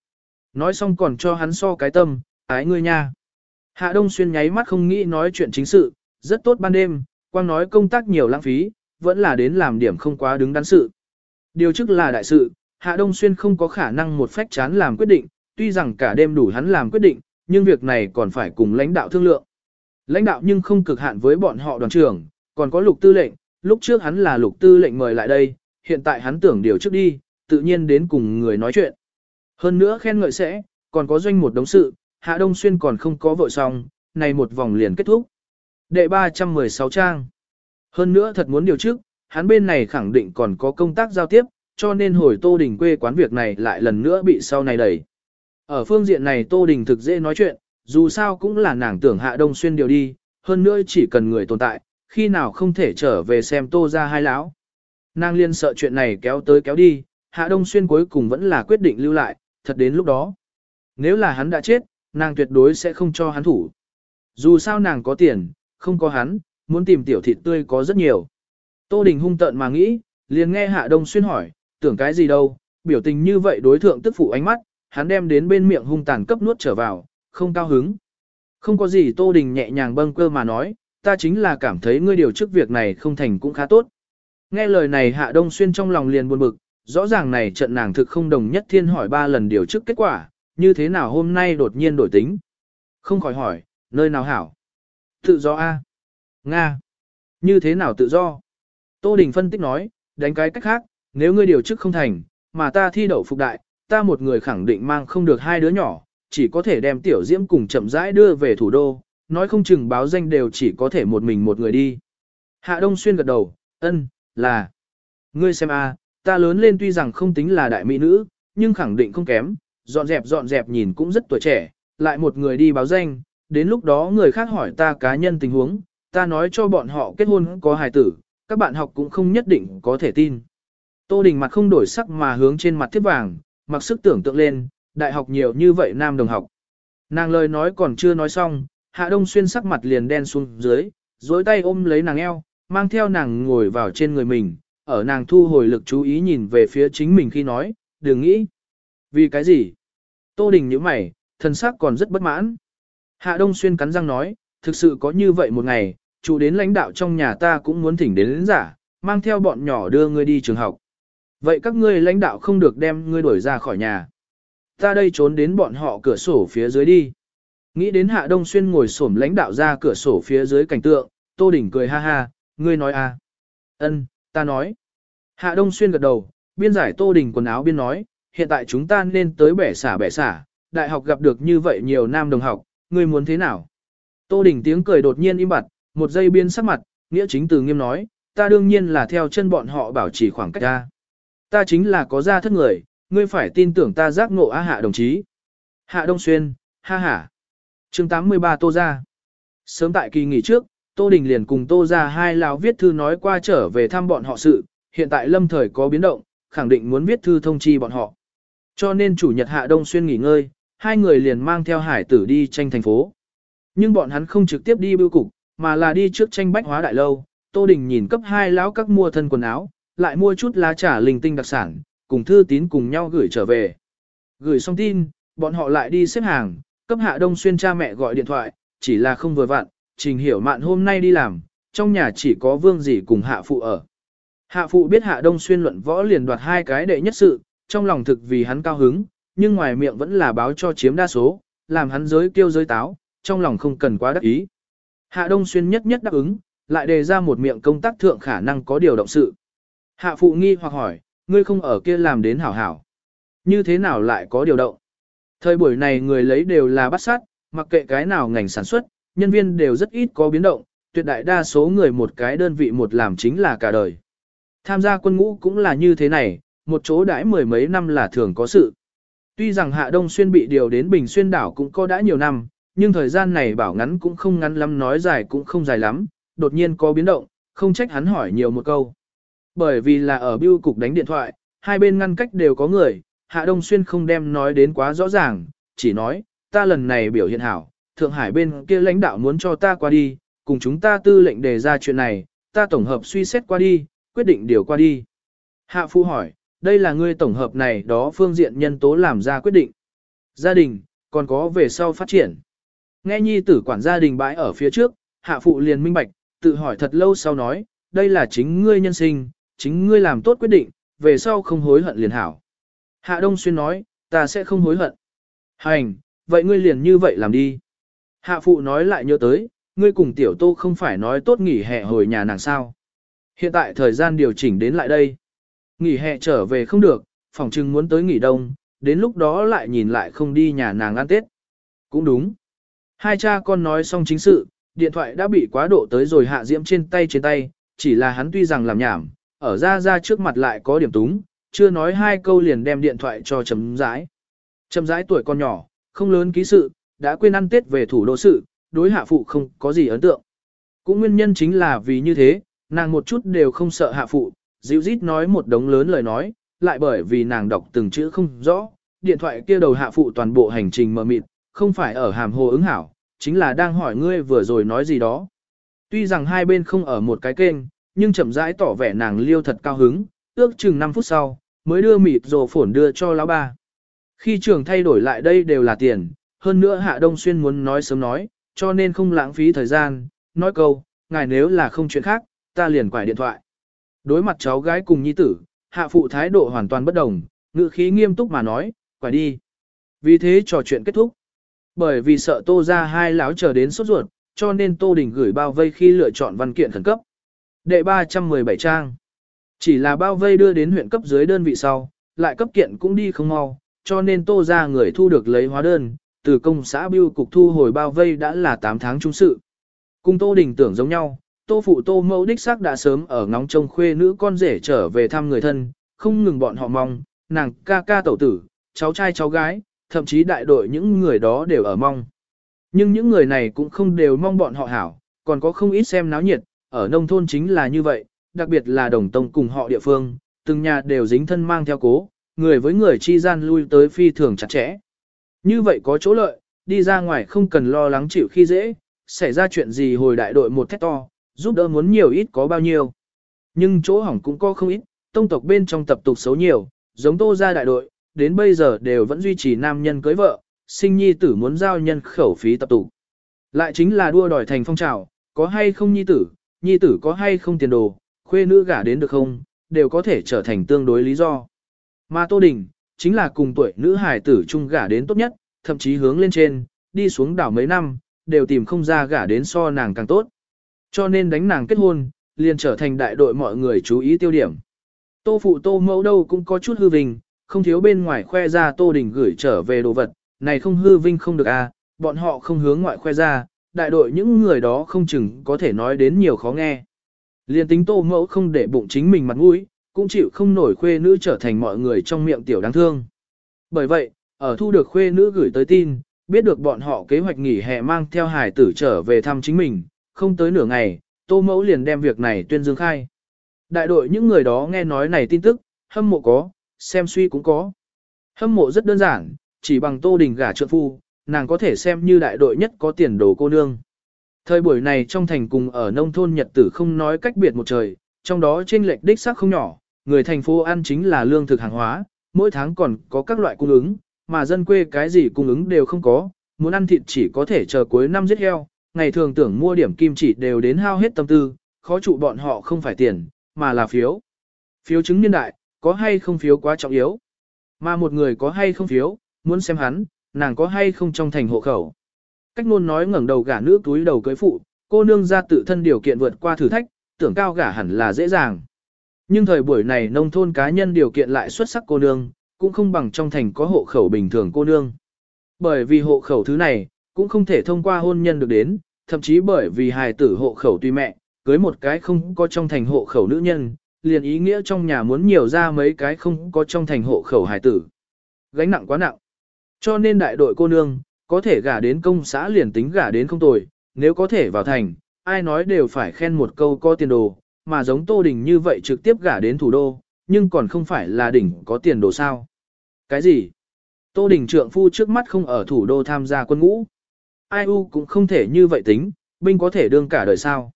Nói xong còn cho hắn so cái tâm, ái ngươi nha. Hạ Đông Xuyên nháy mắt không nghĩ nói chuyện chính sự, rất tốt ban đêm, quang nói công tác nhiều lãng phí, vẫn là đến làm điểm không quá đứng đắn sự. Điều chức là đại sự, Hạ Đông Xuyên không có khả năng một phách chán làm quyết định, tuy rằng cả đêm đủ hắn làm quyết định, nhưng việc này còn phải cùng lãnh đạo thương lượng. Lãnh đạo nhưng không cực hạn với bọn họ đoàn trưởng, còn có lục tư lệnh, lúc trước hắn là lục tư lệnh mời lại đây, hiện tại hắn tưởng điều trước đi, tự nhiên đến cùng người nói chuyện. Hơn nữa khen ngợi sẽ, còn có doanh một đống sự, Hạ Đông Xuyên còn không có vội xong, này một vòng liền kết thúc. Đệ 316 trang. Hơn nữa thật muốn điều trước, hắn bên này khẳng định còn có công tác giao tiếp, cho nên hồi Tô Đình quê quán việc này lại lần nữa bị sau này đẩy. Ở phương diện này Tô Đình thực dễ nói chuyện, dù sao cũng là nàng tưởng Hạ Đông Xuyên điều đi, hơn nữa chỉ cần người tồn tại, khi nào không thể trở về xem Tô ra hai lão. Nàng liên sợ chuyện này kéo tới kéo đi, Hạ Đông Xuyên cuối cùng vẫn là quyết định lưu lại, thật đến lúc đó. Nếu là hắn đã chết, nàng tuyệt đối sẽ không cho hắn thủ. Dù sao nàng có tiền, không có hắn, muốn tìm tiểu thịt tươi có rất nhiều. Tô Đình hung tợn mà nghĩ, liền nghe Hạ Đông Xuyên hỏi, tưởng cái gì đâu, biểu tình như vậy đối thượng tức phụ ánh mắt, hắn đem đến bên miệng hung tàn cấp nuốt trở vào, không cao hứng. Không có gì Tô Đình nhẹ nhàng bâng cơ mà nói, ta chính là cảm thấy ngươi điều trước việc này không thành cũng khá tốt. Nghe lời này Hạ Đông Xuyên trong lòng liền buồn bực, rõ ràng này trận nàng thực không đồng nhất thiên hỏi ba lần điều trước kết quả, như thế nào hôm nay đột nhiên đổi tính. Không khỏi hỏi, nơi nào hảo? Tự do A. Nga. Như thế nào tự do? Tô Đình phân tích nói, đánh cái cách khác, nếu ngươi điều chức không thành, mà ta thi đậu phục đại, ta một người khẳng định mang không được hai đứa nhỏ, chỉ có thể đem tiểu diễm cùng chậm rãi đưa về thủ đô, nói không chừng báo danh đều chỉ có thể một mình một người đi. Hạ Đông Xuyên gật đầu, ân, là. Ngươi xem a, ta lớn lên tuy rằng không tính là đại mỹ nữ, nhưng khẳng định không kém, dọn dẹp dọn dẹp nhìn cũng rất tuổi trẻ, lại một người đi báo danh, đến lúc đó người khác hỏi ta cá nhân tình huống, ta nói cho bọn họ kết hôn có hài tử, các bạn học cũng không nhất định có thể tin. Tô Đình mặt không đổi sắc mà hướng trên mặt thiết vàng, mặc sức tưởng tượng lên, đại học nhiều như vậy nam đồng học. Nàng lời nói còn chưa nói xong, Hạ Đông Xuyên sắc mặt liền đen xuống dưới, dối tay ôm lấy nàng eo, mang theo nàng ngồi vào trên người mình, ở nàng thu hồi lực chú ý nhìn về phía chính mình khi nói, đừng nghĩ. Vì cái gì? Tô Đình nhíu mày, thần sắc còn rất bất mãn. Hạ Đông Xuyên cắn răng nói, thực sự có như vậy một ngày, chủ đến lãnh đạo trong nhà ta cũng muốn thỉnh đến, đến giả, mang theo bọn nhỏ đưa ngươi đi trường học. Vậy các ngươi lãnh đạo không được đem ngươi đuổi ra khỏi nhà. Ta đây trốn đến bọn họ cửa sổ phía dưới đi. Nghĩ đến Hạ Đông Xuyên ngồi xổm lãnh đạo ra cửa sổ phía dưới cảnh tượng, Tô Đỉnh cười ha ha, ngươi nói à. Ân, ta nói. Hạ Đông Xuyên gật đầu, biên giải Tô Đỉnh quần áo biên nói, hiện tại chúng ta nên tới bẻ xả bẻ xả, đại học gặp được như vậy nhiều nam đồng học, ngươi muốn thế nào? Tô Đỉnh tiếng cười đột nhiên im bặt, một giây biên sắc mặt, nghĩa chính từ nghiêm nói, ta đương nhiên là theo chân bọn họ bảo trì khoảng cách ra. Ta chính là có ra thất người, ngươi phải tin tưởng ta giác ngộ á hạ đồng chí. Hạ Đông Xuyên, ha ha. chương 83 Tô Gia. Sớm tại kỳ nghỉ trước, Tô Đình liền cùng Tô Gia hai lão viết thư nói qua trở về thăm bọn họ sự, hiện tại lâm thời có biến động, khẳng định muốn viết thư thông chi bọn họ. Cho nên chủ nhật Hạ Đông Xuyên nghỉ ngơi, hai người liền mang theo hải tử đi tranh thành phố. Nhưng bọn hắn không trực tiếp đi bưu cục, mà là đi trước tranh bách hóa đại lâu. Tô Đình nhìn cấp hai lão các mua thân quần áo, lại mua chút lá trà linh tinh đặc sản, cùng thư tín cùng nhau gửi trở về. Gửi xong tin, bọn họ lại đi xếp hàng, cấp hạ đông xuyên cha mẹ gọi điện thoại, chỉ là không vừa vặn, trình hiểu mạn hôm nay đi làm, trong nhà chỉ có vương gì cùng hạ phụ ở. Hạ phụ biết hạ đông xuyên luận võ liền đoạt hai cái đệ nhất sự, trong lòng thực vì hắn cao hứng, nhưng ngoài miệng vẫn là báo cho chiếm đa số, làm hắn giới kêu giới táo, trong lòng không cần quá đắc ý. Hạ đông xuyên nhất nhất đáp ứng, lại đề ra một miệng công tác thượng khả năng có điều động sự. Hạ phụ nghi hoặc hỏi, ngươi không ở kia làm đến hảo hảo. Như thế nào lại có điều động? Thời buổi này người lấy đều là bắt sát, mặc kệ cái nào ngành sản xuất, nhân viên đều rất ít có biến động, tuyệt đại đa số người một cái đơn vị một làm chính là cả đời. Tham gia quân ngũ cũng là như thế này, một chỗ đãi mười mấy năm là thường có sự. Tuy rằng Hạ Đông Xuyên bị điều đến Bình Xuyên đảo cũng có đã nhiều năm, nhưng thời gian này bảo ngắn cũng không ngắn lắm nói dài cũng không dài lắm, đột nhiên có biến động, không trách hắn hỏi nhiều một câu. Bởi vì là ở biêu cục đánh điện thoại, hai bên ngăn cách đều có người, Hạ Đông Xuyên không đem nói đến quá rõ ràng, chỉ nói, ta lần này biểu hiện hảo, Thượng Hải bên kia lãnh đạo muốn cho ta qua đi, cùng chúng ta tư lệnh đề ra chuyện này, ta tổng hợp suy xét qua đi, quyết định điều qua đi. Hạ Phu hỏi, đây là ngươi tổng hợp này đó phương diện nhân tố làm ra quyết định. Gia đình, còn có về sau phát triển. Nghe nhi tử quản gia đình bãi ở phía trước, Hạ Phụ liền minh bạch, tự hỏi thật lâu sau nói, đây là chính ngươi nhân sinh, chính ngươi làm tốt quyết định, về sau không hối hận liền hảo. Hạ Đông Xuyên nói, ta sẽ không hối hận. Hành, vậy ngươi liền như vậy làm đi. Hạ Phụ nói lại nhớ tới, ngươi cùng tiểu tô không phải nói tốt nghỉ hè hồi nhà nàng sao. Hiện tại thời gian điều chỉnh đến lại đây. Nghỉ hè trở về không được, phòng trưng muốn tới nghỉ đông, đến lúc đó lại nhìn lại không đi nhà nàng ăn Tết. Cũng đúng. Hai cha con nói xong chính sự, điện thoại đã bị quá độ tới rồi hạ diễm trên tay trên tay, chỉ là hắn tuy rằng làm nhảm, ở ra ra trước mặt lại có điểm túng, chưa nói hai câu liền đem điện thoại cho chấm rãi. Chấm rãi tuổi con nhỏ, không lớn ký sự, đã quên ăn tết về thủ đô sự, đối hạ phụ không có gì ấn tượng. Cũng nguyên nhân chính là vì như thế, nàng một chút đều không sợ hạ phụ, dịu dít nói một đống lớn lời nói, lại bởi vì nàng đọc từng chữ không rõ, điện thoại kia đầu hạ phụ toàn bộ hành trình mờ mịt, không phải ở hàm hồ ứng hảo, chính là đang hỏi ngươi vừa rồi nói gì đó. Tuy rằng hai bên không ở một cái kênh, nhưng chậm rãi tỏ vẻ nàng liêu thật cao hứng, ước chừng 5 phút sau, mới đưa mịt rồ phổn đưa cho lão ba. Khi trường thay đổi lại đây đều là tiền, hơn nữa Hạ Đông Xuyên muốn nói sớm nói, cho nên không lãng phí thời gian, nói câu, ngài nếu là không chuyện khác, ta liền quải điện thoại. Đối mặt cháu gái cùng nhi tử, Hạ Phụ thái độ hoàn toàn bất đồng, ngữ khí nghiêm túc mà nói, quải đi. Vì thế trò chuyện kết thúc. Bởi vì sợ tô ra hai lão chờ đến sốt ruột, cho nên tô đình gửi bao vây khi lựa chọn văn kiện khẩn cấp. Đệ 317 trang. Chỉ là bao vây đưa đến huyện cấp dưới đơn vị sau, lại cấp kiện cũng đi không mau, cho nên tô ra người thu được lấy hóa đơn, từ công xã biêu cục thu hồi bao vây đã là 8 tháng trung sự. Cùng tô đình tưởng giống nhau, tô phụ tô mẫu đích xác đã sớm ở ngóng trông khuê nữ con rể trở về thăm người thân, không ngừng bọn họ mong, nàng ca ca tẩu tử, cháu trai cháu gái, thậm chí đại đội những người đó đều ở mong. Nhưng những người này cũng không đều mong bọn họ hảo, còn có không ít xem náo nhiệt, ở nông thôn chính là như vậy, đặc biệt là đồng tông cùng họ địa phương, từng nhà đều dính thân mang theo cố, người với người chi gian lui tới phi thường chặt chẽ. Như vậy có chỗ lợi, đi ra ngoài không cần lo lắng chịu khi dễ, xảy ra chuyện gì hồi đại đội một thét to, giúp đỡ muốn nhiều ít có bao nhiêu. Nhưng chỗ hỏng cũng có không ít, tông tộc bên trong tập tục xấu nhiều, giống tô ra đại đội, đến bây giờ đều vẫn duy trì nam nhân cưới vợ, sinh nhi tử muốn giao nhân khẩu phí tập tụ, Lại chính là đua đòi thành phong trào, có hay không nhi tử, nhi tử có hay không tiền đồ, khuê nữ gả đến được không, đều có thể trở thành tương đối lý do. Mà Tô Đình, chính là cùng tuổi nữ hài tử chung gả đến tốt nhất, thậm chí hướng lên trên, đi xuống đảo mấy năm, đều tìm không ra gả đến so nàng càng tốt. Cho nên đánh nàng kết hôn, liền trở thành đại đội mọi người chú ý tiêu điểm. Tô phụ tô mẫu đâu cũng có chút hư vinh, không thiếu bên ngoài khoe ra Tô Đình gửi trở về đồ vật, này không hư vinh không được à, bọn họ không hướng ngoại khoe ra, đại đội những người đó không chừng có thể nói đến nhiều khó nghe. Liên tính Tô mẫu không để bụng chính mình mặt mũi, cũng chịu không nổi khuê nữ trở thành mọi người trong miệng tiểu đáng thương. Bởi vậy, ở thu được khuê nữ gửi tới tin, biết được bọn họ kế hoạch nghỉ hè mang theo hải tử trở về thăm chính mình, không tới nửa ngày, tô mẫu liền đem việc này tuyên dương khai. Đại đội những người đó nghe nói này tin tức, hâm mộ có, xem suy cũng có. Hâm mộ rất đơn giản, chỉ bằng tô đình gả trượng phu, nàng có thể xem như đại đội nhất có tiền đồ cô nương. Thời buổi này trong thành cùng ở nông thôn nhật tử không nói cách biệt một trời, trong đó trên lệch đích xác không nhỏ, người thành phố ăn chính là lương thực hàng hóa, mỗi tháng còn có các loại cung ứng, mà dân quê cái gì cung ứng đều không có, muốn ăn thịt chỉ có thể chờ cuối năm giết heo, ngày thường tưởng mua điểm kim chỉ đều đến hao hết tâm tư, khó trụ bọn họ không phải tiền, mà là phiếu. Phiếu chứng niên đại, có hay không phiếu quá trọng yếu. Mà một người có hay không phiếu, muốn xem hắn, nàng có hay không trong thành hộ khẩu. Cách ngôn nói ngẩng đầu gả nữ túi đầu cưới phụ, cô nương ra tự thân điều kiện vượt qua thử thách, tưởng cao gả hẳn là dễ dàng. Nhưng thời buổi này nông thôn cá nhân điều kiện lại xuất sắc cô nương, cũng không bằng trong thành có hộ khẩu bình thường cô nương. Bởi vì hộ khẩu thứ này, cũng không thể thông qua hôn nhân được đến, thậm chí bởi vì hài tử hộ khẩu tuy mẹ, cưới một cái không có trong thành hộ khẩu nữ nhân, liền ý nghĩa trong nhà muốn nhiều ra mấy cái không có trong thành hộ khẩu hài tử. Gánh nặng quá nặng. Cho nên đại đội cô nương, có thể gả đến công xã liền tính gả đến không tồi, nếu có thể vào thành, ai nói đều phải khen một câu có tiền đồ, mà giống Tô Đình như vậy trực tiếp gả đến thủ đô, nhưng còn không phải là đỉnh có tiền đồ sao. Cái gì? Tô Đình trượng phu trước mắt không ở thủ đô tham gia quân ngũ. Ai u cũng không thể như vậy tính, binh có thể đương cả đời sao.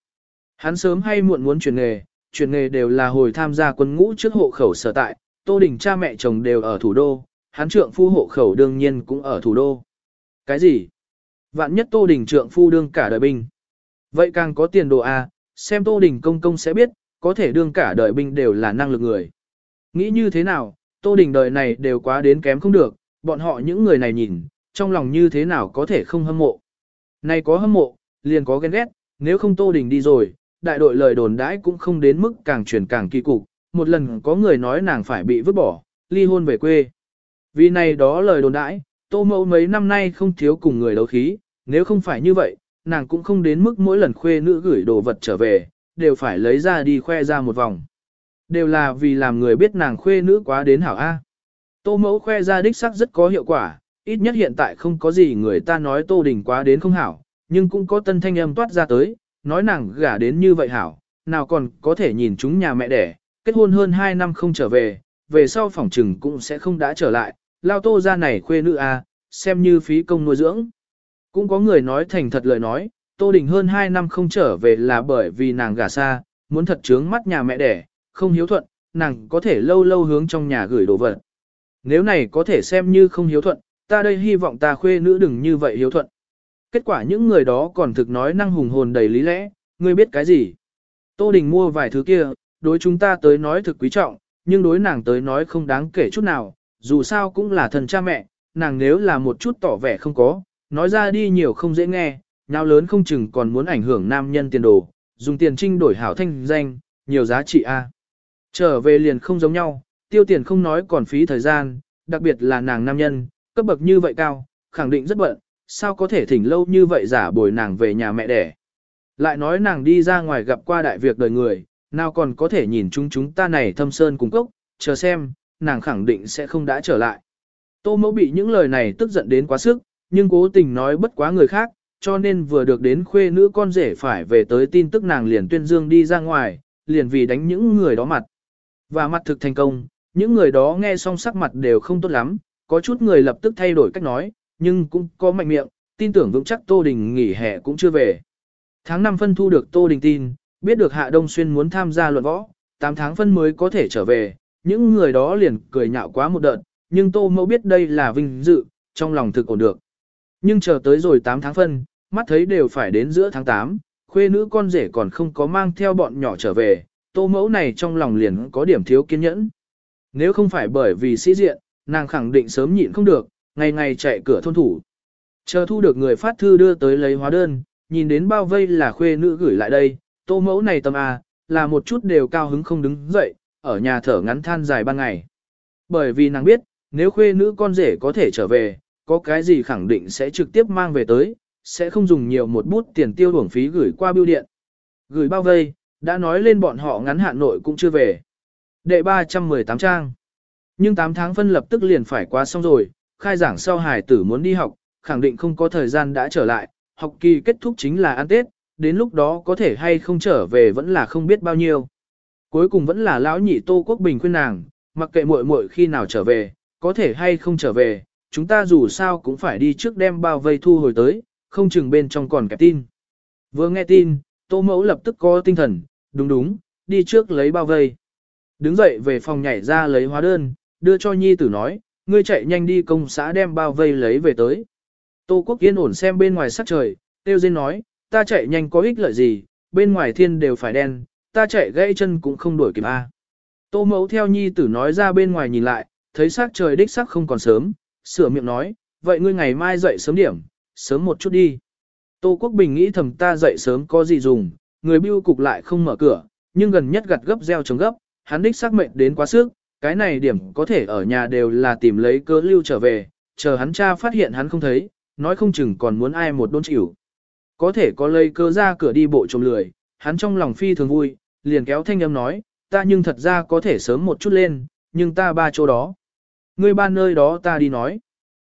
Hắn sớm hay muộn muốn chuyển nghề, chuyển nghề đều là hồi tham gia quân ngũ trước hộ khẩu sở tại, Tô Đình cha mẹ chồng đều ở thủ đô, hắn trượng phu hộ khẩu đương nhiên cũng ở thủ đô. Cái gì? Vạn nhất Tô Đình trượng phu đương cả đời binh. Vậy càng có tiền đồ A, xem Tô Đình công công sẽ biết, có thể đương cả đời binh đều là năng lực người. Nghĩ như thế nào, Tô Đình đời này đều quá đến kém không được, bọn họ những người này nhìn, trong lòng như thế nào có thể không hâm mộ. Này có hâm mộ, liền có ghen ghét, nếu không Tô Đình đi rồi, đại đội lời đồn đãi cũng không đến mức càng truyền càng kỳ cục, một lần có người nói nàng phải bị vứt bỏ, ly hôn về quê. Vì này đó lời đồn đãi, Tô Mẫu mấy năm nay không thiếu cùng người đấu khí, nếu không phải như vậy, nàng cũng không đến mức mỗi lần khuê nữ gửi đồ vật trở về, đều phải lấy ra đi khoe ra một vòng. Đều là vì làm người biết nàng khuê nữ quá đến hảo A. Tô mẫu khoe ra đích sắc rất có hiệu quả, ít nhất hiện tại không có gì người ta nói tô đình quá đến không hảo, nhưng cũng có tân thanh âm toát ra tới, nói nàng gả đến như vậy hảo, nào còn có thể nhìn chúng nhà mẹ đẻ, kết hôn hơn 2 năm không trở về, về sau phòng trừng cũng sẽ không đã trở lại, lao tô ra này khuê nữ A, xem như phí công nuôi dưỡng. Cũng có người nói thành thật lời nói, Tô Đình hơn 2 năm không trở về là bởi vì nàng gả xa, muốn thật trướng mắt nhà mẹ đẻ, không hiếu thuận, nàng có thể lâu lâu hướng trong nhà gửi đồ vật. Nếu này có thể xem như không hiếu thuận, ta đây hy vọng ta khuê nữ đừng như vậy hiếu thuận. Kết quả những người đó còn thực nói năng hùng hồn đầy lý lẽ, ngươi biết cái gì? Tô Đình mua vài thứ kia, đối chúng ta tới nói thực quý trọng, nhưng đối nàng tới nói không đáng kể chút nào, dù sao cũng là thần cha mẹ, nàng nếu là một chút tỏ vẻ không có, nói ra đi nhiều không dễ nghe, nhau lớn không chừng còn muốn ảnh hưởng nam nhân tiền đồ, dùng tiền trinh đổi hảo thanh danh, nhiều giá trị a. Trở về liền không giống nhau, tiêu tiền không nói còn phí thời gian, đặc biệt là nàng nam nhân, cấp bậc như vậy cao, khẳng định rất bận, sao có thể thỉnh lâu như vậy giả bồi nàng về nhà mẹ đẻ. Lại nói nàng đi ra ngoài gặp qua đại việc đời người, nào còn có thể nhìn chúng chúng ta này thâm sơn cùng cốc, chờ xem, nàng khẳng định sẽ không đã trở lại. Tô mẫu bị những lời này tức giận đến quá sức, nhưng cố tình nói bất quá người khác, cho nên vừa được đến khuê nữ con rể phải về tới tin tức nàng liền tuyên dương đi ra ngoài, liền vì đánh những người đó mặt. Và mặt thực thành công, những người đó nghe xong sắc mặt đều không tốt lắm, có chút người lập tức thay đổi cách nói, nhưng cũng có mạnh miệng, tin tưởng vững chắc Tô Đình nghỉ hè cũng chưa về. Tháng 5 phân thu được Tô Đình tin, biết được Hạ Đông Xuyên muốn tham gia luận võ, 8 tháng phân mới có thể trở về, những người đó liền cười nhạo quá một đợt, nhưng Tô Mẫu biết đây là vinh dự, trong lòng thực ổn được. Nhưng chờ tới rồi 8 tháng phân, mắt thấy đều phải đến giữa tháng 8, khuê nữ con rể còn không có mang theo bọn nhỏ trở về, Tô Mẫu này trong lòng liền có điểm thiếu kiên nhẫn. Nếu không phải bởi vì sĩ diện, nàng khẳng định sớm nhịn không được, ngày ngày chạy cửa thôn thủ. Chờ thu được người phát thư đưa tới lấy hóa đơn, nhìn đến bao vây là khuê nữ gửi lại đây, tô mẫu này tâm A, là một chút đều cao hứng không đứng dậy, ở nhà thở ngắn than dài ban ngày. Bởi vì nàng biết, nếu khuê nữ con rể có thể trở về, có cái gì khẳng định sẽ trực tiếp mang về tới, sẽ không dùng nhiều một bút tiền tiêu hưởng phí gửi qua bưu điện. Gửi bao vây, đã nói lên bọn họ ngắn hạn nội cũng chưa về. Đệ 318 trang. Nhưng 8 tháng phân lập tức liền phải qua xong rồi, khai giảng sau hải tử muốn đi học, khẳng định không có thời gian đã trở lại, học kỳ kết thúc chính là ăn Tết, đến lúc đó có thể hay không trở về vẫn là không biết bao nhiêu. Cuối cùng vẫn là lão nhị Tô Quốc Bình khuyên nàng, mặc kệ muội muội khi nào trở về, có thể hay không trở về, chúng ta dù sao cũng phải đi trước đem bao vây thu hồi tới, không chừng bên trong còn kẹp tin. Vừa nghe tin, Tô Mẫu lập tức có tinh thần, đúng đúng, đi trước lấy bao vây. Đứng dậy về phòng nhảy ra lấy hóa đơn, đưa cho nhi tử nói, ngươi chạy nhanh đi công xã đem bao vây lấy về tới. Tô Quốc Yên ổn xem bên ngoài sắc trời, tiêu dên nói, ta chạy nhanh có ích lợi gì, bên ngoài thiên đều phải đen, ta chạy gãy chân cũng không đuổi kịp a. Tô mẫu theo nhi tử nói ra bên ngoài nhìn lại, thấy sắc trời đích sắc không còn sớm, sửa miệng nói, vậy ngươi ngày mai dậy sớm điểm, sớm một chút đi. Tô Quốc Bình nghĩ thầm ta dậy sớm có gì dùng, người bưu cục lại không mở cửa, nhưng gần nhất gặt gấp gieo trồng gấp, hắn đích xác mệnh đến quá sức, cái này điểm có thể ở nhà đều là tìm lấy cớ lưu trở về, chờ hắn cha phát hiện hắn không thấy, nói không chừng còn muốn ai một đôn chịu. Có thể có lấy cớ ra cửa đi bộ trộm lười, hắn trong lòng phi thường vui, liền kéo thanh âm nói, ta nhưng thật ra có thể sớm một chút lên, nhưng ta ba chỗ đó. Ngươi ba nơi đó ta đi nói.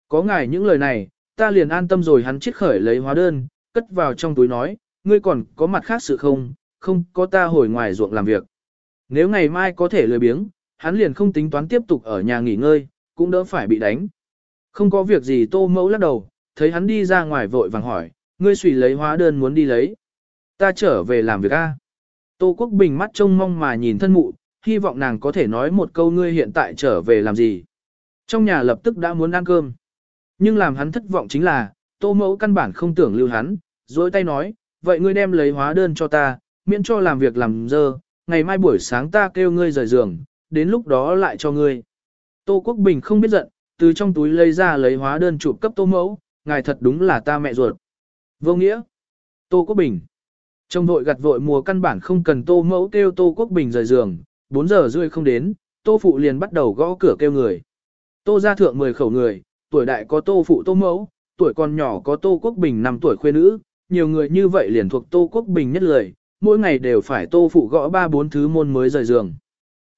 Có ngài những lời này, ta liền an tâm rồi hắn chiết khởi lấy hóa đơn, cất vào trong túi nói, ngươi còn có mặt khác sự không, không có ta hồi ngoài ruộng làm việc. Nếu ngày mai có thể lười biếng, hắn liền không tính toán tiếp tục ở nhà nghỉ ngơi, cũng đỡ phải bị đánh. Không có việc gì tô mẫu lắc đầu, thấy hắn đi ra ngoài vội vàng hỏi, ngươi suy lấy hóa đơn muốn đi lấy. Ta trở về làm việc a. Tô Quốc Bình mắt trông mong mà nhìn thân mụ, hy vọng nàng có thể nói một câu ngươi hiện tại trở về làm gì. Trong nhà lập tức đã muốn ăn cơm. Nhưng làm hắn thất vọng chính là, tô mẫu căn bản không tưởng lưu hắn, dối tay nói, vậy ngươi đem lấy hóa đơn cho ta, miễn cho làm việc làm dơ, ngày mai buổi sáng ta kêu ngươi rời giường, đến lúc đó lại cho ngươi. Tô Quốc Bình không biết giận, từ trong túi lấy ra lấy hóa đơn chụp cấp tô mẫu, ngài thật đúng là ta mẹ ruột. Vô nghĩa. Tô Quốc Bình. Trong vội gặt vội mùa căn bản không cần tô mẫu kêu tô Quốc Bình rời giường, 4 giờ rưỡi không đến, tô phụ liền bắt đầu gõ cửa kêu người. Tô gia thượng 10 khẩu người, tuổi đại có tô phụ tô mẫu, tuổi còn nhỏ có tô Quốc Bình 5 tuổi khuê nữ, nhiều người như vậy liền thuộc Tô Quốc Bình nhất lời, mỗi ngày đều phải Tô Phụ gõ ba bốn thứ môn mới rời giường.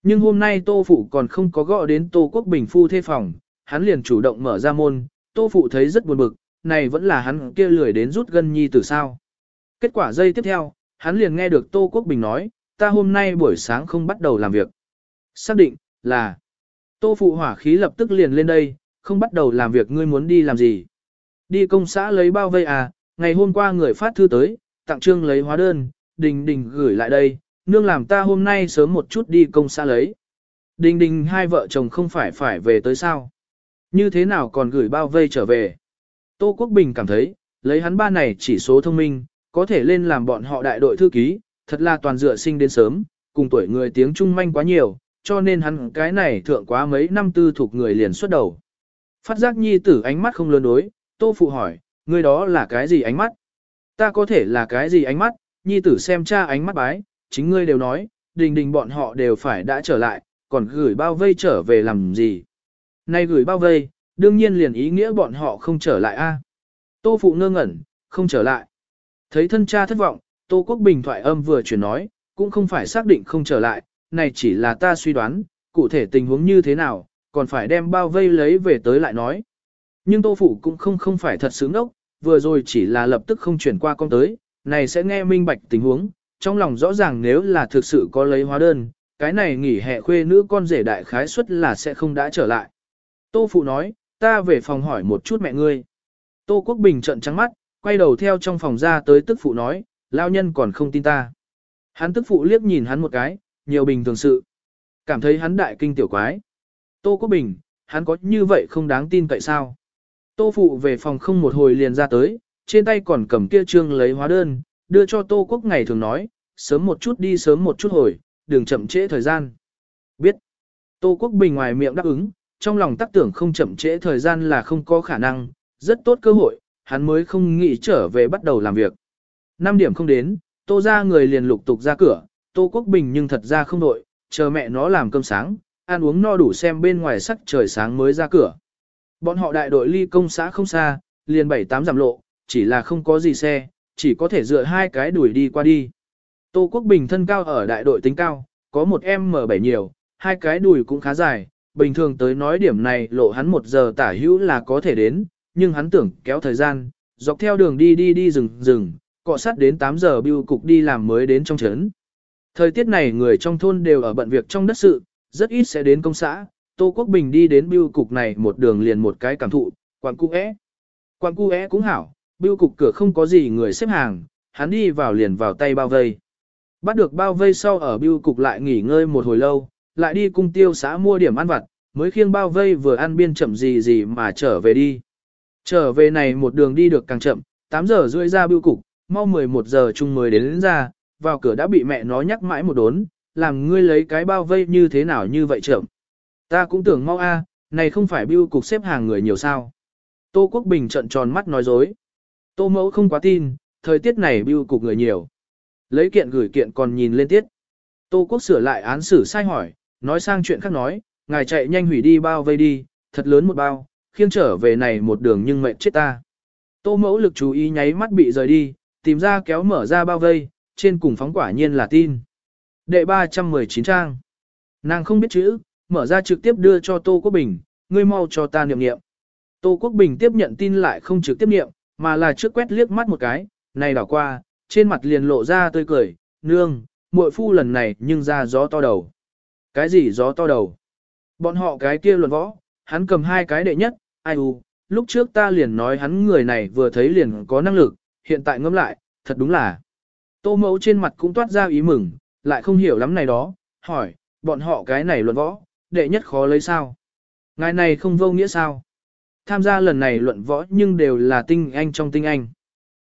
Nhưng hôm nay Tô Phụ còn không có gọi đến Tô Quốc Bình phu thê phòng, hắn liền chủ động mở ra môn, Tô Phụ thấy rất buồn bực, này vẫn là hắn kia lười đến rút gân nhi từ sao. Kết quả giây tiếp theo, hắn liền nghe được Tô Quốc Bình nói, ta hôm nay buổi sáng không bắt đầu làm việc. Xác định, là, Tô Phụ hỏa khí lập tức liền lên đây, không bắt đầu làm việc ngươi muốn đi làm gì. Đi công xã lấy bao vây à, ngày hôm qua người phát thư tới, tặng trương lấy hóa đơn, đình đình gửi lại đây, nương làm ta hôm nay sớm một chút đi công xã lấy. Đình đình hai vợ chồng không phải phải về tới sao. Như thế nào còn gửi bao vây trở về. Tô Quốc Bình cảm thấy, lấy hắn ba này chỉ số thông minh, có thể lên làm bọn họ đại đội thư ký, thật là toàn dựa sinh đến sớm, cùng tuổi người tiếng Trung manh quá nhiều, cho nên hắn cái này thượng quá mấy năm tư thuộc người liền xuất đầu. Phát giác nhi tử ánh mắt không lớn đối, tô phụ hỏi, người đó là cái gì ánh mắt? Ta có thể là cái gì ánh mắt, nhi tử xem cha ánh mắt bái, chính ngươi đều nói, đình đình bọn họ đều phải đã trở lại, còn gửi bao vây trở về làm gì? Nay gửi bao vây, đương nhiên liền ý nghĩa bọn họ không trở lại a. Tô phụ ngơ ngẩn, không trở lại. Thấy thân cha thất vọng, Tô Quốc Bình thoại âm vừa chuyển nói, cũng không phải xác định không trở lại, này chỉ là ta suy đoán, cụ thể tình huống như thế nào, còn phải đem bao vây lấy về tới lại nói. Nhưng Tô Phụ cũng không không phải thật sướng ốc, vừa rồi chỉ là lập tức không chuyển qua con tới, này sẽ nghe minh bạch tình huống, trong lòng rõ ràng nếu là thực sự có lấy hóa đơn, cái này nghỉ hè khuê nữ con rể đại khái suất là sẽ không đã trở lại. Tô Phụ nói, ta về phòng hỏi một chút mẹ ngươi. Tô Quốc Bình trận trắng mắt, quay đầu theo trong phòng ra tới tức phụ nói, lao nhân còn không tin ta. Hắn tức phụ liếc nhìn hắn một cái, nhiều bình thường sự. Cảm thấy hắn đại kinh tiểu quái. Tô Quốc Bình, hắn có như vậy không đáng tin cậy sao? Tô Phụ về phòng không một hồi liền ra tới, trên tay còn cầm kia trương lấy hóa đơn, đưa cho Tô Quốc ngày thường nói, sớm một chút đi sớm một chút hồi, đừng chậm trễ thời gian. Biết. Tô Quốc Bình ngoài miệng đáp ứng, trong lòng tác tưởng không chậm trễ thời gian là không có khả năng, rất tốt cơ hội, hắn mới không nghĩ trở về bắt đầu làm việc. Năm điểm không đến, Tô ra người liền lục tục ra cửa, Tô Quốc Bình nhưng thật ra không đội, chờ mẹ nó làm cơm sáng, ăn uống no đủ xem bên ngoài sắc trời sáng mới ra cửa. Bọn họ đại đội ly công xã không xa, liền bảy tám giảm lộ, chỉ là không có gì xe, chỉ có thể dựa hai cái đuổi đi qua đi. Tô Quốc Bình thân cao ở đại đội tính cao, có một M7 nhiều, hai cái đùi cũng khá dài, bình thường tới nói điểm này lộ hắn một giờ tả hữu là có thể đến, nhưng hắn tưởng kéo thời gian, dọc theo đường đi đi đi rừng rừng, cọ sát đến 8 giờ bưu cục đi làm mới đến trong trấn. Thời tiết này người trong thôn đều ở bận việc trong đất sự, rất ít sẽ đến công xã, Tô Quốc Bình đi đến bưu cục này một đường liền một cái cảm thụ, quán cu é. Quán cu é cũng hảo, bưu cục cửa không có gì người xếp hàng, hắn đi vào liền vào tay bao vây. Bắt được bao vây sau ở bưu cục lại nghỉ ngơi một hồi lâu, lại đi cung tiêu xã mua điểm ăn vặt, mới khiêng bao vây vừa ăn biên chậm gì gì mà trở về đi. Trở về này một đường đi được càng chậm, 8 giờ rưỡi ra bưu cục, mau 11 giờ chung mới đến, đến ra, vào cửa đã bị mẹ nó nhắc mãi một đốn, làm ngươi lấy cái bao vây như thế nào như vậy chậm. Ta cũng tưởng mau a, này không phải bưu cục xếp hàng người nhiều sao. Tô Quốc Bình trận tròn mắt nói dối. Tô mẫu không quá tin, thời tiết này bưu cục người nhiều. Lấy kiện gửi kiện còn nhìn lên tiết. Tô Quốc sửa lại án xử sai hỏi, nói sang chuyện khác nói, ngài chạy nhanh hủy đi bao vây đi, thật lớn một bao, khiêng trở về này một đường nhưng mệt chết ta. Tô mẫu lực chú ý nháy mắt bị rời đi, tìm ra kéo mở ra bao vây, trên cùng phóng quả nhiên là tin. Đệ 319 trang. Nàng không biết chữ, mở ra trực tiếp đưa cho Tô Quốc Bình, ngươi mau cho ta niệm niệm. Tô Quốc Bình tiếp nhận tin lại không trực tiếp niệm, mà là trước quét liếc mắt một cái, này đảo qua, trên mặt liền lộ ra tươi cười, nương, muội phu lần này nhưng ra gió to đầu. Cái gì gió to đầu? Bọn họ cái kia luận võ, hắn cầm hai cái đệ nhất, ai u, lúc trước ta liền nói hắn người này vừa thấy liền có năng lực, hiện tại ngẫm lại, thật đúng là. Tô mẫu trên mặt cũng toát ra ý mừng, lại không hiểu lắm này đó, hỏi, bọn họ cái này luận võ, đệ nhất khó lấy sao? Ngài này không vô nghĩa sao? Tham gia lần này luận võ nhưng đều là tinh anh trong tinh anh.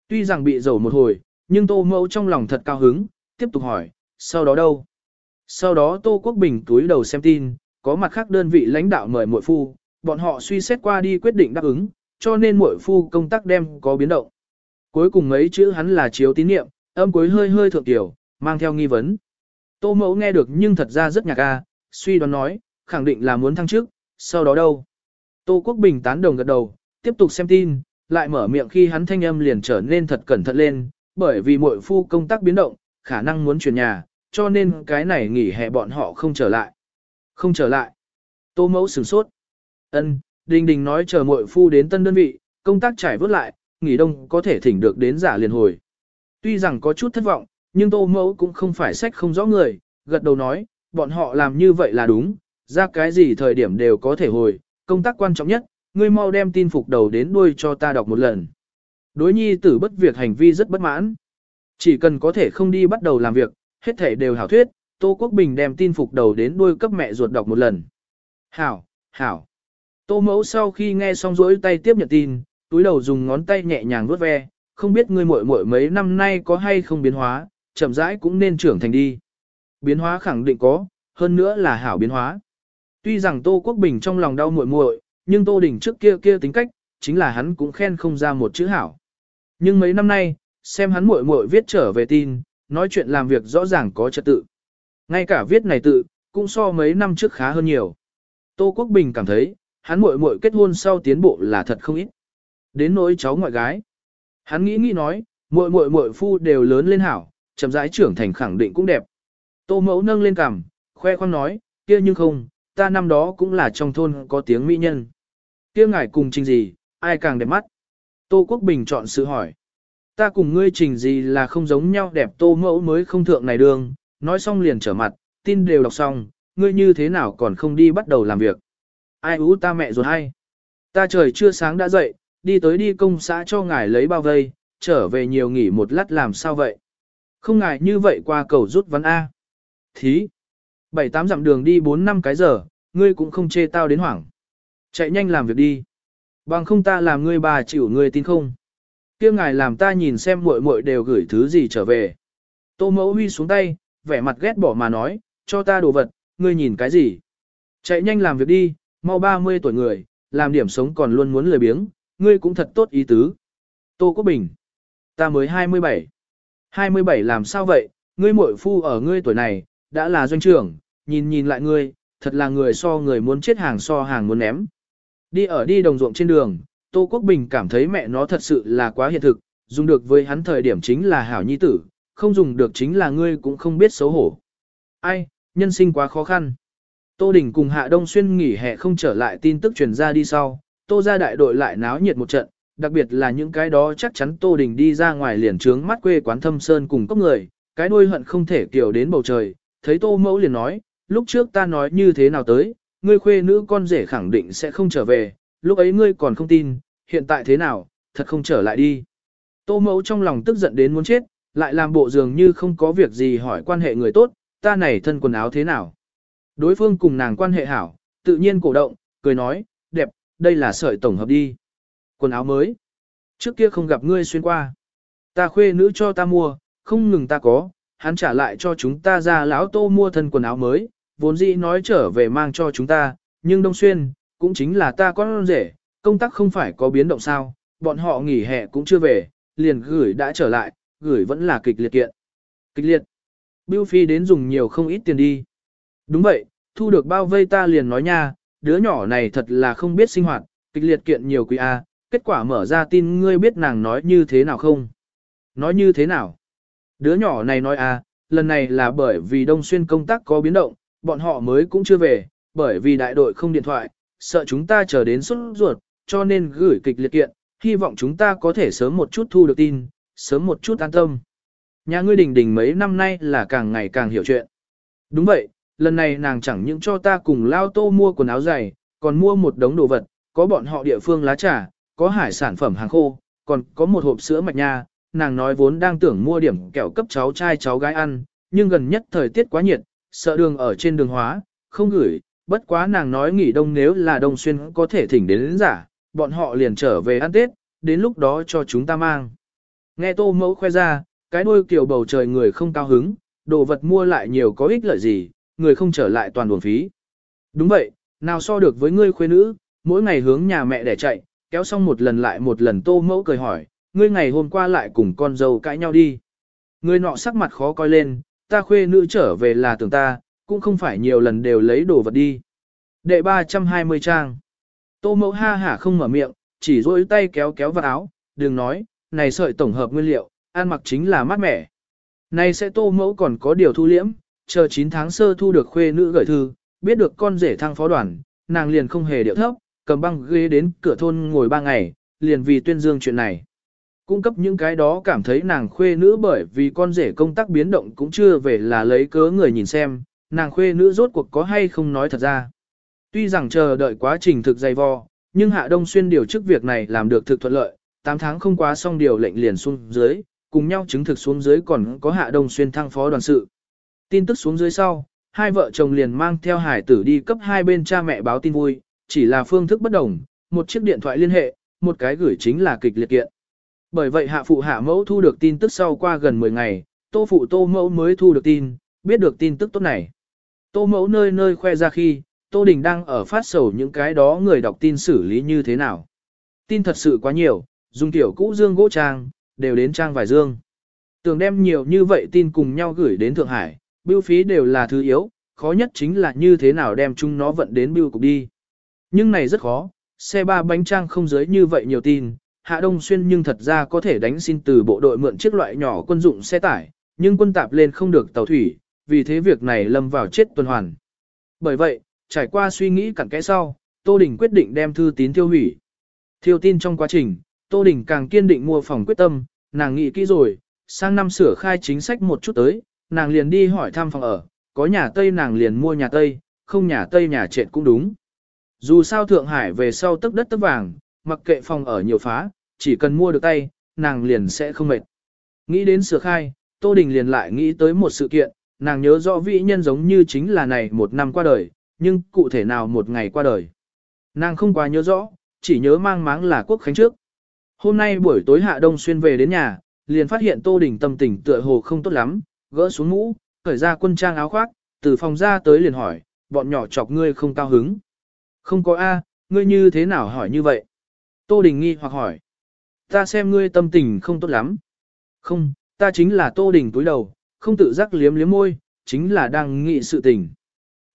Tuy rằng bị dầu một hồi, nhưng tô mẫu trong lòng thật cao hứng, tiếp tục hỏi, sau đó đâu? Sau đó Tô Quốc Bình túi đầu xem tin, có mặt khác đơn vị lãnh đạo mời muội phu, bọn họ suy xét qua đi quyết định đáp ứng, cho nên muội phu công tác đem có biến động. Cuối cùng mấy chữ hắn là chiếu tín niệm, âm cuối hơi hơi thượng tiểu, mang theo nghi vấn. Tô mẫu nghe được nhưng thật ra rất nhạc a, suy đoán nói, khẳng định là muốn thăng chức, sau đó đâu. Tô Quốc Bình tán đồng gật đầu, tiếp tục xem tin, lại mở miệng khi hắn thanh âm liền trở nên thật cẩn thận lên, bởi vì muội phu công tác biến động, khả năng muốn chuyển nhà, cho nên cái này nghỉ hè bọn họ không trở lại. Không trở lại. Tô mẫu sửng sốt. Ân, Đình Đình nói chờ muội phu đến tân đơn vị, công tác trải vớt lại, nghỉ đông có thể thỉnh được đến giả liền hồi. Tuy rằng có chút thất vọng, nhưng tô mẫu cũng không phải sách không rõ người, gật đầu nói, bọn họ làm như vậy là đúng, ra cái gì thời điểm đều có thể hồi, công tác quan trọng nhất, ngươi mau đem tin phục đầu đến đuôi cho ta đọc một lần. Đối nhi tử bất việc hành vi rất bất mãn. Chỉ cần có thể không đi bắt đầu làm việc, hết thể đều hảo thuyết, Tô Quốc Bình đem tin phục đầu đến đuôi cấp mẹ ruột đọc một lần. Hảo, hảo. Tô mẫu sau khi nghe xong rỗi tay tiếp nhận tin, túi đầu dùng ngón tay nhẹ nhàng vuốt ve, không biết ngươi muội muội mấy năm nay có hay không biến hóa, chậm rãi cũng nên trưởng thành đi. Biến hóa khẳng định có, hơn nữa là hảo biến hóa. Tuy rằng Tô Quốc Bình trong lòng đau muội muội, nhưng Tô Đình trước kia kia tính cách, chính là hắn cũng khen không ra một chữ hảo. Nhưng mấy năm nay, xem hắn muội muội viết trở về tin, nói chuyện làm việc rõ ràng có trật tự. Ngay cả viết này tự, cũng so mấy năm trước khá hơn nhiều. Tô Quốc Bình cảm thấy, hắn muội muội kết hôn sau tiến bộ là thật không ít. Đến nỗi cháu ngoại gái. Hắn nghĩ nghĩ nói, muội muội muội phu đều lớn lên hảo, chậm rãi trưởng thành khẳng định cũng đẹp. Tô mẫu nâng lên cằm, khoe khoang nói, kia nhưng không, ta năm đó cũng là trong thôn có tiếng mỹ nhân. Kia ngài cùng trình gì, ai càng đẹp mắt? Tô Quốc Bình chọn sự hỏi. Ta cùng ngươi trình gì là không giống nhau đẹp tô mẫu mới không thượng này đường, nói xong liền trở mặt, tin đều đọc xong, ngươi như thế nào còn không đi bắt đầu làm việc. Ai ú ta mẹ ruột hay. Ta trời chưa sáng đã dậy, đi tới đi công xã cho ngài lấy bao vây, trở về nhiều nghỉ một lát làm sao vậy. Không ngài như vậy qua cầu rút vắn A. Thí. Bảy tám dặm đường đi bốn năm cái giờ, ngươi cũng không chê tao đến hoảng. Chạy nhanh làm việc đi. Bằng không ta làm ngươi bà chịu ngươi tin không. kia ngài làm ta nhìn xem muội muội đều gửi thứ gì trở về. Tô mẫu huy xuống tay, vẻ mặt ghét bỏ mà nói, cho ta đồ vật, ngươi nhìn cái gì. Chạy nhanh làm việc đi, mau 30 tuổi người, làm điểm sống còn luôn muốn lười biếng, ngươi cũng thật tốt ý tứ. Tô Quốc Bình, ta mới 27. 27 làm sao vậy, ngươi muội phu ở ngươi tuổi này, đã là doanh trưởng, nhìn nhìn lại ngươi, thật là người so người muốn chết hàng so hàng muốn ném. Đi ở đi đồng ruộng trên đường, Tô Quốc Bình cảm thấy mẹ nó thật sự là quá hiện thực, dùng được với hắn thời điểm chính là hảo nhi tử, không dùng được chính là ngươi cũng không biết xấu hổ. Ai, nhân sinh quá khó khăn. Tô Đình cùng Hạ Đông Xuyên nghỉ hè không trở lại tin tức truyền ra đi sau, Tô ra đại đội lại náo nhiệt một trận, đặc biệt là những cái đó chắc chắn Tô Đình đi ra ngoài liền trướng mắt quê quán thâm sơn cùng cốc người, cái đuôi hận không thể kiểu đến bầu trời, thấy Tô Mẫu liền nói, lúc trước ta nói như thế nào tới, ngươi khuê nữ con rể khẳng định sẽ không trở về, lúc ấy ngươi còn không tin, hiện tại thế nào, thật không trở lại đi. Tô Mẫu trong lòng tức giận đến muốn chết, lại làm bộ dường như không có việc gì hỏi quan hệ người tốt, ta này thân quần áo thế nào. Đối phương cùng nàng quan hệ hảo, tự nhiên cổ động, cười nói, đẹp, đây là sợi tổng hợp đi. Quần áo mới. Trước kia không gặp ngươi xuyên qua. Ta khuê nữ cho ta mua, không ngừng ta có, hắn trả lại cho chúng ta ra lão tô mua thân quần áo mới, vốn dĩ nói trở về mang cho chúng ta, nhưng đông xuyên, cũng chính là ta con rể, công tác không phải có biến động sao, bọn họ nghỉ hè cũng chưa về, liền gửi đã trở lại, gửi vẫn là kịch liệt kiện. Kịch liệt. Bưu Phi đến dùng nhiều không ít tiền đi. Đúng vậy, thu được bao vây ta liền nói nha, đứa nhỏ này thật là không biết sinh hoạt, kịch liệt kiện nhiều quý A, kết quả mở ra tin ngươi biết nàng nói như thế nào không? Nói như thế nào? Đứa nhỏ này nói a, lần này là bởi vì Đông Xuyên công tác có biến động, bọn họ mới cũng chưa về, bởi vì đại đội không điện thoại, sợ chúng ta chờ đến suốt ruột, cho nên gửi kịch liệt kiện, hy vọng chúng ta có thể sớm một chút thu được tin, sớm một chút an tâm. Nhà ngươi đình đình mấy năm nay là càng ngày càng hiểu chuyện. Đúng vậy, lần này nàng chẳng những cho ta cùng lao tô mua quần áo dày, còn mua một đống đồ vật, có bọn họ địa phương lá trà, có hải sản phẩm hàng khô, còn có một hộp sữa mạch nha, nàng nói vốn đang tưởng mua điểm kẹo cấp cháu trai cháu gái ăn, nhưng gần nhất thời tiết quá nhiệt, sợ đường ở trên đường hóa, không gửi, bất quá nàng nói nghỉ đông nếu là đông xuyên có thể thỉnh đến, đến giả, bọn họ liền trở về ăn Tết, đến lúc đó cho chúng ta mang. Nghe tô mẫu khoe ra, cái đôi kiểu bầu trời người không cao hứng, đồ vật mua lại nhiều có ích lợi gì, người không trở lại toàn buồn phí. Đúng vậy, nào so được với ngươi khuê nữ, mỗi ngày hướng nhà mẹ để chạy, kéo xong một lần lại một lần tô mẫu cười hỏi, ngươi ngày hôm qua lại cùng con dâu cãi nhau đi. Ngươi nọ sắc mặt khó coi lên, ta khuê nữ trở về là tưởng ta, cũng không phải nhiều lần đều lấy đồ vật đi. Đệ 320 trang. Tô mẫu ha hả không mở miệng, chỉ rỗi tay kéo kéo vào áo, đừng nói, này sợi tổng hợp nguyên liệu, ăn mặc chính là mát mẻ. Này sẽ tô mẫu còn có điều thu liễm, chờ 9 tháng sơ thu được khuê nữ gửi thư, biết được con rể thăng phó đoàn, nàng liền không hề điệu thấp, cầm băng ghế đến cửa thôn ngồi ba ngày, liền vì tuyên dương chuyện này. Cung cấp những cái đó cảm thấy nàng khuê nữ bởi vì con rể công tác biến động cũng chưa về là lấy cớ người nhìn xem, nàng khuê nữ rốt cuộc có hay không nói thật ra. Tuy rằng chờ đợi quá trình thực dày vò, nhưng Hạ Đông Xuyên điều chức việc này làm được thực thuận lợi, 8 tháng không quá xong điều lệnh liền xuống dưới, cùng nhau chứng thực xuống dưới còn có Hạ Đông Xuyên thăng phó đoàn sự. Tin tức xuống dưới sau, hai vợ chồng liền mang theo hải tử đi cấp hai bên cha mẹ báo tin vui, chỉ là phương thức bất đồng, một chiếc điện thoại liên hệ, một cái gửi chính là kịch liệt kiện. Bởi vậy hạ phụ hạ mẫu thu được tin tức sau qua gần 10 ngày, tô phụ tô mẫu mới thu được tin, biết được tin tức tốt này. Tô mẫu nơi nơi khoe ra khi, tô đình đang ở phát sầu những cái đó người đọc tin xử lý như thế nào. Tin thật sự quá nhiều, dùng tiểu cũ dương gỗ trang, đều đến trang vài dương. Tưởng đem nhiều như vậy tin cùng nhau gửi đến Thượng Hải, bưu phí đều là thứ yếu, khó nhất chính là như thế nào đem chúng nó vận đến bưu cục đi. Nhưng này rất khó, xe ba bánh trang không dưới như vậy nhiều tin, Hạ Đông Xuyên nhưng thật ra có thể đánh xin từ bộ đội mượn chiếc loại nhỏ quân dụng xe tải, nhưng quân tạp lên không được tàu thủy, vì thế việc này lâm vào chết tuần hoàn. Bởi vậy, trải qua suy nghĩ cặn kẽ sau, Tô Đình quyết định đem thư tín tiêu hủy. Thiêu tin trong quá trình, Tô Đình càng kiên định mua phòng quyết tâm, nàng nghĩ kỹ rồi, sang năm sửa khai chính sách một chút tới, nàng liền đi hỏi thăm phòng ở, có nhà Tây nàng liền mua nhà Tây, không nhà Tây nhà trệt cũng đúng. Dù sao Thượng Hải về sau tức đất tức vàng, mặc kệ phòng ở nhiều phá, chỉ cần mua được tay, nàng liền sẽ không mệt. Nghĩ đến sửa khai, Tô Đình liền lại nghĩ tới một sự kiện, nàng nhớ rõ vị nhân giống như chính là này một năm qua đời, nhưng cụ thể nào một ngày qua đời. Nàng không quá nhớ rõ, chỉ nhớ mang máng là quốc khánh trước. Hôm nay buổi tối Hạ Đông Xuyên về đến nhà, liền phát hiện Tô Đình tâm tình tựa hồ không tốt lắm, gỡ xuống mũ, khởi ra quân trang áo khoác, từ phòng ra tới liền hỏi, bọn nhỏ chọc ngươi không cao hứng. Không có A, ngươi như thế nào hỏi như vậy? Tô Đình nghi hoặc hỏi. Ta xem ngươi tâm tình không tốt lắm. Không, ta chính là Tô Đình túi đầu, không tự giác liếm liếm môi, chính là đang nghĩ sự tình.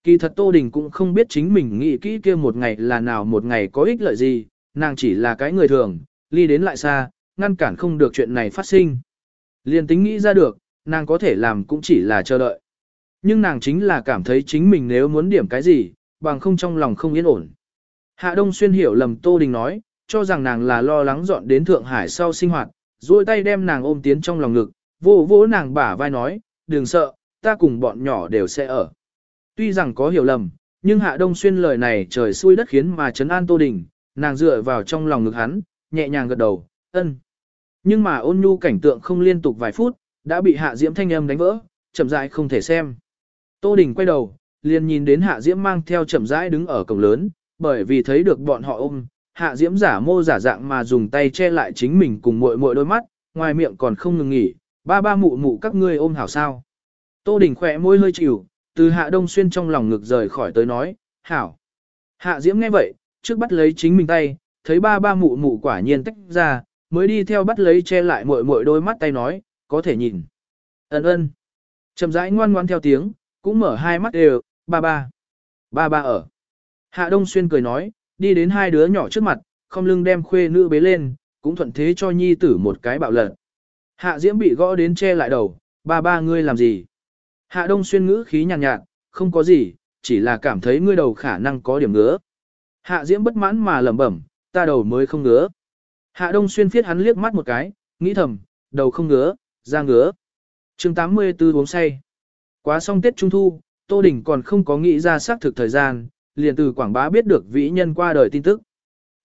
Kỳ thật Tô Đình cũng không biết chính mình nghĩ kỹ kia một ngày là nào một ngày có ích lợi gì, nàng chỉ là cái người thường, ly đến lại xa, ngăn cản không được chuyện này phát sinh. Liên tính nghĩ ra được, nàng có thể làm cũng chỉ là chờ đợi. Nhưng nàng chính là cảm thấy chính mình nếu muốn điểm cái gì, bằng không trong lòng không yên ổn. Hạ Đông Xuyên hiểu lầm Tô Đình nói, cho rằng nàng là lo lắng dọn đến Thượng Hải sau sinh hoạt, duỗi tay đem nàng ôm tiến trong lòng ngực, vỗ vỗ nàng bả vai nói, đừng sợ, ta cùng bọn nhỏ đều sẽ ở. Tuy rằng có hiểu lầm, nhưng Hạ Đông Xuyên lời này trời xui đất khiến mà chấn an Tô Đình, nàng dựa vào trong lòng ngực hắn, nhẹ nhàng gật đầu, ân. Nhưng mà ôn nhu cảnh tượng không liên tục vài phút, đã bị Hạ Diễm thanh âm đánh vỡ, chậm rãi không thể xem. Tô Đình quay đầu, liền nhìn đến Hạ Diễm mang theo chậm rãi đứng ở cổng lớn, bởi vì thấy được bọn họ ôm, Hạ Diễm giả mô giả dạng mà dùng tay che lại chính mình cùng muội muội đôi mắt, ngoài miệng còn không ngừng nghỉ, ba ba mụ mụ các ngươi ôm hảo sao. Tô Đình khỏe môi hơi chịu, từ Hạ Đông Xuyên trong lòng ngực rời khỏi tới nói, hảo. Hạ Diễm nghe vậy, trước bắt lấy chính mình tay, thấy ba ba mụ mụ quả nhiên tách ra, mới đi theo bắt lấy che lại muội muội đôi mắt tay nói, có thể nhìn. Ấn ơn. Chậm rãi ngoan ngoan theo tiếng, cũng mở hai mắt đều, ba ba. Ba ba ở. Hạ Đông Xuyên cười nói, đi đến hai đứa nhỏ trước mặt, không lưng đem khuê nữ bế lên, cũng thuận thế cho nhi tử một cái bạo lật. Hạ Diễm bị gõ đến che lại đầu, ba ba ngươi làm gì? Hạ Đông Xuyên ngữ khí nhàn nhạt, nhạt, không có gì, chỉ là cảm thấy ngươi đầu khả năng có điểm ngứa. Hạ Diễm bất mãn mà lẩm bẩm, ta đầu mới không ngứa. Hạ Đông Xuyên phiết hắn liếc mắt một cái, nghĩ thầm, đầu không ngứa, ra ngứa. chương 84 uống say. Quá xong Tết Trung Thu, Tô Đình còn không có nghĩ ra xác thực thời gian, liền từ quảng bá biết được vĩ nhân qua đời tin tức.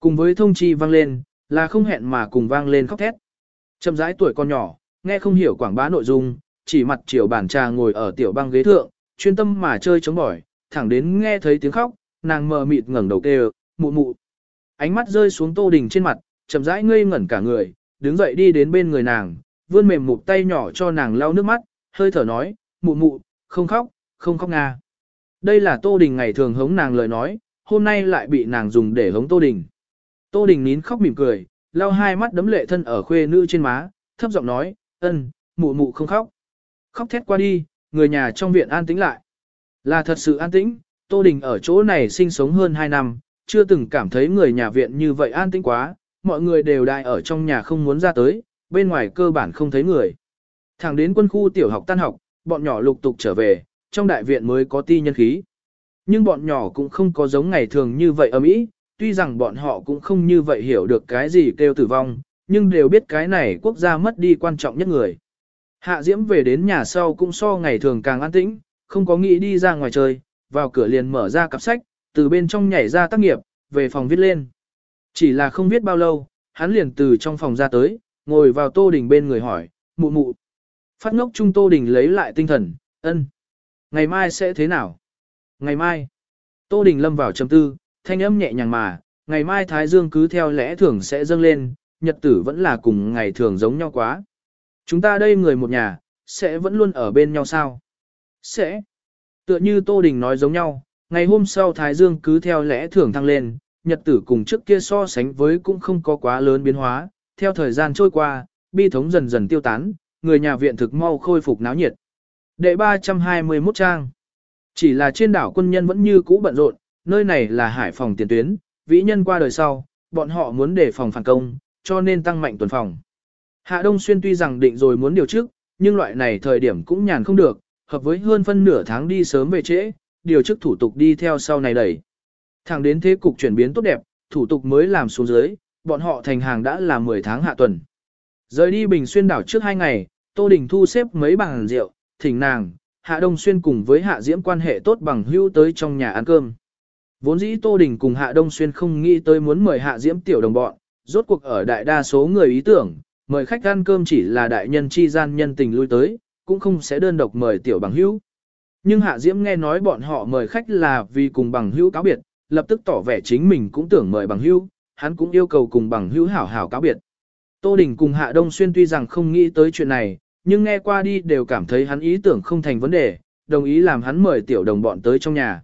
Cùng với thông chi vang lên, là không hẹn mà cùng vang lên khóc thét. Chậm rãi tuổi con nhỏ, nghe không hiểu quảng bá nội dung, chỉ mặt chiều bàn trà ngồi ở tiểu băng ghế thượng, chuyên tâm mà chơi chống bỏi, thẳng đến nghe thấy tiếng khóc, nàng mờ mịt ngẩng đầu kêu, mụ mụ. Ánh mắt rơi xuống Tô Đình trên mặt, chậm rãi ngây ngẩn cả người, đứng dậy đi đến bên người nàng, vươn mềm mục tay nhỏ cho nàng lau nước mắt, hơi thở nói, mụ mụ, không khóc, không khóc nga. Đây là Tô Đình ngày thường hống nàng lời nói, hôm nay lại bị nàng dùng để hống Tô Đình. Tô Đình nín khóc mỉm cười, lau hai mắt đấm lệ thân ở khuê nữ trên má, thấp giọng nói, ân, mụ mụ không khóc. Khóc thét qua đi, người nhà trong viện an tĩnh lại. Là thật sự an tĩnh, Tô Đình ở chỗ này sinh sống hơn 2 năm, chưa từng cảm thấy người nhà viện như vậy an tĩnh quá, mọi người đều đại ở trong nhà không muốn ra tới, bên ngoài cơ bản không thấy người. Thẳng đến quân khu tiểu học tan học, bọn nhỏ lục tục trở về, trong đại viện mới có ti nhân khí. Nhưng bọn nhỏ cũng không có giống ngày thường như vậy ấm ý, tuy rằng bọn họ cũng không như vậy hiểu được cái gì kêu tử vong, nhưng đều biết cái này quốc gia mất đi quan trọng nhất người. Hạ Diễm về đến nhà sau cũng so ngày thường càng an tĩnh, không có nghĩ đi ra ngoài chơi, vào cửa liền mở ra cặp sách, từ bên trong nhảy ra tác nghiệp, về phòng viết lên. Chỉ là không viết bao lâu, hắn liền từ trong phòng ra tới, ngồi vào Tô Đình bên người hỏi, mụ mụ. Phát ngốc trung Tô Đình lấy lại tinh thần, ân. Ngày mai sẽ thế nào? Ngày mai. Tô Đình lâm vào trầm tư, thanh âm nhẹ nhàng mà, ngày mai Thái Dương cứ theo lẽ thường sẽ dâng lên, nhật tử vẫn là cùng ngày thường giống nhau quá. Chúng ta đây người một nhà, sẽ vẫn luôn ở bên nhau sao? Sẽ. Tựa như Tô Đình nói giống nhau, ngày hôm sau Thái Dương cứ theo lẽ thường thăng lên, nhật tử cùng trước kia so sánh với cũng không có quá lớn biến hóa, theo thời gian trôi qua, bi thống dần dần tiêu tán, người nhà viện thực mau khôi phục náo nhiệt. Đệ 321 trang. Chỉ là trên đảo quân nhân vẫn như cũ bận rộn, nơi này là hải phòng tiền tuyến, vĩ nhân qua đời sau, bọn họ muốn đề phòng phản công, cho nên tăng mạnh tuần phòng. Hạ Đông Xuyên tuy rằng định rồi muốn điều chức, nhưng loại này thời điểm cũng nhàn không được, hợp với hơn phân nửa tháng đi sớm về trễ, điều chức thủ tục đi theo sau này đẩy. Thẳng đến thế cục chuyển biến tốt đẹp, thủ tục mới làm xuống dưới, bọn họ thành hàng đã là 10 tháng hạ tuần. Rời đi Bình Xuyên đảo trước hai ngày, Tô Đình thu xếp mấy bàn rượu, thỉnh nàng, Hạ Đông Xuyên cùng với Hạ Diễm quan hệ tốt bằng hữu tới trong nhà ăn cơm. Vốn dĩ Tô Đình cùng Hạ Đông Xuyên không nghĩ tới muốn mời Hạ Diễm tiểu đồng bọn, rốt cuộc ở đại đa số người ý tưởng, mời khách ăn cơm chỉ là đại nhân chi gian nhân tình lui tới, cũng không sẽ đơn độc mời tiểu bằng hữu. Nhưng Hạ Diễm nghe nói bọn họ mời khách là vì cùng bằng hữu cáo biệt, lập tức tỏ vẻ chính mình cũng tưởng mời bằng hữu, hắn cũng yêu cầu cùng bằng hữu hảo hảo cáo biệt. Tô Đình cùng Hạ Đông Xuyên tuy rằng không nghĩ tới chuyện này, nhưng nghe qua đi đều cảm thấy hắn ý tưởng không thành vấn đề, đồng ý làm hắn mời tiểu đồng bọn tới trong nhà.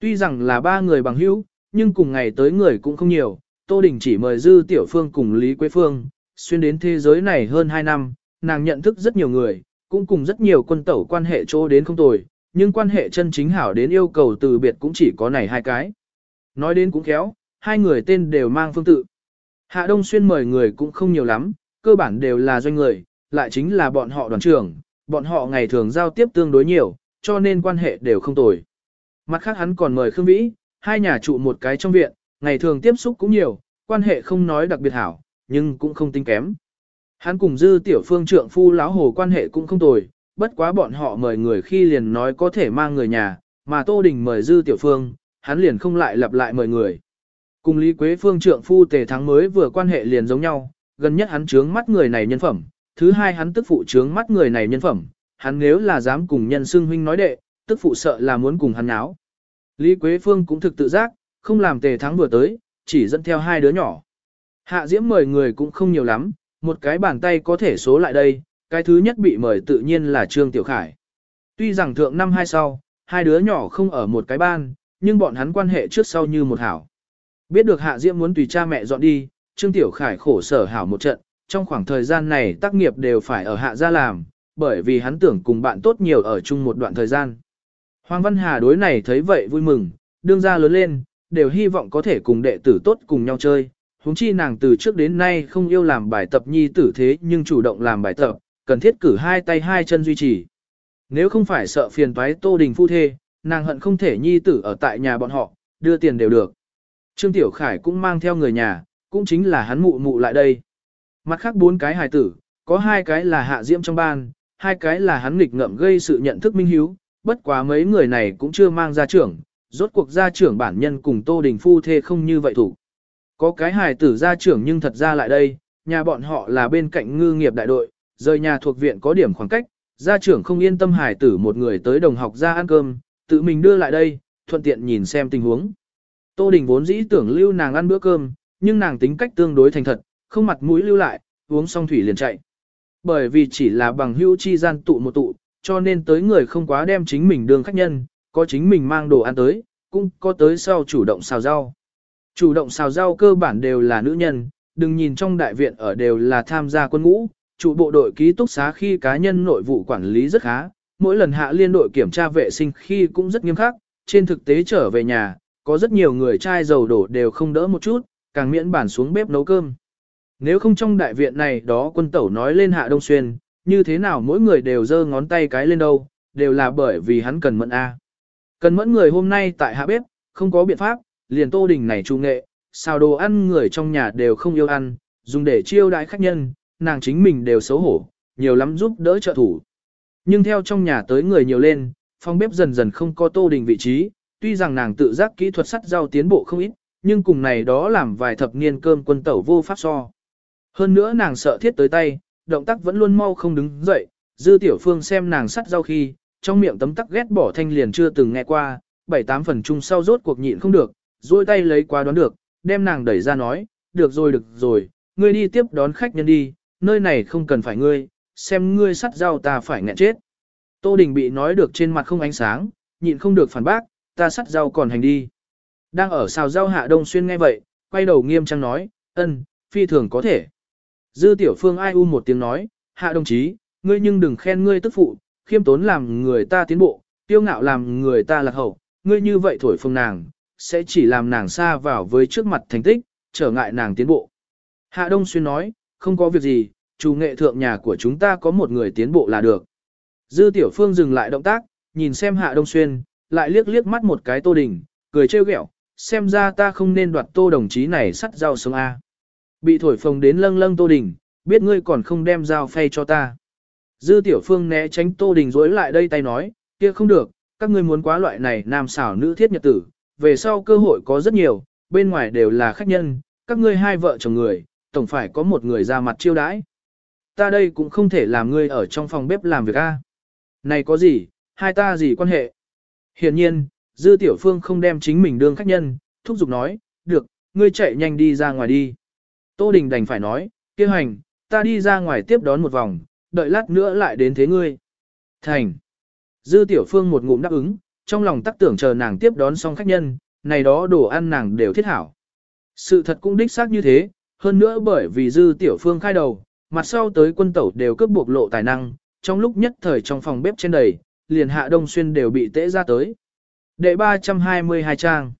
Tuy rằng là ba người bằng hữu, nhưng cùng ngày tới người cũng không nhiều, Tô Đình chỉ mời Dư Tiểu Phương cùng Lý Quế Phương, xuyên đến thế giới này hơn 2 năm, nàng nhận thức rất nhiều người, cũng cùng rất nhiều quân tẩu quan hệ chỗ đến không tồi, nhưng quan hệ chân chính hảo đến yêu cầu từ biệt cũng chỉ có này hai cái. Nói đến cũng khéo, hai người tên đều mang phương tự. Hạ Đông Xuyên mời người cũng không nhiều lắm, cơ bản đều là doanh người, lại chính là bọn họ đoàn trưởng, bọn họ ngày thường giao tiếp tương đối nhiều, cho nên quan hệ đều không tồi. Mặt khác hắn còn mời Khương Vĩ, hai nhà trụ một cái trong viện, ngày thường tiếp xúc cũng nhiều, quan hệ không nói đặc biệt hảo, nhưng cũng không tinh kém. Hắn cùng dư tiểu phương trượng phu láo hồ quan hệ cũng không tồi, bất quá bọn họ mời người khi liền nói có thể mang người nhà, mà Tô Đình mời dư tiểu phương, hắn liền không lại lặp lại mời người. Cùng Lý Quế Phương trượng phu tề thắng mới vừa quan hệ liền giống nhau, gần nhất hắn trướng mắt người này nhân phẩm, thứ hai hắn tức phụ trướng mắt người này nhân phẩm, hắn nếu là dám cùng nhân xưng huynh nói đệ, tức phụ sợ là muốn cùng hắn áo Lý Quế Phương cũng thực tự giác, không làm tề thắng vừa tới, chỉ dẫn theo hai đứa nhỏ. Hạ Diễm mời người cũng không nhiều lắm, một cái bàn tay có thể số lại đây, cái thứ nhất bị mời tự nhiên là Trương Tiểu Khải. Tuy rằng thượng năm hai sau, hai đứa nhỏ không ở một cái ban, nhưng bọn hắn quan hệ trước sau như một hảo. Biết được Hạ Diễm muốn tùy cha mẹ dọn đi, Trương Tiểu Khải khổ sở hảo một trận, trong khoảng thời gian này tác nghiệp đều phải ở Hạ gia làm, bởi vì hắn tưởng cùng bạn tốt nhiều ở chung một đoạn thời gian. Hoàng Văn Hà đối này thấy vậy vui mừng, đương ra lớn lên, đều hy vọng có thể cùng đệ tử tốt cùng nhau chơi. Húng chi nàng từ trước đến nay không yêu làm bài tập nhi tử thế nhưng chủ động làm bài tập, cần thiết cử hai tay hai chân duy trì. Nếu không phải sợ phiền toái tô đình phu thê, nàng hận không thể nhi tử ở tại nhà bọn họ, đưa tiền đều được. Trương Tiểu Khải cũng mang theo người nhà, cũng chính là hắn mụ mụ lại đây. Mặt khác bốn cái hài tử, có hai cái là hạ diễm trong ban, hai cái là hắn nghịch ngợm gây sự nhận thức minh hiếu, bất quá mấy người này cũng chưa mang ra trưởng, rốt cuộc gia trưởng bản nhân cùng Tô Đình Phu thê không như vậy thủ. Có cái hài tử gia trưởng nhưng thật ra lại đây, nhà bọn họ là bên cạnh ngư nghiệp đại đội, rời nhà thuộc viện có điểm khoảng cách, gia trưởng không yên tâm hài tử một người tới đồng học ra ăn cơm, tự mình đưa lại đây, thuận tiện nhìn xem tình huống. Tô Đình vốn dĩ tưởng lưu nàng ăn bữa cơm, nhưng nàng tính cách tương đối thành thật, không mặt mũi lưu lại, uống xong thủy liền chạy. Bởi vì chỉ là bằng hữu chi gian tụ một tụ, cho nên tới người không quá đem chính mình đường khách nhân, có chính mình mang đồ ăn tới, cũng có tới sau chủ động xào rau. Chủ động xào rau cơ bản đều là nữ nhân, đừng nhìn trong đại viện ở đều là tham gia quân ngũ, chủ bộ đội ký túc xá khi cá nhân nội vụ quản lý rất khá, mỗi lần hạ liên đội kiểm tra vệ sinh khi cũng rất nghiêm khắc, trên thực tế trở về nhà, có rất nhiều người trai dầu đổ đều không đỡ một chút, càng miễn bản xuống bếp nấu cơm. Nếu không trong đại viện này đó quân tẩu nói lên hạ đông xuyên, như thế nào mỗi người đều giơ ngón tay cái lên đâu, đều là bởi vì hắn cần mẫn A. Cần mẫn người hôm nay tại hạ bếp, không có biện pháp, liền tô đình này trung nghệ, xào đồ ăn người trong nhà đều không yêu ăn, dùng để chiêu đãi khách nhân, nàng chính mình đều xấu hổ, nhiều lắm giúp đỡ trợ thủ. Nhưng theo trong nhà tới người nhiều lên, phòng bếp dần dần không có tô đình vị trí, tuy rằng nàng tự giác kỹ thuật sắt rau tiến bộ không ít, nhưng cùng này đó làm vài thập niên cơm quân tẩu vô pháp so. Hơn nữa nàng sợ thiết tới tay, động tác vẫn luôn mau không đứng dậy, dư tiểu phương xem nàng sắt rau khi, trong miệng tấm tắc ghét bỏ thanh liền chưa từng nghe qua, bảy tám phần chung sau rốt cuộc nhịn không được, duỗi tay lấy qua đoán được, đem nàng đẩy ra nói, được rồi được rồi, ngươi đi tiếp đón khách nhân đi, nơi này không cần phải ngươi, xem ngươi sắt rau ta phải nghẹn chết. Tô Đình bị nói được trên mặt không ánh sáng, nhịn không được phản bác, ta sắt rau còn hành đi. Đang ở xào rau hạ đông xuyên nghe vậy, quay đầu nghiêm trang nói, ân, phi thường có thể. Dư tiểu phương ai u một tiếng nói, hạ đồng chí, ngươi nhưng đừng khen ngươi tức phụ, khiêm tốn làm người ta tiến bộ, tiêu ngạo làm người ta lạc hậu, ngươi như vậy thổi phồng nàng, sẽ chỉ làm nàng xa vào với trước mặt thành tích, trở ngại nàng tiến bộ. Hạ Đông Xuyên nói, không có việc gì, chủ nghệ thượng nhà của chúng ta có một người tiến bộ là được. Dư Tiểu Phương dừng lại động tác, nhìn xem Hạ Đông Xuyên, lại liếc liếc mắt một cái Tô Đình, cười trêu ghẹo, xem ra ta không nên đoạt Tô đồng chí này sắt rau sống A. Bị thổi phồng đến lâng lâng Tô Đình, biết ngươi còn không đem dao phay cho ta. Dư Tiểu Phương né tránh Tô Đình dối lại đây tay nói, kia không được, các ngươi muốn quá loại này nam xảo nữ thiết nhật tử, về sau cơ hội có rất nhiều, bên ngoài đều là khách nhân, các ngươi hai vợ chồng người, tổng phải có một người ra mặt chiêu đãi. Ta đây cũng không thể làm ngươi ở trong phòng bếp làm việc a. Này có gì, hai ta gì quan hệ? Hiển nhiên, Dư Tiểu Phương không đem chính mình đương khách nhân, thúc giục nói, được, ngươi chạy nhanh đi ra ngoài đi. Tô Đình đành phải nói, kia hành, ta đi ra ngoài tiếp đón một vòng, đợi lát nữa lại đến thế ngươi. Thành. Dư Tiểu Phương một ngụm đáp ứng, trong lòng tắc tưởng chờ nàng tiếp đón xong khách nhân, này đó đồ ăn nàng đều thiết hảo. Sự thật cũng đích xác như thế, hơn nữa bởi vì Dư Tiểu Phương khai đầu, mặt sau tới quân tẩu đều cướp buộc lộ tài năng, trong lúc nhất thời trong phòng bếp trên đầy, liền hạ đông xuyên đều bị tễ ra tới. Đệ 322 trang.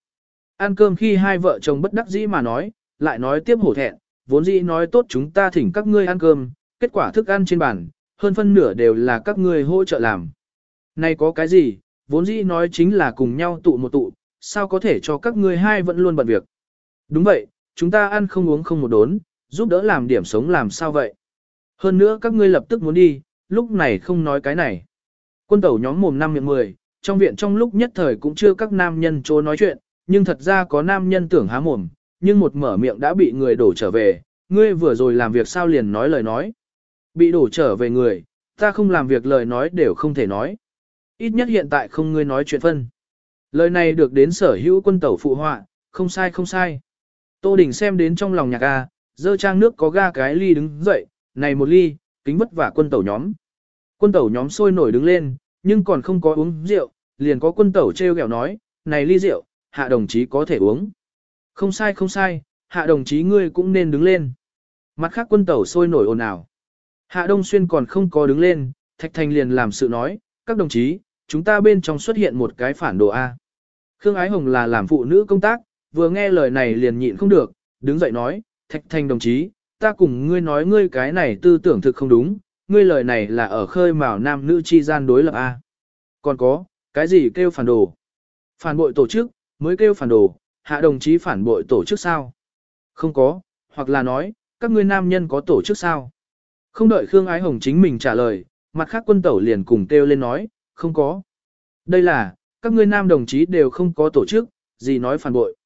Ăn cơm khi hai vợ chồng bất đắc dĩ mà nói, lại nói tiếp hổ thẹn, vốn dĩ nói tốt chúng ta thỉnh các ngươi ăn cơm, kết quả thức ăn trên bàn, hơn phân nửa đều là các ngươi hỗ trợ làm. Nay có cái gì, vốn dĩ nói chính là cùng nhau tụ một tụ, sao có thể cho các ngươi hai vẫn luôn bận việc. Đúng vậy, chúng ta ăn không uống không một đốn, giúp đỡ làm điểm sống làm sao vậy. Hơn nữa các ngươi lập tức muốn đi, lúc này không nói cái này. Quân tẩu nhóm mồm năm miệng mười, trong viện trong lúc nhất thời cũng chưa các nam nhân chỗ nói chuyện, nhưng thật ra có nam nhân tưởng há mồm, nhưng một mở miệng đã bị người đổ trở về, ngươi vừa rồi làm việc sao liền nói lời nói. Bị đổ trở về người, ta không làm việc lời nói đều không thể nói. Ít nhất hiện tại không ngươi nói chuyện phân. Lời này được đến sở hữu quân tẩu phụ họa, không sai không sai. Tô Đình xem đến trong lòng nhạc ga, dơ trang nước có ga cái ly đứng dậy, này một ly, kính vất vả quân tẩu nhóm. Quân tẩu nhóm sôi nổi đứng lên, nhưng còn không có uống rượu, liền có quân tẩu treo gẹo nói, này ly rượu, hạ đồng chí có thể uống. Không sai không sai, hạ đồng chí ngươi cũng nên đứng lên. Mặt khác quân tẩu sôi nổi ồn ào. Hạ Đông Xuyên còn không có đứng lên, Thạch Thành liền làm sự nói, các đồng chí, chúng ta bên trong xuất hiện một cái phản đồ A. Khương Ái Hồng là làm phụ nữ công tác, vừa nghe lời này liền nhịn không được, đứng dậy nói, Thạch Thành đồng chí, ta cùng ngươi nói ngươi cái này tư tưởng thực không đúng, ngươi lời này là ở khơi mào nam nữ chi gian đối lập A. Còn có, cái gì kêu phản đồ? Phản bội tổ chức, mới kêu phản đồ, hạ đồng chí phản bội tổ chức sao? Không có, hoặc là nói, các ngươi nam nhân có tổ chức sao? Không đợi Khương Ái Hồng chính mình trả lời, mặt khác quân tẩu liền cùng kêu lên nói, không có. Đây là, các ngươi nam đồng chí đều không có tổ chức, gì nói phản bội.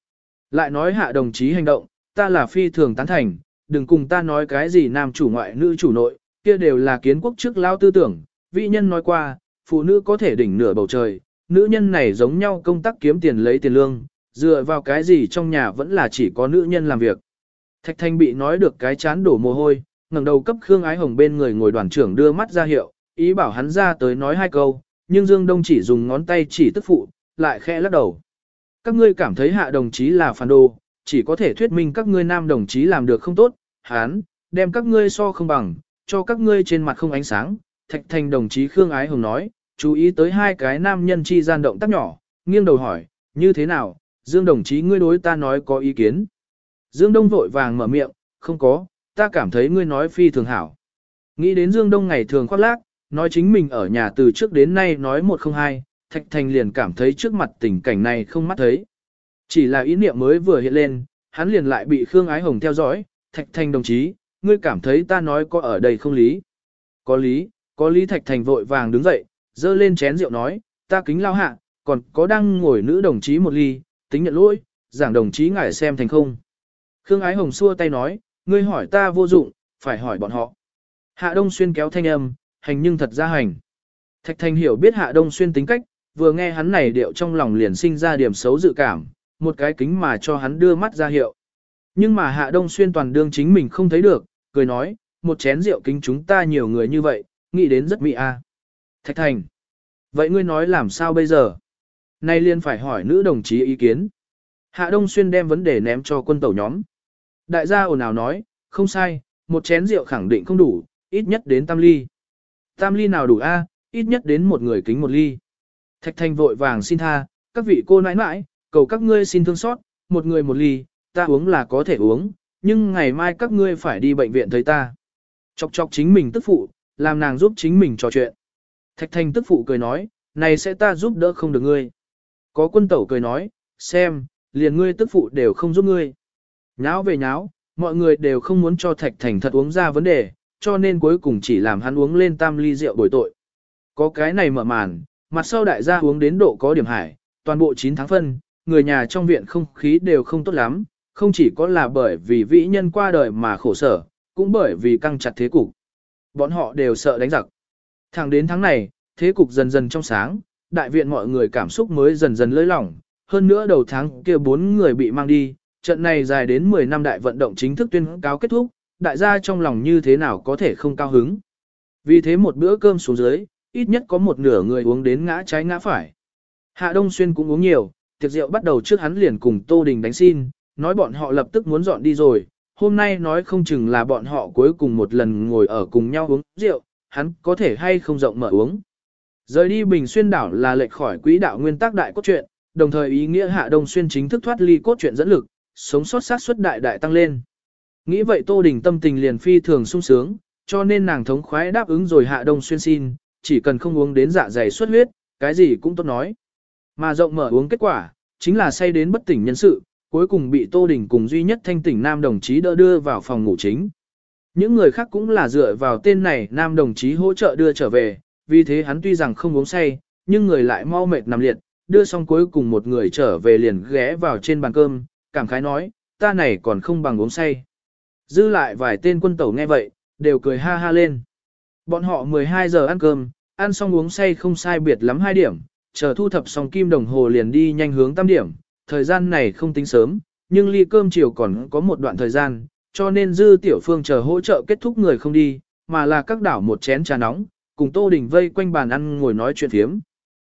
Lại nói hạ đồng chí hành động, ta là phi thường tán thành, đừng cùng ta nói cái gì nam chủ ngoại nữ chủ nội, kia đều là kiến quốc trước lao tư tưởng. Vị nhân nói qua, phụ nữ có thể đỉnh nửa bầu trời, nữ nhân này giống nhau công tác kiếm tiền lấy tiền lương, dựa vào cái gì trong nhà vẫn là chỉ có nữ nhân làm việc. Thạch Thanh bị nói được cái chán đổ mồ hôi, ngẩng đầu cấp Khương Ái Hồng bên người ngồi đoàn trưởng đưa mắt ra hiệu, ý bảo hắn ra tới nói hai câu, nhưng Dương Đông chỉ dùng ngón tay chỉ tức phụ, lại khẽ lắc đầu. Các ngươi cảm thấy hạ đồng chí là phản đồ, chỉ có thể thuyết minh các ngươi nam đồng chí làm được không tốt, hắn, đem các ngươi so không bằng, cho các ngươi trên mặt không ánh sáng. Thạch Thanh đồng chí Khương Ái Hồng nói, chú ý tới hai cái nam nhân chi gian động tác nhỏ, nghiêng đầu hỏi, như thế nào, Dương đồng chí ngươi đối ta nói có ý kiến. Dương Đông vội vàng mở miệng, không có, ta cảm thấy ngươi nói phi thường hảo. Nghĩ đến Dương Đông ngày thường khoác lác, nói chính mình ở nhà từ trước đến nay nói một không hai, Thạch Thành liền cảm thấy trước mặt tình cảnh này không mắt thấy. Chỉ là ý niệm mới vừa hiện lên, hắn liền lại bị Khương Ái Hồng theo dõi, Thạch Thành đồng chí, ngươi cảm thấy ta nói có ở đây không lý. Có lý, có lý Thạch Thành vội vàng đứng dậy, dơ lên chén rượu nói, ta kính lao hạ, còn có đang ngồi nữ đồng chí một ly, tính nhận lỗi, giảng đồng chí ngài xem thành không. Khương Ái Hồng xua tay nói, ngươi hỏi ta vô dụng, phải hỏi bọn họ. Hạ Đông Xuyên kéo thanh âm, hành nhưng thật ra hành. Thạch Thành hiểu biết Hạ Đông Xuyên tính cách, vừa nghe hắn này điệu trong lòng liền sinh ra điểm xấu dự cảm, một cái kính mà cho hắn đưa mắt ra hiệu. Nhưng mà Hạ Đông Xuyên toàn đương chính mình không thấy được, cười nói, một chén rượu kính chúng ta nhiều người như vậy, nghĩ đến rất mỹ a. À. Thạch Thành. Vậy ngươi nói làm sao bây giờ? Nay liên phải hỏi nữ đồng chí ý kiến. Hạ Đông Xuyên đem vấn đề ném cho quân tẩu nhóm. Đại gia ồn ào nói, không sai, một chén rượu khẳng định không đủ, ít nhất đến tam ly. Tam ly nào đủ a? ít nhất đến một người kính một ly. Thạch Thành vội vàng xin tha, các vị cô nãi nãi, cầu các ngươi xin thương xót, một người một ly, ta uống là có thể uống, nhưng ngày mai các ngươi phải đi bệnh viện thấy ta. Chọc chọc chính mình tức phụ, làm nàng giúp chính mình trò chuyện. Thạch Thành tức phụ cười nói, này sẽ ta giúp đỡ không được ngươi. Có quân tẩu cười nói, xem, liền ngươi tức phụ đều không giúp ngươi. Nháo về nháo, mọi người đều không muốn cho Thạch Thành thật uống ra vấn đề, cho nên cuối cùng chỉ làm hắn uống lên tam ly rượu bồi tội. Có cái này mở màn, mặt sau đại gia uống đến độ có điểm hải, toàn bộ 9 tháng phân, người nhà trong viện không khí đều không tốt lắm, không chỉ có là bởi vì vĩ nhân qua đời mà khổ sở, cũng bởi vì căng chặt thế cục. Bọn họ đều sợ đánh giặc. Thẳng đến tháng này, thế cục dần dần trong sáng, đại viện mọi người cảm xúc mới dần dần lơi lỏng, hơn nữa đầu tháng kia bốn người bị mang đi, trận này dài đến 10 năm đại vận động chính thức tuyên cáo kết thúc, đại gia trong lòng như thế nào có thể không cao hứng. Vì thế một bữa cơm xuống dưới, ít nhất có một nửa người uống đến ngã trái ngã phải. Hạ Đông Xuyên cũng uống nhiều, tiệc rượu bắt đầu trước hắn liền cùng Tô Đình đánh xin, nói bọn họ lập tức muốn dọn đi rồi, hôm nay nói không chừng là bọn họ cuối cùng một lần ngồi ở cùng nhau uống rượu, hắn có thể hay không rộng mở uống. Rời đi Bình Xuyên đảo là lệch khỏi quỹ đạo nguyên tắc đại cốt truyện, đồng thời ý nghĩa Hạ Đông Xuyên chính thức thoát ly cốt truyện dẫn lực, sống sót sát suất đại đại tăng lên. Nghĩ vậy Tô Đình tâm tình liền phi thường sung sướng, cho nên nàng thống khoái đáp ứng rồi Hạ Đông Xuyên xin, chỉ cần không uống đến dạ dày xuất huyết, cái gì cũng tốt nói. Mà rộng mở uống kết quả, chính là say đến bất tỉnh nhân sự, cuối cùng bị Tô Đình cùng duy nhất thanh tỉnh nam đồng chí đỡ đưa vào phòng ngủ chính. Những người khác cũng là dựa vào tên này nam đồng chí hỗ trợ đưa trở về, vì thế hắn tuy rằng không uống say, nhưng người lại mau mệt nằm liệt, đưa xong cuối cùng một người trở về liền ghé vào trên bàn cơm, cảm khái nói, ta này còn không bằng uống say. Dư lại vài tên quân tẩu nghe vậy, đều cười ha ha lên. Bọn họ 12 giờ ăn cơm, ăn xong uống say không sai biệt lắm hai điểm, chờ thu thập xong kim đồng hồ liền đi nhanh hướng tam điểm, thời gian này không tính sớm, nhưng ly cơm chiều còn có một đoạn thời gian, cho nên dư tiểu phương chờ hỗ trợ kết thúc người không đi, mà là các đảo một chén trà nóng, cùng Tô Đình vây quanh bàn ăn ngồi nói chuyện thiếm.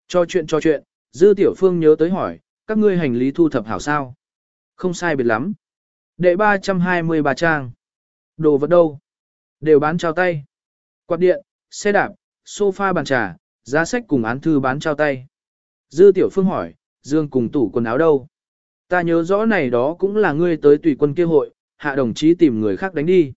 Cho chuyện cho chuyện, dư tiểu phương nhớ tới hỏi, các ngươi hành lý thu thập hảo sao? Không sai biệt lắm. Đệ 323 trang. Đồ vật đâu? Đều bán trao tay. Quạt điện, xe đạp, sofa bàn trà, giá sách cùng án thư bán trao tay. Dư tiểu phương hỏi, dương cùng tủ quần áo đâu? Ta nhớ rõ này đó cũng là ngươi tới tùy quân kia hội, hạ đồng chí tìm người khác đánh đi.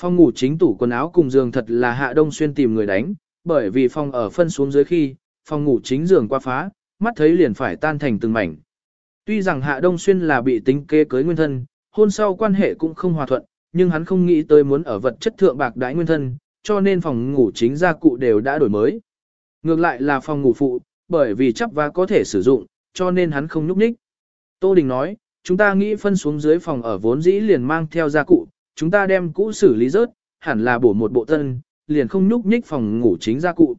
Phòng ngủ chính tủ quần áo cùng giường thật là hạ đông xuyên tìm người đánh, bởi vì phòng ở phân xuống dưới khi, phòng ngủ chính giường qua phá, mắt thấy liền phải tan thành từng mảnh. Tuy rằng hạ đông xuyên là bị tính kế cưới nguyên thân, hôn sau quan hệ cũng không hòa thuận, nhưng hắn không nghĩ tới muốn ở vật chất thượng bạc đãi nguyên thân, cho nên phòng ngủ chính gia cụ đều đã đổi mới. Ngược lại là phòng ngủ phụ, bởi vì chắp và có thể sử dụng, cho nên hắn không nhúc nhích. Tô Đình nói, chúng ta nghĩ phân xuống dưới phòng ở vốn dĩ liền mang theo gia cụ, chúng ta đem cũ xử lý rớt, hẳn là bổ một bộ tân, liền không nhúc nhích phòng ngủ chính gia cụ.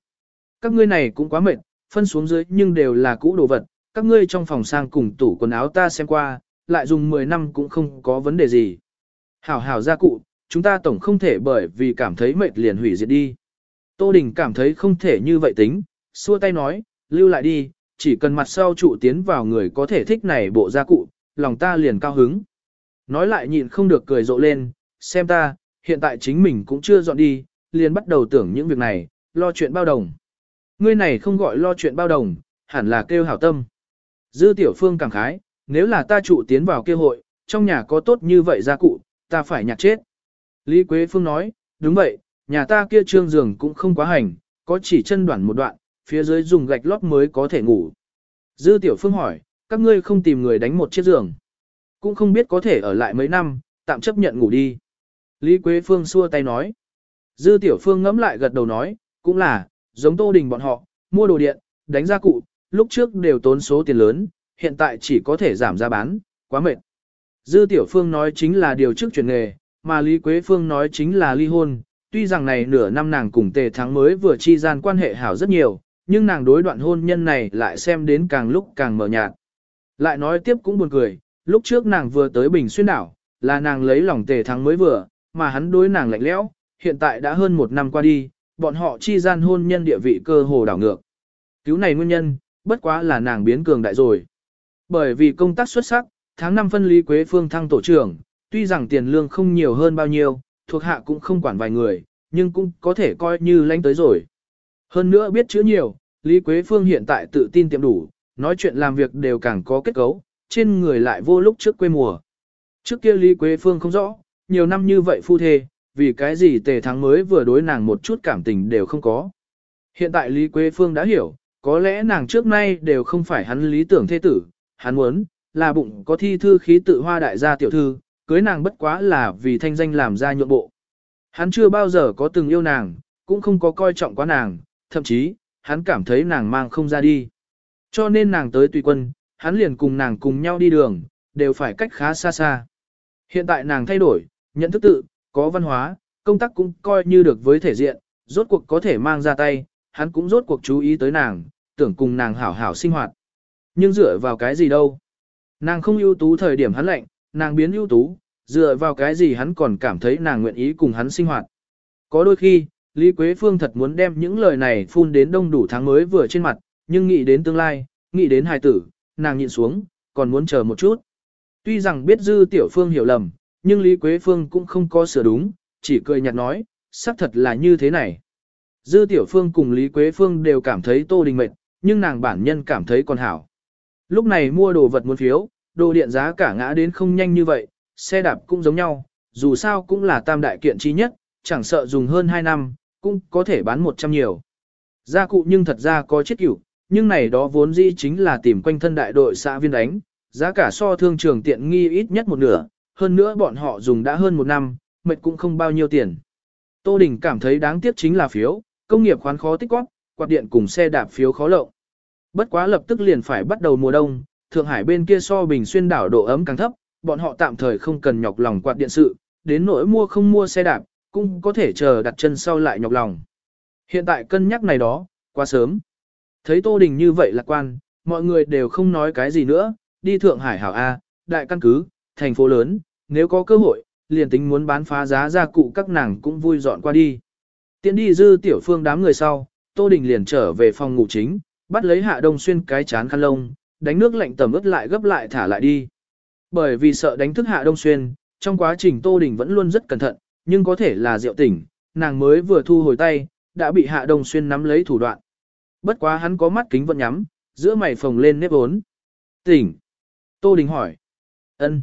Các ngươi này cũng quá mệt, phân xuống dưới nhưng đều là cũ đồ vật, các ngươi trong phòng sang cùng tủ quần áo ta xem qua, lại dùng 10 năm cũng không có vấn đề gì. Hảo hảo gia cụ, chúng ta tổng không thể bởi vì cảm thấy mệt liền hủy diệt đi. Tô Đình cảm thấy không thể như vậy tính, xua tay nói, lưu lại đi, chỉ cần mặt sau trụ tiến vào người có thể thích này bộ gia cụ, lòng ta liền cao hứng. Nói lại nhịn không được cười rộ lên, xem ta, hiện tại chính mình cũng chưa dọn đi, liền bắt đầu tưởng những việc này, lo chuyện bao đồng. Ngươi này không gọi lo chuyện bao đồng, hẳn là kêu hảo tâm. Dư tiểu phương cảm khái, nếu là ta trụ tiến vào kêu hội, trong nhà có tốt như vậy gia cụ, ta phải nhạt chết. Lý Quế Phương nói, đúng vậy, nhà ta kia trương giường cũng không quá hành, có chỉ chân đoạn một đoạn, phía dưới dùng gạch lót mới có thể ngủ. Dư Tiểu Phương hỏi, các ngươi không tìm người đánh một chiếc giường. Cũng không biết có thể ở lại mấy năm, tạm chấp nhận ngủ đi. Lý Quế Phương xua tay nói. Dư Tiểu Phương ngẫm lại gật đầu nói, cũng là, giống Tô Đình bọn họ, mua đồ điện, đánh gia cụ, lúc trước đều tốn số tiền lớn, hiện tại chỉ có thể giảm giá bán, quá mệt. Dư Tiểu Phương nói chính là điều trước chuyển nghề, mà Lý Quế Phương nói chính là ly hôn. Tuy rằng này nửa năm nàng cùng tề thắng mới vừa chi gian quan hệ hảo rất nhiều, nhưng nàng đối đoạn hôn nhân này lại xem đến càng lúc càng mờ nhạt. Lại nói tiếp cũng buồn cười, lúc trước nàng vừa tới Bình Xuyên đảo, là nàng lấy lòng tề thắng mới vừa, mà hắn đối nàng lạnh lẽo, hiện tại đã hơn một năm qua đi, bọn họ chi gian hôn nhân địa vị cơ hồ đảo ngược. Cứu này nguyên nhân, bất quá là nàng biến cường đại rồi. Bởi vì công tác xuất sắc, tháng 5 phân lý Quế Phương thăng tổ trưởng, tuy rằng tiền lương không nhiều hơn bao nhiêu, thuộc hạ cũng không quản vài người, nhưng cũng có thể coi như lãnh tới rồi. Hơn nữa biết chữ nhiều, Lý Quế Phương hiện tại tự tin tiệm đủ, nói chuyện làm việc đều càng có kết cấu, trên người lại vô lúc trước quê mùa. Trước kia Lý Quế Phương không rõ, nhiều năm như vậy phu thê, vì cái gì tề thắng mới vừa đối nàng một chút cảm tình đều không có. Hiện tại Lý Quế Phương đã hiểu, có lẽ nàng trước nay đều không phải hắn lý tưởng thế tử, hắn muốn, là bụng có thi thư khí tự hoa đại gia tiểu thư, cưới nàng bất quá là vì thanh danh làm ra nhượng bộ. Hắn chưa bao giờ có từng yêu nàng, cũng không có coi trọng quá nàng, thậm chí, hắn cảm thấy nàng mang không ra đi. Cho nên nàng tới tùy quân, hắn liền cùng nàng cùng nhau đi đường, đều phải cách khá xa xa. Hiện tại nàng thay đổi, nhận thức tự, có văn hóa, công tác cũng coi như được với thể diện, rốt cuộc có thể mang ra tay, hắn cũng rốt cuộc chú ý tới nàng, tưởng cùng nàng hảo hảo sinh hoạt. Nhưng dựa vào cái gì đâu? Nàng không ưu tú thời điểm hắn lạnh, nàng biến ưu tú, dựa vào cái gì hắn còn cảm thấy nàng nguyện ý cùng hắn sinh hoạt. Có đôi khi, Lý Quế Phương thật muốn đem những lời này phun đến đông đủ tháng mới vừa trên mặt, nhưng nghĩ đến tương lai, nghĩ đến hài tử, nàng nhịn xuống, còn muốn chờ một chút. Tuy rằng biết Dư Tiểu Phương hiểu lầm, nhưng Lý Quế Phương cũng không có sửa đúng, chỉ cười nhạt nói, xác thật là như thế này. Dư Tiểu Phương cùng Lý Quế Phương đều cảm thấy Tô Đình mệt, nhưng nàng bản nhân cảm thấy còn hảo. Lúc này mua đồ vật muốn phiếu, đồ điện giá cả ngã đến không nhanh như vậy, xe đạp cũng giống nhau, dù sao cũng là tam đại kiện chi nhất, chẳng sợ dùng hơn 2 năm, cũng có thể bán 100 nhiều. Gia cụ nhưng thật ra có chết cửu, nhưng này đó vốn dĩ chính là tìm quanh thân đại đội xã viên đánh, giá cả so thương trường tiện nghi ít nhất một nửa, hơn nữa bọn họ dùng đã hơn một năm, mệt cũng không bao nhiêu tiền. Tô Đình cảm thấy đáng tiếc chính là phiếu, công nghiệp khoán khó tích góp, quạt điện cùng xe đạp phiếu khó lộng. Bất quá lập tức liền phải bắt đầu mùa đông, Thượng Hải bên kia so bình xuyên đảo độ ấm càng thấp, bọn họ tạm thời không cần nhọc lòng quạt điện sự, đến nỗi mua không mua xe đạp, cũng có thể chờ đặt chân sau lại nhọc lòng. Hiện tại cân nhắc này đó, quá sớm. Thấy Tô Đình như vậy lạc quan, mọi người đều không nói cái gì nữa, đi Thượng Hải hảo A, đại căn cứ, thành phố lớn, nếu có cơ hội, liền tính muốn bán phá giá gia cụ các nàng cũng vui dọn qua đi. Tiến đi dư tiểu phương đám người sau, Tô Đình liền trở về phòng ngủ chính, bắt lấy Hạ Đông Xuyên cái chán khăn lông, đánh nước lạnh tầm ướt lại gấp lại thả lại đi. Bởi vì sợ đánh thức Hạ Đông Xuyên, trong quá trình Tô Đình vẫn luôn rất cẩn thận, nhưng có thể là rượu tỉnh, nàng mới vừa thu hồi tay, đã bị Hạ Đông Xuyên nắm lấy thủ đoạn. Bất quá hắn có mắt kính vẫn nhắm, giữa mày phồng lên nếp ốn. Tỉnh. Tô Đình hỏi. ân.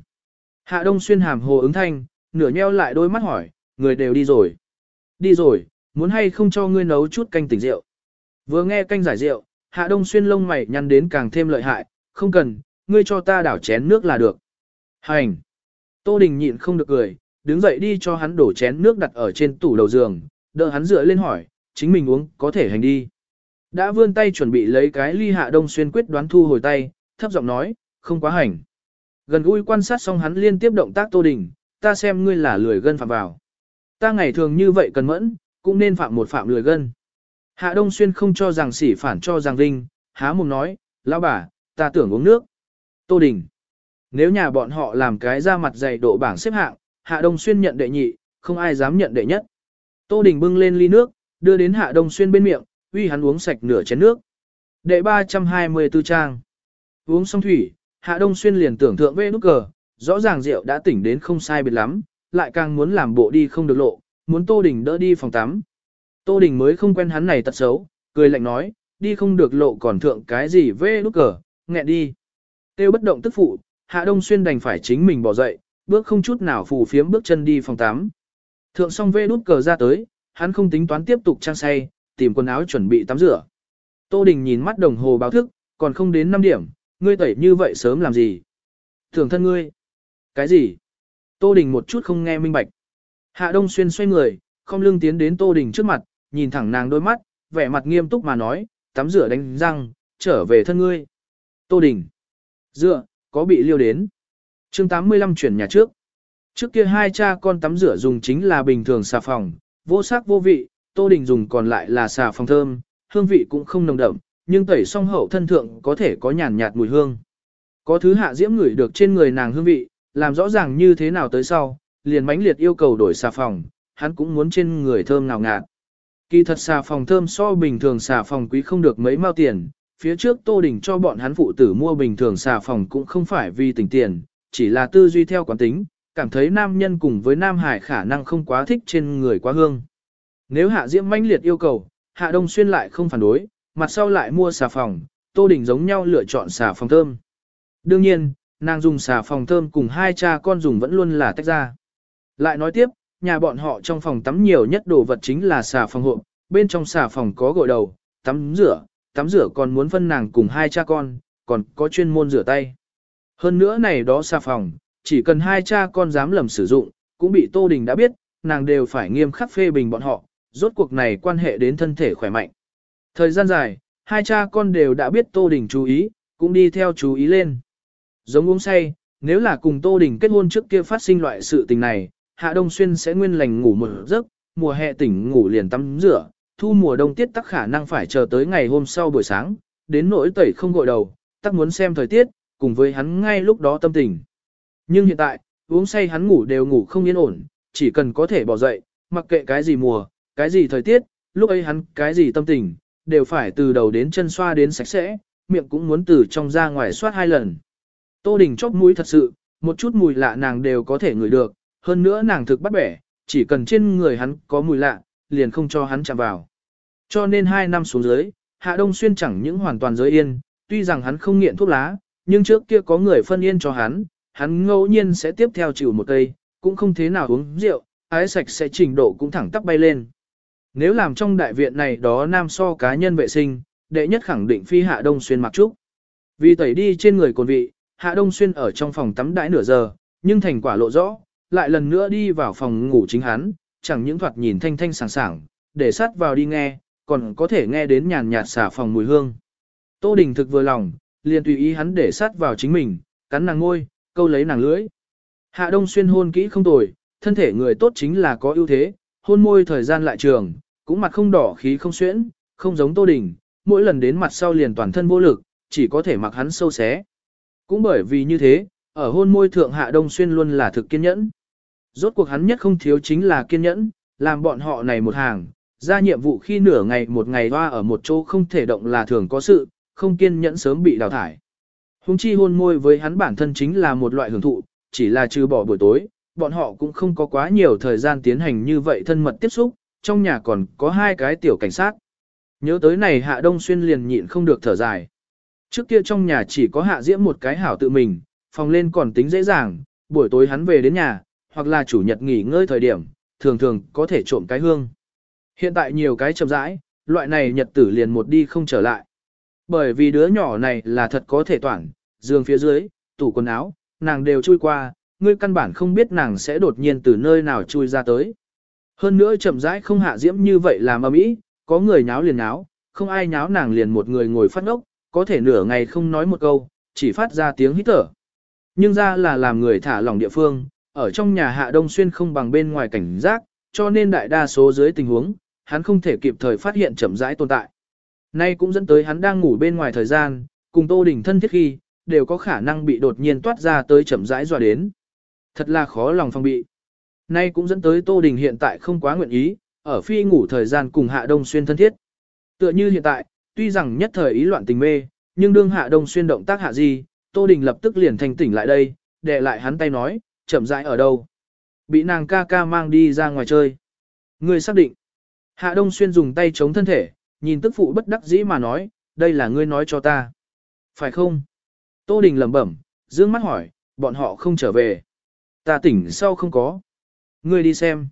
Hạ Đông Xuyên hàm hồ ứng thanh, nửa nheo lại đôi mắt hỏi, người đều đi rồi. Đi rồi, muốn hay không cho ngươi nấu chút canh tỉnh rượu. Vừa nghe canh giải rượu, Hạ Đông Xuyên lông mày nhăn đến càng thêm lợi hại, không cần, ngươi cho ta đảo chén nước là được. Hành. Tô Đình nhịn không được cười, đứng dậy đi cho hắn đổ chén nước đặt ở trên tủ đầu giường, đỡ hắn dựa lên hỏi, chính mình uống có thể hành đi. Đã vươn tay chuẩn bị lấy cái ly Hạ Đông Xuyên quyết đoán thu hồi tay, thấp giọng nói, không quá hành. Gần gũi quan sát xong hắn liên tiếp động tác Tô Đình, ta xem ngươi là lười gân phạm vào. Ta ngày thường như vậy cần mẫn, cũng nên phạm một phạm lười gân. Hạ Đông Xuyên không cho rằng sỉ phản cho rằng linh, há mồm nói, lão bà, ta tưởng uống nước. Tô Đình. Nếu nhà bọn họ làm cái ra mặt dày độ bảng xếp hạng, Hạ Đông Xuyên nhận đệ nhị, không ai dám nhận đệ nhất. Tô Đình bưng lên ly nước, đưa đến Hạ Đông Xuyên bên miệng, uy hắn uống sạch nửa chén nước. Đệ 324 trang. Uống xong thủy, Hạ Đông Xuyên liền tưởng thượng về nút cờ, rõ ràng rượu đã tỉnh đến không sai biệt lắm, lại càng muốn làm bộ đi không được lộ, muốn Tô Đình đỡ đi phòng tắm. Tô Đình mới không quen hắn này tật xấu, cười lạnh nói, đi không được lộ còn thượng cái gì về nút cờ, nghẹn đi. Tiêu bất động tức phụ, Hạ Đông Xuyên đành phải chính mình bỏ dậy, bước không chút nào phù phiếm bước chân đi phòng tắm. Thượng xong vê đút cờ ra tới, hắn không tính toán tiếp tục trang say, tìm quần áo chuẩn bị tắm rửa. Tô Đình nhìn mắt đồng hồ báo thức, còn không đến 5 điểm, ngươi tẩy như vậy sớm làm gì? Thường thân ngươi. Cái gì? Tô Đình một chút không nghe minh bạch. Hạ Đông Xuyên xoay người, không lưng tiến đến Tô Đình trước mặt, nhìn thẳng nàng đôi mắt, vẻ mặt nghiêm túc mà nói, tắm rửa đánh răng, trở về thân ngươi. Tô Đình. Dựa, có bị liêu đến. chương 85 chuyển nhà trước. Trước kia hai cha con tắm rửa dùng chính là bình thường xà phòng, vô sắc vô vị, Tô Đình dùng còn lại là xà phòng thơm, hương vị cũng không nồng đậm, nhưng tẩy xong hậu thân thượng có thể có nhàn nhạt mùi hương. Có thứ hạ diễm ngửi được trên người nàng hương vị, làm rõ ràng như thế nào tới sau, liền mãnh liệt yêu cầu đổi xà phòng, hắn cũng muốn trên người thơm nào ngạt. Kỳ thật xà phòng thơm so bình thường xà phòng quý không được mấy mao tiền, phía trước Tô Đình cho bọn hắn phụ tử mua bình thường xà phòng cũng không phải vì tình tiền, chỉ là tư duy theo quán tính, cảm thấy nam nhân cùng với nam hải khả năng không quá thích trên người quá hương. Nếu hạ diễm mãnh liệt yêu cầu, hạ đông xuyên lại không phản đối, mặt sau lại mua xà phòng, Tô Đình giống nhau lựa chọn xà phòng thơm. Đương nhiên, nàng dùng xà phòng thơm cùng hai cha con dùng vẫn luôn là tách ra. Lại nói tiếp, nhà bọn họ trong phòng tắm nhiều nhất đồ vật chính là xà phòng hộp, bên trong xà phòng có gội đầu, tắm rửa, tắm rửa còn muốn phân nàng cùng hai cha con, còn có chuyên môn rửa tay. Hơn nữa này đó xà phòng, chỉ cần hai cha con dám lầm sử dụng, cũng bị Tô Đình đã biết, nàng đều phải nghiêm khắc phê bình bọn họ, rốt cuộc này quan hệ đến thân thể khỏe mạnh. Thời gian dài, hai cha con đều đã biết Tô Đình chú ý, cũng đi theo chú ý lên. Giống uống say, nếu là cùng Tô Đình kết hôn trước kia phát sinh loại sự tình này, Hạ Đông Xuyên sẽ nguyên lành ngủ một giấc, mùa hè tỉnh ngủ liền tắm rửa, thu mùa đông tiết tắc khả năng phải chờ tới ngày hôm sau buổi sáng, đến nỗi tẩy không gội đầu, tắc muốn xem thời tiết, cùng với hắn ngay lúc đó tâm tình. Nhưng hiện tại, uống say hắn ngủ đều ngủ không yên ổn, chỉ cần có thể bỏ dậy, mặc kệ cái gì mùa, cái gì thời tiết, lúc ấy hắn cái gì tâm tình, đều phải từ đầu đến chân xoa đến sạch sẽ, miệng cũng muốn từ trong ra ngoài xoát hai lần. Tô Đình chóp mũi thật sự, một chút mùi lạ nàng đều có thể ngửi được, hơn nữa nàng thực bắt bẻ, chỉ cần trên người hắn có mùi lạ, liền không cho hắn chạm vào. Cho nên hai năm xuống dưới, Hạ Đông Xuyên chẳng những hoàn toàn giới yên, tuy rằng hắn không nghiện thuốc lá, nhưng trước kia có người phân yên cho hắn, hắn ngẫu nhiên sẽ tiếp theo chịu một cây, cũng không thế nào uống rượu, ái sạch sẽ trình độ cũng thẳng tắp bay lên. Nếu làm trong đại viện này đó nam so cá nhân vệ sinh, đệ nhất khẳng định phi Hạ Đông Xuyên mặc trúc. Vì tẩy đi trên người cồn vị, Hạ Đông Xuyên ở trong phòng tắm đãi nửa giờ, nhưng thành quả lộ rõ, lại lần nữa đi vào phòng ngủ chính hắn, chẳng những thoạt nhìn thanh thanh sảng sảng, để sát vào đi nghe, còn có thể nghe đến nhàn nhạt xả phòng mùi hương. Tô Đình thực vừa lòng, liền tùy ý hắn để sát vào chính mình, cắn nàng ngôi, câu lấy nàng lưỡi. Hạ Đông Xuyên hôn kỹ không tồi, thân thể người tốt chính là có ưu thế, hôn môi thời gian lại trường, cũng mặt không đỏ khí không xuyễn, không giống Tô Đình, mỗi lần đến mặt sau liền toàn thân vô lực, chỉ có thể mặc hắn sâu xé. Cũng bởi vì như thế, ở hôn môi thượng Hạ Đông Xuyên luôn là thực kiên nhẫn. Rốt cuộc hắn nhất không thiếu chính là kiên nhẫn, làm bọn họ này một hàng, ra nhiệm vụ khi nửa ngày một ngày hoa ở một chỗ không thể động là thường có sự, không kiên nhẫn sớm bị đào thải. Hùng chi hôn môi với hắn bản thân chính là một loại hưởng thụ, chỉ là trừ bỏ buổi tối, bọn họ cũng không có quá nhiều thời gian tiến hành như vậy thân mật tiếp xúc, trong nhà còn có hai cái tiểu cảnh sát. Nhớ tới này Hạ Đông Xuyên liền nhịn không được thở dài. Trước kia trong nhà chỉ có Hạ Diễm một cái hảo tự mình, phòng lên còn tính dễ dàng, buổi tối hắn về đến nhà, hoặc là chủ nhật nghỉ ngơi thời điểm, thường thường có thể trộm cái hương. Hiện tại nhiều cái chậm rãi, loại này nhật tử liền một đi không trở lại. Bởi vì đứa nhỏ này là thật có thể toản, giường phía dưới, tủ quần áo, nàng đều chui qua, ngươi căn bản không biết nàng sẽ đột nhiên từ nơi nào chui ra tới. Hơn nữa chậm rãi không hạ diễm như vậy làm ầm ĩ, có người nháo liền nháo, không ai nháo nàng liền một người ngồi phát ngốc, có thể nửa ngày không nói một câu, chỉ phát ra tiếng hít thở. Nhưng ra là làm người thả lỏng địa phương, ở trong nhà hạ đông xuyên không bằng bên ngoài cảnh giác, cho nên đại đa số dưới tình huống, hắn không thể kịp thời phát hiện chậm rãi tồn tại. Nay cũng dẫn tới hắn đang ngủ bên ngoài thời gian, cùng Tô Đình thân thiết khi, đều có khả năng bị đột nhiên toát ra tới chậm rãi dọa đến. Thật là khó lòng phong bị. Nay cũng dẫn tới Tô Đình hiện tại không quá nguyện ý, ở phi ngủ thời gian cùng Hạ Đông Xuyên thân thiết. Tựa như hiện tại, tuy rằng nhất thời ý loạn tình mê, nhưng đương Hạ Đông Xuyên động tác hạ gì, Tô Đình lập tức liền thành tỉnh lại đây, để lại hắn tay nói, chậm rãi ở đâu. Bị nàng ca ca mang đi ra ngoài chơi. người xác định. Hạ Đông Xuyên dùng tay chống thân thể, nhìn tức phụ bất đắc dĩ mà nói, đây là ngươi nói cho ta. Phải không? Tô Đình lẩm bẩm, dương mắt hỏi, bọn họ không trở về. Ta tỉnh sau không có. Ngươi đi xem.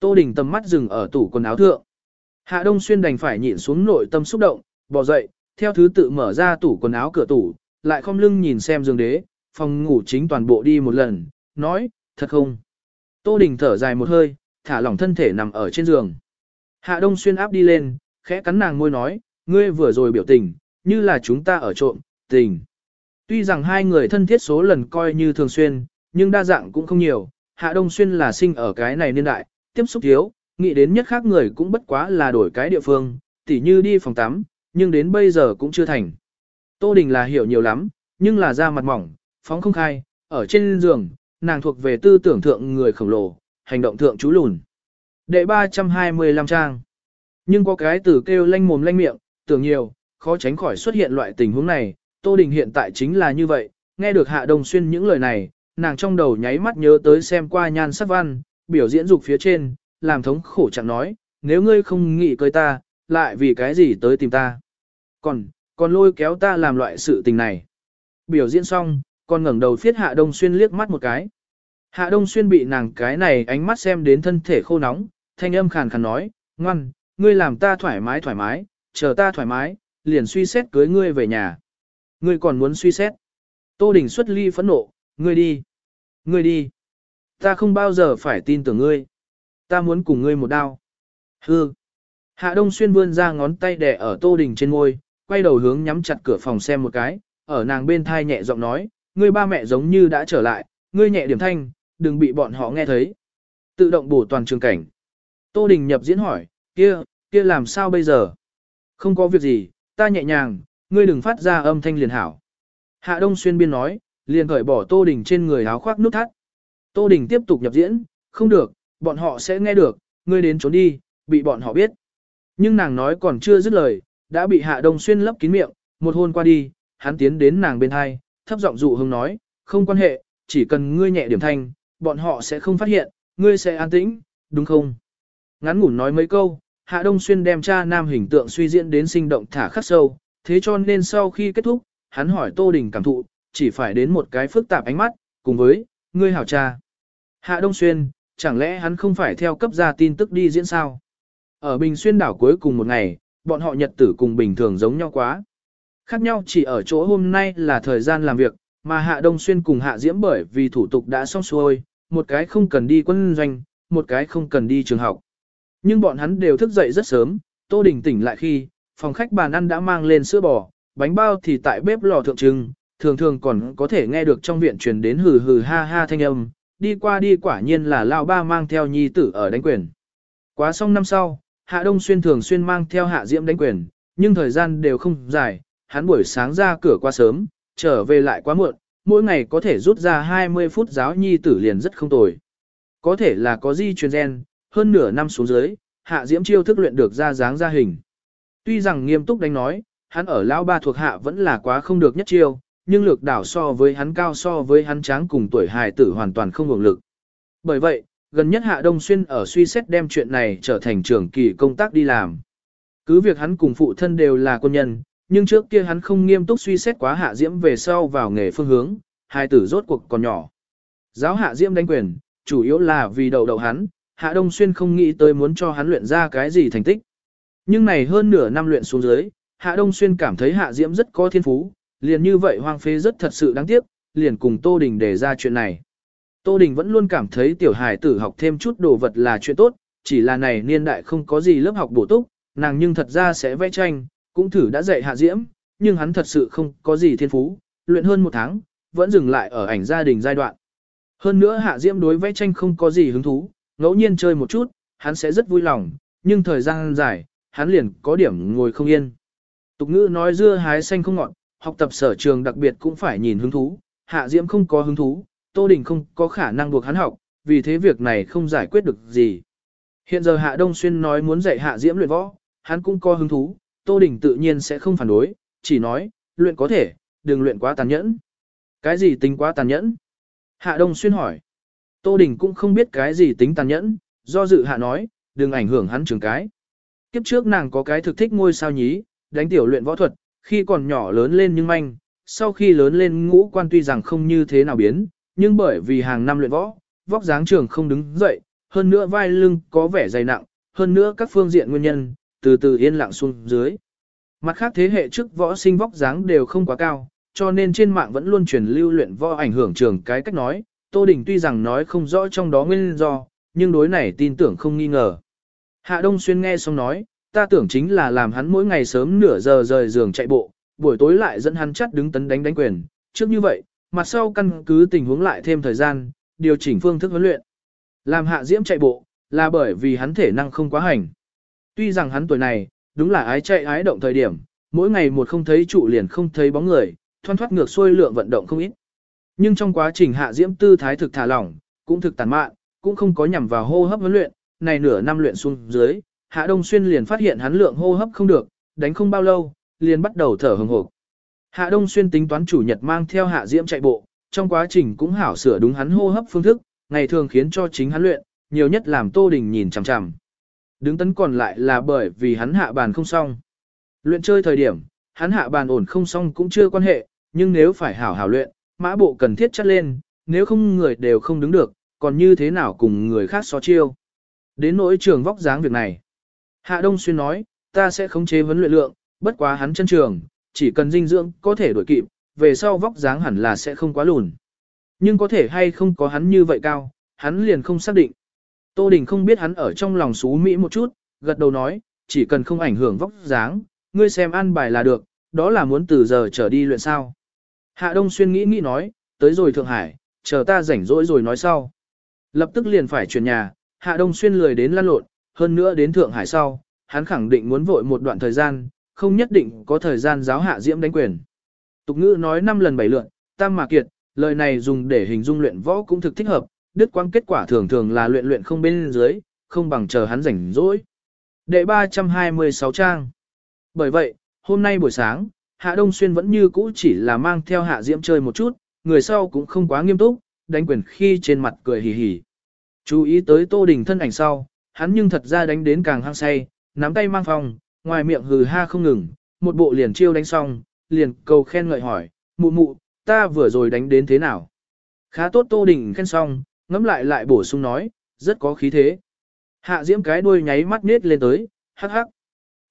Tô Đình tầm mắt dừng ở tủ quần áo thượng. Hạ Đông Xuyên đành phải nhịn xuống nội tâm xúc động, bò dậy, theo thứ tự mở ra tủ quần áo cửa tủ, lại không lưng nhìn xem giường đế, phòng ngủ chính toàn bộ đi một lần, nói, thật không? Tô Đình thở dài một hơi, thả lỏng thân thể nằm ở trên giường. Hạ Đông Xuyên áp đi lên, khẽ cắn nàng môi nói, ngươi vừa rồi biểu tình, như là chúng ta ở trộm, tình. Tuy rằng hai người thân thiết số lần coi như thường xuyên, nhưng đa dạng cũng không nhiều, Hạ Đông Xuyên là sinh ở cái này niên đại, tiếp xúc thiếu, nghĩ đến nhất khác người cũng bất quá là đổi cái địa phương, tỉ như đi phòng tắm, nhưng đến bây giờ cũng chưa thành. Tô Đình là hiểu nhiều lắm, nhưng là da mặt mỏng, phóng không khai, ở trên giường, nàng thuộc về tư tưởng thượng người khổng lồ, hành động thượng chú lùn. Đệ 325 trang. Nhưng có cái từ kêu lanh mồm lanh miệng, tưởng nhiều, khó tránh khỏi xuất hiện loại tình huống này, Tô Đình hiện tại chính là như vậy, nghe được Hạ Đông Xuyên những lời này, nàng trong đầu nháy mắt nhớ tới xem qua nhan sắc văn, biểu diễn dục phía trên, làm thống khổ chẳng nói, nếu ngươi không nghĩ cưới ta, lại vì cái gì tới tìm ta. Còn, còn lôi kéo ta làm loại sự tình này. Biểu diễn xong, còn ngẩng đầu phiết Hạ Đông Xuyên liếc mắt một cái. Hạ Đông Xuyên bị nàng cái này ánh mắt xem đến thân thể khô nóng, thanh âm khàn khàn nói, ngoan, ngươi làm ta thoải mái thoải mái, chờ ta thoải mái, liền suy xét cưới ngươi về nhà. Ngươi còn muốn suy xét. Tô Đình xuất ly phẫn nộ, ngươi đi. Ngươi đi. Ta không bao giờ phải tin tưởng ngươi. Ta muốn cùng ngươi một đao. Hư. Hạ Đông Xuyên vươn ra ngón tay đè ở Tô Đình trên ngôi, quay đầu hướng nhắm chặt cửa phòng xem một cái, ở nàng bên thai nhẹ giọng nói, ngươi ba mẹ giống như đã trở lại, ngươi nhẹ điểm thanh, đừng bị bọn họ nghe thấy. Tự động bổ toàn trường cảnh. Tô Đình nhập diễn hỏi, kia, kia làm sao bây giờ? Không có việc gì, ta nhẹ nhàng, ngươi đừng phát ra âm thanh liền hảo. Hạ Đông Xuyên biên nói, liền cởi bỏ Tô Đình trên người áo khoác nút thắt. Tô Đình tiếp tục nhập diễn, không được, bọn họ sẽ nghe được, ngươi đến trốn đi, bị bọn họ biết. Nhưng nàng nói còn chưa dứt lời, đã bị Hạ Đông Xuyên lấp kín miệng, một hôn qua đi, hắn tiến đến nàng bên hai, thấp giọng dụ hưng nói, không quan hệ, chỉ cần ngươi nhẹ điểm thanh, bọn họ sẽ không phát hiện, ngươi sẽ an tĩnh, đúng không? Ngắn ngủn nói mấy câu, Hạ Đông Xuyên đem cha nam hình tượng suy diễn đến sinh động thả khắc sâu, thế cho nên sau khi kết thúc, hắn hỏi Tô Đình cảm thụ, chỉ phải đến một cái phức tạp ánh mắt, cùng với, ngươi hảo cha. Hạ Đông Xuyên, chẳng lẽ hắn không phải theo cấp ra tin tức đi diễn sao? Ở Bình Xuyên đảo cuối cùng một ngày, bọn họ nhật tử cùng bình thường giống nhau quá. Khác nhau chỉ ở chỗ hôm nay là thời gian làm việc, mà Hạ Đông Xuyên cùng Hạ Diễm bởi vì thủ tục đã xong xuôi, một cái không cần đi quân doanh, một cái không cần đi trường học. Nhưng bọn hắn đều thức dậy rất sớm, Tô Đình tỉnh lại khi, phòng khách bàn ăn đã mang lên sữa bò, bánh bao thì tại bếp lò thượng trưng, thường thường còn có thể nghe được trong viện truyền đến hừ hừ ha ha thanh âm, đi qua đi quả nhiên là lao ba mang theo nhi tử ở đánh quyền. Quá xong năm sau, Hạ Đông Xuyên thường xuyên mang theo Hạ Diễm đánh quyền, nhưng thời gian đều không dài, hắn buổi sáng ra cửa qua sớm, trở về lại quá muộn, mỗi ngày có thể rút ra 20 phút giáo nhi tử liền rất không tồi. Có thể là có di truyền gen, hơn nửa năm xuống dưới, Hạ Diễm chiêu thức luyện được ra dáng ra hình. Tuy rằng nghiêm túc đánh nói, hắn ở lão ba thuộc hạ vẫn là quá không được nhất chiêu, nhưng lược đảo so với hắn cao so với hắn tráng cùng tuổi hài tử hoàn toàn không hưởng lực. Bởi vậy, gần nhất Hạ Đông Xuyên ở suy xét đem chuyện này trở thành trưởng kỳ công tác đi làm. Cứ việc hắn cùng phụ thân đều là quân nhân, nhưng trước kia hắn không nghiêm túc suy xét quá Hạ Diễm về sau vào nghề phương hướng, hài tử rốt cuộc còn nhỏ. Giáo Hạ Diễm đánh quyền, chủ yếu là vì đầu đầu hắn, Hạ Đông Xuyên không nghĩ tới muốn cho hắn luyện ra cái gì thành tích. Nhưng này hơn nửa năm luyện xuống dưới, Hạ Đông Xuyên cảm thấy Hạ Diễm rất có thiên phú, liền như vậy hoang phế rất thật sự đáng tiếc, liền cùng Tô Đình đề ra chuyện này. Tô Đình vẫn luôn cảm thấy tiểu hài tử học thêm chút đồ vật là chuyện tốt, chỉ là này niên đại không có gì lớp học bổ túc, nàng nhưng thật ra sẽ vẽ tranh, cũng thử đã dạy Hạ Diễm, nhưng hắn thật sự không có gì thiên phú, luyện hơn một tháng, vẫn dừng lại ở ảnh gia đình giai đoạn. Hơn nữa Hạ Diễm đối vẽ tranh không có gì hứng thú, ngẫu nhiên chơi một chút, hắn sẽ rất vui lòng, nhưng thời gian dài, hắn liền có điểm ngồi không yên. Tục ngữ nói dưa hái xanh không ngọt, học tập sở trường đặc biệt cũng phải nhìn hứng thú, Hạ Diễm không có hứng thú, Tô Đình không có khả năng buộc hắn học, vì thế việc này không giải quyết được gì. Hiện giờ Hạ Đông Xuyên nói muốn dạy Hạ Diễm luyện võ, hắn cũng có hứng thú, Tô Đình tự nhiên sẽ không phản đối, chỉ nói, luyện có thể, đừng luyện quá tàn nhẫn. Cái gì tính quá tàn nhẫn? Hạ Đông Xuyên hỏi. Tô Đình cũng không biết cái gì tính tàn nhẫn, do dự Hạ nói, đừng ảnh hưởng hắn trường cái. Kiếp trước nàng có cái thực thích ngôi sao nhí, đánh tiểu luyện võ thuật, khi còn nhỏ lớn lên nhưng manh, sau khi lớn lên ngũ quan tuy rằng không như thế nào biến, nhưng bởi vì hàng năm luyện võ, vóc dáng trường không đứng dậy, hơn nữa vai lưng có vẻ dày nặng, hơn nữa các phương diện nguyên nhân, từ từ yên lặng xuống dưới. Mặt khác thế hệ trước võ sinh vóc dáng đều không quá cao, cho nên trên mạng vẫn luôn truyền lưu luyện võ ảnh hưởng trường cái cách nói, Tô Đình tuy rằng nói không rõ trong đó nguyên do, nhưng đối này tin tưởng không nghi ngờ. Hạ Đông Xuyên nghe xong nói, ta tưởng chính là làm hắn mỗi ngày sớm nửa giờ rời giường chạy bộ, buổi tối lại dẫn hắn chắt đứng tấn đánh đánh quyền, trước như vậy, mặt sau căn cứ tình huống lại thêm thời gian, điều chỉnh phương thức huấn luyện. Làm Hạ Diễm chạy bộ, là bởi vì hắn thể năng không quá hành. Tuy rằng hắn tuổi này, đúng là ái chạy ái động thời điểm, mỗi ngày một không thấy trụ liền không thấy bóng người, thoăn thoát ngược xuôi lượng vận động không ít. Nhưng trong quá trình hạ diễm tư thái thực thả lỏng, cũng thực tàn mạn, cũng không có nhằm vào hô hấp huấn luyện, này nửa năm luyện xuống dưới, hạ đông xuyên liền phát hiện hắn lượng hô hấp không được, đánh không bao lâu, liền bắt đầu thở hừng hộp. Hạ đông xuyên tính toán chủ nhật mang theo hạ diễm chạy bộ, trong quá trình cũng hảo sửa đúng hắn hô hấp phương thức, ngày thường khiến cho chính hắn luyện, nhiều nhất làm tô đình nhìn chằm chằm. Đứng tấn còn lại là bởi vì hắn hạ bàn không xong. Luyện chơi thời điểm, hắn hạ bàn ổn không xong cũng chưa quan hệ, nhưng nếu phải hảo hảo luyện, mã bộ cần thiết chất lên, nếu không người đều không đứng được, còn như thế nào cùng người khác so chiêu. Đến nỗi trường vóc dáng việc này. Hạ Đông Xuyên nói, ta sẽ khống chế vấn luyện lượng, bất quá hắn chân trường, chỉ cần dinh dưỡng có thể đổi kịp, về sau vóc dáng hẳn là sẽ không quá lùn. Nhưng có thể hay không có hắn như vậy cao, hắn liền không xác định. Tô Đình không biết hắn ở trong lòng xú Mỹ một chút, gật đầu nói, chỉ cần không ảnh hưởng vóc dáng, ngươi xem ăn bài là được, đó là muốn từ giờ trở đi luyện sao. Hạ Đông Xuyên nghĩ nghĩ nói, tới rồi Thượng Hải, chờ ta rảnh rỗi rồi nói sau. Lập tức liền phải chuyển nhà, Hạ Đông Xuyên lười đến lăn lộn, hơn nữa đến Thượng Hải sau, hắn khẳng định muốn vội một đoạn thời gian, không nhất định có thời gian giáo Hạ Diễm đánh quyền. Tục ngữ nói 5 lần 7 lượn, tam mà kiệt, lời này dùng để hình dung luyện võ cũng thực thích hợp, đứt quang kết quả thường thường là luyện luyện không bên dưới, không bằng chờ hắn rảnh rỗi. Đệ 326 trang. Bởi vậy, hôm nay buổi sáng, Hạ Đông Xuyên vẫn như cũ chỉ là mang theo Hạ Diễm chơi một chút, người sau cũng không quá nghiêm túc, đánh quyền khi trên mặt cười hì hì. Chú ý tới Tô Đình thân ảnh sau, hắn nhưng thật ra đánh đến càng hăng say, nắm tay mang phong, ngoài miệng hừ ha không ngừng, một bộ liền chiêu đánh xong, liền cầu khen ngợi hỏi, mụ mụ, ta vừa rồi đánh đến thế nào? Khá tốt Tô Đình khen xong, ngẫm lại lại bổ sung nói, rất có khí thế. Hạ Diễm cái đuôi nháy mắt nết lên tới, hắc hắc.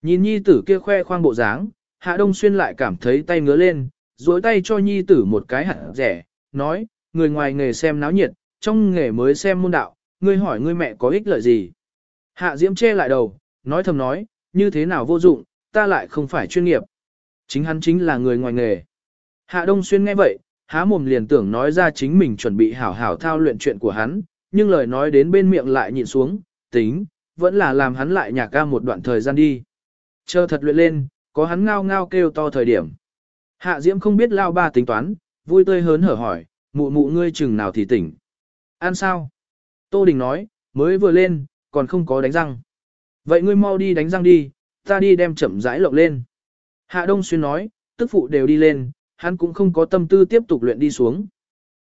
Nhìn nhi tử kia khoe khoang bộ dáng, Hạ Đông Xuyên lại cảm thấy tay ngứa lên, dối tay cho nhi tử một cái hạt rẻ, nói, người ngoài nghề xem náo nhiệt, trong nghề mới xem môn đạo, ngươi hỏi ngươi mẹ có ích lợi gì. Hạ Diễm che lại đầu, nói thầm nói, như thế nào vô dụng, ta lại không phải chuyên nghiệp. Chính hắn chính là người ngoài nghề. Hạ Đông Xuyên nghe vậy, há mồm liền tưởng nói ra chính mình chuẩn bị hảo hảo thao luyện chuyện của hắn, nhưng lời nói đến bên miệng lại nhịn xuống, tính, vẫn là làm hắn lại nhả ca một đoạn thời gian đi. Chờ thật luyện lên, có hắn ngao ngao kêu to thời điểm. Hạ Diễm không biết lao ba tính toán, vui tươi hớn hở hỏi, mụ mụ ngươi chừng nào thì tỉnh. Ăn sao? Tô Đình nói, mới vừa lên, còn không có đánh răng. Vậy ngươi mau đi đánh răng đi, ta đi đem chậm rãi lộng lên. Hạ Đông Xuyên nói, tức phụ đều đi lên, hắn cũng không có tâm tư tiếp tục luyện đi xuống.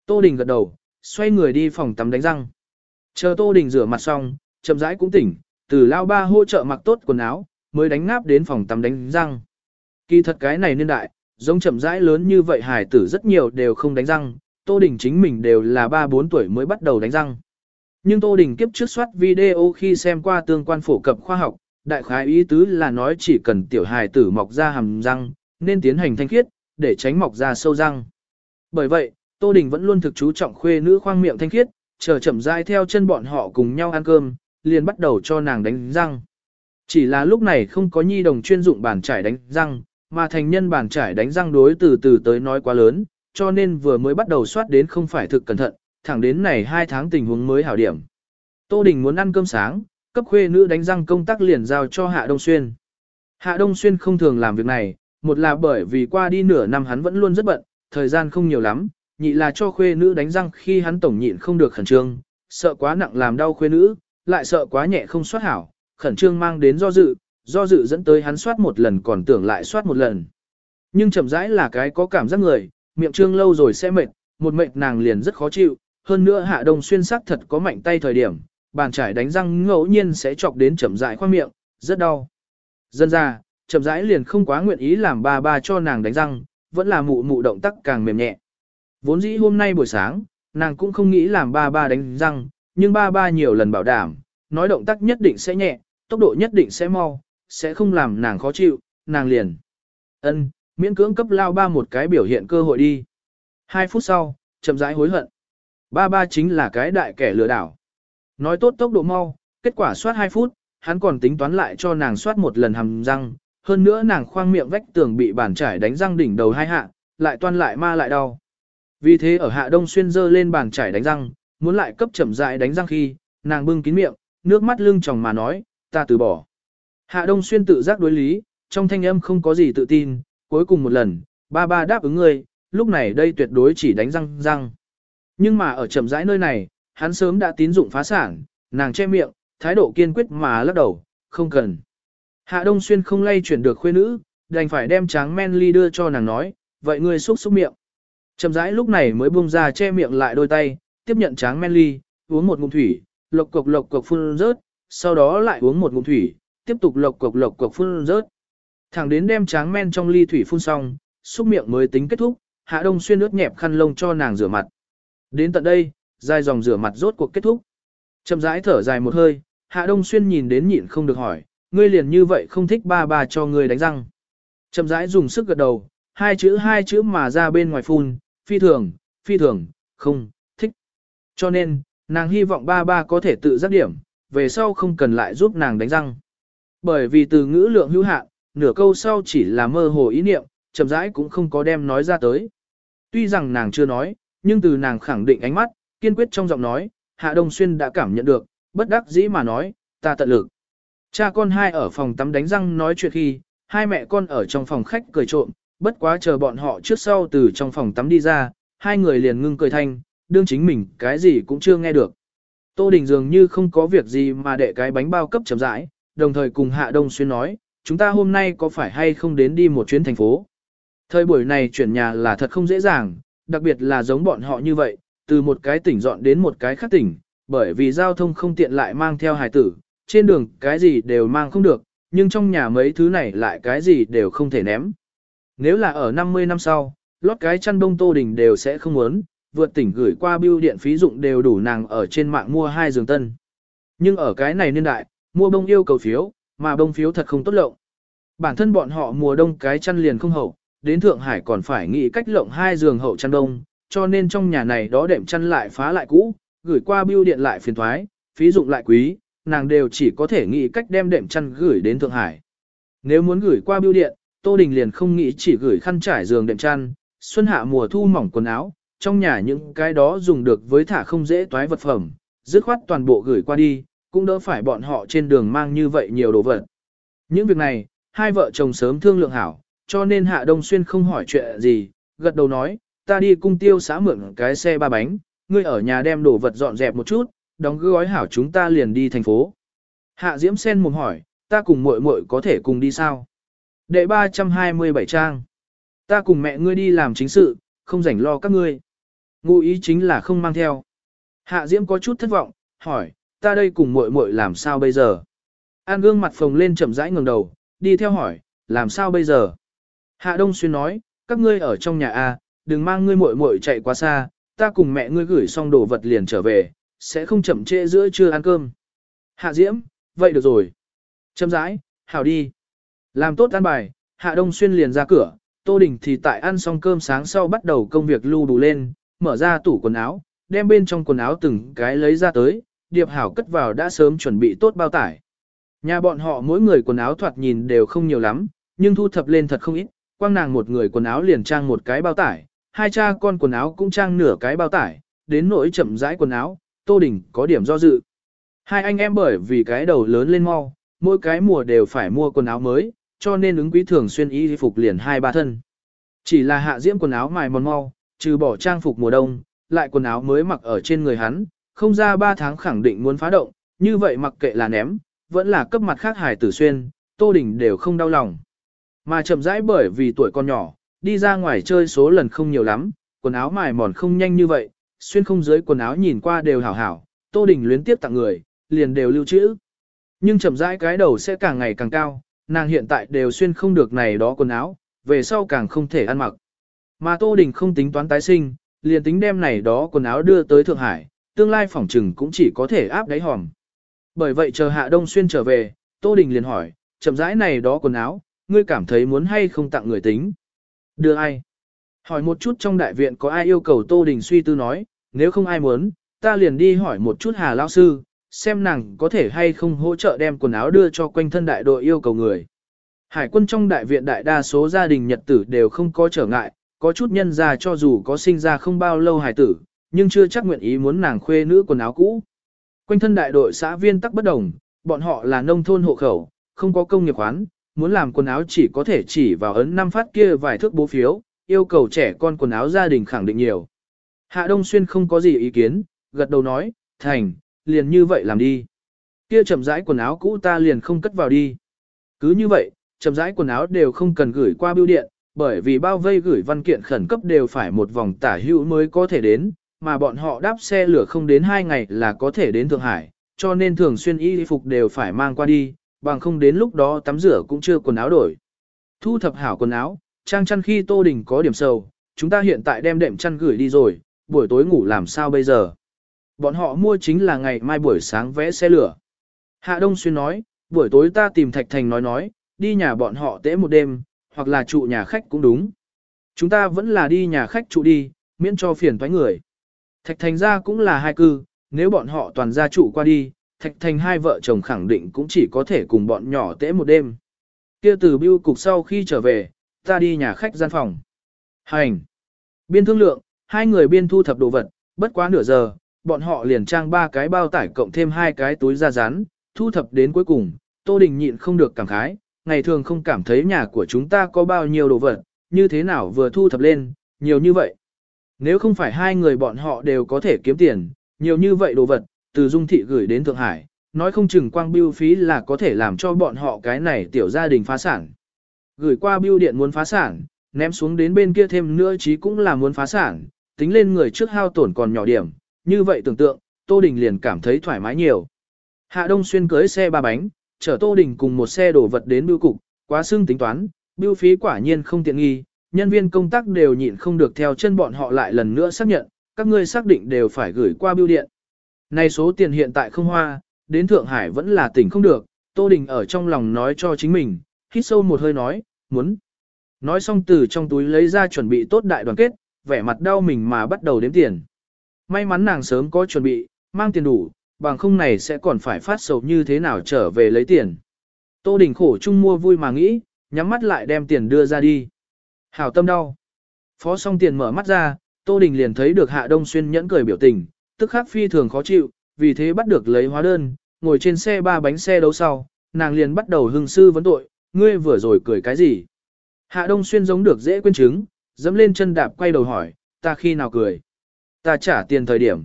Tô Đình gật đầu, xoay người đi phòng tắm đánh răng. Chờ Tô Đình rửa mặt xong, chậm rãi cũng tỉnh, từ lao ba hỗ trợ mặc tốt quần áo, mới đánh ngáp đến phòng tắm đánh răng. Kỳ thật cái này niên đại, giống chậm rãi lớn như vậy hải tử rất nhiều đều không đánh răng, Tô Đình chính mình đều là 3-4 tuổi mới bắt đầu đánh răng. Nhưng Tô Đình kiếp trước soát video khi xem qua tương quan phổ cập khoa học, đại khái ý tứ là nói chỉ cần tiểu hài tử mọc ra hàm răng, nên tiến hành thanh khiết, để tránh mọc ra sâu răng. Bởi vậy, Tô Đình vẫn luôn thực chú trọng khuê nữ khoang miệng thanh khiết, chờ chậm rãi theo chân bọn họ cùng nhau ăn cơm, liền bắt đầu cho nàng đánh răng. Chỉ là lúc này không có nhi đồng chuyên dụng bàn trải đánh răng, mà thành nhân bàn trải đánh răng đối từ từ tới nói quá lớn, cho nên vừa mới bắt đầu soát đến không phải thực cẩn thận, thẳng đến này 2 tháng tình huống mới hảo điểm. Tô Đình muốn ăn cơm sáng, cấp khuê nữ đánh răng công tác liền giao cho Hạ Đông Xuyên. Hạ Đông Xuyên không thường làm việc này, một là bởi vì qua đi nửa năm hắn vẫn luôn rất bận, thời gian không nhiều lắm, nhị là cho khuê nữ đánh răng khi hắn tổng nhịn không được khẩn trương, sợ quá nặng làm đau khuê nữ, lại sợ quá nhẹ không soát hảo, khẩn trương mang đến do dự, do dự dẫn tới hắn soát một lần còn tưởng lại soát một lần. Nhưng chậm rãi là cái có cảm giác người, miệng trương lâu rồi sẽ mệt, một mệt nàng liền rất khó chịu, hơn nữa hạ đông xuyên sắc thật có mạnh tay thời điểm, bàn trải đánh răng ngẫu nhiên sẽ chọc đến chậm rãi khoang miệng, rất đau. Dân ra, chậm rãi liền không quá nguyện ý làm ba ba cho nàng đánh răng, vẫn là mụ mụ động tác càng mềm nhẹ. Vốn dĩ hôm nay buổi sáng, nàng cũng không nghĩ làm ba ba đánh răng, nhưng ba ba nhiều lần bảo đảm, nói động tác nhất định sẽ nhẹ, tốc độ nhất định sẽ mau, sẽ không làm nàng khó chịu, nàng liền. ân miễn cưỡng cấp lao ba một cái biểu hiện cơ hội đi. Hai phút sau, chậm rãi hối hận. Ba ba chính là cái đại kẻ lừa đảo. Nói tốt tốc độ mau, kết quả soát 2 phút, hắn còn tính toán lại cho nàng soát một lần hầm răng, hơn nữa nàng khoang miệng vách tường bị bàn trải đánh răng đỉnh đầu hai hạ, lại toan lại ma lại đau. Vì thế ở hạ đông xuyên dơ lên bàn trải đánh răng, muốn lại cấp chậm rãi đánh răng khi, nàng bưng kín miệng, nước mắt lưng tròng mà nói, ta từ bỏ. Hạ đông xuyên tự giác đối lý, trong thanh âm không có gì tự tin, cuối cùng một lần, ba ba đáp ứng ngươi, lúc này đây tuyệt đối chỉ đánh răng răng. Nhưng mà ở chậm rãi nơi này, hắn sớm đã tín dụng phá sản, nàng che miệng, thái độ kiên quyết mà lắc đầu, không cần. Hạ Đông Xuyên không lay chuyển được khuê nữ, đành phải đem tráng men ly đưa cho nàng nói, vậy ngươi xúc xúc miệng. Chậm rãi lúc này mới buông ra che miệng lại đôi tay, tiếp nhận tráng men ly, uống một ngụm thủy, lộc cục lộc cục phun rớt, sau đó lại uống một ngụm thủy, tiếp tục lộc cục lộc cục phun rớt. Thẳng đến đem tráng men trong ly thủy phun xong, xúc miệng mới tính kết thúc, Hạ Đông Xuyên ướt nhẹp khăn lông cho nàng rửa mặt. Đến tận đây, dài dòng rửa mặt rốt cuộc kết thúc. Chậm rãi thở dài một hơi, Hạ Đông Xuyên nhìn đến nhịn không được hỏi, ngươi liền như vậy không thích ba bà cho ngươi đánh răng. Chậm rãi dùng sức gật đầu, hai chữ hai chữ mà ra bên ngoài phun, phi thường, phi thường, không, thích. Cho nên, nàng hy vọng ba ba có thể tự giác điểm, về sau không cần lại giúp nàng đánh răng. Bởi vì từ ngữ lượng hữu hạn, nửa câu sau chỉ là mơ hồ ý niệm, chậm rãi cũng không có đem nói ra tới. Tuy rằng nàng chưa nói, nhưng từ nàng khẳng định ánh mắt, kiên quyết trong giọng nói, Hạ Đông Xuyên đã cảm nhận được, bất đắc dĩ mà nói, ta tận lực. Cha con hai ở phòng tắm đánh răng nói chuyện khi, hai mẹ con ở trong phòng khách cười trộm, bất quá chờ bọn họ trước sau từ trong phòng tắm đi ra, hai người liền ngưng cười thanh, đương chính mình cái gì cũng chưa nghe được. Tô Đình dường như không có việc gì mà để cái bánh bao cấp chậm rãi, đồng thời cùng Hạ Đông Xuyên nói, chúng ta hôm nay có phải hay không đến đi một chuyến thành phố. Thời buổi này chuyển nhà là thật không dễ dàng, đặc biệt là giống bọn họ như vậy, từ một cái tỉnh dọn đến một cái khác tỉnh, bởi vì giao thông không tiện lại mang theo hài tử, trên đường cái gì đều mang không được, nhưng trong nhà mấy thứ này lại cái gì đều không thể ném. Nếu là ở 50 năm sau, lót cái chăn bông tô đình đều sẽ không muốn, vượt tỉnh gửi qua bưu điện phí dụng đều đủ nàng ở trên mạng mua hai giường tân. Nhưng ở cái này niên đại, mua bông yêu cầu phiếu, mà bông phiếu thật không tốt lộng. Bản thân bọn họ mùa đông cái chăn liền không hậu, đến Thượng Hải còn phải nghĩ cách lộng hai giường hậu chăn đông, cho nên trong nhà này đó đệm chăn lại phá lại cũ, gửi qua bưu điện lại phiền thoái, phí dụng lại quý, nàng đều chỉ có thể nghĩ cách đem đệm chăn gửi đến Thượng Hải. Nếu muốn gửi qua bưu điện, Tô Đình liền không nghĩ chỉ gửi khăn trải giường đệm chăn, xuân hạ mùa thu mỏng quần áo, trong nhà những cái đó dùng được với thả không dễ toái vật phẩm, dứt khoát toàn bộ gửi qua đi, cũng đỡ phải bọn họ trên đường mang như vậy nhiều đồ vật. Những việc này, hai vợ chồng sớm thương lượng hảo, cho nên Hạ Đông Xuyên không hỏi chuyện gì, gật đầu nói, ta đi cung tiêu xã mượn cái xe ba bánh, ngươi ở nhà đem đồ vật dọn dẹp một chút, đóng gói hảo chúng ta liền đi thành phố. Hạ Diễm Sen mồm hỏi, ta cùng muội muội có thể cùng đi sao? Đệ 327 trang. Ta cùng mẹ ngươi đi làm chính sự, không rảnh lo các ngươi. Ngụ ý chính là không mang theo. Hạ Diễm có chút thất vọng, hỏi, ta đây cùng muội muội làm sao bây giờ? An gương mặt phồng lên chậm rãi ngẩng đầu, đi theo hỏi, làm sao bây giờ? Hạ Đông Xuyên nói, các ngươi ở trong nhà A, đừng mang ngươi muội muội chạy quá xa, ta cùng mẹ ngươi gửi xong đồ vật liền trở về, sẽ không chậm trễ giữa trưa ăn cơm. Hạ Diễm, vậy được rồi. Châm rãi, hảo đi. Làm tốt ăn bài, Hạ Đông Xuyên liền ra cửa, Tô Đình thì tại ăn xong cơm sáng sau bắt đầu công việc lưu đủ lên, mở ra tủ quần áo, đem bên trong quần áo từng cái lấy ra tới, Điệp Hảo cất vào đã sớm chuẩn bị tốt bao tải. Nhà bọn họ mỗi người quần áo thoạt nhìn đều không nhiều lắm, nhưng thu thập lên thật không ít, quang nàng một người quần áo liền trang một cái bao tải, hai cha con quần áo cũng trang nửa cái bao tải, đến nỗi chậm rãi quần áo, Tô Đình có điểm do dự. Hai anh em bởi vì cái đầu lớn lên mau, mỗi cái mùa đều phải mua quần áo mới, cho nên ứng quý thường xuyên y phục liền hai ba thân. Chỉ là hạ diễm quần áo mài mòn mau, trừ bỏ trang phục mùa đông, lại quần áo mới mặc ở trên người hắn, không ra ba tháng khẳng định muốn phá động, như vậy mặc kệ là ném, vẫn là cấp mặt khác hài tử xuyên, Tô Đình đều không đau lòng. Mà chậm rãi bởi vì tuổi con nhỏ, đi ra ngoài chơi số lần không nhiều lắm, quần áo mài mòn không nhanh như vậy, xuyên không dưới quần áo nhìn qua đều hảo hảo, Tô Đình luyến tiếp tặng người, liền đều lưu trữ. Nhưng chậm rãi cái đầu sẽ càng ngày càng cao, nàng hiện tại đều xuyên không được này đó quần áo, về sau càng không thể ăn mặc. Mà Tô Đình không tính toán tái sinh, liền tính đem này đó quần áo đưa tới Thượng Hải, tương lai phỏng trừng cũng chỉ có thể áp đáy hòm. Bởi vậy chờ Hạ Đông Xuyên trở về, Tô Đình liền hỏi, chậm rãi này đó quần áo, ngươi cảm thấy muốn hay không tặng người tính? Đưa ai? Hỏi một chút trong đại viện có ai yêu cầu Tô Đình suy tư nói, nếu không ai muốn, ta liền đi hỏi một chút Hà Lao Sư, xem nàng có thể hay không hỗ trợ đem quần áo đưa cho quanh thân đại đội yêu cầu người. Hải quân trong đại viện đại đa số gia đình nhật tử đều không có trở ngại, có chút nhân ra cho dù có sinh ra không bao lâu hải tử, nhưng chưa chắc nguyện ý muốn nàng khuê nữ quần áo cũ. Quanh thân đại đội xã viên tắc bất đồng, bọn họ là nông thôn hộ khẩu, không có công nghiệp khoán, muốn làm quần áo chỉ có thể chỉ vào ấn năm phát kia vài thước bố phiếu, yêu cầu trẻ con quần áo gia đình khẳng định nhiều. Hạ Đông Xuyên không có gì ý kiến, gật đầu nói, thành, liền như vậy làm đi. Kia chậm rãi quần áo cũ ta liền không cất vào đi. Cứ như vậy, chậm rãi quần áo đều không cần gửi qua bưu điện, bởi vì bao vây gửi văn kiện khẩn cấp đều phải một vòng tả hữu mới có thể đến, mà bọn họ đáp xe lửa không đến 2 ngày là có thể đến Thượng Hải, cho nên thường xuyên y phục đều phải mang qua đi, bằng không đến lúc đó tắm rửa cũng chưa quần áo đổi. Thu thập hảo quần áo, trang chăn khi Tô Đình có điểm sầu, chúng ta hiện tại đem đệm chăn gửi đi rồi, buổi tối ngủ làm sao bây giờ? Bọn họ mua chính là ngày mai buổi sáng vẽ xe lửa. Hạ Đông Xuyên nói, buổi tối ta tìm Thạch Thành nói nói, đi nhà bọn họ tễ một đêm, hoặc là trụ nhà khách cũng đúng. Chúng ta vẫn là đi nhà khách trụ đi, miễn cho phiền thoái người. Thạch Thành ra cũng là hai cư, nếu bọn họ toàn gia trụ qua đi, Thạch Thành hai vợ chồng khẳng định cũng chỉ có thể cùng bọn nhỏ tễ một đêm. Kia từ bưu cục sau khi trở về, ta đi nhà khách gian phòng. Hành. Biên thương lượng, hai người biên thu thập đồ vật, bất quá nửa giờ, bọn họ liền trang ba cái bao tải cộng thêm hai cái túi da rán, thu thập đến cuối cùng, Tô Đình nhịn không được cảm khái, ngày thường không cảm thấy nhà của chúng ta có bao nhiêu đồ vật, như thế nào vừa thu thập lên, nhiều như vậy. Nếu không phải hai người bọn họ đều có thể kiếm tiền, nhiều như vậy đồ vật, từ dung thị gửi đến Thượng Hải, nói không chừng quang bưu phí là có thể làm cho bọn họ cái này tiểu gia đình phá sản. Gửi qua bưu điện muốn phá sản, ném xuống đến bên kia thêm nữa chí cũng là muốn phá sản, tính lên người trước hao tổn còn nhỏ điểm, như vậy tưởng tượng, Tô Đình liền cảm thấy thoải mái nhiều. Hạ Đông Xuyên cưới xe ba bánh, chở Tô Đình cùng một xe đổ vật đến bưu cục, quá xưng tính toán, bưu phí quả nhiên không tiện nghi, nhân viên công tác đều nhịn không được theo chân bọn họ lại lần nữa xác nhận, các ngươi xác định đều phải gửi qua bưu điện. Này số tiền hiện tại không hoa, đến Thượng Hải vẫn là tỉnh không được, Tô Đình ở trong lòng nói cho chính mình, hít sâu một hơi nói, muốn. Nói xong từ trong túi lấy ra chuẩn bị tốt đại đoàn kết, vẻ mặt đau mình mà bắt đầu đếm tiền. May mắn nàng sớm có chuẩn bị, mang tiền đủ, bằng không này sẽ còn phải phát sầu như thế nào trở về lấy tiền. Tô Đình khổ chung mua vui mà nghĩ, nhắm mắt lại đem tiền đưa ra đi. Hảo tâm đau. Phó xong tiền mở mắt ra, Tô Đình liền thấy được Hạ Đông Xuyên nhẫn cười biểu tình, tức khắc phi thường khó chịu, vì thế bắt được lấy hóa đơn, ngồi trên xe ba bánh xe đấu sau, nàng liền bắt đầu hưng sư vấn tội, ngươi vừa rồi cười cái gì. Hạ Đông Xuyên giống được dễ quên chứng, dẫm lên chân đạp quay đầu hỏi, ta khi nào cười. Ta trả tiền thời điểm.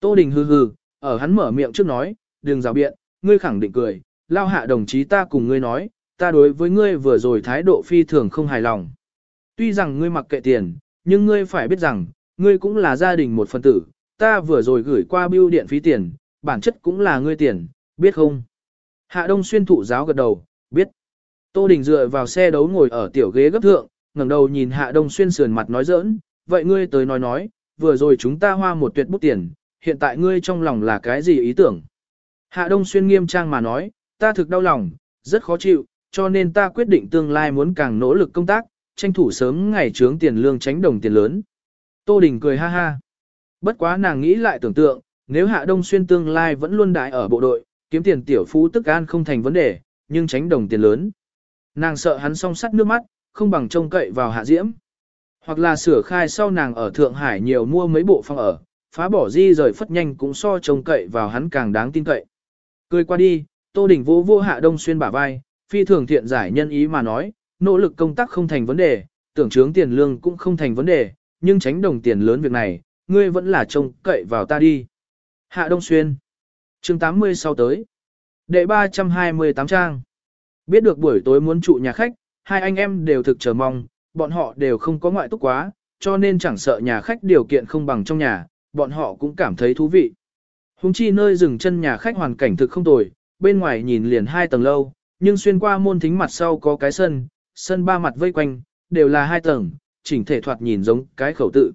Tô Đình hừ hừ, ở hắn mở miệng trước nói, đừng rào biện, ngươi khẳng định cười, lao hạ đồng chí ta cùng ngươi nói, ta đối với ngươi vừa rồi thái độ phi thường không hài lòng. Tuy rằng ngươi mặc kệ tiền, nhưng ngươi phải biết rằng, ngươi cũng là gia đình một phần tử, ta vừa rồi gửi qua bưu điện phí tiền, bản chất cũng là ngươi tiền, biết không? Hạ Đông xuyên thụ giáo gật đầu, biết. Tô Đình dựa vào xe đấu ngồi ở tiểu ghế gấp thượng, ngẩng đầu nhìn Hạ Đông xuyên sườn mặt nói giỡn, vậy ngươi tới nói nói, vừa rồi chúng ta hoa một tuyệt bút tiền, hiện tại ngươi trong lòng là cái gì ý tưởng? Hạ Đông xuyên nghiêm trang mà nói, ta thực đau lòng, rất khó chịu, cho nên ta quyết định tương lai muốn càng nỗ lực công tác, tranh thủ sớm ngày trướng tiền lương tránh đồng tiền lớn. Tô Đình cười ha ha. Bất quá nàng nghĩ lại tưởng tượng, nếu Hạ Đông Xuyên tương lai vẫn luôn đại ở bộ đội, kiếm tiền tiểu phú tức an không thành vấn đề, nhưng tránh đồng tiền lớn. Nàng sợ hắn song sắt nước mắt, không bằng trông cậy vào Hạ Diễm. Hoặc là sửa khai sau nàng ở Thượng Hải nhiều mua mấy bộ phòng ở, phá bỏ di rời phất nhanh cũng so trông cậy vào hắn càng đáng tin cậy. Cười qua đi, Tô Đình vô vô Hạ Đông Xuyên bả vai, phi thường thiện giải nhân ý mà nói, nỗ lực công tác không thành vấn đề, tưởng chướng tiền lương cũng không thành vấn đề, nhưng tránh đồng tiền lớn việc này, ngươi vẫn là trông cậy vào ta đi. Hạ Đông Xuyên chương 80 sau tới Đệ 328 trang Biết được buổi tối muốn trụ nhà khách, hai anh em đều thực chờ mong, bọn họ đều không có ngoại túc quá, cho nên chẳng sợ nhà khách điều kiện không bằng trong nhà, bọn họ cũng cảm thấy thú vị. Hùng chi nơi dừng chân nhà khách hoàn cảnh thực không tồi, bên ngoài nhìn liền hai tầng lâu, nhưng xuyên qua môn thính mặt sau có cái sân, sân ba mặt vây quanh, đều là hai tầng, chỉnh thể thoạt nhìn giống cái khẩu tự.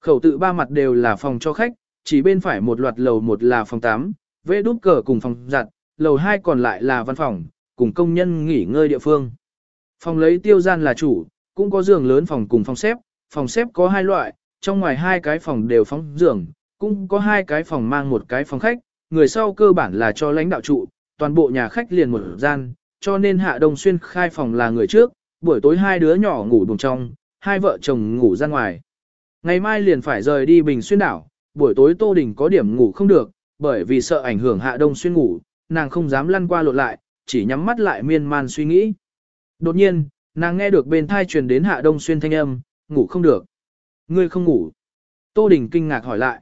Khẩu tự ba mặt đều là phòng cho khách, chỉ bên phải một loạt lầu một là phòng 8, vê đút cờ cùng phòng giặt, lầu 2 còn lại là văn phòng, cùng công nhân nghỉ ngơi địa phương. Phòng lấy tiêu gian là chủ, cũng có giường lớn phòng cùng phòng xếp, phòng xếp có hai loại, trong ngoài hai cái phòng đều phóng giường, cũng có hai cái phòng mang một cái phòng khách, người sau cơ bản là cho lãnh đạo trụ, toàn bộ nhà khách liền một gian, cho nên Hạ Đông Xuyên khai phòng là người trước, buổi tối hai đứa nhỏ ngủ đồng trong, hai vợ chồng ngủ ra ngoài. Ngày mai liền phải rời đi Bình Xuyên đảo, buổi tối Tô Đình có điểm ngủ không được, bởi vì sợ ảnh hưởng Hạ Đông Xuyên ngủ, nàng không dám lăn qua lộn lại, chỉ nhắm mắt lại miên man suy nghĩ. Đột nhiên, nàng nghe được bên thai truyền đến Hạ Đông Xuyên thanh âm, ngủ không được. Ngươi không ngủ. Tô Đình kinh ngạc hỏi lại.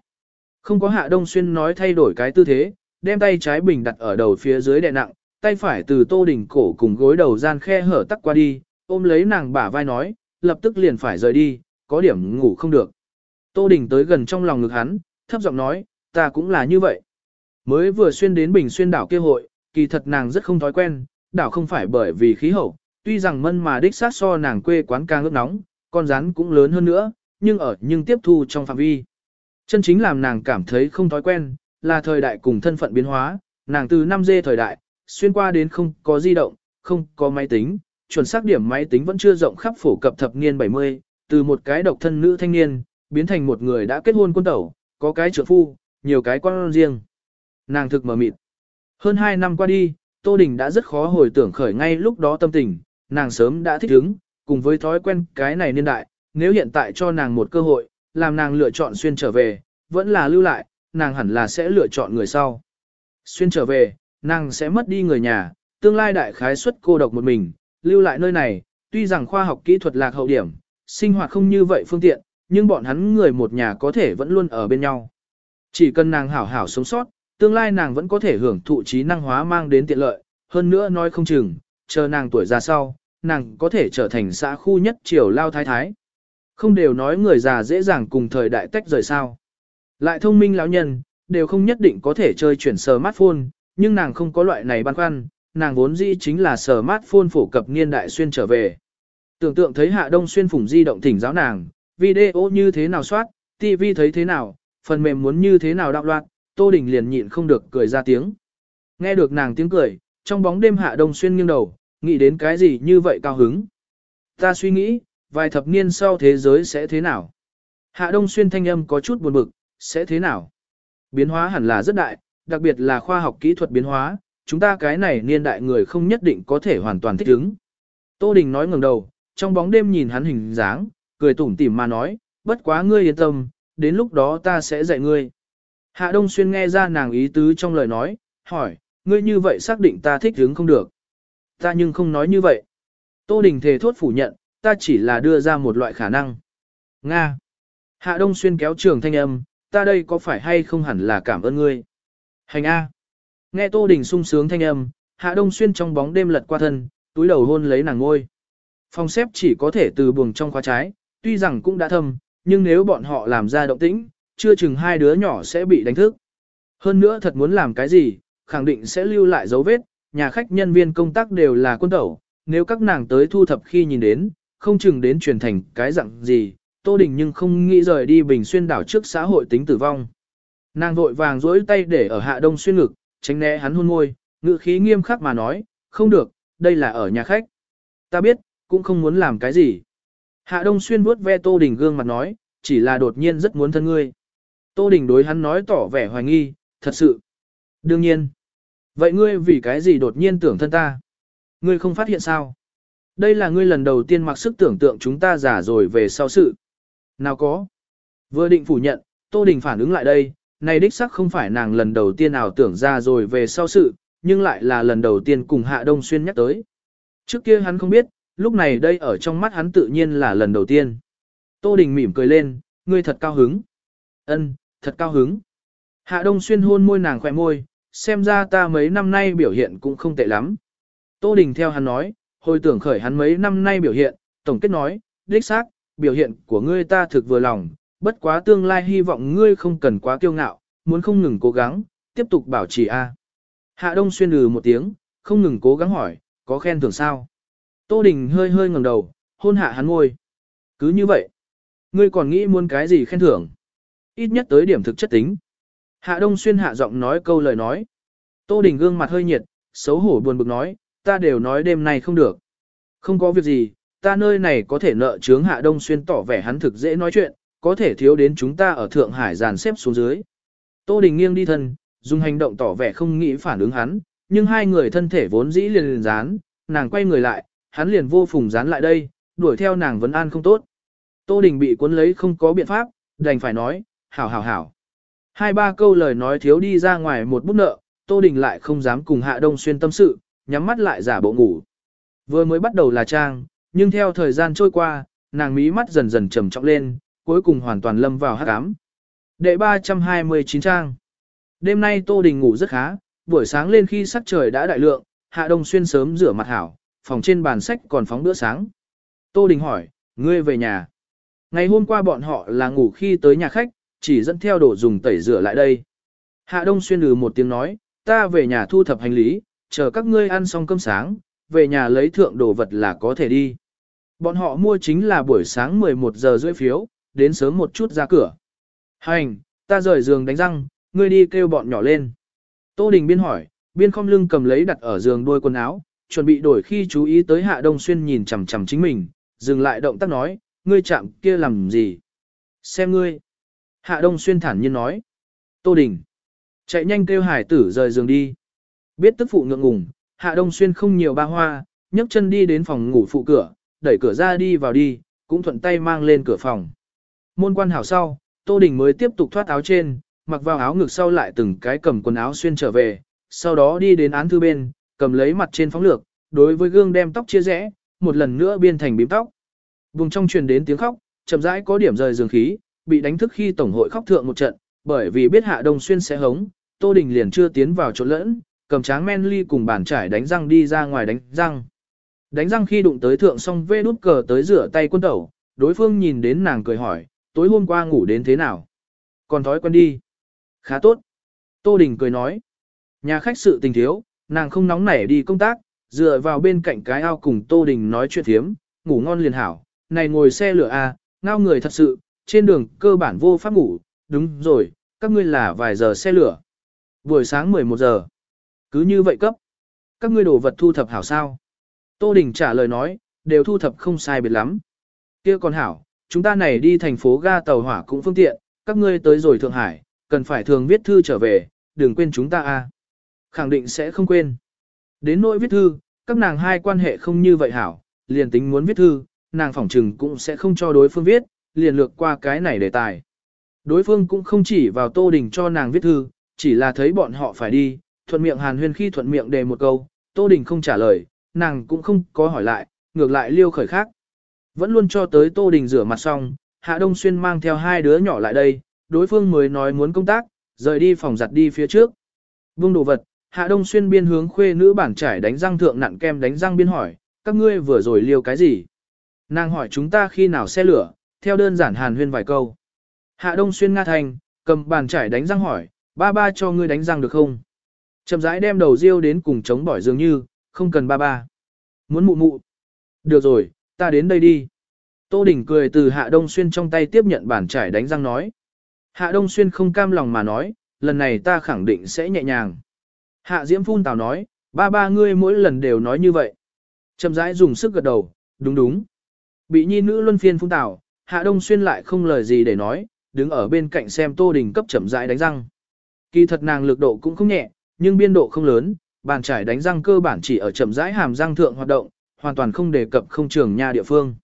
Không có Hạ Đông Xuyên nói thay đổi cái tư thế, đem tay trái bình đặt ở đầu phía dưới đè nặng, tay phải từ Tô Đình cổ cùng gối đầu gian khe hở tắc qua đi, ôm lấy nàng bả vai nói, lập tức liền phải rời đi, có điểm ngủ không được. Tô Đình tới gần trong lòng ngực hắn, thấp giọng nói, ta cũng là như vậy. Mới vừa xuyên đến Bình Xuyên đảo kia hội, kỳ thật nàng rất không thói quen, đảo không phải bởi vì khí hậu, tuy rằng mân mà đích sát so nàng quê quán càng ướt nóng, con rắn cũng lớn hơn nữa, nhưng ở nhưng tiếp thu trong phạm vi. Chân chính làm nàng cảm thấy không thói quen, là thời đại cùng thân phận biến hóa, nàng từ 5G thời đại, xuyên qua đến không có di động, không có máy tính, chuẩn xác điểm máy tính vẫn chưa rộng khắp phổ cập thập niên 70, từ một cái độc thân nữ thanh niên, biến thành một người đã kết hôn quân tẩu, có cái trợ phu, nhiều cái con riêng. Nàng thực mở mịt. Hơn 2 năm qua đi, Tô Đình đã rất khó hồi tưởng khởi ngay lúc đó tâm tình, nàng sớm đã thích ứng, cùng với thói quen cái này niên đại, nếu hiện tại cho nàng một cơ hội, làm nàng lựa chọn xuyên trở về, vẫn là lưu lại, nàng hẳn là sẽ lựa chọn người sau. Xuyên trở về, nàng sẽ mất đi người nhà, tương lai đại khái suất cô độc một mình, lưu lại nơi này, tuy rằng khoa học kỹ thuật lạc hậu điểm, sinh hoạt không như vậy phương tiện, nhưng bọn hắn người một nhà có thể vẫn luôn ở bên nhau. Chỉ cần nàng hảo hảo sống sót, tương lai nàng vẫn có thể hưởng thụ trí năng hóa mang đến tiện lợi, hơn nữa nói không chừng, chờ nàng tuổi già sau, nàng có thể trở thành xã khu nhất triều lao thái thái. Không đều nói người già dễ dàng cùng thời đại tách rời sao. Lại thông minh lão nhân, đều không nhất định có thể chơi chuyển smartphone, nhưng nàng không có loại này băn khoăn, nàng vốn dĩ chính là smartphone phổ cập niên đại xuyên trở về. Tưởng tượng thấy Hạ Đông xuyên phủng di động thỉnh giáo nàng, video như thế nào soát, TV thấy thế nào, phần mềm muốn như thế nào đạo loạn, Tô Đình liền nhịn không được cười ra tiếng. Nghe được nàng tiếng cười, trong bóng đêm Hạ Đông xuyên nghiêng đầu, nghĩ đến cái gì như vậy cao hứng. Ta suy nghĩ, vài thập niên sau thế giới sẽ thế nào? Hạ Đông xuyên thanh âm có chút buồn bực, sẽ thế nào? Biến hóa hẳn là rất đại, đặc biệt là khoa học kỹ thuật biến hóa, chúng ta cái này niên đại người không nhất định có thể hoàn toàn thích ứng. Tô Đình nói ngẩng đầu, trong bóng đêm nhìn hắn hình dáng, cười tủm tỉm mà nói, bất quá ngươi yên tâm, đến lúc đó ta sẽ dạy ngươi. Hạ Đông Xuyên nghe ra nàng ý tứ trong lời nói, hỏi, ngươi như vậy xác định ta thích hướng không được. Ta nhưng không nói như vậy. Tô Đình thề thốt phủ nhận, ta chỉ là đưa ra một loại khả năng. Nga. Hạ Đông Xuyên kéo trường thanh âm, ta đây có phải hay không hẳn là cảm ơn ngươi. Hành A. Nghe Tô Đình sung sướng thanh âm, Hạ Đông Xuyên trong bóng đêm lật qua thân, túi đầu hôn lấy nàng ngôi. Phòng xếp chỉ có thể từ buồng trong khóa trái, tuy rằng cũng đã thâm, nhưng nếu bọn họ làm ra động tĩnh, chưa chừng hai đứa nhỏ sẽ bị đánh thức. Hơn nữa thật muốn làm cái gì, khẳng định sẽ lưu lại dấu vết, nhà khách nhân viên công tác đều là quân tẩu, nếu các nàng tới thu thập khi nhìn đến, không chừng đến truyền thành cái dạng gì, Tô Đình nhưng không nghĩ rời đi Bình Xuyên đảo trước xã hội tính tử vong. Nàng vội vàng dối tay để ở hạ đông xuyên ngực, tránh né hắn hôn môi, ngự khí nghiêm khắc mà nói, không được, đây là ở nhà khách. Ta biết, cũng không muốn làm cái gì. Hạ đông xuyên vuốt ve Tô Đình gương mặt nói, chỉ là đột nhiên rất muốn thân ngươi. Tô Đình đối hắn nói tỏ vẻ hoài nghi, thật sự. Đương nhiên. Vậy ngươi vì cái gì đột nhiên tưởng thân ta? Ngươi không phát hiện sao? Đây là ngươi lần đầu tiên mặc sức tưởng tượng chúng ta giả rồi về sau sự. Nào có. Vừa định phủ nhận, Tô Đình phản ứng lại đây, này đích sắc không phải nàng lần đầu tiên nào tưởng ra rồi về sau sự, nhưng lại là lần đầu tiên cùng Hạ Đông Xuyên nhắc tới. Trước kia hắn không biết, lúc này đây ở trong mắt hắn tự nhiên là lần đầu tiên. Tô Đình mỉm cười lên, ngươi thật cao hứng. Ân, thật cao hứng. Hạ Đông Xuyên hôn môi nàng khỏe môi, xem ra ta mấy năm nay biểu hiện cũng không tệ lắm. Tô Đình theo hắn nói, hồi tưởng khởi hắn mấy năm nay biểu hiện, tổng kết nói, đích xác, biểu hiện của ngươi ta thực vừa lòng, bất quá tương lai hy vọng ngươi không cần quá kiêu ngạo, muốn không ngừng cố gắng, tiếp tục bảo trì A. Hạ Đông xuyên lừ một tiếng, không ngừng cố gắng hỏi, có khen thưởng sao? Tô Đình hơi hơi ngẩng đầu, hôn hạ hắn ngôi. Cứ như vậy, ngươi còn nghĩ muốn cái gì khen thưởng? Ít nhất tới điểm thực chất tính, Hạ Đông Xuyên hạ giọng nói câu lời nói. Tô Đình gương mặt hơi nhiệt, xấu hổ buồn bực nói, ta đều nói đêm nay không được. Không có việc gì, ta nơi này có thể nợ chướng Hạ Đông Xuyên tỏ vẻ hắn thực dễ nói chuyện, có thể thiếu đến chúng ta ở Thượng Hải dàn xếp xuống dưới. Tô Đình nghiêng đi thân, dùng hành động tỏ vẻ không nghĩ phản ứng hắn, nhưng hai người thân thể vốn dĩ liền liền dán, nàng quay người lại, hắn liền vô phùng dán lại đây, đuổi theo nàng vấn an không tốt. Tô Đình bị cuốn lấy không có biện pháp, đành phải nói, hảo hảo hảo. Hai ba câu lời nói thiếu đi ra ngoài một bút nợ, Tô Đình lại không dám cùng Hạ Đông Xuyên tâm sự, nhắm mắt lại giả bộ ngủ. Vừa mới bắt đầu là trang, nhưng theo thời gian trôi qua, nàng mí mắt dần dần trầm trọng lên, cuối cùng hoàn toàn lâm vào hắc ám. Đệ 329 trang. Đêm nay Tô Đình ngủ rất khá, buổi sáng lên khi sắc trời đã đại lượng, Hạ Đông Xuyên sớm rửa mặt hảo, phòng trên bàn sách còn phóng bữa sáng. Tô Đình hỏi, ngươi về nhà. Ngày hôm qua bọn họ là ngủ khi tới nhà khách, chỉ dẫn theo đồ dùng tẩy rửa lại đây. Hạ Đông Xuyên lừ một tiếng nói, ta về nhà thu thập hành lý, chờ các ngươi ăn xong cơm sáng, về nhà lấy thượng đồ vật là có thể đi. Bọn họ mua chính là buổi sáng 11 giờ rưỡi phiếu, đến sớm một chút ra cửa. Hành, ta rời giường đánh răng, ngươi đi kêu bọn nhỏ lên. Tô Đình biên hỏi, biên không lưng cầm lấy đặt ở giường đôi quần áo, chuẩn bị đổi khi chú ý tới Hạ Đông Xuyên nhìn chằm chằm chính mình, dừng lại động tác nói, ngươi chạm kia làm gì? Xem ngươi. Hạ Đông Xuyên thản nhiên nói. Tô Đình. Chạy nhanh kêu hải tử rời giường đi. Biết tức phụ ngượng ngùng, Hạ Đông Xuyên không nhiều ba hoa, nhấc chân đi đến phòng ngủ phụ cửa, đẩy cửa ra đi vào đi, cũng thuận tay mang lên cửa phòng. Môn quan hảo sau, Tô Đình mới tiếp tục thoát áo trên, mặc vào áo ngực sau lại từng cái cầm quần áo xuyên trở về, sau đó đi đến án thư bên, cầm lấy mặt trên phóng lược, đối với gương đem tóc chia rẽ, một lần nữa biên thành bím tóc. Vùng trong truyền đến tiếng khóc, chậm rãi có điểm rời giường khí, bị đánh thức khi tổng hội khóc thượng một trận, bởi vì biết Hạ Đông Xuyên sẽ hống, Tô Đình liền chưa tiến vào chỗ lẫn, cầm tráng men ly cùng bàn trải đánh răng đi ra ngoài đánh răng. Đánh răng khi đụng tới thượng xong vê đút cờ tới rửa tay quân tẩu, đối phương nhìn đến nàng cười hỏi, tối hôm qua ngủ đến thế nào? Còn thói quen đi. Khá tốt. Tô Đình cười nói. Nhà khách sự tình thiếu, nàng không nóng nảy đi công tác, dựa vào bên cạnh cái ao cùng Tô Đình nói chuyện thiếm, ngủ ngon liền hảo. Này ngồi xe lửa à, ngao người thật sự, trên đường cơ bản vô pháp ngủ, đúng rồi, các ngươi là vài giờ xe lửa. Buổi sáng 11 giờ. Cứ như vậy cấp. Các ngươi đồ vật thu thập hảo sao? Tô Đình trả lời nói, đều thu thập không sai biệt lắm. kia còn hảo, chúng ta này đi thành phố ga tàu hỏa cũng phương tiện, các ngươi tới rồi Thượng Hải, cần phải thường viết thư trở về, đừng quên chúng ta a. Khẳng định sẽ không quên. Đến nỗi viết thư, các nàng hai quan hệ không như vậy hảo, liền tính muốn viết thư, nàng phỏng trừng cũng sẽ không cho đối phương viết, liền lược qua cái này đề tài. Đối phương cũng không chỉ vào Tô Đình cho nàng viết thư, chỉ là thấy bọn họ phải đi, thuận miệng hàn huyên khi thuận miệng đề một câu, Tô Đình không trả lời, nàng cũng không có hỏi lại, ngược lại liêu khởi khác. Vẫn luôn cho tới Tô Đình rửa mặt xong, Hạ Đông Xuyên mang theo hai đứa nhỏ lại đây, đối phương mới nói muốn công tác, rời đi phòng giặt đi phía trước. Vương đồ vật, Hạ Đông Xuyên biên hướng khuê nữ bản trải đánh răng thượng nặn kem đánh răng biên hỏi, các ngươi vừa rồi liêu cái gì? Nàng hỏi chúng ta khi nào xe lửa, theo đơn giản hàn huyên vài câu. Hạ Đông Xuyên Nga Thành, cầm bàn trải đánh răng hỏi, ba ba cho ngươi đánh răng được không? Chậm rãi đem đầu riêu đến cùng chống bỏi dường như, không cần ba ba. Muốn mụ mụ. Được rồi, ta đến đây đi. Tô Đình cười từ Hạ Đông Xuyên trong tay tiếp nhận bàn trải đánh răng nói. Hạ Đông Xuyên không cam lòng mà nói, lần này ta khẳng định sẽ nhẹ nhàng. Hạ Diễm phun tào nói, ba ba ngươi mỗi lần đều nói như vậy. Chậm rãi dùng sức gật đầu, đúng đúng. Bị nhi nữ luân phiên phun tào, Hạ Đông Xuyên lại không lời gì để nói, đứng ở bên cạnh xem Tô Đình cấp chậm rãi đánh răng. Kỳ thật nàng lực độ cũng không nhẹ, nhưng biên độ không lớn, bàn trải đánh răng cơ bản chỉ ở chậm rãi hàm răng thượng hoạt động, hoàn toàn không đề cập không trường nha địa phương.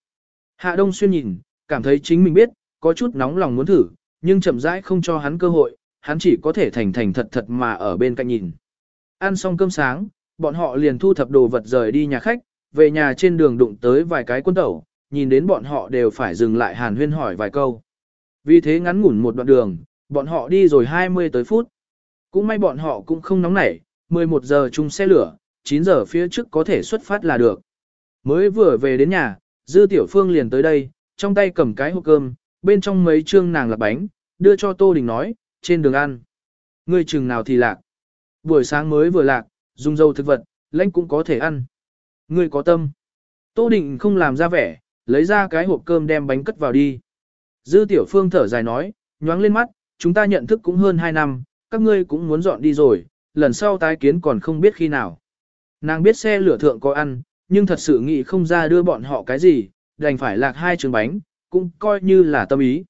Hạ Đông Xuyên nhìn, cảm thấy chính mình biết, có chút nóng lòng muốn thử, nhưng chậm rãi không cho hắn cơ hội, hắn chỉ có thể thành thành thật thật mà ở bên cạnh nhìn. Ăn xong cơm sáng, bọn họ liền thu thập đồ vật rời đi nhà khách, về nhà trên đường đụng tới vài cái quân tẩu, nhìn đến bọn họ đều phải dừng lại hàn huyên hỏi vài câu. Vì thế ngắn ngủn một đoạn đường, bọn họ đi rồi 20 tới phút. Cũng may bọn họ cũng không nóng nảy, 11 giờ chung xe lửa, 9 giờ phía trước có thể xuất phát là được. Mới vừa về đến nhà, Dư Tiểu Phương liền tới đây, trong tay cầm cái hộp cơm, bên trong mấy trương nàng là bánh, đưa cho Tô Đình nói, trên đường ăn. Ngươi chừng nào thì lạc. Buổi sáng mới vừa lạc, dùng dầu thực vật, lãnh cũng có thể ăn. Ngươi có tâm. Tô định không làm ra vẻ, lấy ra cái hộp cơm đem bánh cất vào đi. Dư Tiểu Phương thở dài nói, nhoáng lên mắt, chúng ta nhận thức cũng hơn 2 năm, các ngươi cũng muốn dọn đi rồi, lần sau tái kiến còn không biết khi nào. Nàng biết xe lửa thượng có ăn, nhưng thật sự nghĩ không ra đưa bọn họ cái gì, đành phải lạc hai trường bánh, cũng coi như là tâm ý.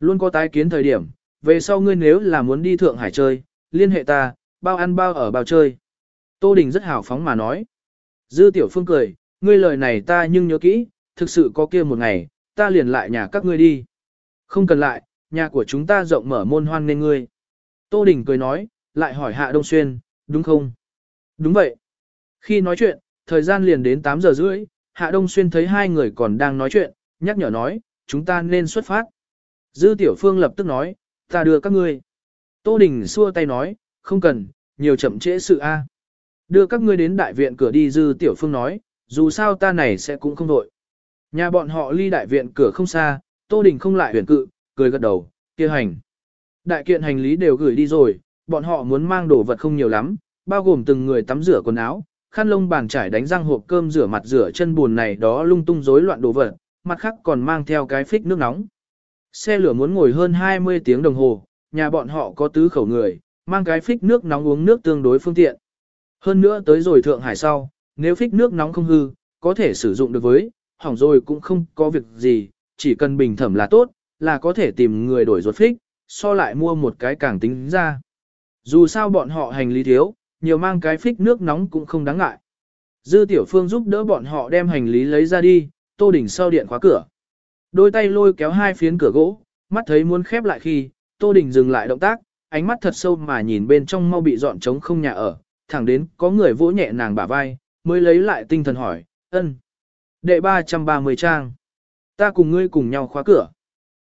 Luôn có tái kiến thời điểm, về sau ngươi nếu là muốn đi Thượng Hải chơi, liên hệ ta, bao ăn bao ở bao chơi. Tô Đình rất hào phóng mà nói. Dư Tiểu Phương cười, ngươi lời này ta nhưng nhớ kỹ, thực sự có kia một ngày, ta liền lại nhà các ngươi đi. Không cần lại, nhà của chúng ta rộng mở môn hoan nên ngươi. Tô Đình cười nói, lại hỏi Hạ Đông Xuyên, đúng không? Đúng vậy. Khi nói chuyện, thời gian liền đến 8 giờ rưỡi, Hạ Đông Xuyên thấy hai người còn đang nói chuyện, nhắc nhở nói, chúng ta nên xuất phát. Dư Tiểu Phương lập tức nói, ta đưa các ngươi. Tô Đình xua tay nói, không cần, nhiều chậm trễ sự A. Đưa các ngươi đến đại viện cửa đi Dư Tiểu Phương nói, dù sao ta này sẽ cũng không đội. Nhà bọn họ ly đại viện cửa không xa, Tô Đình không lại huyền cự, cười gật đầu, kia hành. Đại kiện hành lý đều gửi đi rồi, bọn họ muốn mang đồ vật không nhiều lắm, bao gồm từng người tắm rửa quần áo, khăn lông bàn trải đánh răng hộp cơm rửa mặt rửa chân buồn này đó lung tung rối loạn đồ vật, mặt khác còn mang theo cái phích nước nóng. Xe lửa muốn ngồi hơn 20 tiếng đồng hồ, nhà bọn họ có tứ khẩu người, mang cái phích nước nóng uống nước tương đối phương tiện. Hơn nữa tới rồi Thượng Hải sau, nếu phích nước nóng không hư, có thể sử dụng được với, hỏng rồi cũng không có việc gì, chỉ cần bình thẩm là tốt, là có thể tìm người đổi ruột phích, so lại mua một cái càng tính ra. Dù sao bọn họ hành lý thiếu, nhiều mang cái phích nước nóng cũng không đáng ngại. Dư Tiểu Phương giúp đỡ bọn họ đem hành lý lấy ra đi, Tô Đình sau điện khóa cửa. Đôi tay lôi kéo hai phiến cửa gỗ, mắt thấy muốn khép lại khi, Tô Đình dừng lại động tác, ánh mắt thật sâu mà nhìn bên trong mau bị dọn trống không nhà ở, thẳng đến có người vỗ nhẹ nàng bả vai, mới lấy lại tinh thần hỏi, ân. Đệ 330 trang. Ta cùng ngươi cùng nhau khóa cửa.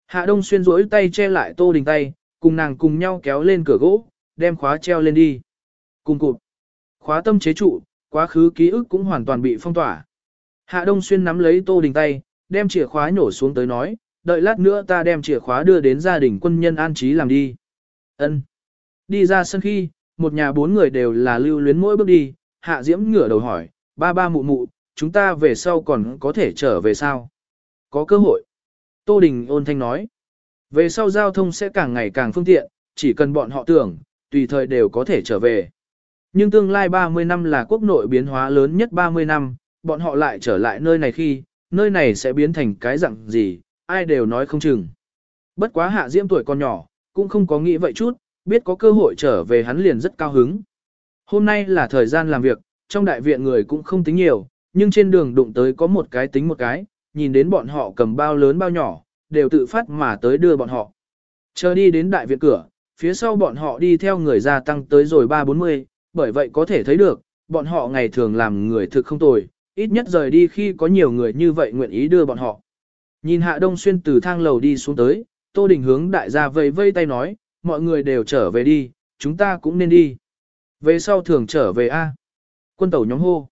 Hạ Đông Xuyên rỗi tay che lại Tô Đình tay, cùng nàng cùng nhau kéo lên cửa gỗ, đem khóa treo lên đi. Cùng cụt. Khóa tâm chế trụ, quá khứ ký ức cũng hoàn toàn bị phong tỏa. Hạ Đông Xuyên nắm lấy Tô Đình tay, đem chìa khóa nhổ xuống tới nói, đợi lát nữa ta đem chìa khóa đưa đến gia đình quân nhân an trí làm đi. Ân. Đi ra sân khi, một nhà bốn người đều là lưu luyến mỗi bước đi, Hạ Diễm ngửa đầu hỏi, ba ba mụ mụ, chúng ta về sau còn có thể trở về sao? Có cơ hội. Tô Đình ôn thanh nói, về sau giao thông sẽ càng ngày càng phương tiện, chỉ cần bọn họ tưởng, tùy thời đều có thể trở về. Nhưng tương lai 30 năm là quốc nội biến hóa lớn nhất 30 năm, bọn họ lại trở lại nơi này khi, nơi này sẽ biến thành cái dạng gì, ai đều nói không chừng. Bất quá hạ diễm tuổi còn nhỏ, cũng không có nghĩ vậy chút, biết có cơ hội trở về hắn liền rất cao hứng. Hôm nay là thời gian làm việc, trong đại viện người cũng không tính nhiều, nhưng trên đường đụng tới có một cái tính một cái, nhìn đến bọn họ cầm bao lớn bao nhỏ, đều tự phát mà tới đưa bọn họ. Chờ đi đến đại viện cửa, phía sau bọn họ đi theo người gia tăng tới rồi 3-40, bởi vậy có thể thấy được, bọn họ ngày thường làm người thực không tồi, ít nhất rời đi khi có nhiều người như vậy nguyện ý đưa bọn họ. Nhìn Hạ Đông Xuyên từ thang lầu đi xuống tới, Tô Đình hướng đại gia vây vây tay nói, mọi người đều trở về đi, chúng ta cũng nên đi. Về sau thường trở về A. Quân tẩu nhóm hô.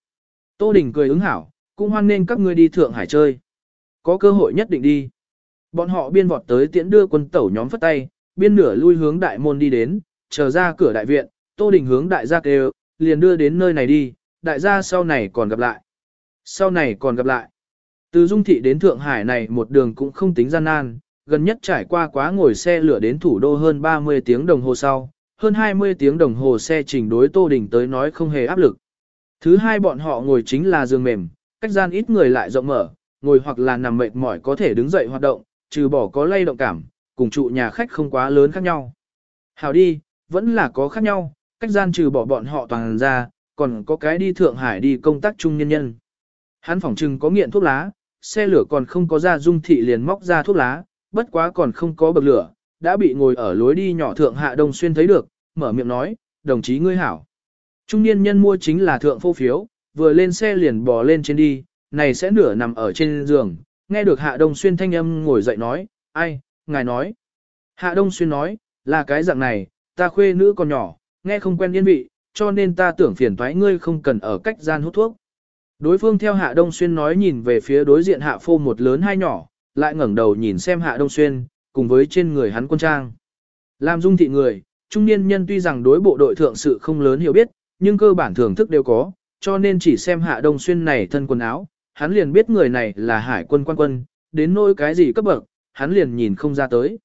Tô Đình cười ứng hảo, cũng hoan nên các ngươi đi Thượng Hải chơi. Có cơ hội nhất định đi. Bọn họ biên vọt tới tiễn đưa quân tẩu nhóm phất tay, biên nửa lui hướng đại môn đi đến, chờ ra cửa đại viện, Tô Đình hướng đại gia kêu, liền đưa đến nơi này đi, đại gia sau này còn gặp lại. Sau này còn gặp lại. Từ Dung Thị đến Thượng Hải này một đường cũng không tính gian nan, gần nhất trải qua quá ngồi xe lửa đến thủ đô hơn 30 tiếng đồng hồ sau, hơn 20 tiếng đồng hồ xe trình đối Tô Đình tới nói không hề áp lực. Thứ hai bọn họ ngồi chính là giường mềm, cách gian ít người lại rộng mở, ngồi hoặc là nằm mệt mỏi có thể đứng dậy hoạt động, trừ bỏ có lay động cảm, cùng trụ nhà khách không quá lớn khác nhau. Hào đi, vẫn là có khác nhau, cách gian trừ bỏ bọn họ toàn ra, còn có cái đi Thượng Hải đi công tác chung nhân nhân. Hắn phỏng trừng có nghiện thuốc lá, xe lửa còn không có ra dung thị liền móc ra thuốc lá, bất quá còn không có bậc lửa, đã bị ngồi ở lối đi nhỏ thượng hạ đông xuyên thấy được, mở miệng nói, đồng chí ngươi hảo. Trung niên nhân mua chính là thượng phô phiếu, vừa lên xe liền bò lên trên đi, này sẽ nửa nằm ở trên giường, nghe được hạ đông xuyên thanh âm ngồi dậy nói, ai, ngài nói. Hạ đông xuyên nói, là cái dạng này, ta khuê nữ còn nhỏ, nghe không quen yên vị, cho nên ta tưởng phiền thoái ngươi không cần ở cách gian hút thuốc. Đối phương theo Hạ Đông Xuyên nói nhìn về phía đối diện Hạ Phô một lớn hai nhỏ, lại ngẩng đầu nhìn xem Hạ Đông Xuyên, cùng với trên người hắn quân trang. Làm dung thị người, trung niên nhân tuy rằng đối bộ đội thượng sự không lớn hiểu biết, nhưng cơ bản thưởng thức đều có, cho nên chỉ xem Hạ Đông Xuyên này thân quần áo, hắn liền biết người này là hải quân quan quân, đến nỗi cái gì cấp bậc, hắn liền nhìn không ra tới.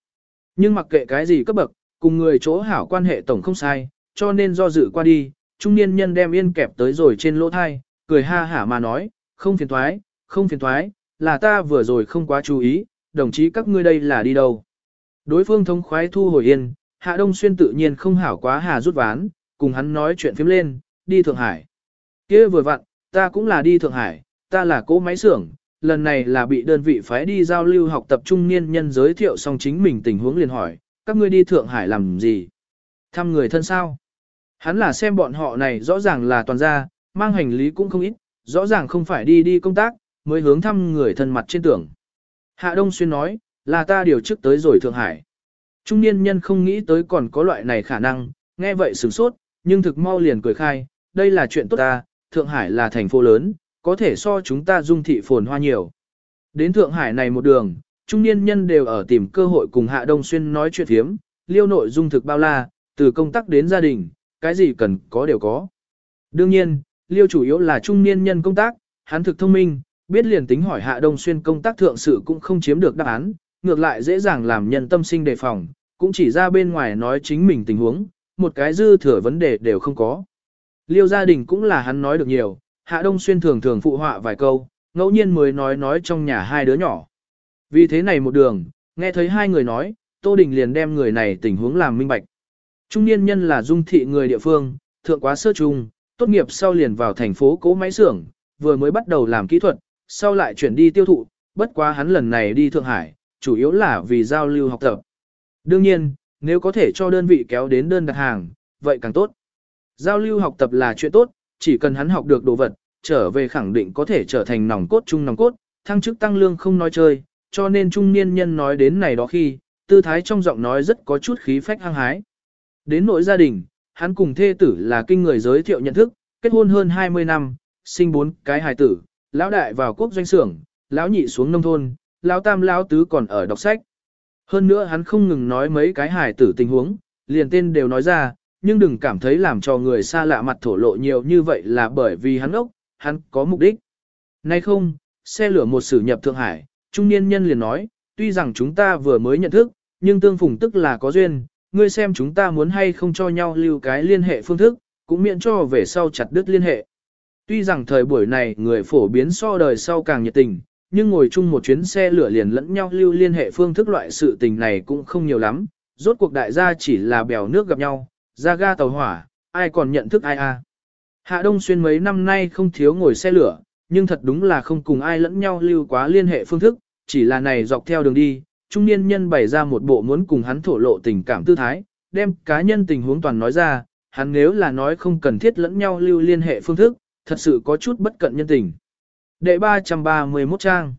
Nhưng mặc kệ cái gì cấp bậc, cùng người chỗ hảo quan hệ tổng không sai, cho nên do dự qua đi, trung niên nhân đem yên kẹp tới rồi trên lỗ thai, cười ha hả mà nói, không phiền thoái, không phiền thoái, là ta vừa rồi không quá chú ý, đồng chí các ngươi đây là đi đâu. Đối phương thống khoái thu hồi yên, Hạ Đông Xuyên tự nhiên không hảo quá hà rút ván, cùng hắn nói chuyện phím lên, đi Thượng Hải. kia vừa vặn, ta cũng là đi Thượng Hải, ta là cố máy xưởng, lần này là bị đơn vị phái đi giao lưu học tập trung niên nhân giới thiệu xong chính mình tình huống liền hỏi, các ngươi đi Thượng Hải làm gì? Thăm người thân sao? Hắn là xem bọn họ này rõ ràng là toàn gia, mang hành lý cũng không ít, rõ ràng không phải đi đi công tác, mới hướng thăm người thân mặt trên tưởng. Hạ Đông Xuyên nói, là ta điều chức tới rồi Thượng Hải. Trung niên nhân không nghĩ tới còn có loại này khả năng, nghe vậy sửng sốt, nhưng thực mau liền cười khai, đây là chuyện tốt ta, Thượng Hải là thành phố lớn, có thể so chúng ta dung thị phồn hoa nhiều. Đến Thượng Hải này một đường, trung niên nhân đều ở tìm cơ hội cùng Hạ Đông Xuyên nói chuyện thiếm, liêu nội dung thực bao la, từ công tác đến gia đình, cái gì cần có đều có. Đương nhiên, liêu chủ yếu là trung niên nhân công tác, hắn thực thông minh, biết liền tính hỏi Hạ Đông Xuyên công tác thượng sự cũng không chiếm được đáp án, ngược lại dễ dàng làm nhân tâm sinh đề phòng, cũng chỉ ra bên ngoài nói chính mình tình huống, một cái dư thừa vấn đề đều không có. Liêu gia đình cũng là hắn nói được nhiều, Hạ Đông Xuyên thường thường phụ họa vài câu, ngẫu nhiên mới nói nói trong nhà hai đứa nhỏ. Vì thế này một đường, nghe thấy hai người nói, Tô Đình liền đem người này tình huống làm minh bạch. Trung niên nhân là dung thị người địa phương, thượng quá sơ trung, tốt nghiệp sau liền vào thành phố cố máy xưởng, vừa mới bắt đầu làm kỹ thuật, sau lại chuyển đi tiêu thụ, bất quá hắn lần này đi Thượng Hải, chủ yếu là vì giao lưu học tập. Đương nhiên, nếu có thể cho đơn vị kéo đến đơn đặt hàng, vậy càng tốt. Giao lưu học tập là chuyện tốt, chỉ cần hắn học được đồ vật, trở về khẳng định có thể trở thành nòng cốt chung nòng cốt, thăng chức tăng lương không nói chơi, cho nên trung niên nhân nói đến này đó khi, tư thái trong giọng nói rất có chút khí phách hăng hái. Đến nội gia đình, hắn cùng thê tử là kinh người giới thiệu nhận thức, kết hôn hơn 20 năm, sinh bốn cái hài tử, lão đại vào quốc doanh xưởng, lão nhị xuống nông thôn, lão tam lão tứ còn ở đọc sách. Hơn nữa hắn không ngừng nói mấy cái hài tử tình huống, liền tên đều nói ra, nhưng đừng cảm thấy làm cho người xa lạ mặt thổ lộ nhiều như vậy là bởi vì hắn ốc, hắn có mục đích. Nay không, xe lửa một sử nhập Thượng Hải, trung niên nhân liền nói, tuy rằng chúng ta vừa mới nhận thức, nhưng tương phùng tức là có duyên, ngươi xem chúng ta muốn hay không cho nhau lưu cái liên hệ phương thức, cũng miễn cho về sau chặt đứt liên hệ. Tuy rằng thời buổi này người phổ biến so đời sau càng nhiệt tình, nhưng ngồi chung một chuyến xe lửa liền lẫn nhau lưu liên hệ phương thức loại sự tình này cũng không nhiều lắm, rốt cuộc đại gia chỉ là bèo nước gặp nhau, ra ga tàu hỏa, ai còn nhận thức ai a. Hạ Đông Xuyên mấy năm nay không thiếu ngồi xe lửa, nhưng thật đúng là không cùng ai lẫn nhau lưu quá liên hệ phương thức, chỉ là này dọc theo đường đi, trung niên nhân bày ra một bộ muốn cùng hắn thổ lộ tình cảm tư thái, đem cá nhân tình huống toàn nói ra, hắn nếu là nói không cần thiết lẫn nhau lưu liên hệ phương thức, thật sự có chút bất cận nhân tình. Đệ 331 trang.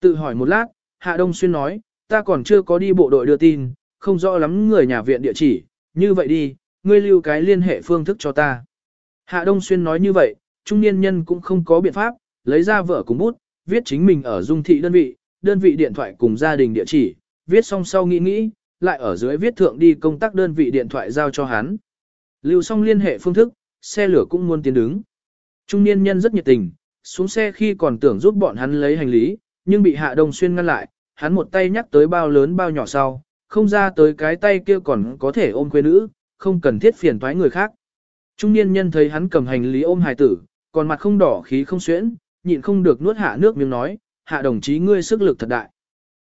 Tự hỏi một lát, Hạ Đông Xuyên nói, ta còn chưa có đi bộ đội đưa tin, không rõ lắm người nhà viện địa chỉ, như vậy đi, ngươi lưu cái liên hệ phương thức cho ta. Hạ Đông Xuyên nói như vậy, trung niên nhân cũng không có biện pháp, lấy ra vợ cùng bút, viết chính mình ở dung thị đơn vị, đơn vị điện thoại cùng gia đình địa chỉ, viết xong sau nghĩ nghĩ, lại ở dưới viết thượng đi công tác đơn vị điện thoại giao cho hắn. Lưu xong liên hệ phương thức, xe lửa cũng muốn tiến đứng. Trung niên nhân rất nhiệt tình, xuống xe khi còn tưởng giúp bọn hắn lấy hành lý, nhưng bị Hạ Đông Xuyên ngăn lại, hắn một tay nhắc tới bao lớn bao nhỏ sau, không ra tới cái tay kia còn có thể ôm quê nữ, không cần thiết phiền toái người khác. Trung niên nhân thấy hắn cầm hành lý ôm hài tử, còn mặt không đỏ khí không xuyễn, nhịn không được nuốt hạ nước miếng nói, hạ đồng chí ngươi sức lực thật đại.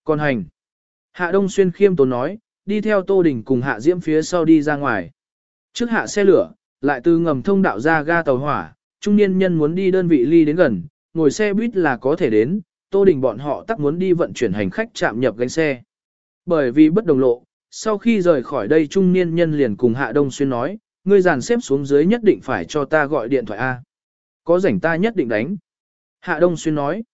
Còn hành. Hạ Đông Xuyên khiêm tốn nói, đi theo Tô Đình cùng Hạ Diễm phía sau đi ra ngoài. Trước hạ xe lửa, lại từ ngầm thông đạo ra ga tàu hỏa, trung niên nhân muốn đi đơn vị ly đến gần, ngồi xe buýt là có thể đến, Tô Đình bọn họ tắc muốn đi vận chuyển hành khách chạm nhập gánh xe. Bởi vì bất đồng lộ, sau khi rời khỏi đây trung niên nhân liền cùng Hạ Đông Xuyên nói, ngươi dàn xếp xuống dưới nhất định phải cho ta gọi điện thoại A. Có rảnh ta nhất định đánh. Hạ Đông Xuyên nói.